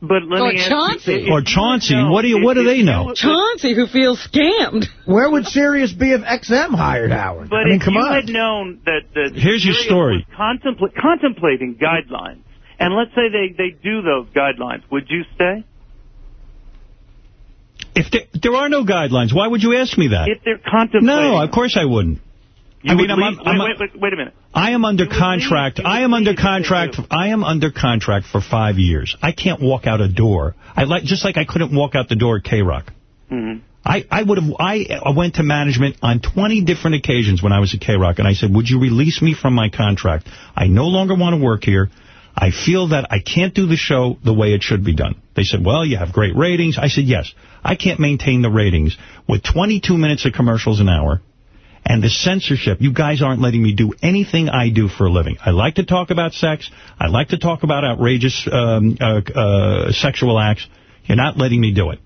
But let Or me ask Chauncey. you, if Or Chauncey. know- What do you? What do they know? Chauncey, who feels scammed. Where would Sirius be if XM hired Howard? But I mean, if come you on. had known that that Here's your story. was contempla- contemplating guidelines, and let's say they they do those guidelines, would you stay? If there, there are no guidelines, why would you ask me that? If they're contemplating, No, of course I wouldn't. you I mean, I'm, leave- I'm, wait, wait, wait, wait a minute. I am under contract. I am under contract. I am under contract for five years. I can't walk out a door. I like just like I couldn't walk out the door at K Rock. Mhm. I, I would have. I I went to management on 20 different occasions when I was at K Rock, and I said, "Would you release me from my contract? I no longer want to work here. I feel that I can't do the show the way it should be done." They said, "Well, you have great ratings." I said, "Yes, I can't maintain the ratings with 22 minutes of commercials an hour." And the censorship, you guys aren't letting me do anything I do for a living. I like to talk about sex. I like to talk about outrageous um, uh, uh, sexual acts. You're not letting me do it.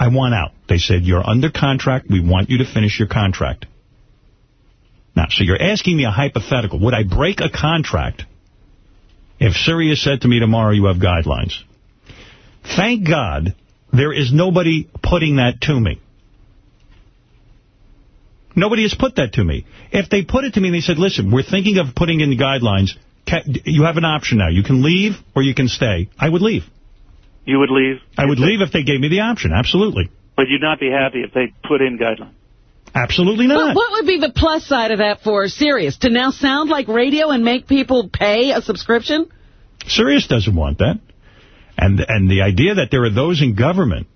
I want out. They said, you're under contract. We want you to finish your contract. Now, so you're asking me a hypothetical. Would I break a contract if Sirius said to me tomorrow, you have guidelines? Thank God there is nobody putting that to me. Nobody has put that to me. If they put it to me and they said, listen, we're thinking of putting in guidelines, you have an option now. You can leave or you can stay. I would leave. You would leave, I would leave if they gave me the option. Absolutely. but you'd not be happy if they put in guidelines. Absolutely not. what would be the plus side of that for Sirius? To now sound like radio and make people pay a subscription? Sirius doesn't want that. And and the idea that there are those in government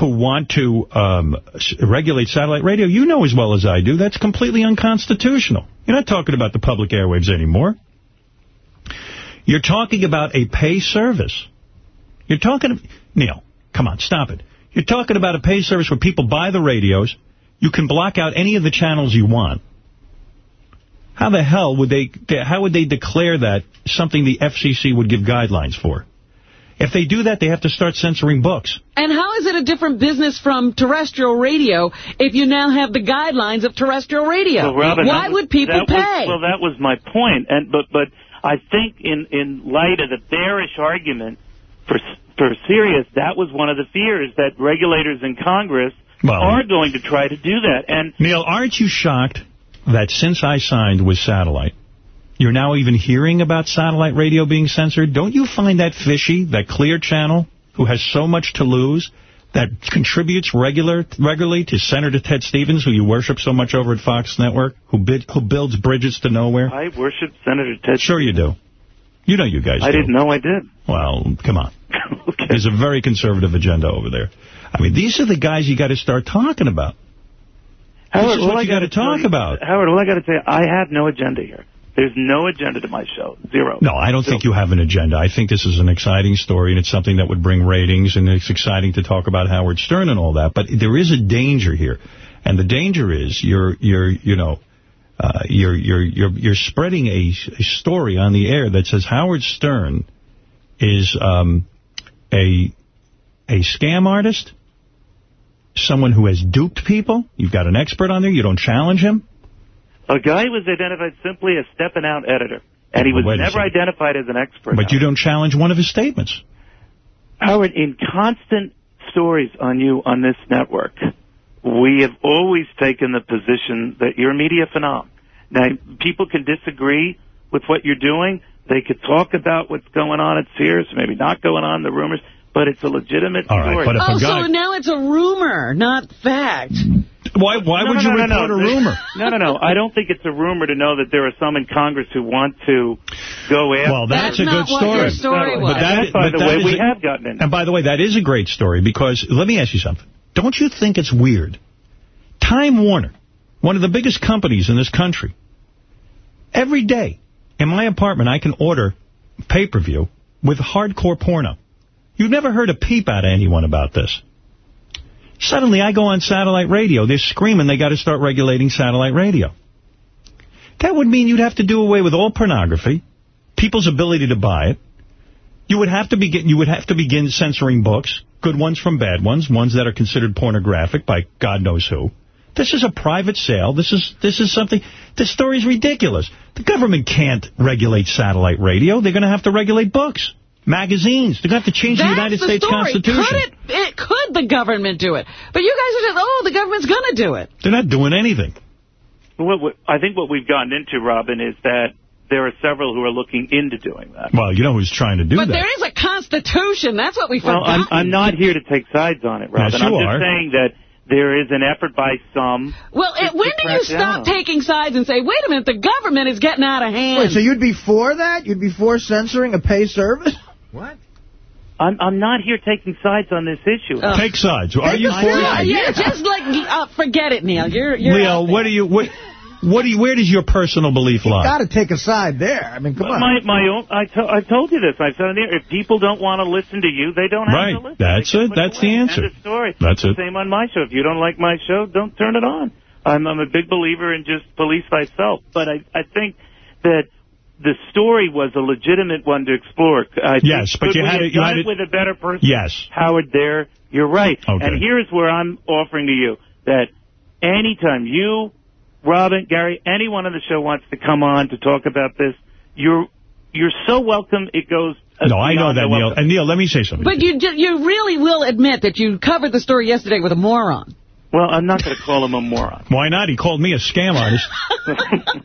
who want to um, s- regulate satellite radio, you know as well as I do, that's completely unconstitutional. You're not talking about the public airwaves anymore. You're talking about a pay service. You're talking... Neil, come on, stop it. You're talking about a pay service where people buy the radios. You can block out any of the channels you want. How the hell would they, how would they declare that something the FCC would give guidelines for? If they do that, they have to start censoring books. And how is it a different business from terrestrial radio if you now have the guidelines of terrestrial radio? Well, Robin, Why was- would people that was- pay? well, that was my point. And but but I think in in light of the bearish argument for for Sirius, that was one of the fears that regulators in Congress Well- are going to try to do that. And Neil, aren't you shocked that since I signed with Satellite, you're now even hearing about satellite radio being censored? Don't you find that fishy, that Clear Channel, who has so much to lose, that contributes regular regularly to Senator Ted Stevens, who you worship so much over at Fox Network, who bid, who builds bridges to nowhere? I worship Senator Ted. Sure you do. You know you guys I do. didn't know I did. Well, come on. There's a very conservative agenda over there. I mean, these are the guys you got to start talking about. Howard, this is what I you got to talk you- about. Howard, all I got to say, I have no agenda here. There's no agenda to my show. Zero. No, I don't think you have an agenda. I think this is an exciting story, and it's something that would bring ratings, and it's exciting to talk about Howard Stern and all that. But there is a danger here, and the danger is you're you're you know uh, you're you're you're you're spreading a, a story on the air that says Howard Stern is um, a a scam artist, someone who has duped people. You've got an expert on there. You don't challenge him. A guy was identified simply as Steppin' Out editor, and he was a never identified as an expert. But you don't challenge one of his statements. Howard, in constant stories on you on this network, we have always taken the position that you're a media phenomenon. Now, people can disagree with what you're doing. They could talk about what's going on at Sirius, maybe not going on, the rumors, but it's a legitimate story. oh, so now it's a rumor, not fact. Why Why No, would no, you no, no, report no. a rumor? No, no, no. I don't think it's a rumor to know that there are some in Congress who want to go after. Well, that's, a good story. But that, by but the that way, we a- have gotten in. And by the way, that is a great story because, let me ask you something. Don't you think it's weird? Time Warner, one of the biggest companies in this country, every day in my apartment I can order pay-per-view with hardcore porno. You've never heard a peep out of anyone about this. Suddenly I go on satellite radio. They're screaming they got to start regulating satellite radio. That would mean you'd have to do away with all pornography, people's ability to buy it. You would have to begin. You would have to begin censoring books, good ones from bad ones, ones that are considered pornographic by God knows who. This is a private sale. This is this is something. This story is ridiculous. The government can't regulate satellite radio. They're going to have to regulate books, magazines. They're going to have to change the That's United the States story. Constitution. Could it, it, could the government do it? But you guys are just, oh, the government's going to do it. They're not doing anything. What, what, I think what we've gotten into, Robin, is that there are several who are looking into doing that. Well, you know who's trying to do it. But that. there is a constitution. That's what we Well, forgot. I'm, I'm not here to take sides on it, Robin. Yes, you I'm just are. saying that there is an effort by some. Well, to- it, when do you stop down. taking sides and say, wait a minute, the government is getting out of hand? Wait, so you'd be for that? You'd be for censoring a pay service? What? I'm, I'm not here taking sides on this issue. Take sides. Are you a for side. it? Yeah, just like, uh, forget it, Neil. You're, you're Leo, out there. what do you what what do you where does your personal belief lie? You've got to take a side there. I mean, come on. my my own, I to, I've told you this. I've said it here. If people don't want to listen to you, they don't have Right. to listen. That's They it. That's away. the answer. End of story. That's it. Same on my show. If you don't like my show, don't turn it on. I'm I'm a big believer in just police thyself. But I I think that the story was a legitimate one to explore. I think Yes, but you had it- you done had it it- with a better person. Yes. Howard, there, you're right. Okay. And here's where I'm offering to you that anytime you, Robin, Gary, anyone on the show wants to come on to talk about this, you're you're so welcome. It goes. uh, No, I know that, Neil. welcome. And Neil, let me say something. But you you really will admit that you covered the story yesterday with a moron. Well, I'm not going to call him a moron. Why not? He called me a scam artist.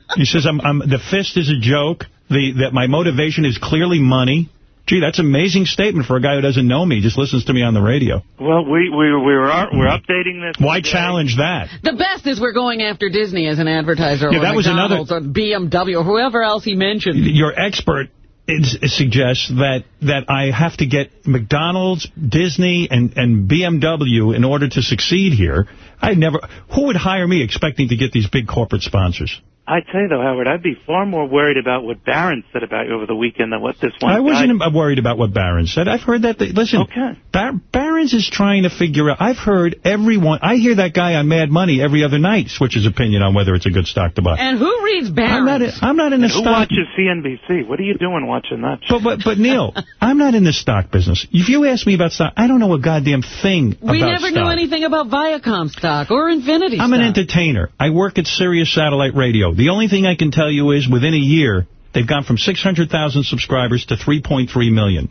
he says I'm, I'm the fist is a joke. The that my motivation is clearly money. Gee, that's an amazing statement for a guy who doesn't know me, just listens to me on the radio. Well, we we we're we're updating this. Why challenge that? The best is we're going after Disney as an advertiser Yeah, or that was another- McDonald's or BMW or whoever else he mentioned. Your expert is, suggests that that I have to get McDonald's, Disney, and and BMW in order to succeed here. I never. Who would hire me expecting to get these big corporate sponsors? I tell you though, Howard, I'd be far more worried about what Barron said about you over the weekend than what this one. I wasn't worried about what Barron said. I've heard that. They, listen, Bar Barron's is trying to figure out. I've heard everyone. I hear that guy on Mad Money every other night switch his opinion on whether it's a good stock to buy. And who reads Barron? I'm not. In, I'm not in the And who stock. watches CNBC? What are you doing watching that? But, but but Neil, I'm not in the stock business. If you ask me about stock, I don't know a goddamn thing We about never stock. knew anything about Viacom stock or Infinity I'm an entertainer. I work at Sirius Satellite Radio. The only thing I can tell you is within a year, they've gone from 600,000 subscribers to 3.3 million.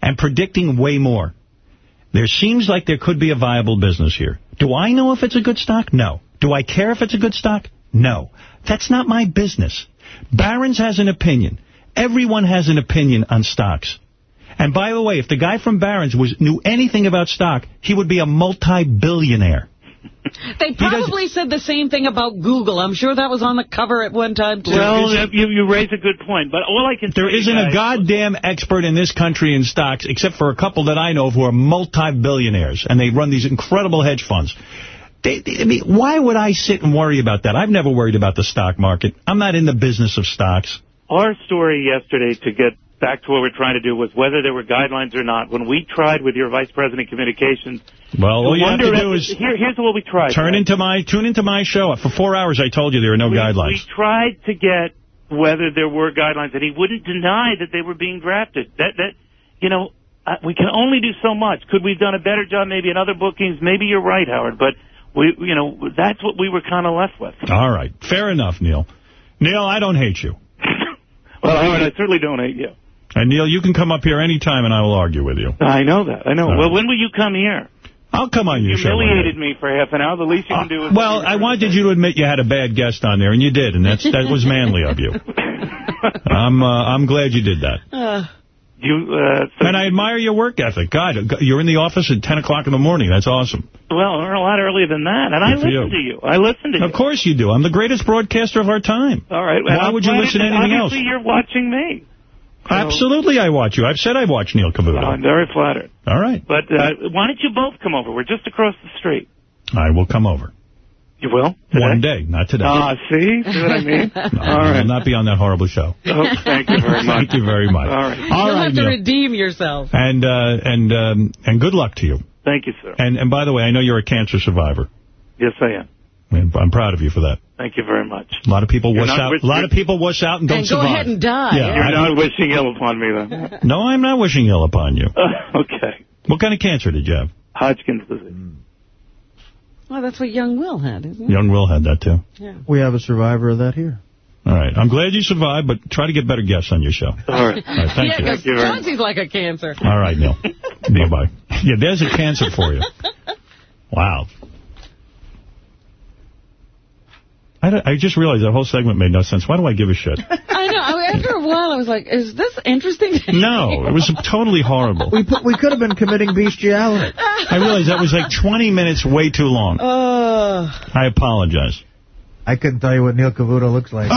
And predicting way more. There seems like there could be a viable business here. Do I know if it's a good stock? No. Do I care if it's a good stock? No. That's not my business. Barron's has an opinion. Everyone has an opinion on stocks. And by the way, if the guy from Barron's was knew anything about stock, he would be a multi-billionaire. They probably said the same thing about Google. I'm sure that was on the cover at one time, too. Well, you you raise a good point, but all I can There say, isn't a goddamn expert in this country in stocks, except for a couple that I know of who are multi-billionaires, and they run these incredible hedge funds. They, they, I mean, why would I sit and worry about that? I've never worried about the stock market. I'm not in the business of stocks. Our story yesterday to get back to what we're trying to do was whether there were guidelines or not. When we tried with your vice president of communications, Well, all you have to do is here, here's what we tried. turn into my tune into my show. For four hours, I told you there are no we, guidelines. We tried to get whether there were guidelines, and he wouldn't deny that they were being drafted. That that you know, uh, we can only do so much. Could we've done a better job maybe in other bookings? Maybe you're right, Howard, but we you know that's what we were kind of left with. All right. Fair enough, Neil. Neil, I don't hate you. Well, Howard, I certainly don't hate you. And Neil, you can come up here anytime and I will argue with you. I know that. I know. All well, right. when will you come here? I'll come on your show. one day. Humiliated me for half an hour. The least you can do is Well, I wanted you to admit you had a bad guest on there, and you did, and that's that was manly of you. I'm uh, I'm glad you did that. Uh, you. Uh, and I admire your work ethic. God, you're in the office at 10 o'clock in the morning. That's awesome. well, we're a lot earlier than that, and I Good for listen you. to you. I listen to you. Of course you do. I'm the greatest broadcaster of our time. All right. Why I'm would you listen to it- anything else? Obviously, you're watching me. So- Absolutely, I watch you. I've said I watch Neil Cavuto. I'm very flattered. All right. But uh, why don't you both come over? We're just across the street. I will come over. You will? One day, not today. Ah, see? See what I mean? No, All I right. will not be on that horrible show. Oh, thank you very much. Thank you very much. All right. All You'll right, have to Neil. redeem yourself. And uh, and um, and good luck to you. Thank you, sir. And and by the way, I know you're a cancer survivor. Yes, I am. And I'm proud of you for that. Thank you very much. A lot of people You're wuss out. A lot of people wuss out and don't And go survive. ahead and die. Yeah, You're I- not wishing ill upon me, then. No, I'm not wishing ill upon you. okay. What kind of cancer did you have? Hodgkin's disease. Hmm. Well, that's what young Will had, isn't it? Young Will had that too. Yeah. We have a survivor of that here. All right. I'm glad you survived, but try to get better guests on your show. All right. All right, thank yeah, you. because Chauncey's like a cancer. All right, Neil. Bye-bye. Yeah, there's a cancer for you. Wow. I, I just realized that whole segment made no sense. Why do I give a shit? I know. I mean, After a while, I was like, is this interesting? No, it was totally horrible. We put, we could have been committing bestiality. I realized that was like 20 minutes way too long. Uh, I apologize. I couldn't tell you what Neil Cavuto looks like.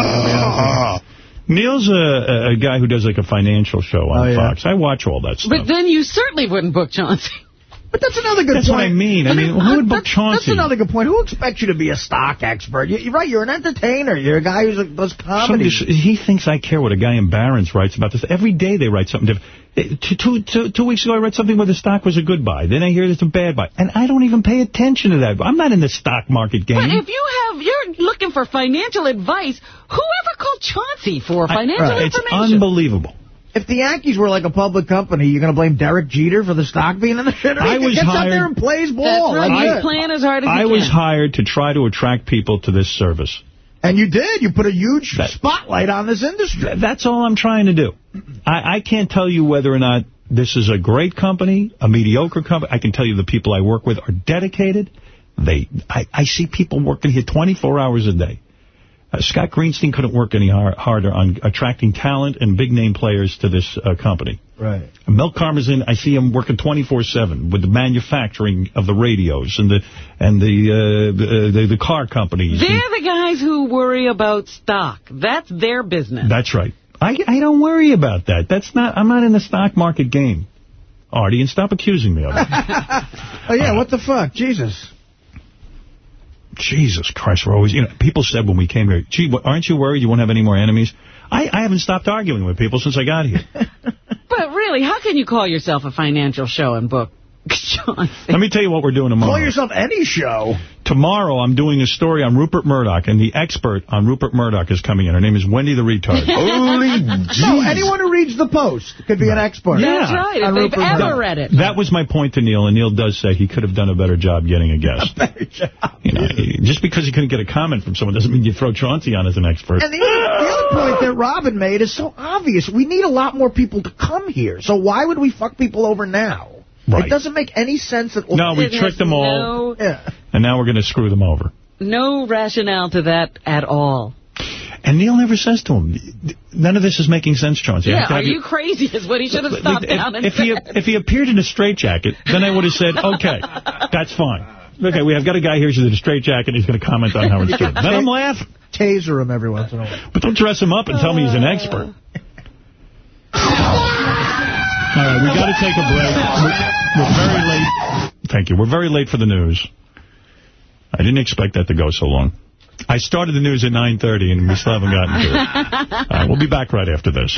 Neil's a, a guy who does like a financial show on Oh, yeah. Fox. I watch all that stuff. but then you certainly wouldn't book Chauncey. But that's another good That's point. what I mean. I mean, who would book That's Chauncey? another good point. Who expects you to be a stock expert? You- You're right. You're an entertainer. You're a guy who does comedy. Somebody, he thinks I care what a guy in Barron's writes about this. Every day they write something different. Eh, Two, two, two, two weeks ago, I read something where the stock was a good buy. Then I hear it's a bad buy. And I don't even pay attention to that. I'm not in the stock market game. But if you have, you're looking for financial advice, whoever called Chauncey for financial I- it's information? unbelievable. If the Yankees were like a public company, you're going to blame Derek Jeter for the stock being in the shitter? I was Gets out hired- there and plays ball. That's right. That's You it. plan as hard as I was can. hired to try to attract people to this service. And you did. You put a huge That- spotlight on this industry. That's all I'm trying to do. I, I can't tell you whether or not this is a great company, a mediocre company. I can tell you the people I work with are dedicated. They, I, I see people working here 24 hours a day. Uh, Scott Greenstein couldn't work any har harder on attracting talent and big-name players to this uh, company. Right. Mel Karmazin, I see him working 24/7 with the manufacturing of the radios and the and the uh, the, the, the car companies. They're the guys who worry about stock. That's their business. That's right. I, I don't worry about that. That's not. I'm not in the stock market game. Artie, and stop accusing me of it. Oh, yeah, what the fuck? Jesus. Jesus Christ, we're always, you know, people said when we came here, gee, aren't you worried you won't have any more enemies? I, I haven't stopped arguing with people since I got here. But really, how can you call yourself a financial show and book Chauncey? Let me tell you what we're doing tomorrow. Call yourself any show. Tomorrow, I'm doing a story on Rupert Murdoch, and the expert on Rupert Murdoch is coming in. Her name is Wendy the Retard. Holy No, anyone who reads the Post could be an expert. That's right, if On they've Rupert ever read it. That was my point to Neil, and Neil does say he could have done a better job getting a guest. You know, just because you couldn't get a comment from someone doesn't mean you throw Chauncey on as an expert. And the, the other point that Robin made is so obvious. We need a lot more people to come here. So why would we fuck people over now? Right. It doesn't make any sense at all. No, we It tricked them all, No, Yeah. and now we're going to screw them over. no rationale to that at all. And Neil never says to him, none of this is making sense, Chauncey. Yeah, are have you crazy is what he should have stopped if, down and if he said. if he appeared in a straitjacket, then I would have said, okay, that's fine. Okay, we have got a guy here who's in a straitjacket, and he's going to comment on how Howard Stern. Let him laugh, Taser him every once in a while. but don't dress him up and tell me he's an expert. All right, we got to take a break. We're, we're very late. Thank you. We're very late for the news. I didn't expect that to go so long. I started the news at 9.30, and we still haven't gotten to it. All right, we'll be back right after this.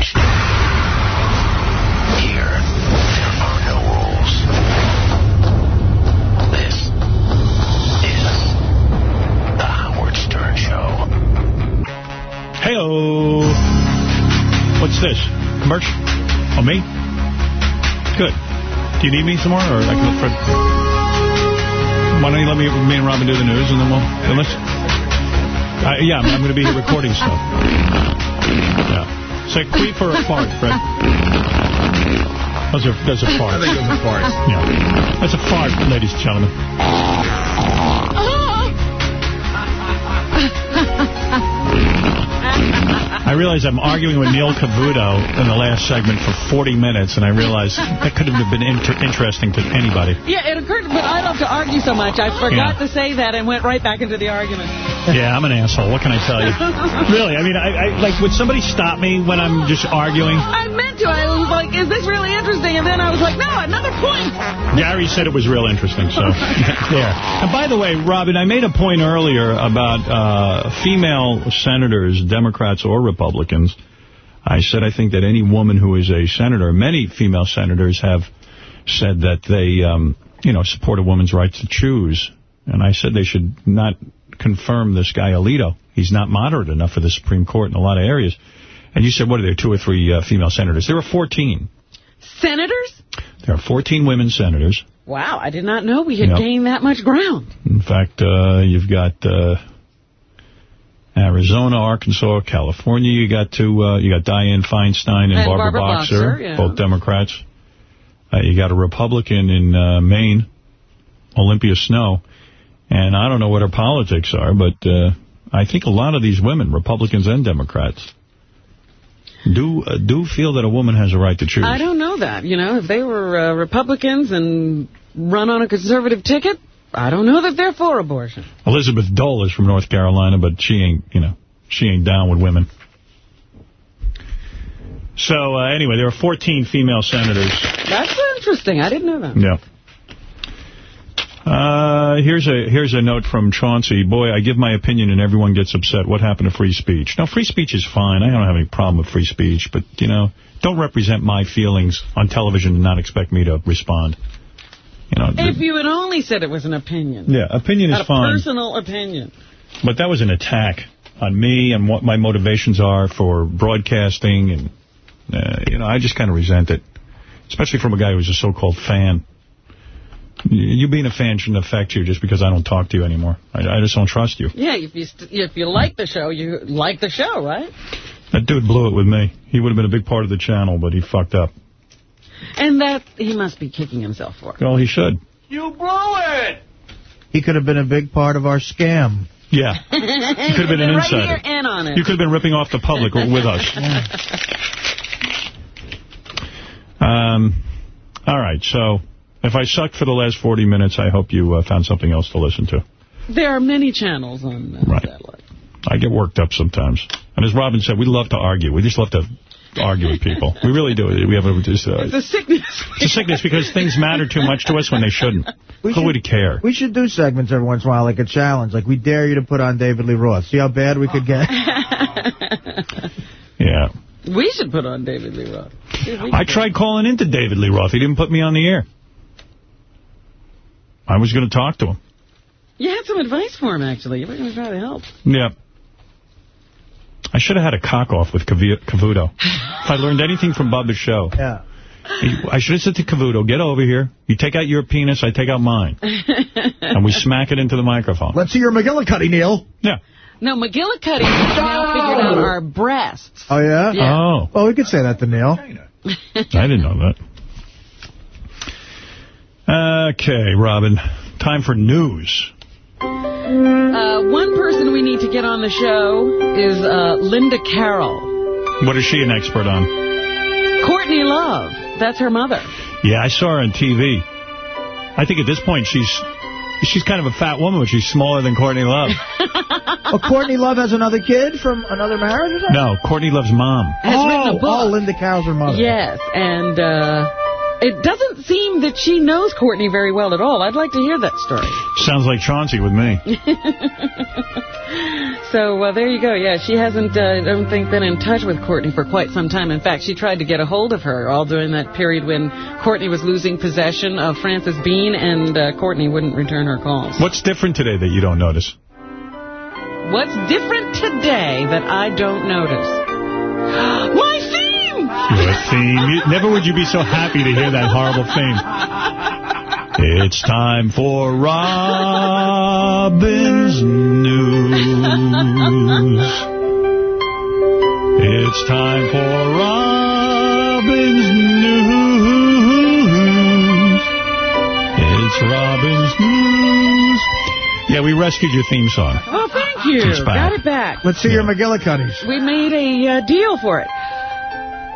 Changed. Here, there are no rules. This is the Howard Stern Show. Hey-oh. What's this? Merch? Oh, me? Good. Do you need me some more, or I can look for... Why don't you let me, me and Robin do the news, and then we'll... Then let's... Uh, yeah, I'm, I'm going to be recording stuff. Yeah. Say queef or a fart, Fred? Those are, those are farts. I think those are farts. Yeah. That's a fart, ladies and gentlemen. Oh, I realize I'm arguing with Neil Cavuto in the last segment for 40 minutes, and I realize that couldn't have been inter interesting to anybody. Yeah, it occurred, to me, but I love to argue so much. I forgot Yeah. to say that and went right back into the argument. Yeah, I'm an asshole. What can I tell you? really, I mean, I, I like, would somebody stop me when I'm just arguing? I meant to. I like, is this really interesting? And then I was like, no, another point. Gary said it was real interesting, so there. And by the way, Robin, I made a point earlier about uh, female senators, Democrats or Republicans. I said I think that any woman who is a senator, many female senators have said that they, um, you know, support a woman's right to choose. And I said they should not confirm this guy Alito. He's not moderate enough for the Supreme Court in a lot of areas. And you said, what are there, two or three uh, female senators? There are 14. Senators? There are 14 women senators. Wow, I did not know we had Yep. gained that much ground. In fact, uh, you've got uh, Arizona, Arkansas, California. You got two. Uh, you got Dianne Feinstein and, And Barbara, Barbara Boxer, Boxer, yeah. both Democrats. Uh, you got a Republican in uh, Maine, Olympia Snowe, and I don't know what her politics are, but uh, I think a lot of these women, Republicans and Democrats, do uh, do feel that a woman has a right to choose. I don't know that. You know, if they were uh, Republicans and run on a conservative ticket, I don't know that they're for abortion. Elizabeth Dole is from North Carolina, but she ain't, you know, she ain't down with women. So, uh, anyway, there are 14 female senators. That's interesting. I didn't know that. Yeah. Uh, here's a here's a note from Chauncey. Boy, I give my opinion and everyone gets upset. What happened to free speech? Now, free speech is fine. I don't have any problem with free speech. But, you know, don't represent my feelings on television and not expect me to respond. You know, If you had only said it was an opinion. yeah, opinion is a fine. personal opinion. But that was an attack on me and what my motivations are for broadcasting. And, uh, you know, I just kind of resent it, especially from a guy who's a so-called fan. Y- You being a fan shouldn't affect you just because I don't talk to you anymore. I, I just don't trust you. Yeah, if you st if you like the show, you like the show, right? That dude blew it with me. He would have been a big part of the channel, but he fucked up. And that he must be kicking himself for. Well, he should. You blew it! He could have been a big part of our scam. Yeah. You could have been an right insider. here in on it. You could have been ripping off the public with us. Um, all right, so if I sucked for the last 40 minutes, I hope you uh, found something else to listen to. There are many channels on uh, Right. satellite. I get worked up sometimes. And as Robin said, we love to argue. We just love to argue with people. We really do. We have a, just, uh, It's a sickness. it's a sickness because things matter too much to us when they shouldn't. Who would care? We should do segments every once in a while, like a challenge. Like, we dare you to put on David Lee Roth. See how bad we could get? Yeah. We should put on David Lee Roth. See if we I tried calling into David Lee Roth. He didn't put me on the air. I was going to talk to him. You had some advice for him, actually. You were going to try to help. Yeah. I should have had a cock-off with Cavi- Cavuto. if I learned anything from Bubba's show. Yeah. I should have said to Cavuto, get over here. You take out your penis, I take out mine. and we smack it into the microphone. Let's see your McGillicuddy, Neil. Yeah. No, McGillicuddy has now figured out oh. our breasts. Oh, yeah? Yeah. Oh. Well, we could say that to Neil. I didn't know that. Okay, Robin. Time for news. Uh, one person we need to get on the show is uh, Linda Carroll. What is she an expert on? Courtney Love. That's her mother. Yeah, I saw her on TV. I think at this point she's she's kind of a fat woman, but she's smaller than Courtney Love. Oh, Courtney Love has another kid from another marriage or something? No, Courtney Love's mom. Has oh, written a book. oh, Linda Cow's her mother. Yes, and uh, it doesn't seem that she knows Courtney very well at all. I'd like to hear that story. Sounds like Chauncey with me. so well, there you go. Yeah, she hasn't, uh, I don't think, been in touch with Courtney for quite some time. In fact, she tried to get a hold of her all during that period when Courtney was losing possession of Frances Bean, and uh, Courtney wouldn't return her calls. What's different today that you don't notice? What's different today that I don't notice? My theme! Your theme. You- Never would you be so happy to hear that horrible theme. It's time for Robin's News. It's time for Robin's News. It's Robin's News. Yeah, we rescued your theme song. Oh, thank you. It's back. Got it back. Let's see your McGillicuddies. We made a uh, deal for it.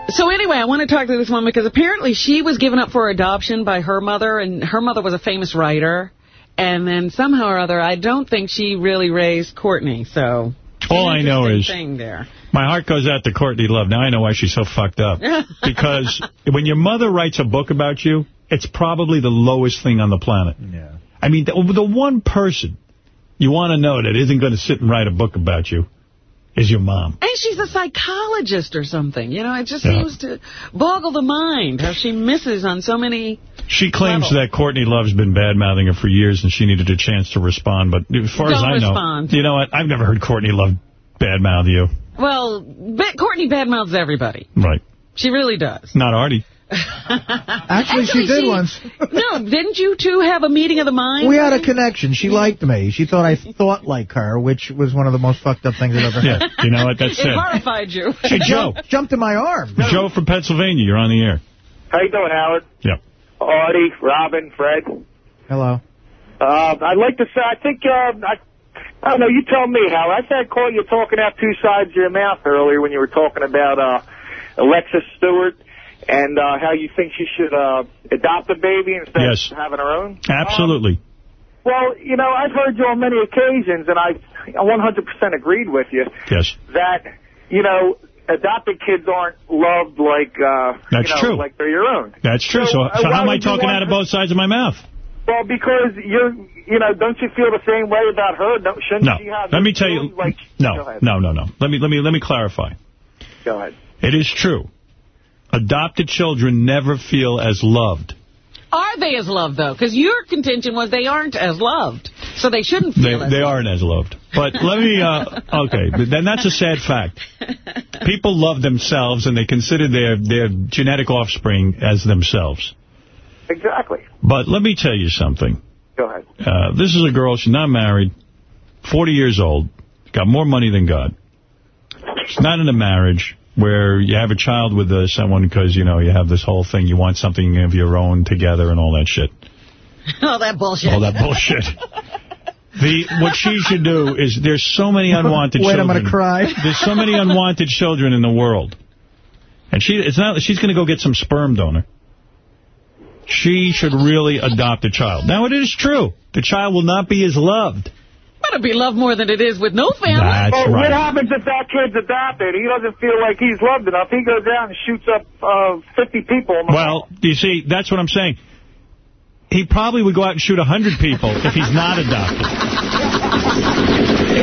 So anyway, I want to talk to this woman because apparently she was given up for adoption by her mother, and her mother was a famous writer. And then somehow or other, I don't think she really raised Courtney. So All I know is thing there. my heart goes out to Courtney Love. Now I know why she's so fucked up. because when your mother writes a book about you, it's probably the lowest thing on the planet. Yeah. I mean, the, the one person you want to know that isn't going to sit and write a book about you is your mom. And she's a psychologist or something. You know, it just Yeah. seems to boggle the mind how she misses on so many... She claims that Courtney Love's been bad-mouthing her for years and she needed a chance to respond. But as far as Don't I know, you know what? I've never heard Courtney Love bad-mouth you. Well, Courtney bad mouths everybody. Right. She really does. Not Artie. Actually, she did once. no, didn't you two have a meeting of the mind? We had a connection. She liked me. She thought I thought like her, which was one of the most fucked up things I've ever Yeah, you know what? That's it it. horrified you. Hey, Joe. Jumped in my arm. Joe from Pennsylvania, you're on the air. How you doing, Howard? Yeah. Artie, Robin, Fred. Hello. Uh, I'd like to say, I think, uh, I, I don't know, you tell me, Howard. I think I caught you talking out two sides of your mouth earlier when you were talking about uh, Alexis Stewart and uh, how you think she should uh, adopt a baby instead Yes. of having her own. Absolutely. Well, you know, I've heard you on many occasions, and I I 100% agreed with you Yes. that, you know, adopted kids aren't loved like, uh, That's you know, true. like they're your own. That's true. So, uh, so how am I talking out of both sides of my mouth? Well, because you're, you know, don't you feel the same way about her? Don't, shouldn't No. she have? Let me tell you. Like, No, no, no, no. Let me let me let me clarify. Go ahead. It is true. Adopted children never feel as loved. Are they as loved, though? Because your contention was they aren't as loved, so they shouldn't They feel as they loved. aren't as loved. But let me. Uh, okay, but then that's a sad fact. People love themselves and they consider their their genetic offspring as themselves. Exactly. But let me tell you something. Go ahead. Uh, this is a girl, she's not married, 40 years old, got more money than God. She's not in a marriage where you have a child with uh, someone because, you know, you have this whole thing, you want something of your own together and all that shit. All that bullshit. All that bullshit. The What she should do is, there's so many unwanted Wait, children. I'm gonna cry. There's so many unwanted children in the world. And she, it's not. she's going to go get some sperm donor. She should really adopt a child. Now, it is true. The child will not be as loved. Better be loved more than it is with no family. That's Well, right. what happens if that kid's adopted? He doesn't feel like he's loved enough. He goes out and shoots up uh, 50 people. In the Well, you see, that's what I'm saying. He probably would go out and shoot 100 people if he's not adopted.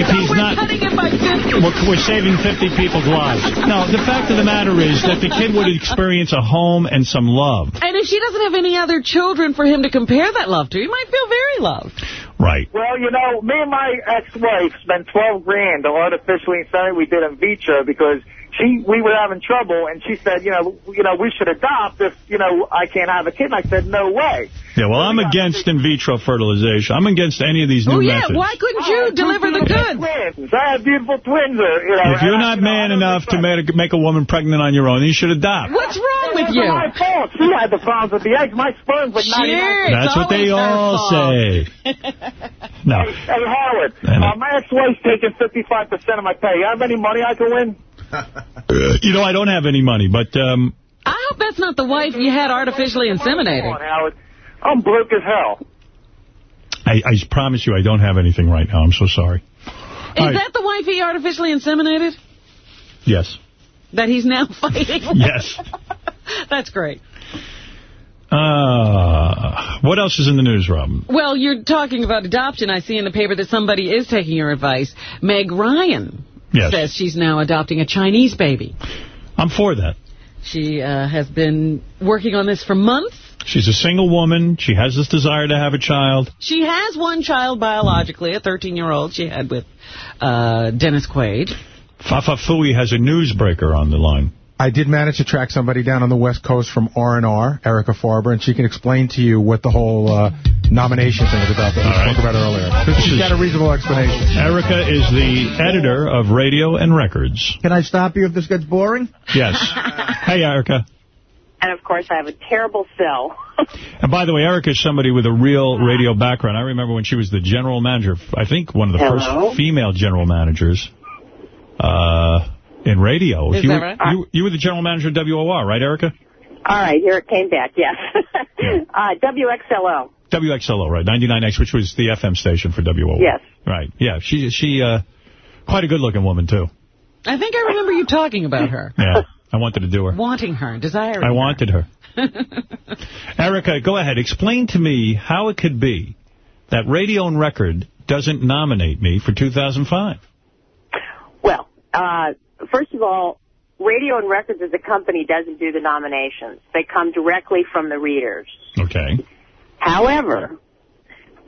If he's we're not... cutting it by 50. We're, we're saving 50 people's lives. No, the fact of the matter is that the kid would experience a home and some love. And if she doesn't have any other children for him to compare that love to, he might feel very loved. Right. Well, you know, me and my ex-wife spent 12 grand to artificially inseminate. We did in vitro because she, we were having trouble, and she said, you know, you know, we should adopt if, you know, I can't have a kid. And I said, no way. Yeah, well, I'm against in vitro fertilization. I'm against any of these new Oh, yeah, methods. why couldn't you Oh, deliver the beautiful goods? Twins. I have beautiful twins. uh, You know, If you're and I- not you man I don't enough to think make, make a woman pregnant on your own, you should adopt. What's wrong with It's you? my fault. She had the problems with the eggs. My sperm's like 99. Sure, it's That's what they all fault. say. No. Hey, hey, Howard, uh, my ex-wife's taking 55% of my pay. You have any money I can win? You know, I don't have any money, but um, I hope that's not the wife you had artificially Come inseminated. on, Howard. I'm broke as hell. I, I promise you I don't have anything right now. I'm so sorry. Is that the wife he artificially inseminated? Yes. That he's now fighting? Yes. That's great. Uh, what else is in the news, Robin? Well, you're talking about adoption. I see in the paper that somebody is taking your advice. Meg Ryan Yes. says she's now adopting a Chinese baby. I'm for that. She uh, has been working on this for months. She's a single woman. She has this desire to have a child. She has one child biologically, a 13-year-old she had with uh, Dennis Quaid. Fafa Fui has a newsbreaker on the line. I did manage to track somebody down on the West Coast from R&R, Erica Farber, and she can explain to you what the whole uh, nomination thing is about that we spoke about earlier. She's got a reasonable explanation. Erica is the editor of Radio and Records. Can I stop you if this gets boring? Yes. hey, Erica. And, of course, I have a terrible cell. And by the way, Erica is somebody with a real radio background. I remember when she was the general manager, I think one of the Hello? first female general managers uh, in radio. Is you, that were, right? you, you were the general manager of WOR, right, Erica? All right, here it came back, yes. uh, WXLO. WXLO, right, 99X, which was the FM station for WOR. Yes. Right, yeah. She, she uh, quite a good-looking woman, too. I think I remember you talking about her. Yeah, I wanted to do her. Wanting her, desiring I her. wanted her. Erica, go ahead. Explain to me how it could be that Radio and Record doesn't nominate me for 2005. Well, uh, first of all, Radio and Records as a company doesn't do the nominations. They come directly from the readers. Okay. However,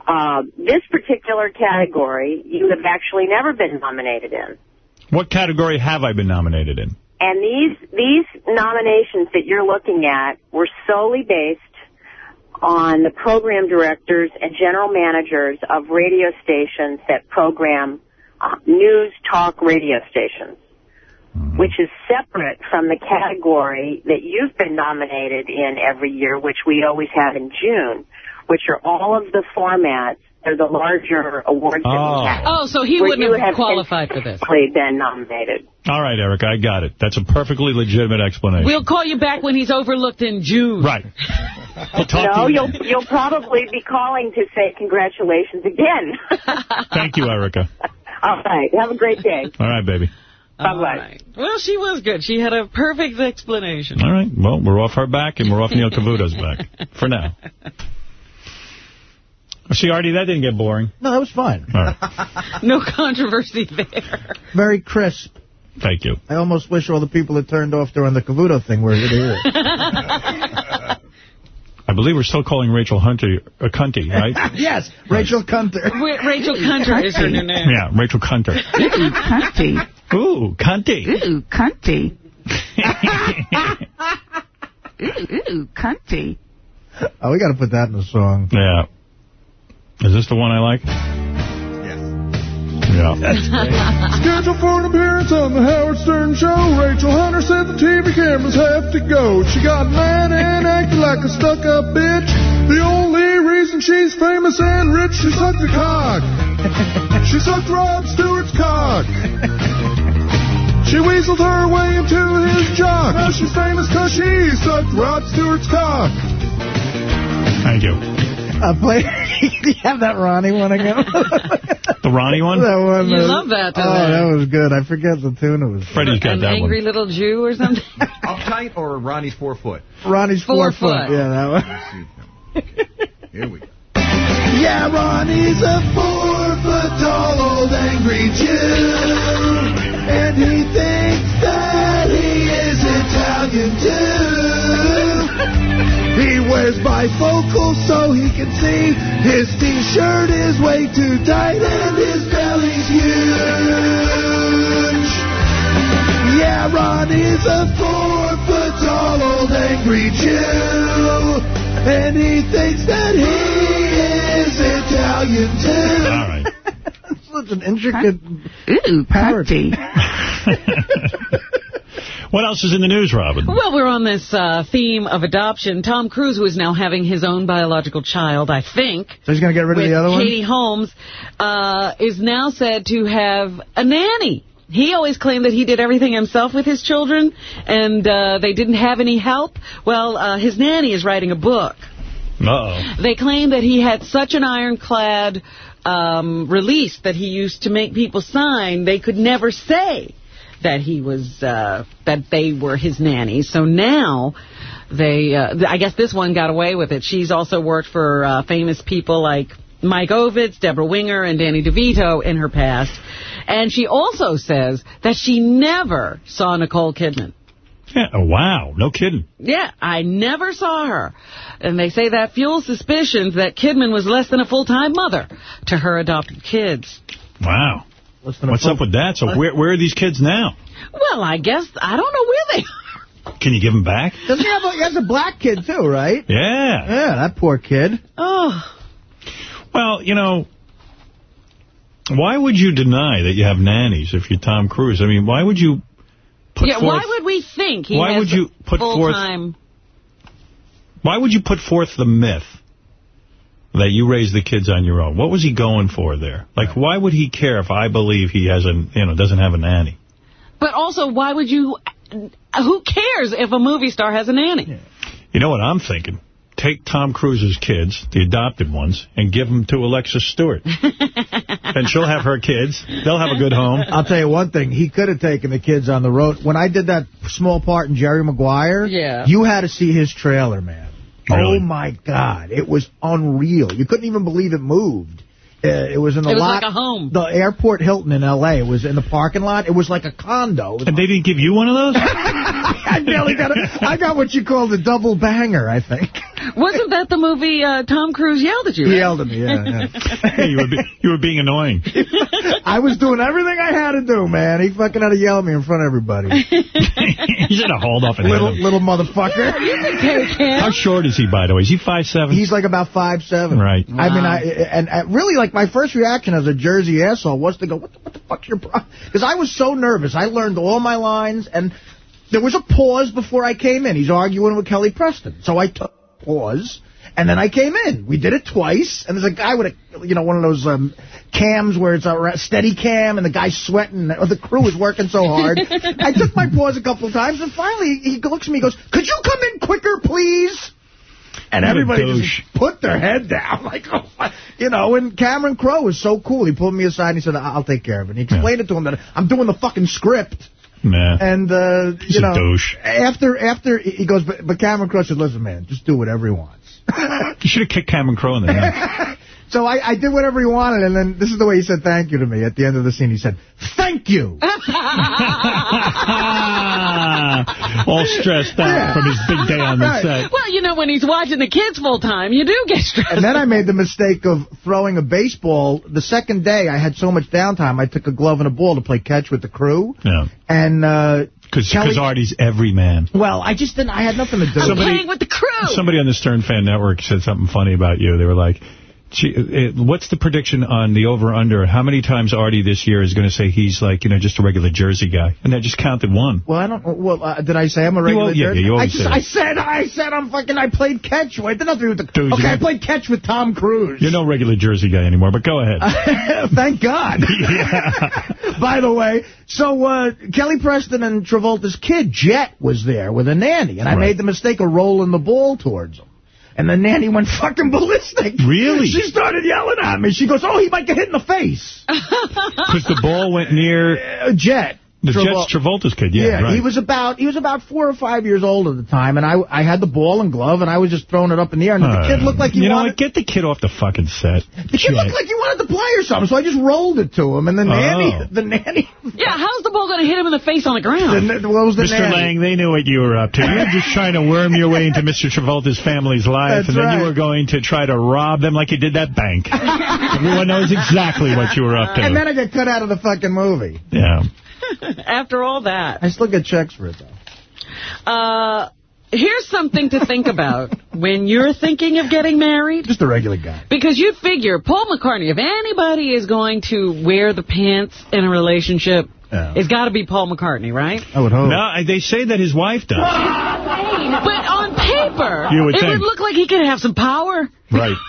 uh, this particular category you have actually never been nominated in. What category have I been nominated in? And these these nominations that you're looking at were solely based on the program directors and general managers of radio stations that program uh, news talk radio stations, Mm-hmm. which is separate from the category that you've been nominated in every year, which we always have in June, which are all of the formats. They're the larger awards that we have. Oh, so he wouldn't you have qualified for this. basically been nominated. All right, Eric, I got it. That's a perfectly legitimate explanation. We'll call you back when he's overlooked in June. Right. We'll talk no, to you. you'll you'll probably be calling to say congratulations again. Thank you, Erica. All right. Have a great day. All right, baby. Bye bye. Well, she was good. She had a perfect explanation. All right. Well, we're off her back, and we're off Neil Cavuto's back. For now. See, Artie, that didn't get boring. No, that was fine. All right. No controversy there. Very crisp. Thank you. I almost wish all the people that turned off during the Cavuto thing were here. I believe we're still calling Rachel Hunter a cunty, right? yes, Rachel Cunter. Ra- Rachel Hunter is her new name. Yeah, Rachel Cunter. Cunty. Ooh, cunty. Ooh, cunty. ooh, ooh, cunty. Oh, we got to put that in the song. Yeah. Is this the one I like? Yeah. Scheduled for an appearance on the Howard Stern Show. Rachel Hunter said the TV cameras have to go. She got mad and acted like a stuck-up bitch. The only reason she's famous and rich, she sucked a cock. she sucked Rod Stewart's cock. She weaseled her way into his jock. Now she's famous because she sucked Rod Stewart's cock. Thank you. Uh, play. Do you have that Ronnie one again? The Ronnie one? that one. You uh, love that, Oh, don't that was good. I forget the tune it was. Freddie's got An that angry little Jew or something? Uptight or Ronnie's four foot? Ronnie's Four four, foot. foot. Yeah, that one. Here we go. Yeah, Ronnie's a four-foot-tall old angry Jew. And he thinks that he is Italian too. He wears bifocals so he can see. His t-shirt is way too tight and his belly's huge. Yeah, Ronnie's a four-foot-tall old angry Jew. And he thinks that he is Italian too. All right. Such an intricate Ooh, parody. What else is in the news, Robin? Well, we're on this uh, theme of adoption. Tom Cruise, who is now having his own biological child, I think, So he's going to get rid of the other one? Katie Holmes, uh, is now said to have a nanny. He always claimed that he did everything himself with his children, and uh, they didn't have any help. Well, uh, his nanny is writing a book. Uh-oh. They claim that he had such an ironclad um, release that he used to make people sign, they could never say that he was uh, that they were his nannies. So now they, uh, I guess this one got away with it. She's also worked for uh, famous people like Mike Ovitz, Debra Winger, and Danny DeVito in her past. And she also says that she never saw Nicole Kidman. Yeah, oh, wow, no kidding. Yeah, I never saw her. And they say that fuels suspicions that Kidman was less than a full-time mother to her adopted kids. Wow. What's up with that? So where where are these kids now? Well, I guess, I don't know where they are. Can you give them back? Doesn't he have a, he has a black kid, too, right? Yeah. Yeah, that poor kid. Oh. Well, you know, why would you deny that you have nannies if you're Tom Cruise? I mean, why would you put yeah, forth... why would we think he why has would you put forth- full-time... Why would you put forth the myth that you raise the kids on your own? What was he going for there? Like, why would he care if I believe he has a, you know, doesn't have a nanny? But also, why would you... Who cares if a movie star has a nanny? You know what I'm thinking? Take Tom Cruise's kids, the adopted ones, and give them to Alexis Stewart. and she'll have her kids. They'll have a good home. I'll tell you one thing. He could have taken the kids on the road. When I did that small part in Jerry Maguire, Yeah. you had to see his trailer, man. Really? Oh, my God. It was unreal. You couldn't even believe it moved. Uh, it was in the It was lot. like a home. The airport Hilton in L.A. It was in the parking lot. It was like a condo. And they didn't give you one of those? I barely got a, I got what you call the double banger, I think. Wasn't that the movie uh, Tom Cruise yelled at you? He right? yelled at me, yeah. yeah. Hey, you, were be, you were being annoying. I was doing everything I had to do, man. He fucking had to yell at me in front of everybody. you should have hauled off and little hit him. little motherfucker. You can take him. How short is he, by the way? Is he five seven? He's like about five seven. Right. I mean, I and, and really, like, my first reaction as a Jersey asshole was to go, what the, what the fuck's your problem? Because I was so nervous. I learned all my lines, and there was a pause before I came in. He's arguing with Kelly Preston. So I took a pause, and then I came in. We did it twice, and there's a guy with a, you know, one of those um, cams where it's a steady cam, and the guy's sweating, or the crew is working so hard. I took my pause a couple of times, and finally he looks at me and goes, could you come in quicker, please? And everybody just put their head down. Like, oh, you know, and Cameron Crowe was so cool. He pulled me aside and he said, I'll take care of it. And he explained it to him that I'm doing the fucking script. Nah. And, uh, you a know, douche. after, after, he goes, but, but Cameron Crowe said, listen, man, just do whatever he wants. You should have kicked Cameron Crowe in the neck. So I, I did whatever he wanted, and then this is the way he said thank you to me. At the end of the scene, he said, thank you. All stressed out from his big day on the Right. set. Well, you know, when he's watching the kids full time, you do get stressed. And then I made the mistake of throwing a baseball. The second day, I had so much downtime, I took a glove and a ball to play catch with the crew. Yeah. And, uh, Because Artie's every man. well, I just didn't, I had nothing to do. I'm Somebody- playing with the crew. Somebody on the Stern Fan Network said something funny about you. They were like, Gee, uh, what's the prediction on the over-under? How many times Artie this year is going to say he's like, you know, just a regular Jersey guy? And I just counted one. Well, I don't. Well, uh, did I say I'm a You regular? al- yeah, Jersey? yeah, you I just, I said, I said, I'm fucking. I played catch. Wait, did nothing with the. Dude, okay, you- I played catch with Tom Cruise. You're no regular Jersey guy anymore, but go ahead. Thank God. By the way, so uh, Kelly Preston and Travolta's kid, Jett, was there with a nanny, and I Right. made the mistake of rolling the ball towards him. And the nanny went fucking ballistic. Really? She started yelling at me. She goes, oh, he might get hit in the face. Because the ball went near Uh, Jett. The Travol- Jett's Travolta's kid. Yeah, right. he was about he was about four or five years old at the time, and I I had the ball and glove, and I was just throwing it up in the air, and the Uh, kid looked like he you know wanted. what? Get the kid off the fucking set. The kid looked like he wanted to play or something, so I just rolled it to him, and the nanny, Oh. the nanny, Yeah, how's the ball going to hit him in the face on the ground? the, what was the Mr. nanny? Lange, they knew what you were up to. You were just trying to worm your way into Mr. Travolta's family's life, That's and then right. you were going to try to rob them like you did that bank. Everyone knows exactly what you were up to. And then I get cut out of the fucking movie. yeah. After all that. I still get checks for it, though. Uh, here's something to think about when you're thinking of getting married. Just a regular guy. Because you figure Paul McCartney, if anybody is going to wear the pants in a relationship, Yeah. it's got to be Paul McCartney, right? I would hope. No, they say that his wife does. But on paper, You would it think. would look like he could have some power. Right.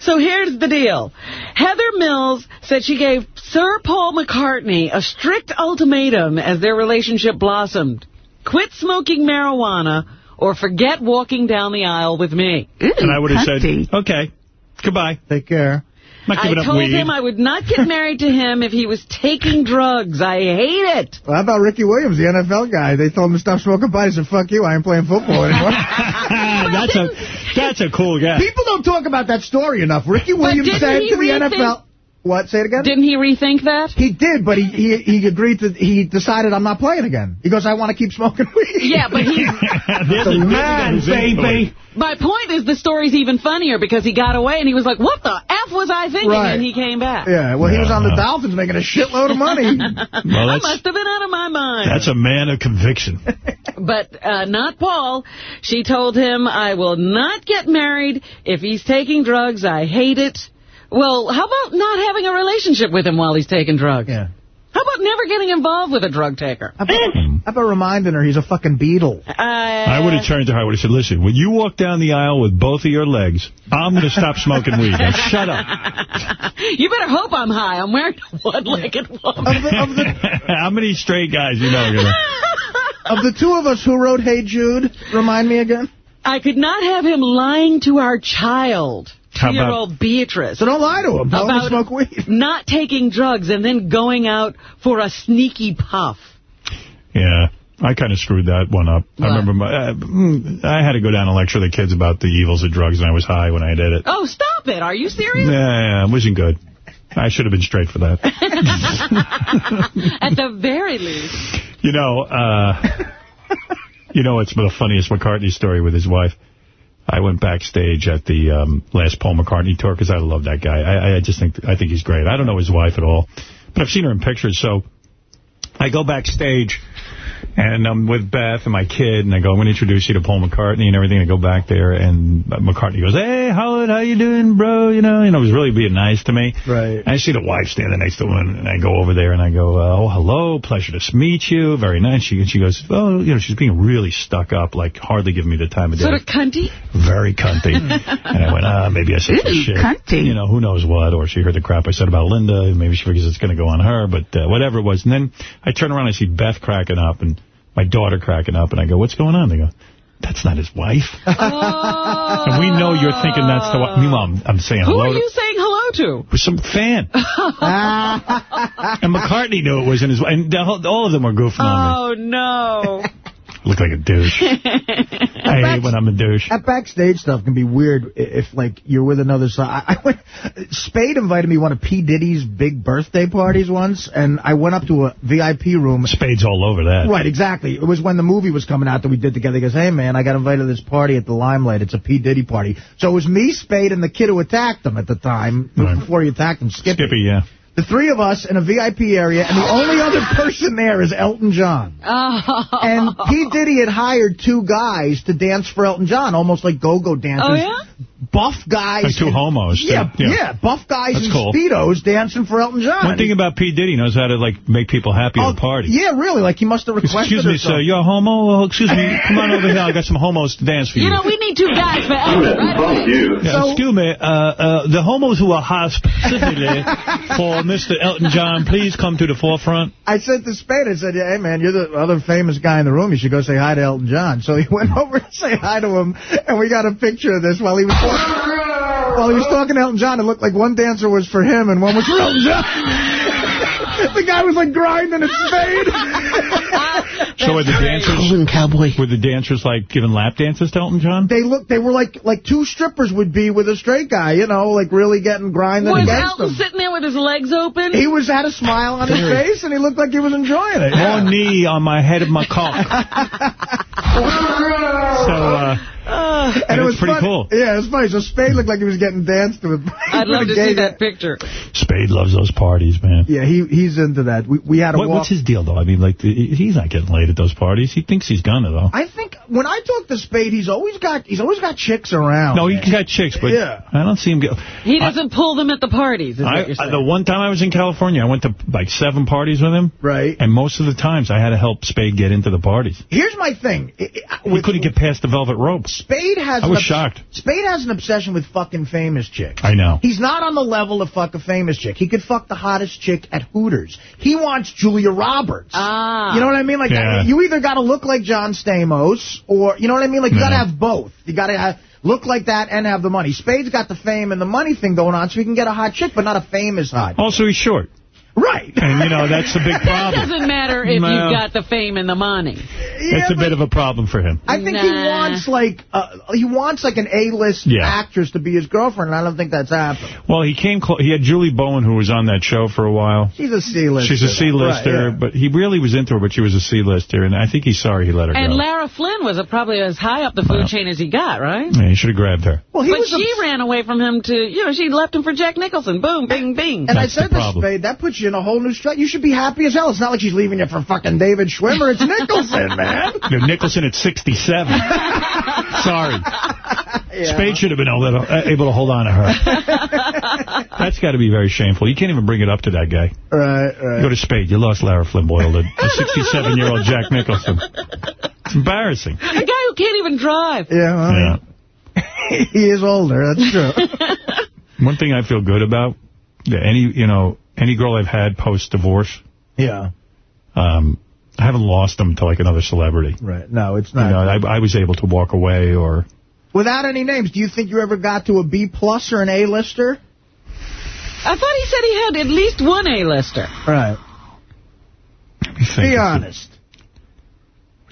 So here's the deal. Heather Mills said she gave Sir Paul McCartney a strict ultimatum as their relationship blossomed. Quit smoking marijuana or forget walking down the aisle with me. and I would have said, okay, goodbye. Take care. I told weed. him I would not get married to him if he was taking drugs. I hate it. Well, how about Ricky Williams, the NFL guy? They told him to stop smoking pot. He said, fuck you, I ain't playing football anymore. that's a that's a cool guy. People don't talk about that story enough. Ricky Williams said to the NFL... What? Say it again? Didn't he rethink that? He did, but he, he he agreed to, he decided I'm not playing again. He goes, I want to keep smoking weed. Yeah, but he's... There's a man, baby. My point is the story's even funnier because he got away and he was like, what the F was I thinking? Right. And he came back. Yeah, well, he was on the Dolphins making a shitload of money. Well, I must have been out of my mind. That's a man of conviction. But uh, not Paul. She told him, I will not get married if he's taking drugs. I hate it. Well, how about not having a relationship with him while he's taking drugs? Yeah. How about never getting involved with a drug taker? How about, how about reminding her he's a fucking Beatle? I would have turned to her. I would have said, listen, when you walk down the aisle with both of your legs, I'm going to stop smoking weed. Now, shut up. You better hope I'm high. I'm wearing a one-legged woman. How many straight guys you know going to... Of the two of us who wrote Hey Jude, remind me again. I could not have him lying to our child, How about- two-year-old Beatrice. So don't lie to him. Tell him about smoke weed. not taking drugs and then going out for a sneaky puff. Yeah, I kind of screwed that one up. I remember my, uh, mm, I had to go down and lecture the kids about the evils of drugs, and I was high when I did it. Oh, stop it. Are you serious? Yeah, yeah, it wasn't good. I should have been straight for that. At the very least. You know, uh, you know it's the funniest McCartney story with his wife? I went backstage at the um, last Paul McCartney tour because I love that guy. I, I just think I think he's great. I don't know his wife at all, but I've seen her in pictures. So I go backstage, and I'm with Beth and my kid, and I go, I'm going to introduce you to Paul McCartney and everything. I go back there, and McCartney goes, Hey, Howard, how you doing, bro? You know, you know, he was really being nice to me. Right. And I see the wife standing next to him, and I go over there, and I go, oh, hello, pleasure to meet you, very nice. She, and she goes, oh, you know, she's being really stuck up, like hardly giving me the time of day. Sort of cunty? Very cunty. and I went, ah, maybe I said some Ooh, shit. cunty. You know, who knows what, or she heard the crap I said about Linda, maybe she figures it's going to go on her, but uh, whatever it was. And then I turn around, I see Beth cracking up, and my daughter cracking up, and I go, what's going on? They go, that's not his wife. Oh. and we know you're thinking that's the wife. Meanwhile, I'm, I'm saying Who hello are to you saying hello to? with some fan. and McCartney knew it wasn't his wife. And the whole- all of them were goofing on me. Oh, no. Look like a douche. I hate when I'm a douche. That backstage stuff can be weird if, like, you're with another side. I, I went, Spade invited me to one of P. Diddy's big birthday parties once, and I went up to a VIP room. Spade's all over that. Right, exactly. It was when the movie was coming out that we did together. He goes, hey, man, I got invited to this party at the Limelight. It's a P. Diddy party. So it was me, Spade, and the kid who attacked him at the time, before he attacked him, Skippy. Skippy, yeah. The three of us in a VIP area, and the only other person there is Elton John. Oh. And P. Diddy had hired two guys to dance for Elton John, almost like go-go dancers. Oh, yeah? Buff guys. Like two in- homos. too. Yeah, yeah, buff guys That's in cool. Speedos dancing for Elton John. One thing about P. Diddy, he knows how to, like, make people happy at a party. Yeah, really, like he must have requested Excuse me, sir, you're a homo? Oh, excuse me, come on over here. I got some homos to dance for you. You know, we need two guys for Elvis, right? Yeah, excuse me, uh, uh, the homos who are hot specifically Uh, for Mr. Elton John, please come to the forefront. I said to Spade, I said, hey, man, you're the other famous guy in the room. You should go say hi to Elton John. So he went over to say hi to him, and we got a picture of this while he was talking, while he was talking to Elton John. It looked like one dancer was for him and one was for Elton John. the guy was like grinding at Spade. So were the dancers, cowboy. were the dancers like giving lap dances to Elton John? They look, they were like like two strippers would be with a straight guy, you know, like really getting grinding Was against Elton him. sitting there with his legs open? He was had a smile on his face, and he looked like he was enjoying it. More knee on my head of my cock. so, uh, Uh, and it was pretty funny. cool. Yeah, it was funny. So Spade looked like he was getting danced with. I'd love to see that picture. Spade loves those parties, man. Yeah, he he's into that. We we had a What, walk. what's his deal, though? I mean, like, he's not getting laid at those parties. He thinks he's gonna, though. I think when I talk to Spade, he's always got he's always got chicks around. No, he's got chicks, but Yeah. I don't see him get... He doesn't pull them at the parties, is I, what you're saying. the one time I was in California, I went to like seven parties with him. Right. And most of the times, I had to help Spade get into the parties. Here's my thing. I- I- He couldn't get past the velvet rope. Spade has. I an was shocked. Spade has an obsession with fucking famous chicks. I know. He's not on the level to fuck a famous chick. He could fuck the hottest chick at Hooters. He wants Julia Roberts. Ah. You know what I mean? Like Yeah. you either got to look like John Stamos or, you know what I mean? Like, you Yeah. got to have both. You got to have, look like that and have the money. Spade's got the fame and the money thing going on, so he can get a hot chick, but not a famous hot. Also, he's short. Right. And, you know, that's a big That problem. doesn't matter if Well- you've got the fame and the money. It's a bit of a problem for him. I think he wants like uh, he wants like an A-list Yeah. actress to be his girlfriend, and I don't think that's happening. Well, he came close. He had Julie Bowen, who was on that show for a while. She's a C-lister. She's a C-lister, Right, yeah. but he really was into her, but she was a C-lister, and I think he's sorry he let her And go. Lara Flynn was probably as high up the food chain as he got, right? yeah, he should have grabbed her. Well, he but was she ran away from him to, you know, she left him for Jack Nicholson. Boom, bing, bing. And I said this, Spade, that puts you in a whole new strut. You should be happy as hell. It's not like she's leaving you for fucking David Schwimmer. It's Nicholson, man. You know, Nicholson at 67. Sorry. Spade should have been able to, uh, able to hold on to her. That's got to be very shameful. You can't even bring it up to that guy. Right, right. You go to Spade. You lost Lara Flynn Boyle to a 67-year-old Jack Nicholson. It's embarrassing. A guy who can't even drive. Yeah, well, Yeah. he is older. That's true. One thing I feel good about, any, you know, any girl I've had post-divorce, yeah. um, I haven't lost them to like another celebrity. Right. No, it's not. You not. know, I, I was able to walk away or... Without any names, do you think you ever got to a B plus or an A lister? I thought he said he had at least one A-lister. Right. Be honest.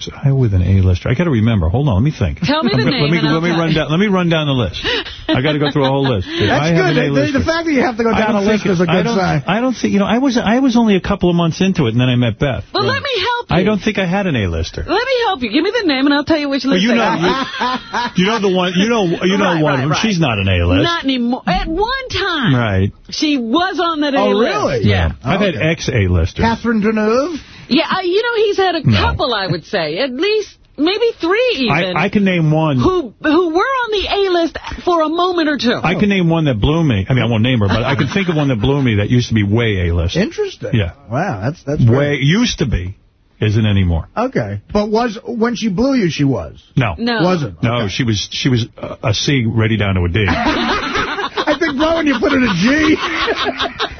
Was I with an A-lister? I got to remember. Hold on, let me think. Tell me the name Let me, and I'll let me run down. Let me run down the list. I got to go through a whole list. Did That's I good. The- the fact that you have to go down a list think- is a I good don't, sign. I don't think, you know, I was I was only a couple of months into it, and then I met Beth. Well, let me help you. I don't think I had an A-lister. Let me help you. Give me the name and I'll tell you which Well, list you I know, you, you know the one, you know, you know Right, one right, of them. right. She's not an A-list. Not anymore. At one time, Right. she was on that Oh, A-list. really? Yeah. I've had ex-A-listers. Catherine Deneuve? Yeah, I, you know, he's had a No. couple, I would say. At least, maybe three even. I, I can name one. who who were on the A-list for a moment or two. I can name one that blew me. I mean, I won't name her, but I can think of one that blew me that used to be way A-list. Interesting. Yeah. Wow, that's that's Way used to be, isn't anymore. Okay. But was when she blew you, she was. No. No. Wasn't. No, she was she was a, a C ready down to a D. I think blowing you put it a G.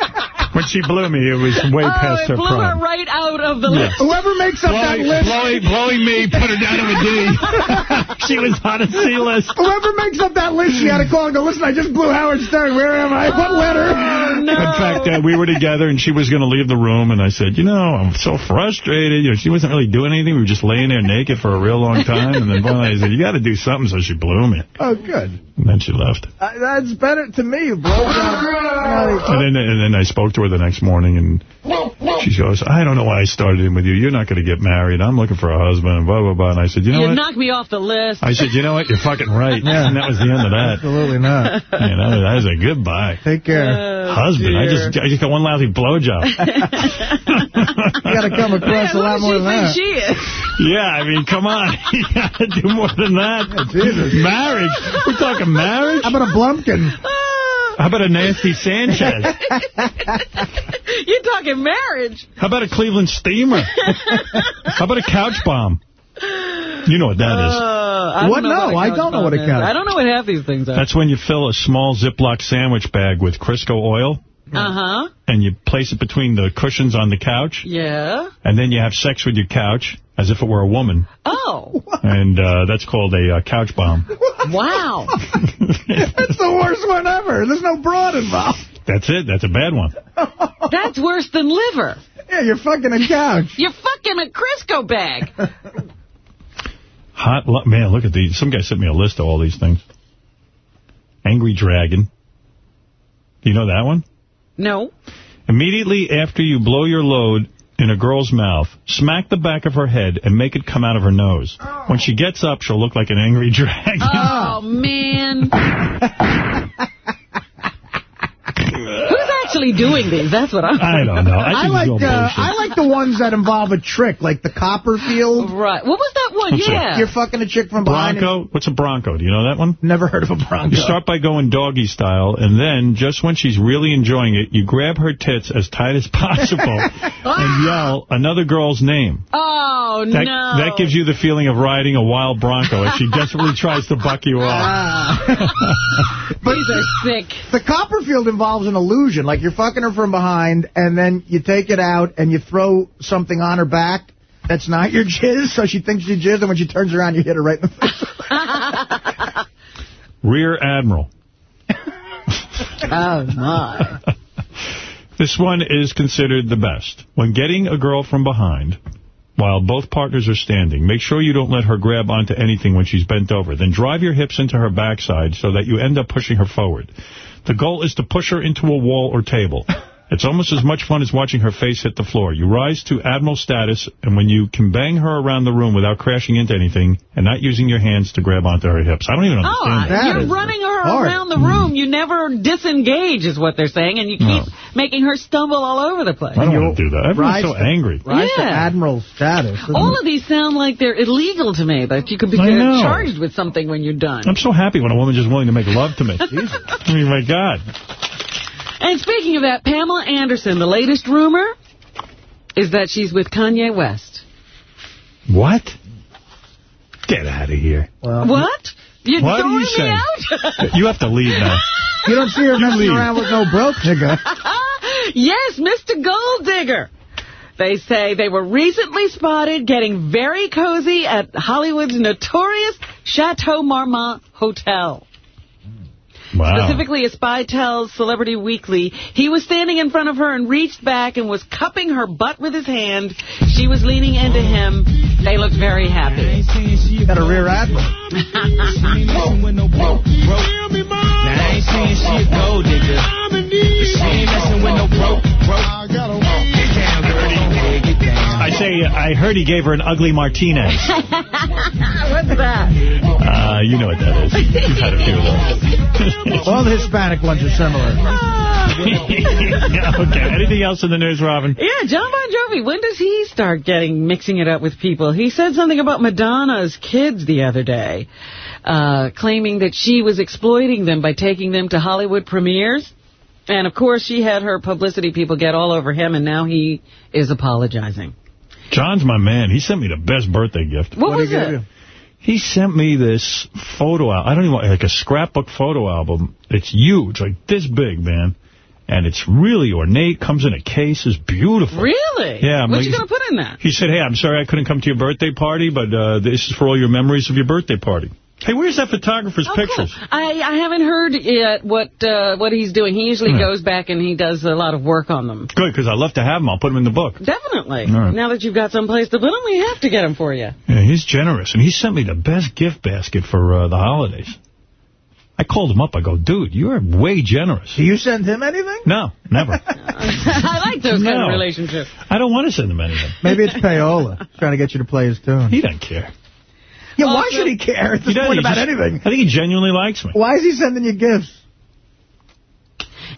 when she blew me, it was way oh, past it her blew her right out of the Yeah. list. Whoever makes up that list. blowing, blowing me, put her down to a D. she was on a C list. Whoever makes up that list, she had to call and go, listen, I just blew Howard Stern. Where am I? What letter? Oh, no. In fact, uh, we were together, and she was going to leave the room, and I said, you know, I'm so frustrated. You know, she wasn't really doing anything. We were just laying there naked for a real long time, and then finally I said, you got to do something, so she blew me. Oh, good. And then she left. Uh, that's better to me, bro. And then, and then I spoke to her the next morning, and she goes, I don't know why I started in with you. You're not going to get married. I'm looking for a husband, and blah, blah, blah. And I said, you know you what? knocked me off the list. I said, you know what? You're fucking right. Yeah. And that was the end of that. Absolutely not. You know, that was a goodbye. Take care. Oh, Husband. I just I just got one lousy blowjob. You got to come across Yeah, a lot more does than that. think she is? yeah, I mean, come on. you got to do more than that. Jesus. Marriage. We're talking marriage? How about a Blumpkin? Oh, How about a nasty Sanchez? You're talking marriage. How about a Cleveland steamer? How about a couch bomb? You know what that is. Uh, What? No, a I couch don't know what a is. couch- I don't know what half these things are. That's when you fill a small Ziploc sandwich bag with Crisco oil, Uh-huh. and you place it between the cushions on the couch, Yeah. and then you have sex with your couch as if it were a woman. Oh. And uh, that's called a uh, couch bomb. Wow. That's the worst one ever. There's no broad involved. That's it. That's a bad one. That's worse than liver. Yeah, you're fucking a couch. You're fucking a Crisco bag. Hot, lo- man, look at these. Some guy sent me a list of all these things. Angry Dragon. Do you know that one? No. Immediately after you blow your load in a girl's mouth, smack the back of her head and make it come out of her nose. When she gets up, she'll look like an angry dragon. Oh, man. Who's actually doing these? That's what I'm... I don't know. I, I like uh. I like the ones that involve a trick, like the Copperfield. Right. What was that one? What's that? yeah. You're fucking a chick from behind. Bronco? What's a Bronco? Do you know that one? Never heard of a Bronco. You start by going doggy style, and then, just when she's really enjoying it, you grab her tits as tight as possible and yell another girl's name. Oh, That, no. that gives you the feeling of riding a wild Bronco as she desperately tries to buck you off. But These are sick. the Copperfield involves an illusion. Like you're fucking her from behind, and then you take it out and you throw something on her back. that's not your jizz, so she thinks you jizz, and when she turns around, you hit her right in the face. Rear Admiral. oh, my. This one is considered the best. When getting a girl from behind, while both partners are standing, make sure you don't let her grab onto anything when she's bent over. Then drive your hips into her backside so that you end up pushing her forward. The goal is to push her into a wall or table. It's almost as much fun as watching her face hit the floor. You rise to admiral status, and when you can bang her around the room without crashing into anything and not using your hands to grab onto her hips. I don't even understand Oh, understand you're running her hard. around the room. Mm. You never disengage, is what they're saying, and you keep making her stumble all over the place. I don't want to do that. Everyone's Rise so to- angry. Rise to admiral status. All it? of these sound like they're illegal to me, but you could be I uh, know. charged with something when you're done. I'm so happy when a woman just willing to make love to me. I mean, my God. And speaking of that, Pamela Anderson, the latest rumor is that she's with Kanye West. What? Get out of here. what? You're What throwing you me saying? out? You have to leave now. You don't see her messing leave. around with no broke nigga. yes, Mr. Gold Digger. They say they were recently spotted getting very cozy at Hollywood's notorious Chateau Marmont Hotel. Wow. Specifically, a spy tells Celebrity Weekly he was standing in front of her and reached back and was cupping her butt with his hand. She was leaning into him. They looked very happy. Got a rear admiral. Now, I ain't saying she a gold digger. But she ain't messing with no broke, broke. Get down, girl. Yeah, get down. I say, uh, I heard he gave her an ugly Martinez. What's that? Uh, you know what that is. You've had a few of those. All the Hispanic ones are similar. Yeah, okay. Anything else in the news, Robin? Yeah, Jon Bon Jovi, when does he start getting mixing it up with people? He said something about Madonna's kids the other day, uh, claiming that she was exploiting them by taking them to Hollywood premieres. And, of course, she had her publicity people get all over him, and now he is apologizing. Jon's my man. He sent me the best birthday gift. What, was it? He sent me this photo al- I don't even want, like a scrapbook photo album. It's huge, like this big, man. And it's really ornate, comes in a case, is beautiful. Really? Yeah, I'm What like- you going to put in that? He said, hey, I'm sorry I couldn't come to your birthday party, but uh, this is for all your memories of your birthday party. Hey, where's that photographer's Oh, pictures? I, I haven't heard yet what uh, what he's doing. He usually Yeah. goes back and he does a lot of work on them. Good, because I love to have them. I'll put them in the book. Definitely. All right. Now that you've got someplace to put them, we have to get them for you. Yeah, he's generous, and he sent me the best gift basket for uh, the holidays. I called him up. I go, dude, you're way generous. Do you send him anything? No, never. I like those kind of relationships. I don't want to send him anything. Maybe it's payola. He's trying to get you to play his tune. He doesn't care. Yeah, why should he care at He this doesn't. point about just- anything? I think he genuinely likes me. Why is he sending you gifts?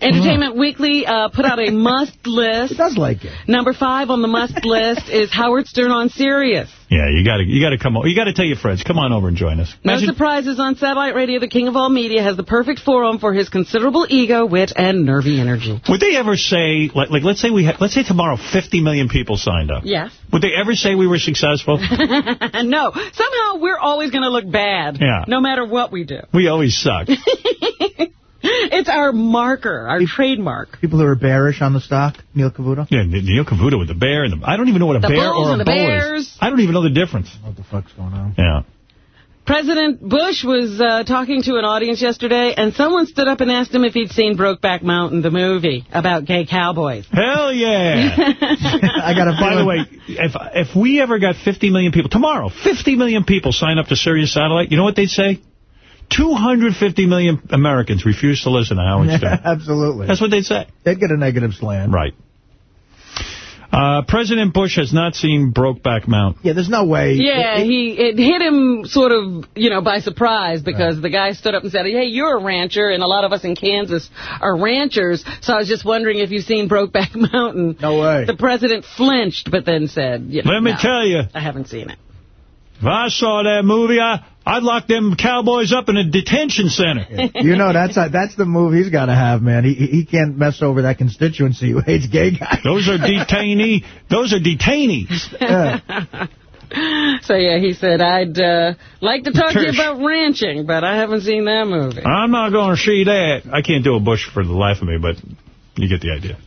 Entertainment Weekly uh, put out a must list. He does like it. Number five on the must list is Howard Stern on Sirius. Yeah, you got to you got to come. o- You got to tell your friends. Come on over and join us. No Imagine- surprises on satellite radio. The king of all media has the perfect forum for his considerable ego, wit, and nervy energy. would they ever say like like let's say we let's say tomorrow 50 million people signed up. Yes. Would they ever say we were successful? And no, somehow we're always going to look bad. Yeah. No matter what we do. we always suck. It's our marker, our trademark. People who are bearish on the stock, Neil Cavuto. Yeah, Neil Cavuto with the bear and the I don't even know what a The bear or a bull bears. is. I don't even know the difference. What the fuck's going on? Yeah. President Bush was uh, talking to an audience yesterday, and someone stood up and asked him if he'd seen Brokeback Mountain, the movie about gay cowboys. Hell yeah. I got a By the way, if if we ever got 50 million people, tomorrow, 50 million people sign up to Sirius Satellite, you know what they'd say? 250 million Americans refuse to listen to Howard Stern. Absolutely. That's what they'd say. They'd get a negative slant. Right. Uh, President Bush has not seen Brokeback Mountain. Yeah, there's no way. Yeah, he it hit him sort of, you know, by surprise because the guy stood up and said, hey, you're a rancher, and a lot of us in Kansas are ranchers, so I was just wondering if you've seen Brokeback Mountain. No way. The president flinched, but then said, you know, Let me "No, tell you, I haven't seen it. If I saw that movie, I, I'd lock them cowboys up in a detention center. You know, that's that's the move he's got to have, man. He he can't mess over that constituency who hates gay guys. Those are detainee. Those are detainees. Yeah. So, yeah, he said, I'd uh, like to talk to you about ranching, but I haven't seen that movie. I'm not going to see that. I can't do a Bush for the life of me, but you get the idea.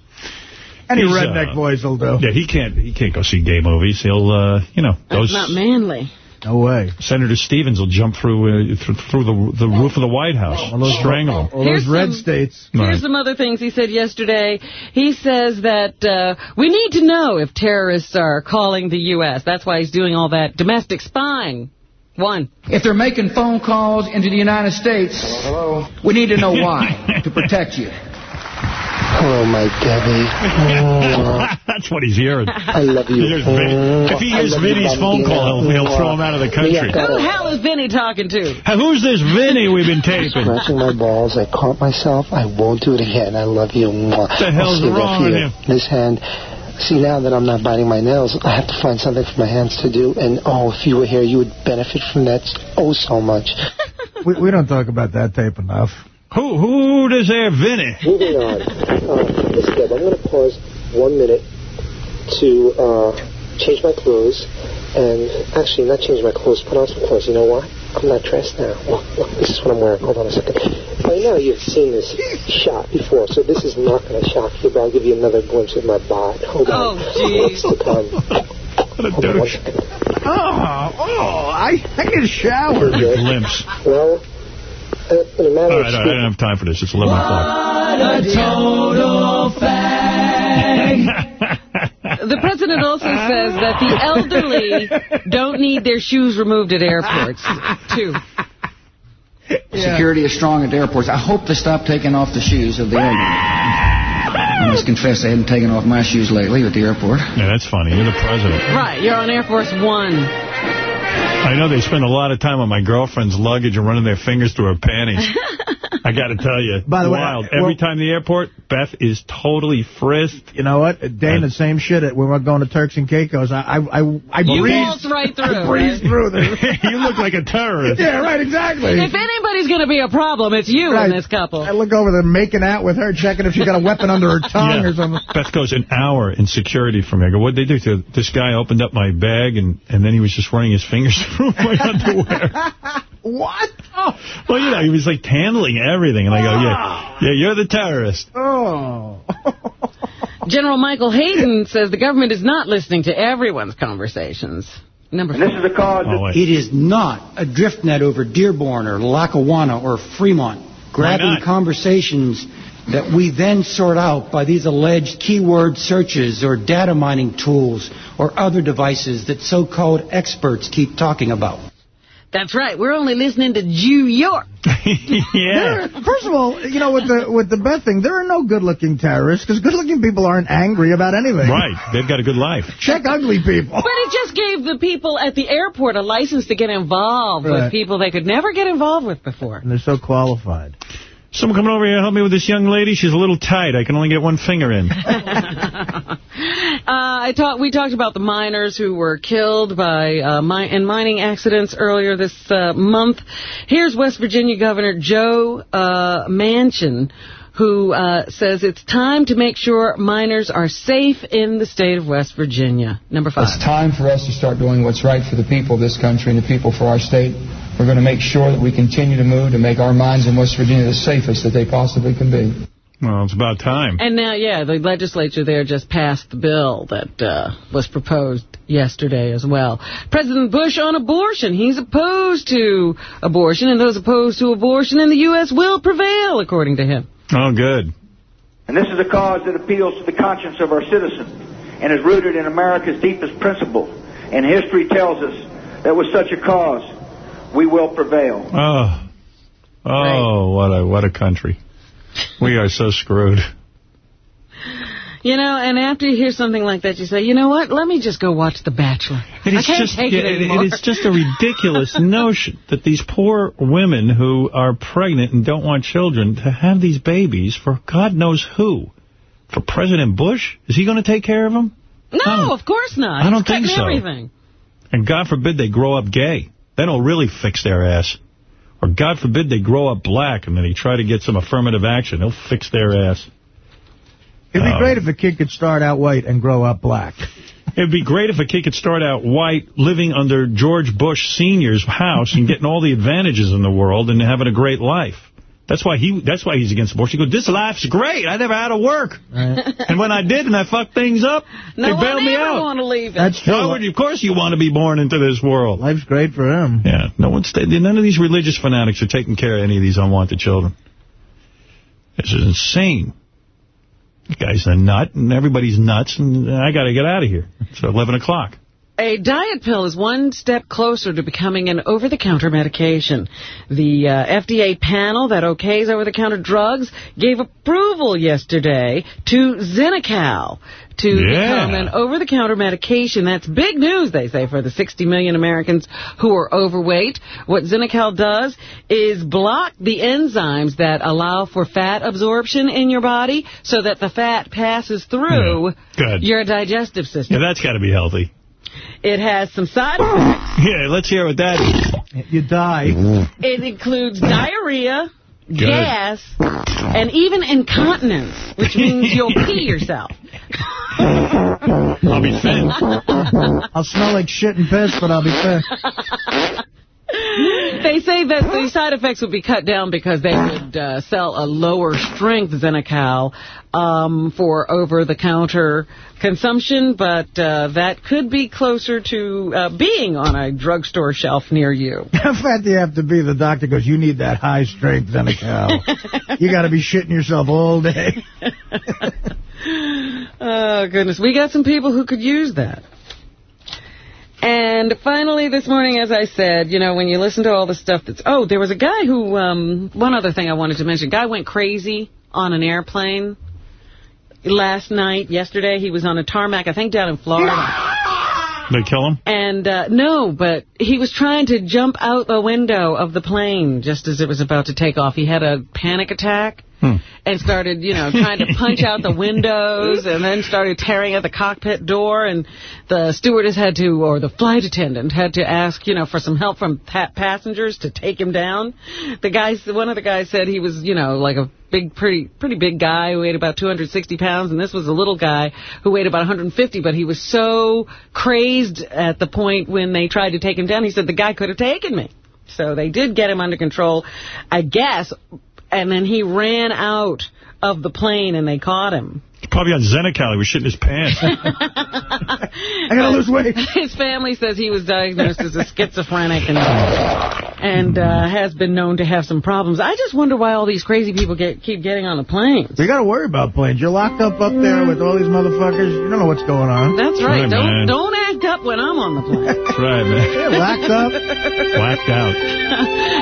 Any He's, redneck uh, voice will do. Yeah, he can't. He can't go see gay movies. He'll, uh, you know, That's those. not manly. No way. Senator Stevens will jump through uh, th through the the roof of the White House, strangle him. All those Here's red some- states. Right. Here's some other things he said yesterday. He says that uh, we need to know if terrorists are calling the U.S. That's why he's doing all that domestic spying. One. If they're making phone calls into the United States, hello, hello. we need to know why to protect you. Hello, my Debbie. That's what he's hearing. I love you. He hears oh, if he I hears love you, Vinny's phone call, he'll, he'll throw him out of the country. Who the hell is Vinny talking to? Hey, Who's this Vinny we've been taping? Scratching my balls. I caught myself. I won't do it again. I love you. What the hell's wrong with you? This hand. See, now that I'm not biting my nails, I have to find something for my hands to do. And, oh, if you were here, you would benefit from that oh so much. We, we don't talk about that tape enough. Who who does there Vinny? Moving on. Uh, Miss Deb, I'm going to pause one minute to uh, change my clothes. And actually, not change my clothes, put on some clothes. You know why? I'm not dressed now. Look, look, this is what I'm wearing. Hold on a second. By now, you've seen this shot before, so this is not going to shock you, but I'll give you another glimpse of my bod. Hold on. Oh, jeez. What's to come? What a Hold douche. Oh, oh, I, I need a shower. Okay. Glimpse. Well, uh, in a matter All of all right, I don't have time for this. It's 11 o'clock. What a total fag. The president also says that the elderly don't need their shoes removed at airports, too. Security is strong at airports. I hope they stop taking off the shoes of the elderly. I must confess I haven't taken off my shoes lately at the airport. Yeah, that's funny. You're the president. Right, you're on Air Force One. I know they spend a lot of time on my girlfriend's luggage and running their fingers through her panties. I got to tell you, By the way, wild. well- Every time the airport, Beth is totally frisked. You know what? Dane, the same shit. When we're going to Turks and Caicos, I I I, I You breezed, right through. I breezed through there. you look like a terrorist. yeah, right, exactly. If anybody's going to be a problem, it's you Right. in this couple. I look over there making out with her, checking if she's got a weapon under her tongue Yeah. or something. Beth goes an hour in security for me. I go, what'd they do? to This guy opened up my bag, and, and then he was just running his fingers through my underwear. What? Oh. Well, you know, he was like handling everything. And I go, yeah, ah! yeah, you're the terrorist. Oh. General Michael Hayden says the government is not listening to everyone's conversations. Number And this is the cause Oh. It is not a drift net over Dearborn or Lackawanna or Fremont, grabbing conversations that we then sort out by these alleged keyword searches or data mining tools or other devices that so-called experts keep talking about. That's right. We're only listening to New York. yeah. There- First of all, you know, with the with the Beth thing, there are no good-looking terrorists because good-looking people aren't angry about anything. Right. They've got a good life. Check ugly people. But it just gave the people at the airport a license to get involved Right. with people they could never get involved with before. And they're so qualified. Someone coming over here help me with this young lady. She's a little tight. I can only get one finger in. Uh, I talked. We talked about the miners who were killed by uh, mi in mining accidents earlier this uh, month. Here's West Virginia Governor Joe uh, Manchin, who uh, says it's time to make sure miners are safe in the state of West Virginia. Number five. It's time for us to start doing what's right for the people of this country and the people for our state. We're going to make sure that we continue to move to make our mines in West Virginia the safest that they possibly can be. Well, it's about time. And now, yeah, the legislature there just passed the bill that uh, was proposed yesterday as well. President Bush on abortion. He's opposed to abortion, and those opposed to abortion in the U.S. will prevail, according to him. Oh, good. And this is a cause that appeals to the conscience of our citizens and is rooted in America's deepest principle. And history tells us that with such a cause, we will prevail. Oh. Oh, what a what a country. We are so screwed. You know, and after you hear something like that, you say, you know what? Let me just go watch The Bachelor. It I can't just take yeah, it it- anymore. it is just a ridiculous notion that these poor women who are pregnant and don't want children to have these babies for God knows who. For President Bush? Is he going to take care of them? no, of course not. I don't He's think so. everything. And God forbid they grow up gay. Then it'll really fix their ass. Or God forbid they grow up black and then they try to get some affirmative action. He'll fix their ass. It'd be Oh. great if a kid could start out white and grow up black. It'd be great if a kid could start out white, living under George Bush Sr.'s house and getting all the advantages in the world and having a great life. That's why he. That's why he's against abortion. He goes, this life's great. I never had to work. and when I did and I fucked things up, No they one bailed me out. ever out. want to leave it. That's true. Why would of course you want to be born into this world. Life's great for him. Yeah, no one's none of these religious fanatics are taking care of any of these unwanted children. This is insane. The guy's a nut, and everybody's nuts, and I got to get out of here. It's 11 o'clock. A diet pill is one step closer to becoming an over-the-counter medication. The uh, FDA panel that okays over-the-counter drugs gave approval yesterday to Xenical to Yeah. become an over-the-counter medication. That's big news, they say, for the 60 million Americans who are overweight. What Xenical does is block the enzymes that allow for fat absorption in your body so that the fat passes through Good. your digestive system. Yeah, that's got to be healthy. It has some side effects. Yeah, let's hear what that is. You die. It includes diarrhea, Good. gas, and even incontinence, which means you'll pee yourself. I'll be thin. I'll smell like shit and piss, but I'll be thin. They say that the side effects would be cut down because they would uh, sell a lower strength Xenical um, for over-the-counter consumption, but uh, that could be closer to uh, being on a drugstore shelf near you. How fat do you have to be? The doctor goes, you need that high strength Xenical. you got to be shitting yourself all day. Oh, goodness. We got some people who could use that. And finally, this morning, as I said, you know, when you listen to all the stuff that's... Oh, there was a guy who... Um, one other thing I wanted to mention. guy went crazy on an airplane last night, yesterday. He was on a tarmac, I think down in Florida. They kill him? And, uh, no, but he was trying to jump out the window of the plane just as it was about to take off. He had a panic attack Hmm. and started, you know, trying to punch out the windows and then started tearing at the cockpit door. And the stewardess had to, or the flight attendant had to ask, you know, for some help from pa passengers to take him down. The guys, one of the guys said he was, you know, like a big, pretty, pretty big guy who weighed about 260 pounds. And this was a little guy who weighed about 150, but he was so crazed at the point when they tried to take him down. He said the guy could have taken me. So they did get him under control, I guess, and then he ran out of the plane and they caught him. He's probably on Xenical. He was shitting his pants. I gotta lose weight. His family says he was diagnosed as a schizophrenic and and uh, has been known to have some problems. I just wonder why all these crazy people get keep getting on the planes. You got to worry about planes. You're locked up up there with all these motherfuckers. You don't know what's going on. That's right. Right, don't man. don't act up when I'm on the plane. That's right, man. Yeah, locked up. Whacked out.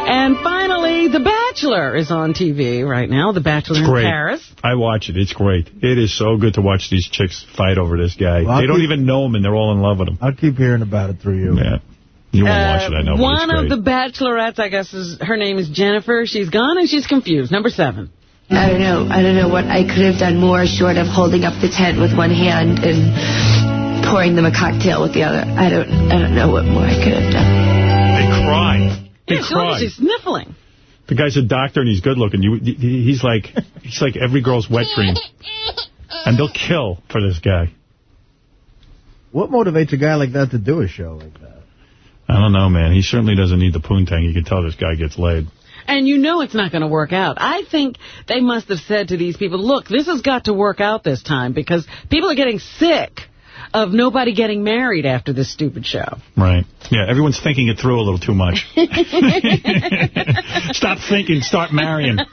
and finally, The Bachelor is on TV right now. The Bachelor It's in. Paris. I watch it. It's great. It is so good to watch these chicks fight over this guy. Well, I'll they don't even know him, and they're all in love with him. I'll keep hearing about it through you. Yeah. You won't watch it, I know, Uh, One of the bachelorettes, I guess, is her name is Jennifer. She's gone and she's confused. Number seven. I don't know. I don't know what I could have done more short of holding up the tent with one hand and pouring them a cocktail with the other. I don't. I don't know what more I could have done. They cry. They yeah, she- cry. she's sniffling. The guy's a doctor, and he's good looking. You, he's like he's like every girl's wet dream. And they'll kill for this guy. What motivates a guy like that to do a show like that? I don't know, man. He certainly doesn't need the poontang. You can tell this guy gets laid. And you know it's not going to work out. I think they must have said to these people, look, this has got to work out this time because people are getting sick of nobody getting married after this stupid show. Right. Yeah, everyone's thinking it through a little too much. Stop thinking, start marrying. Uh,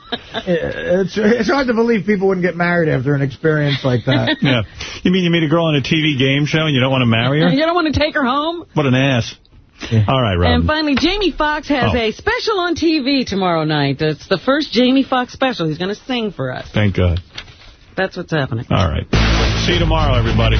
it's, it's hard to believe people wouldn't get married after an experience like that. Yeah. You mean you meet a girl on a TV game show and you don't want to marry her? You don't want to take her home? What an ass. All right, Robin. And finally, Jamie Foxx has Oh. a special on TV tomorrow night. It's the first Jamie Foxx special. He's going to sing for us. Thank God. That's what's happening. All right. See you tomorrow, everybody.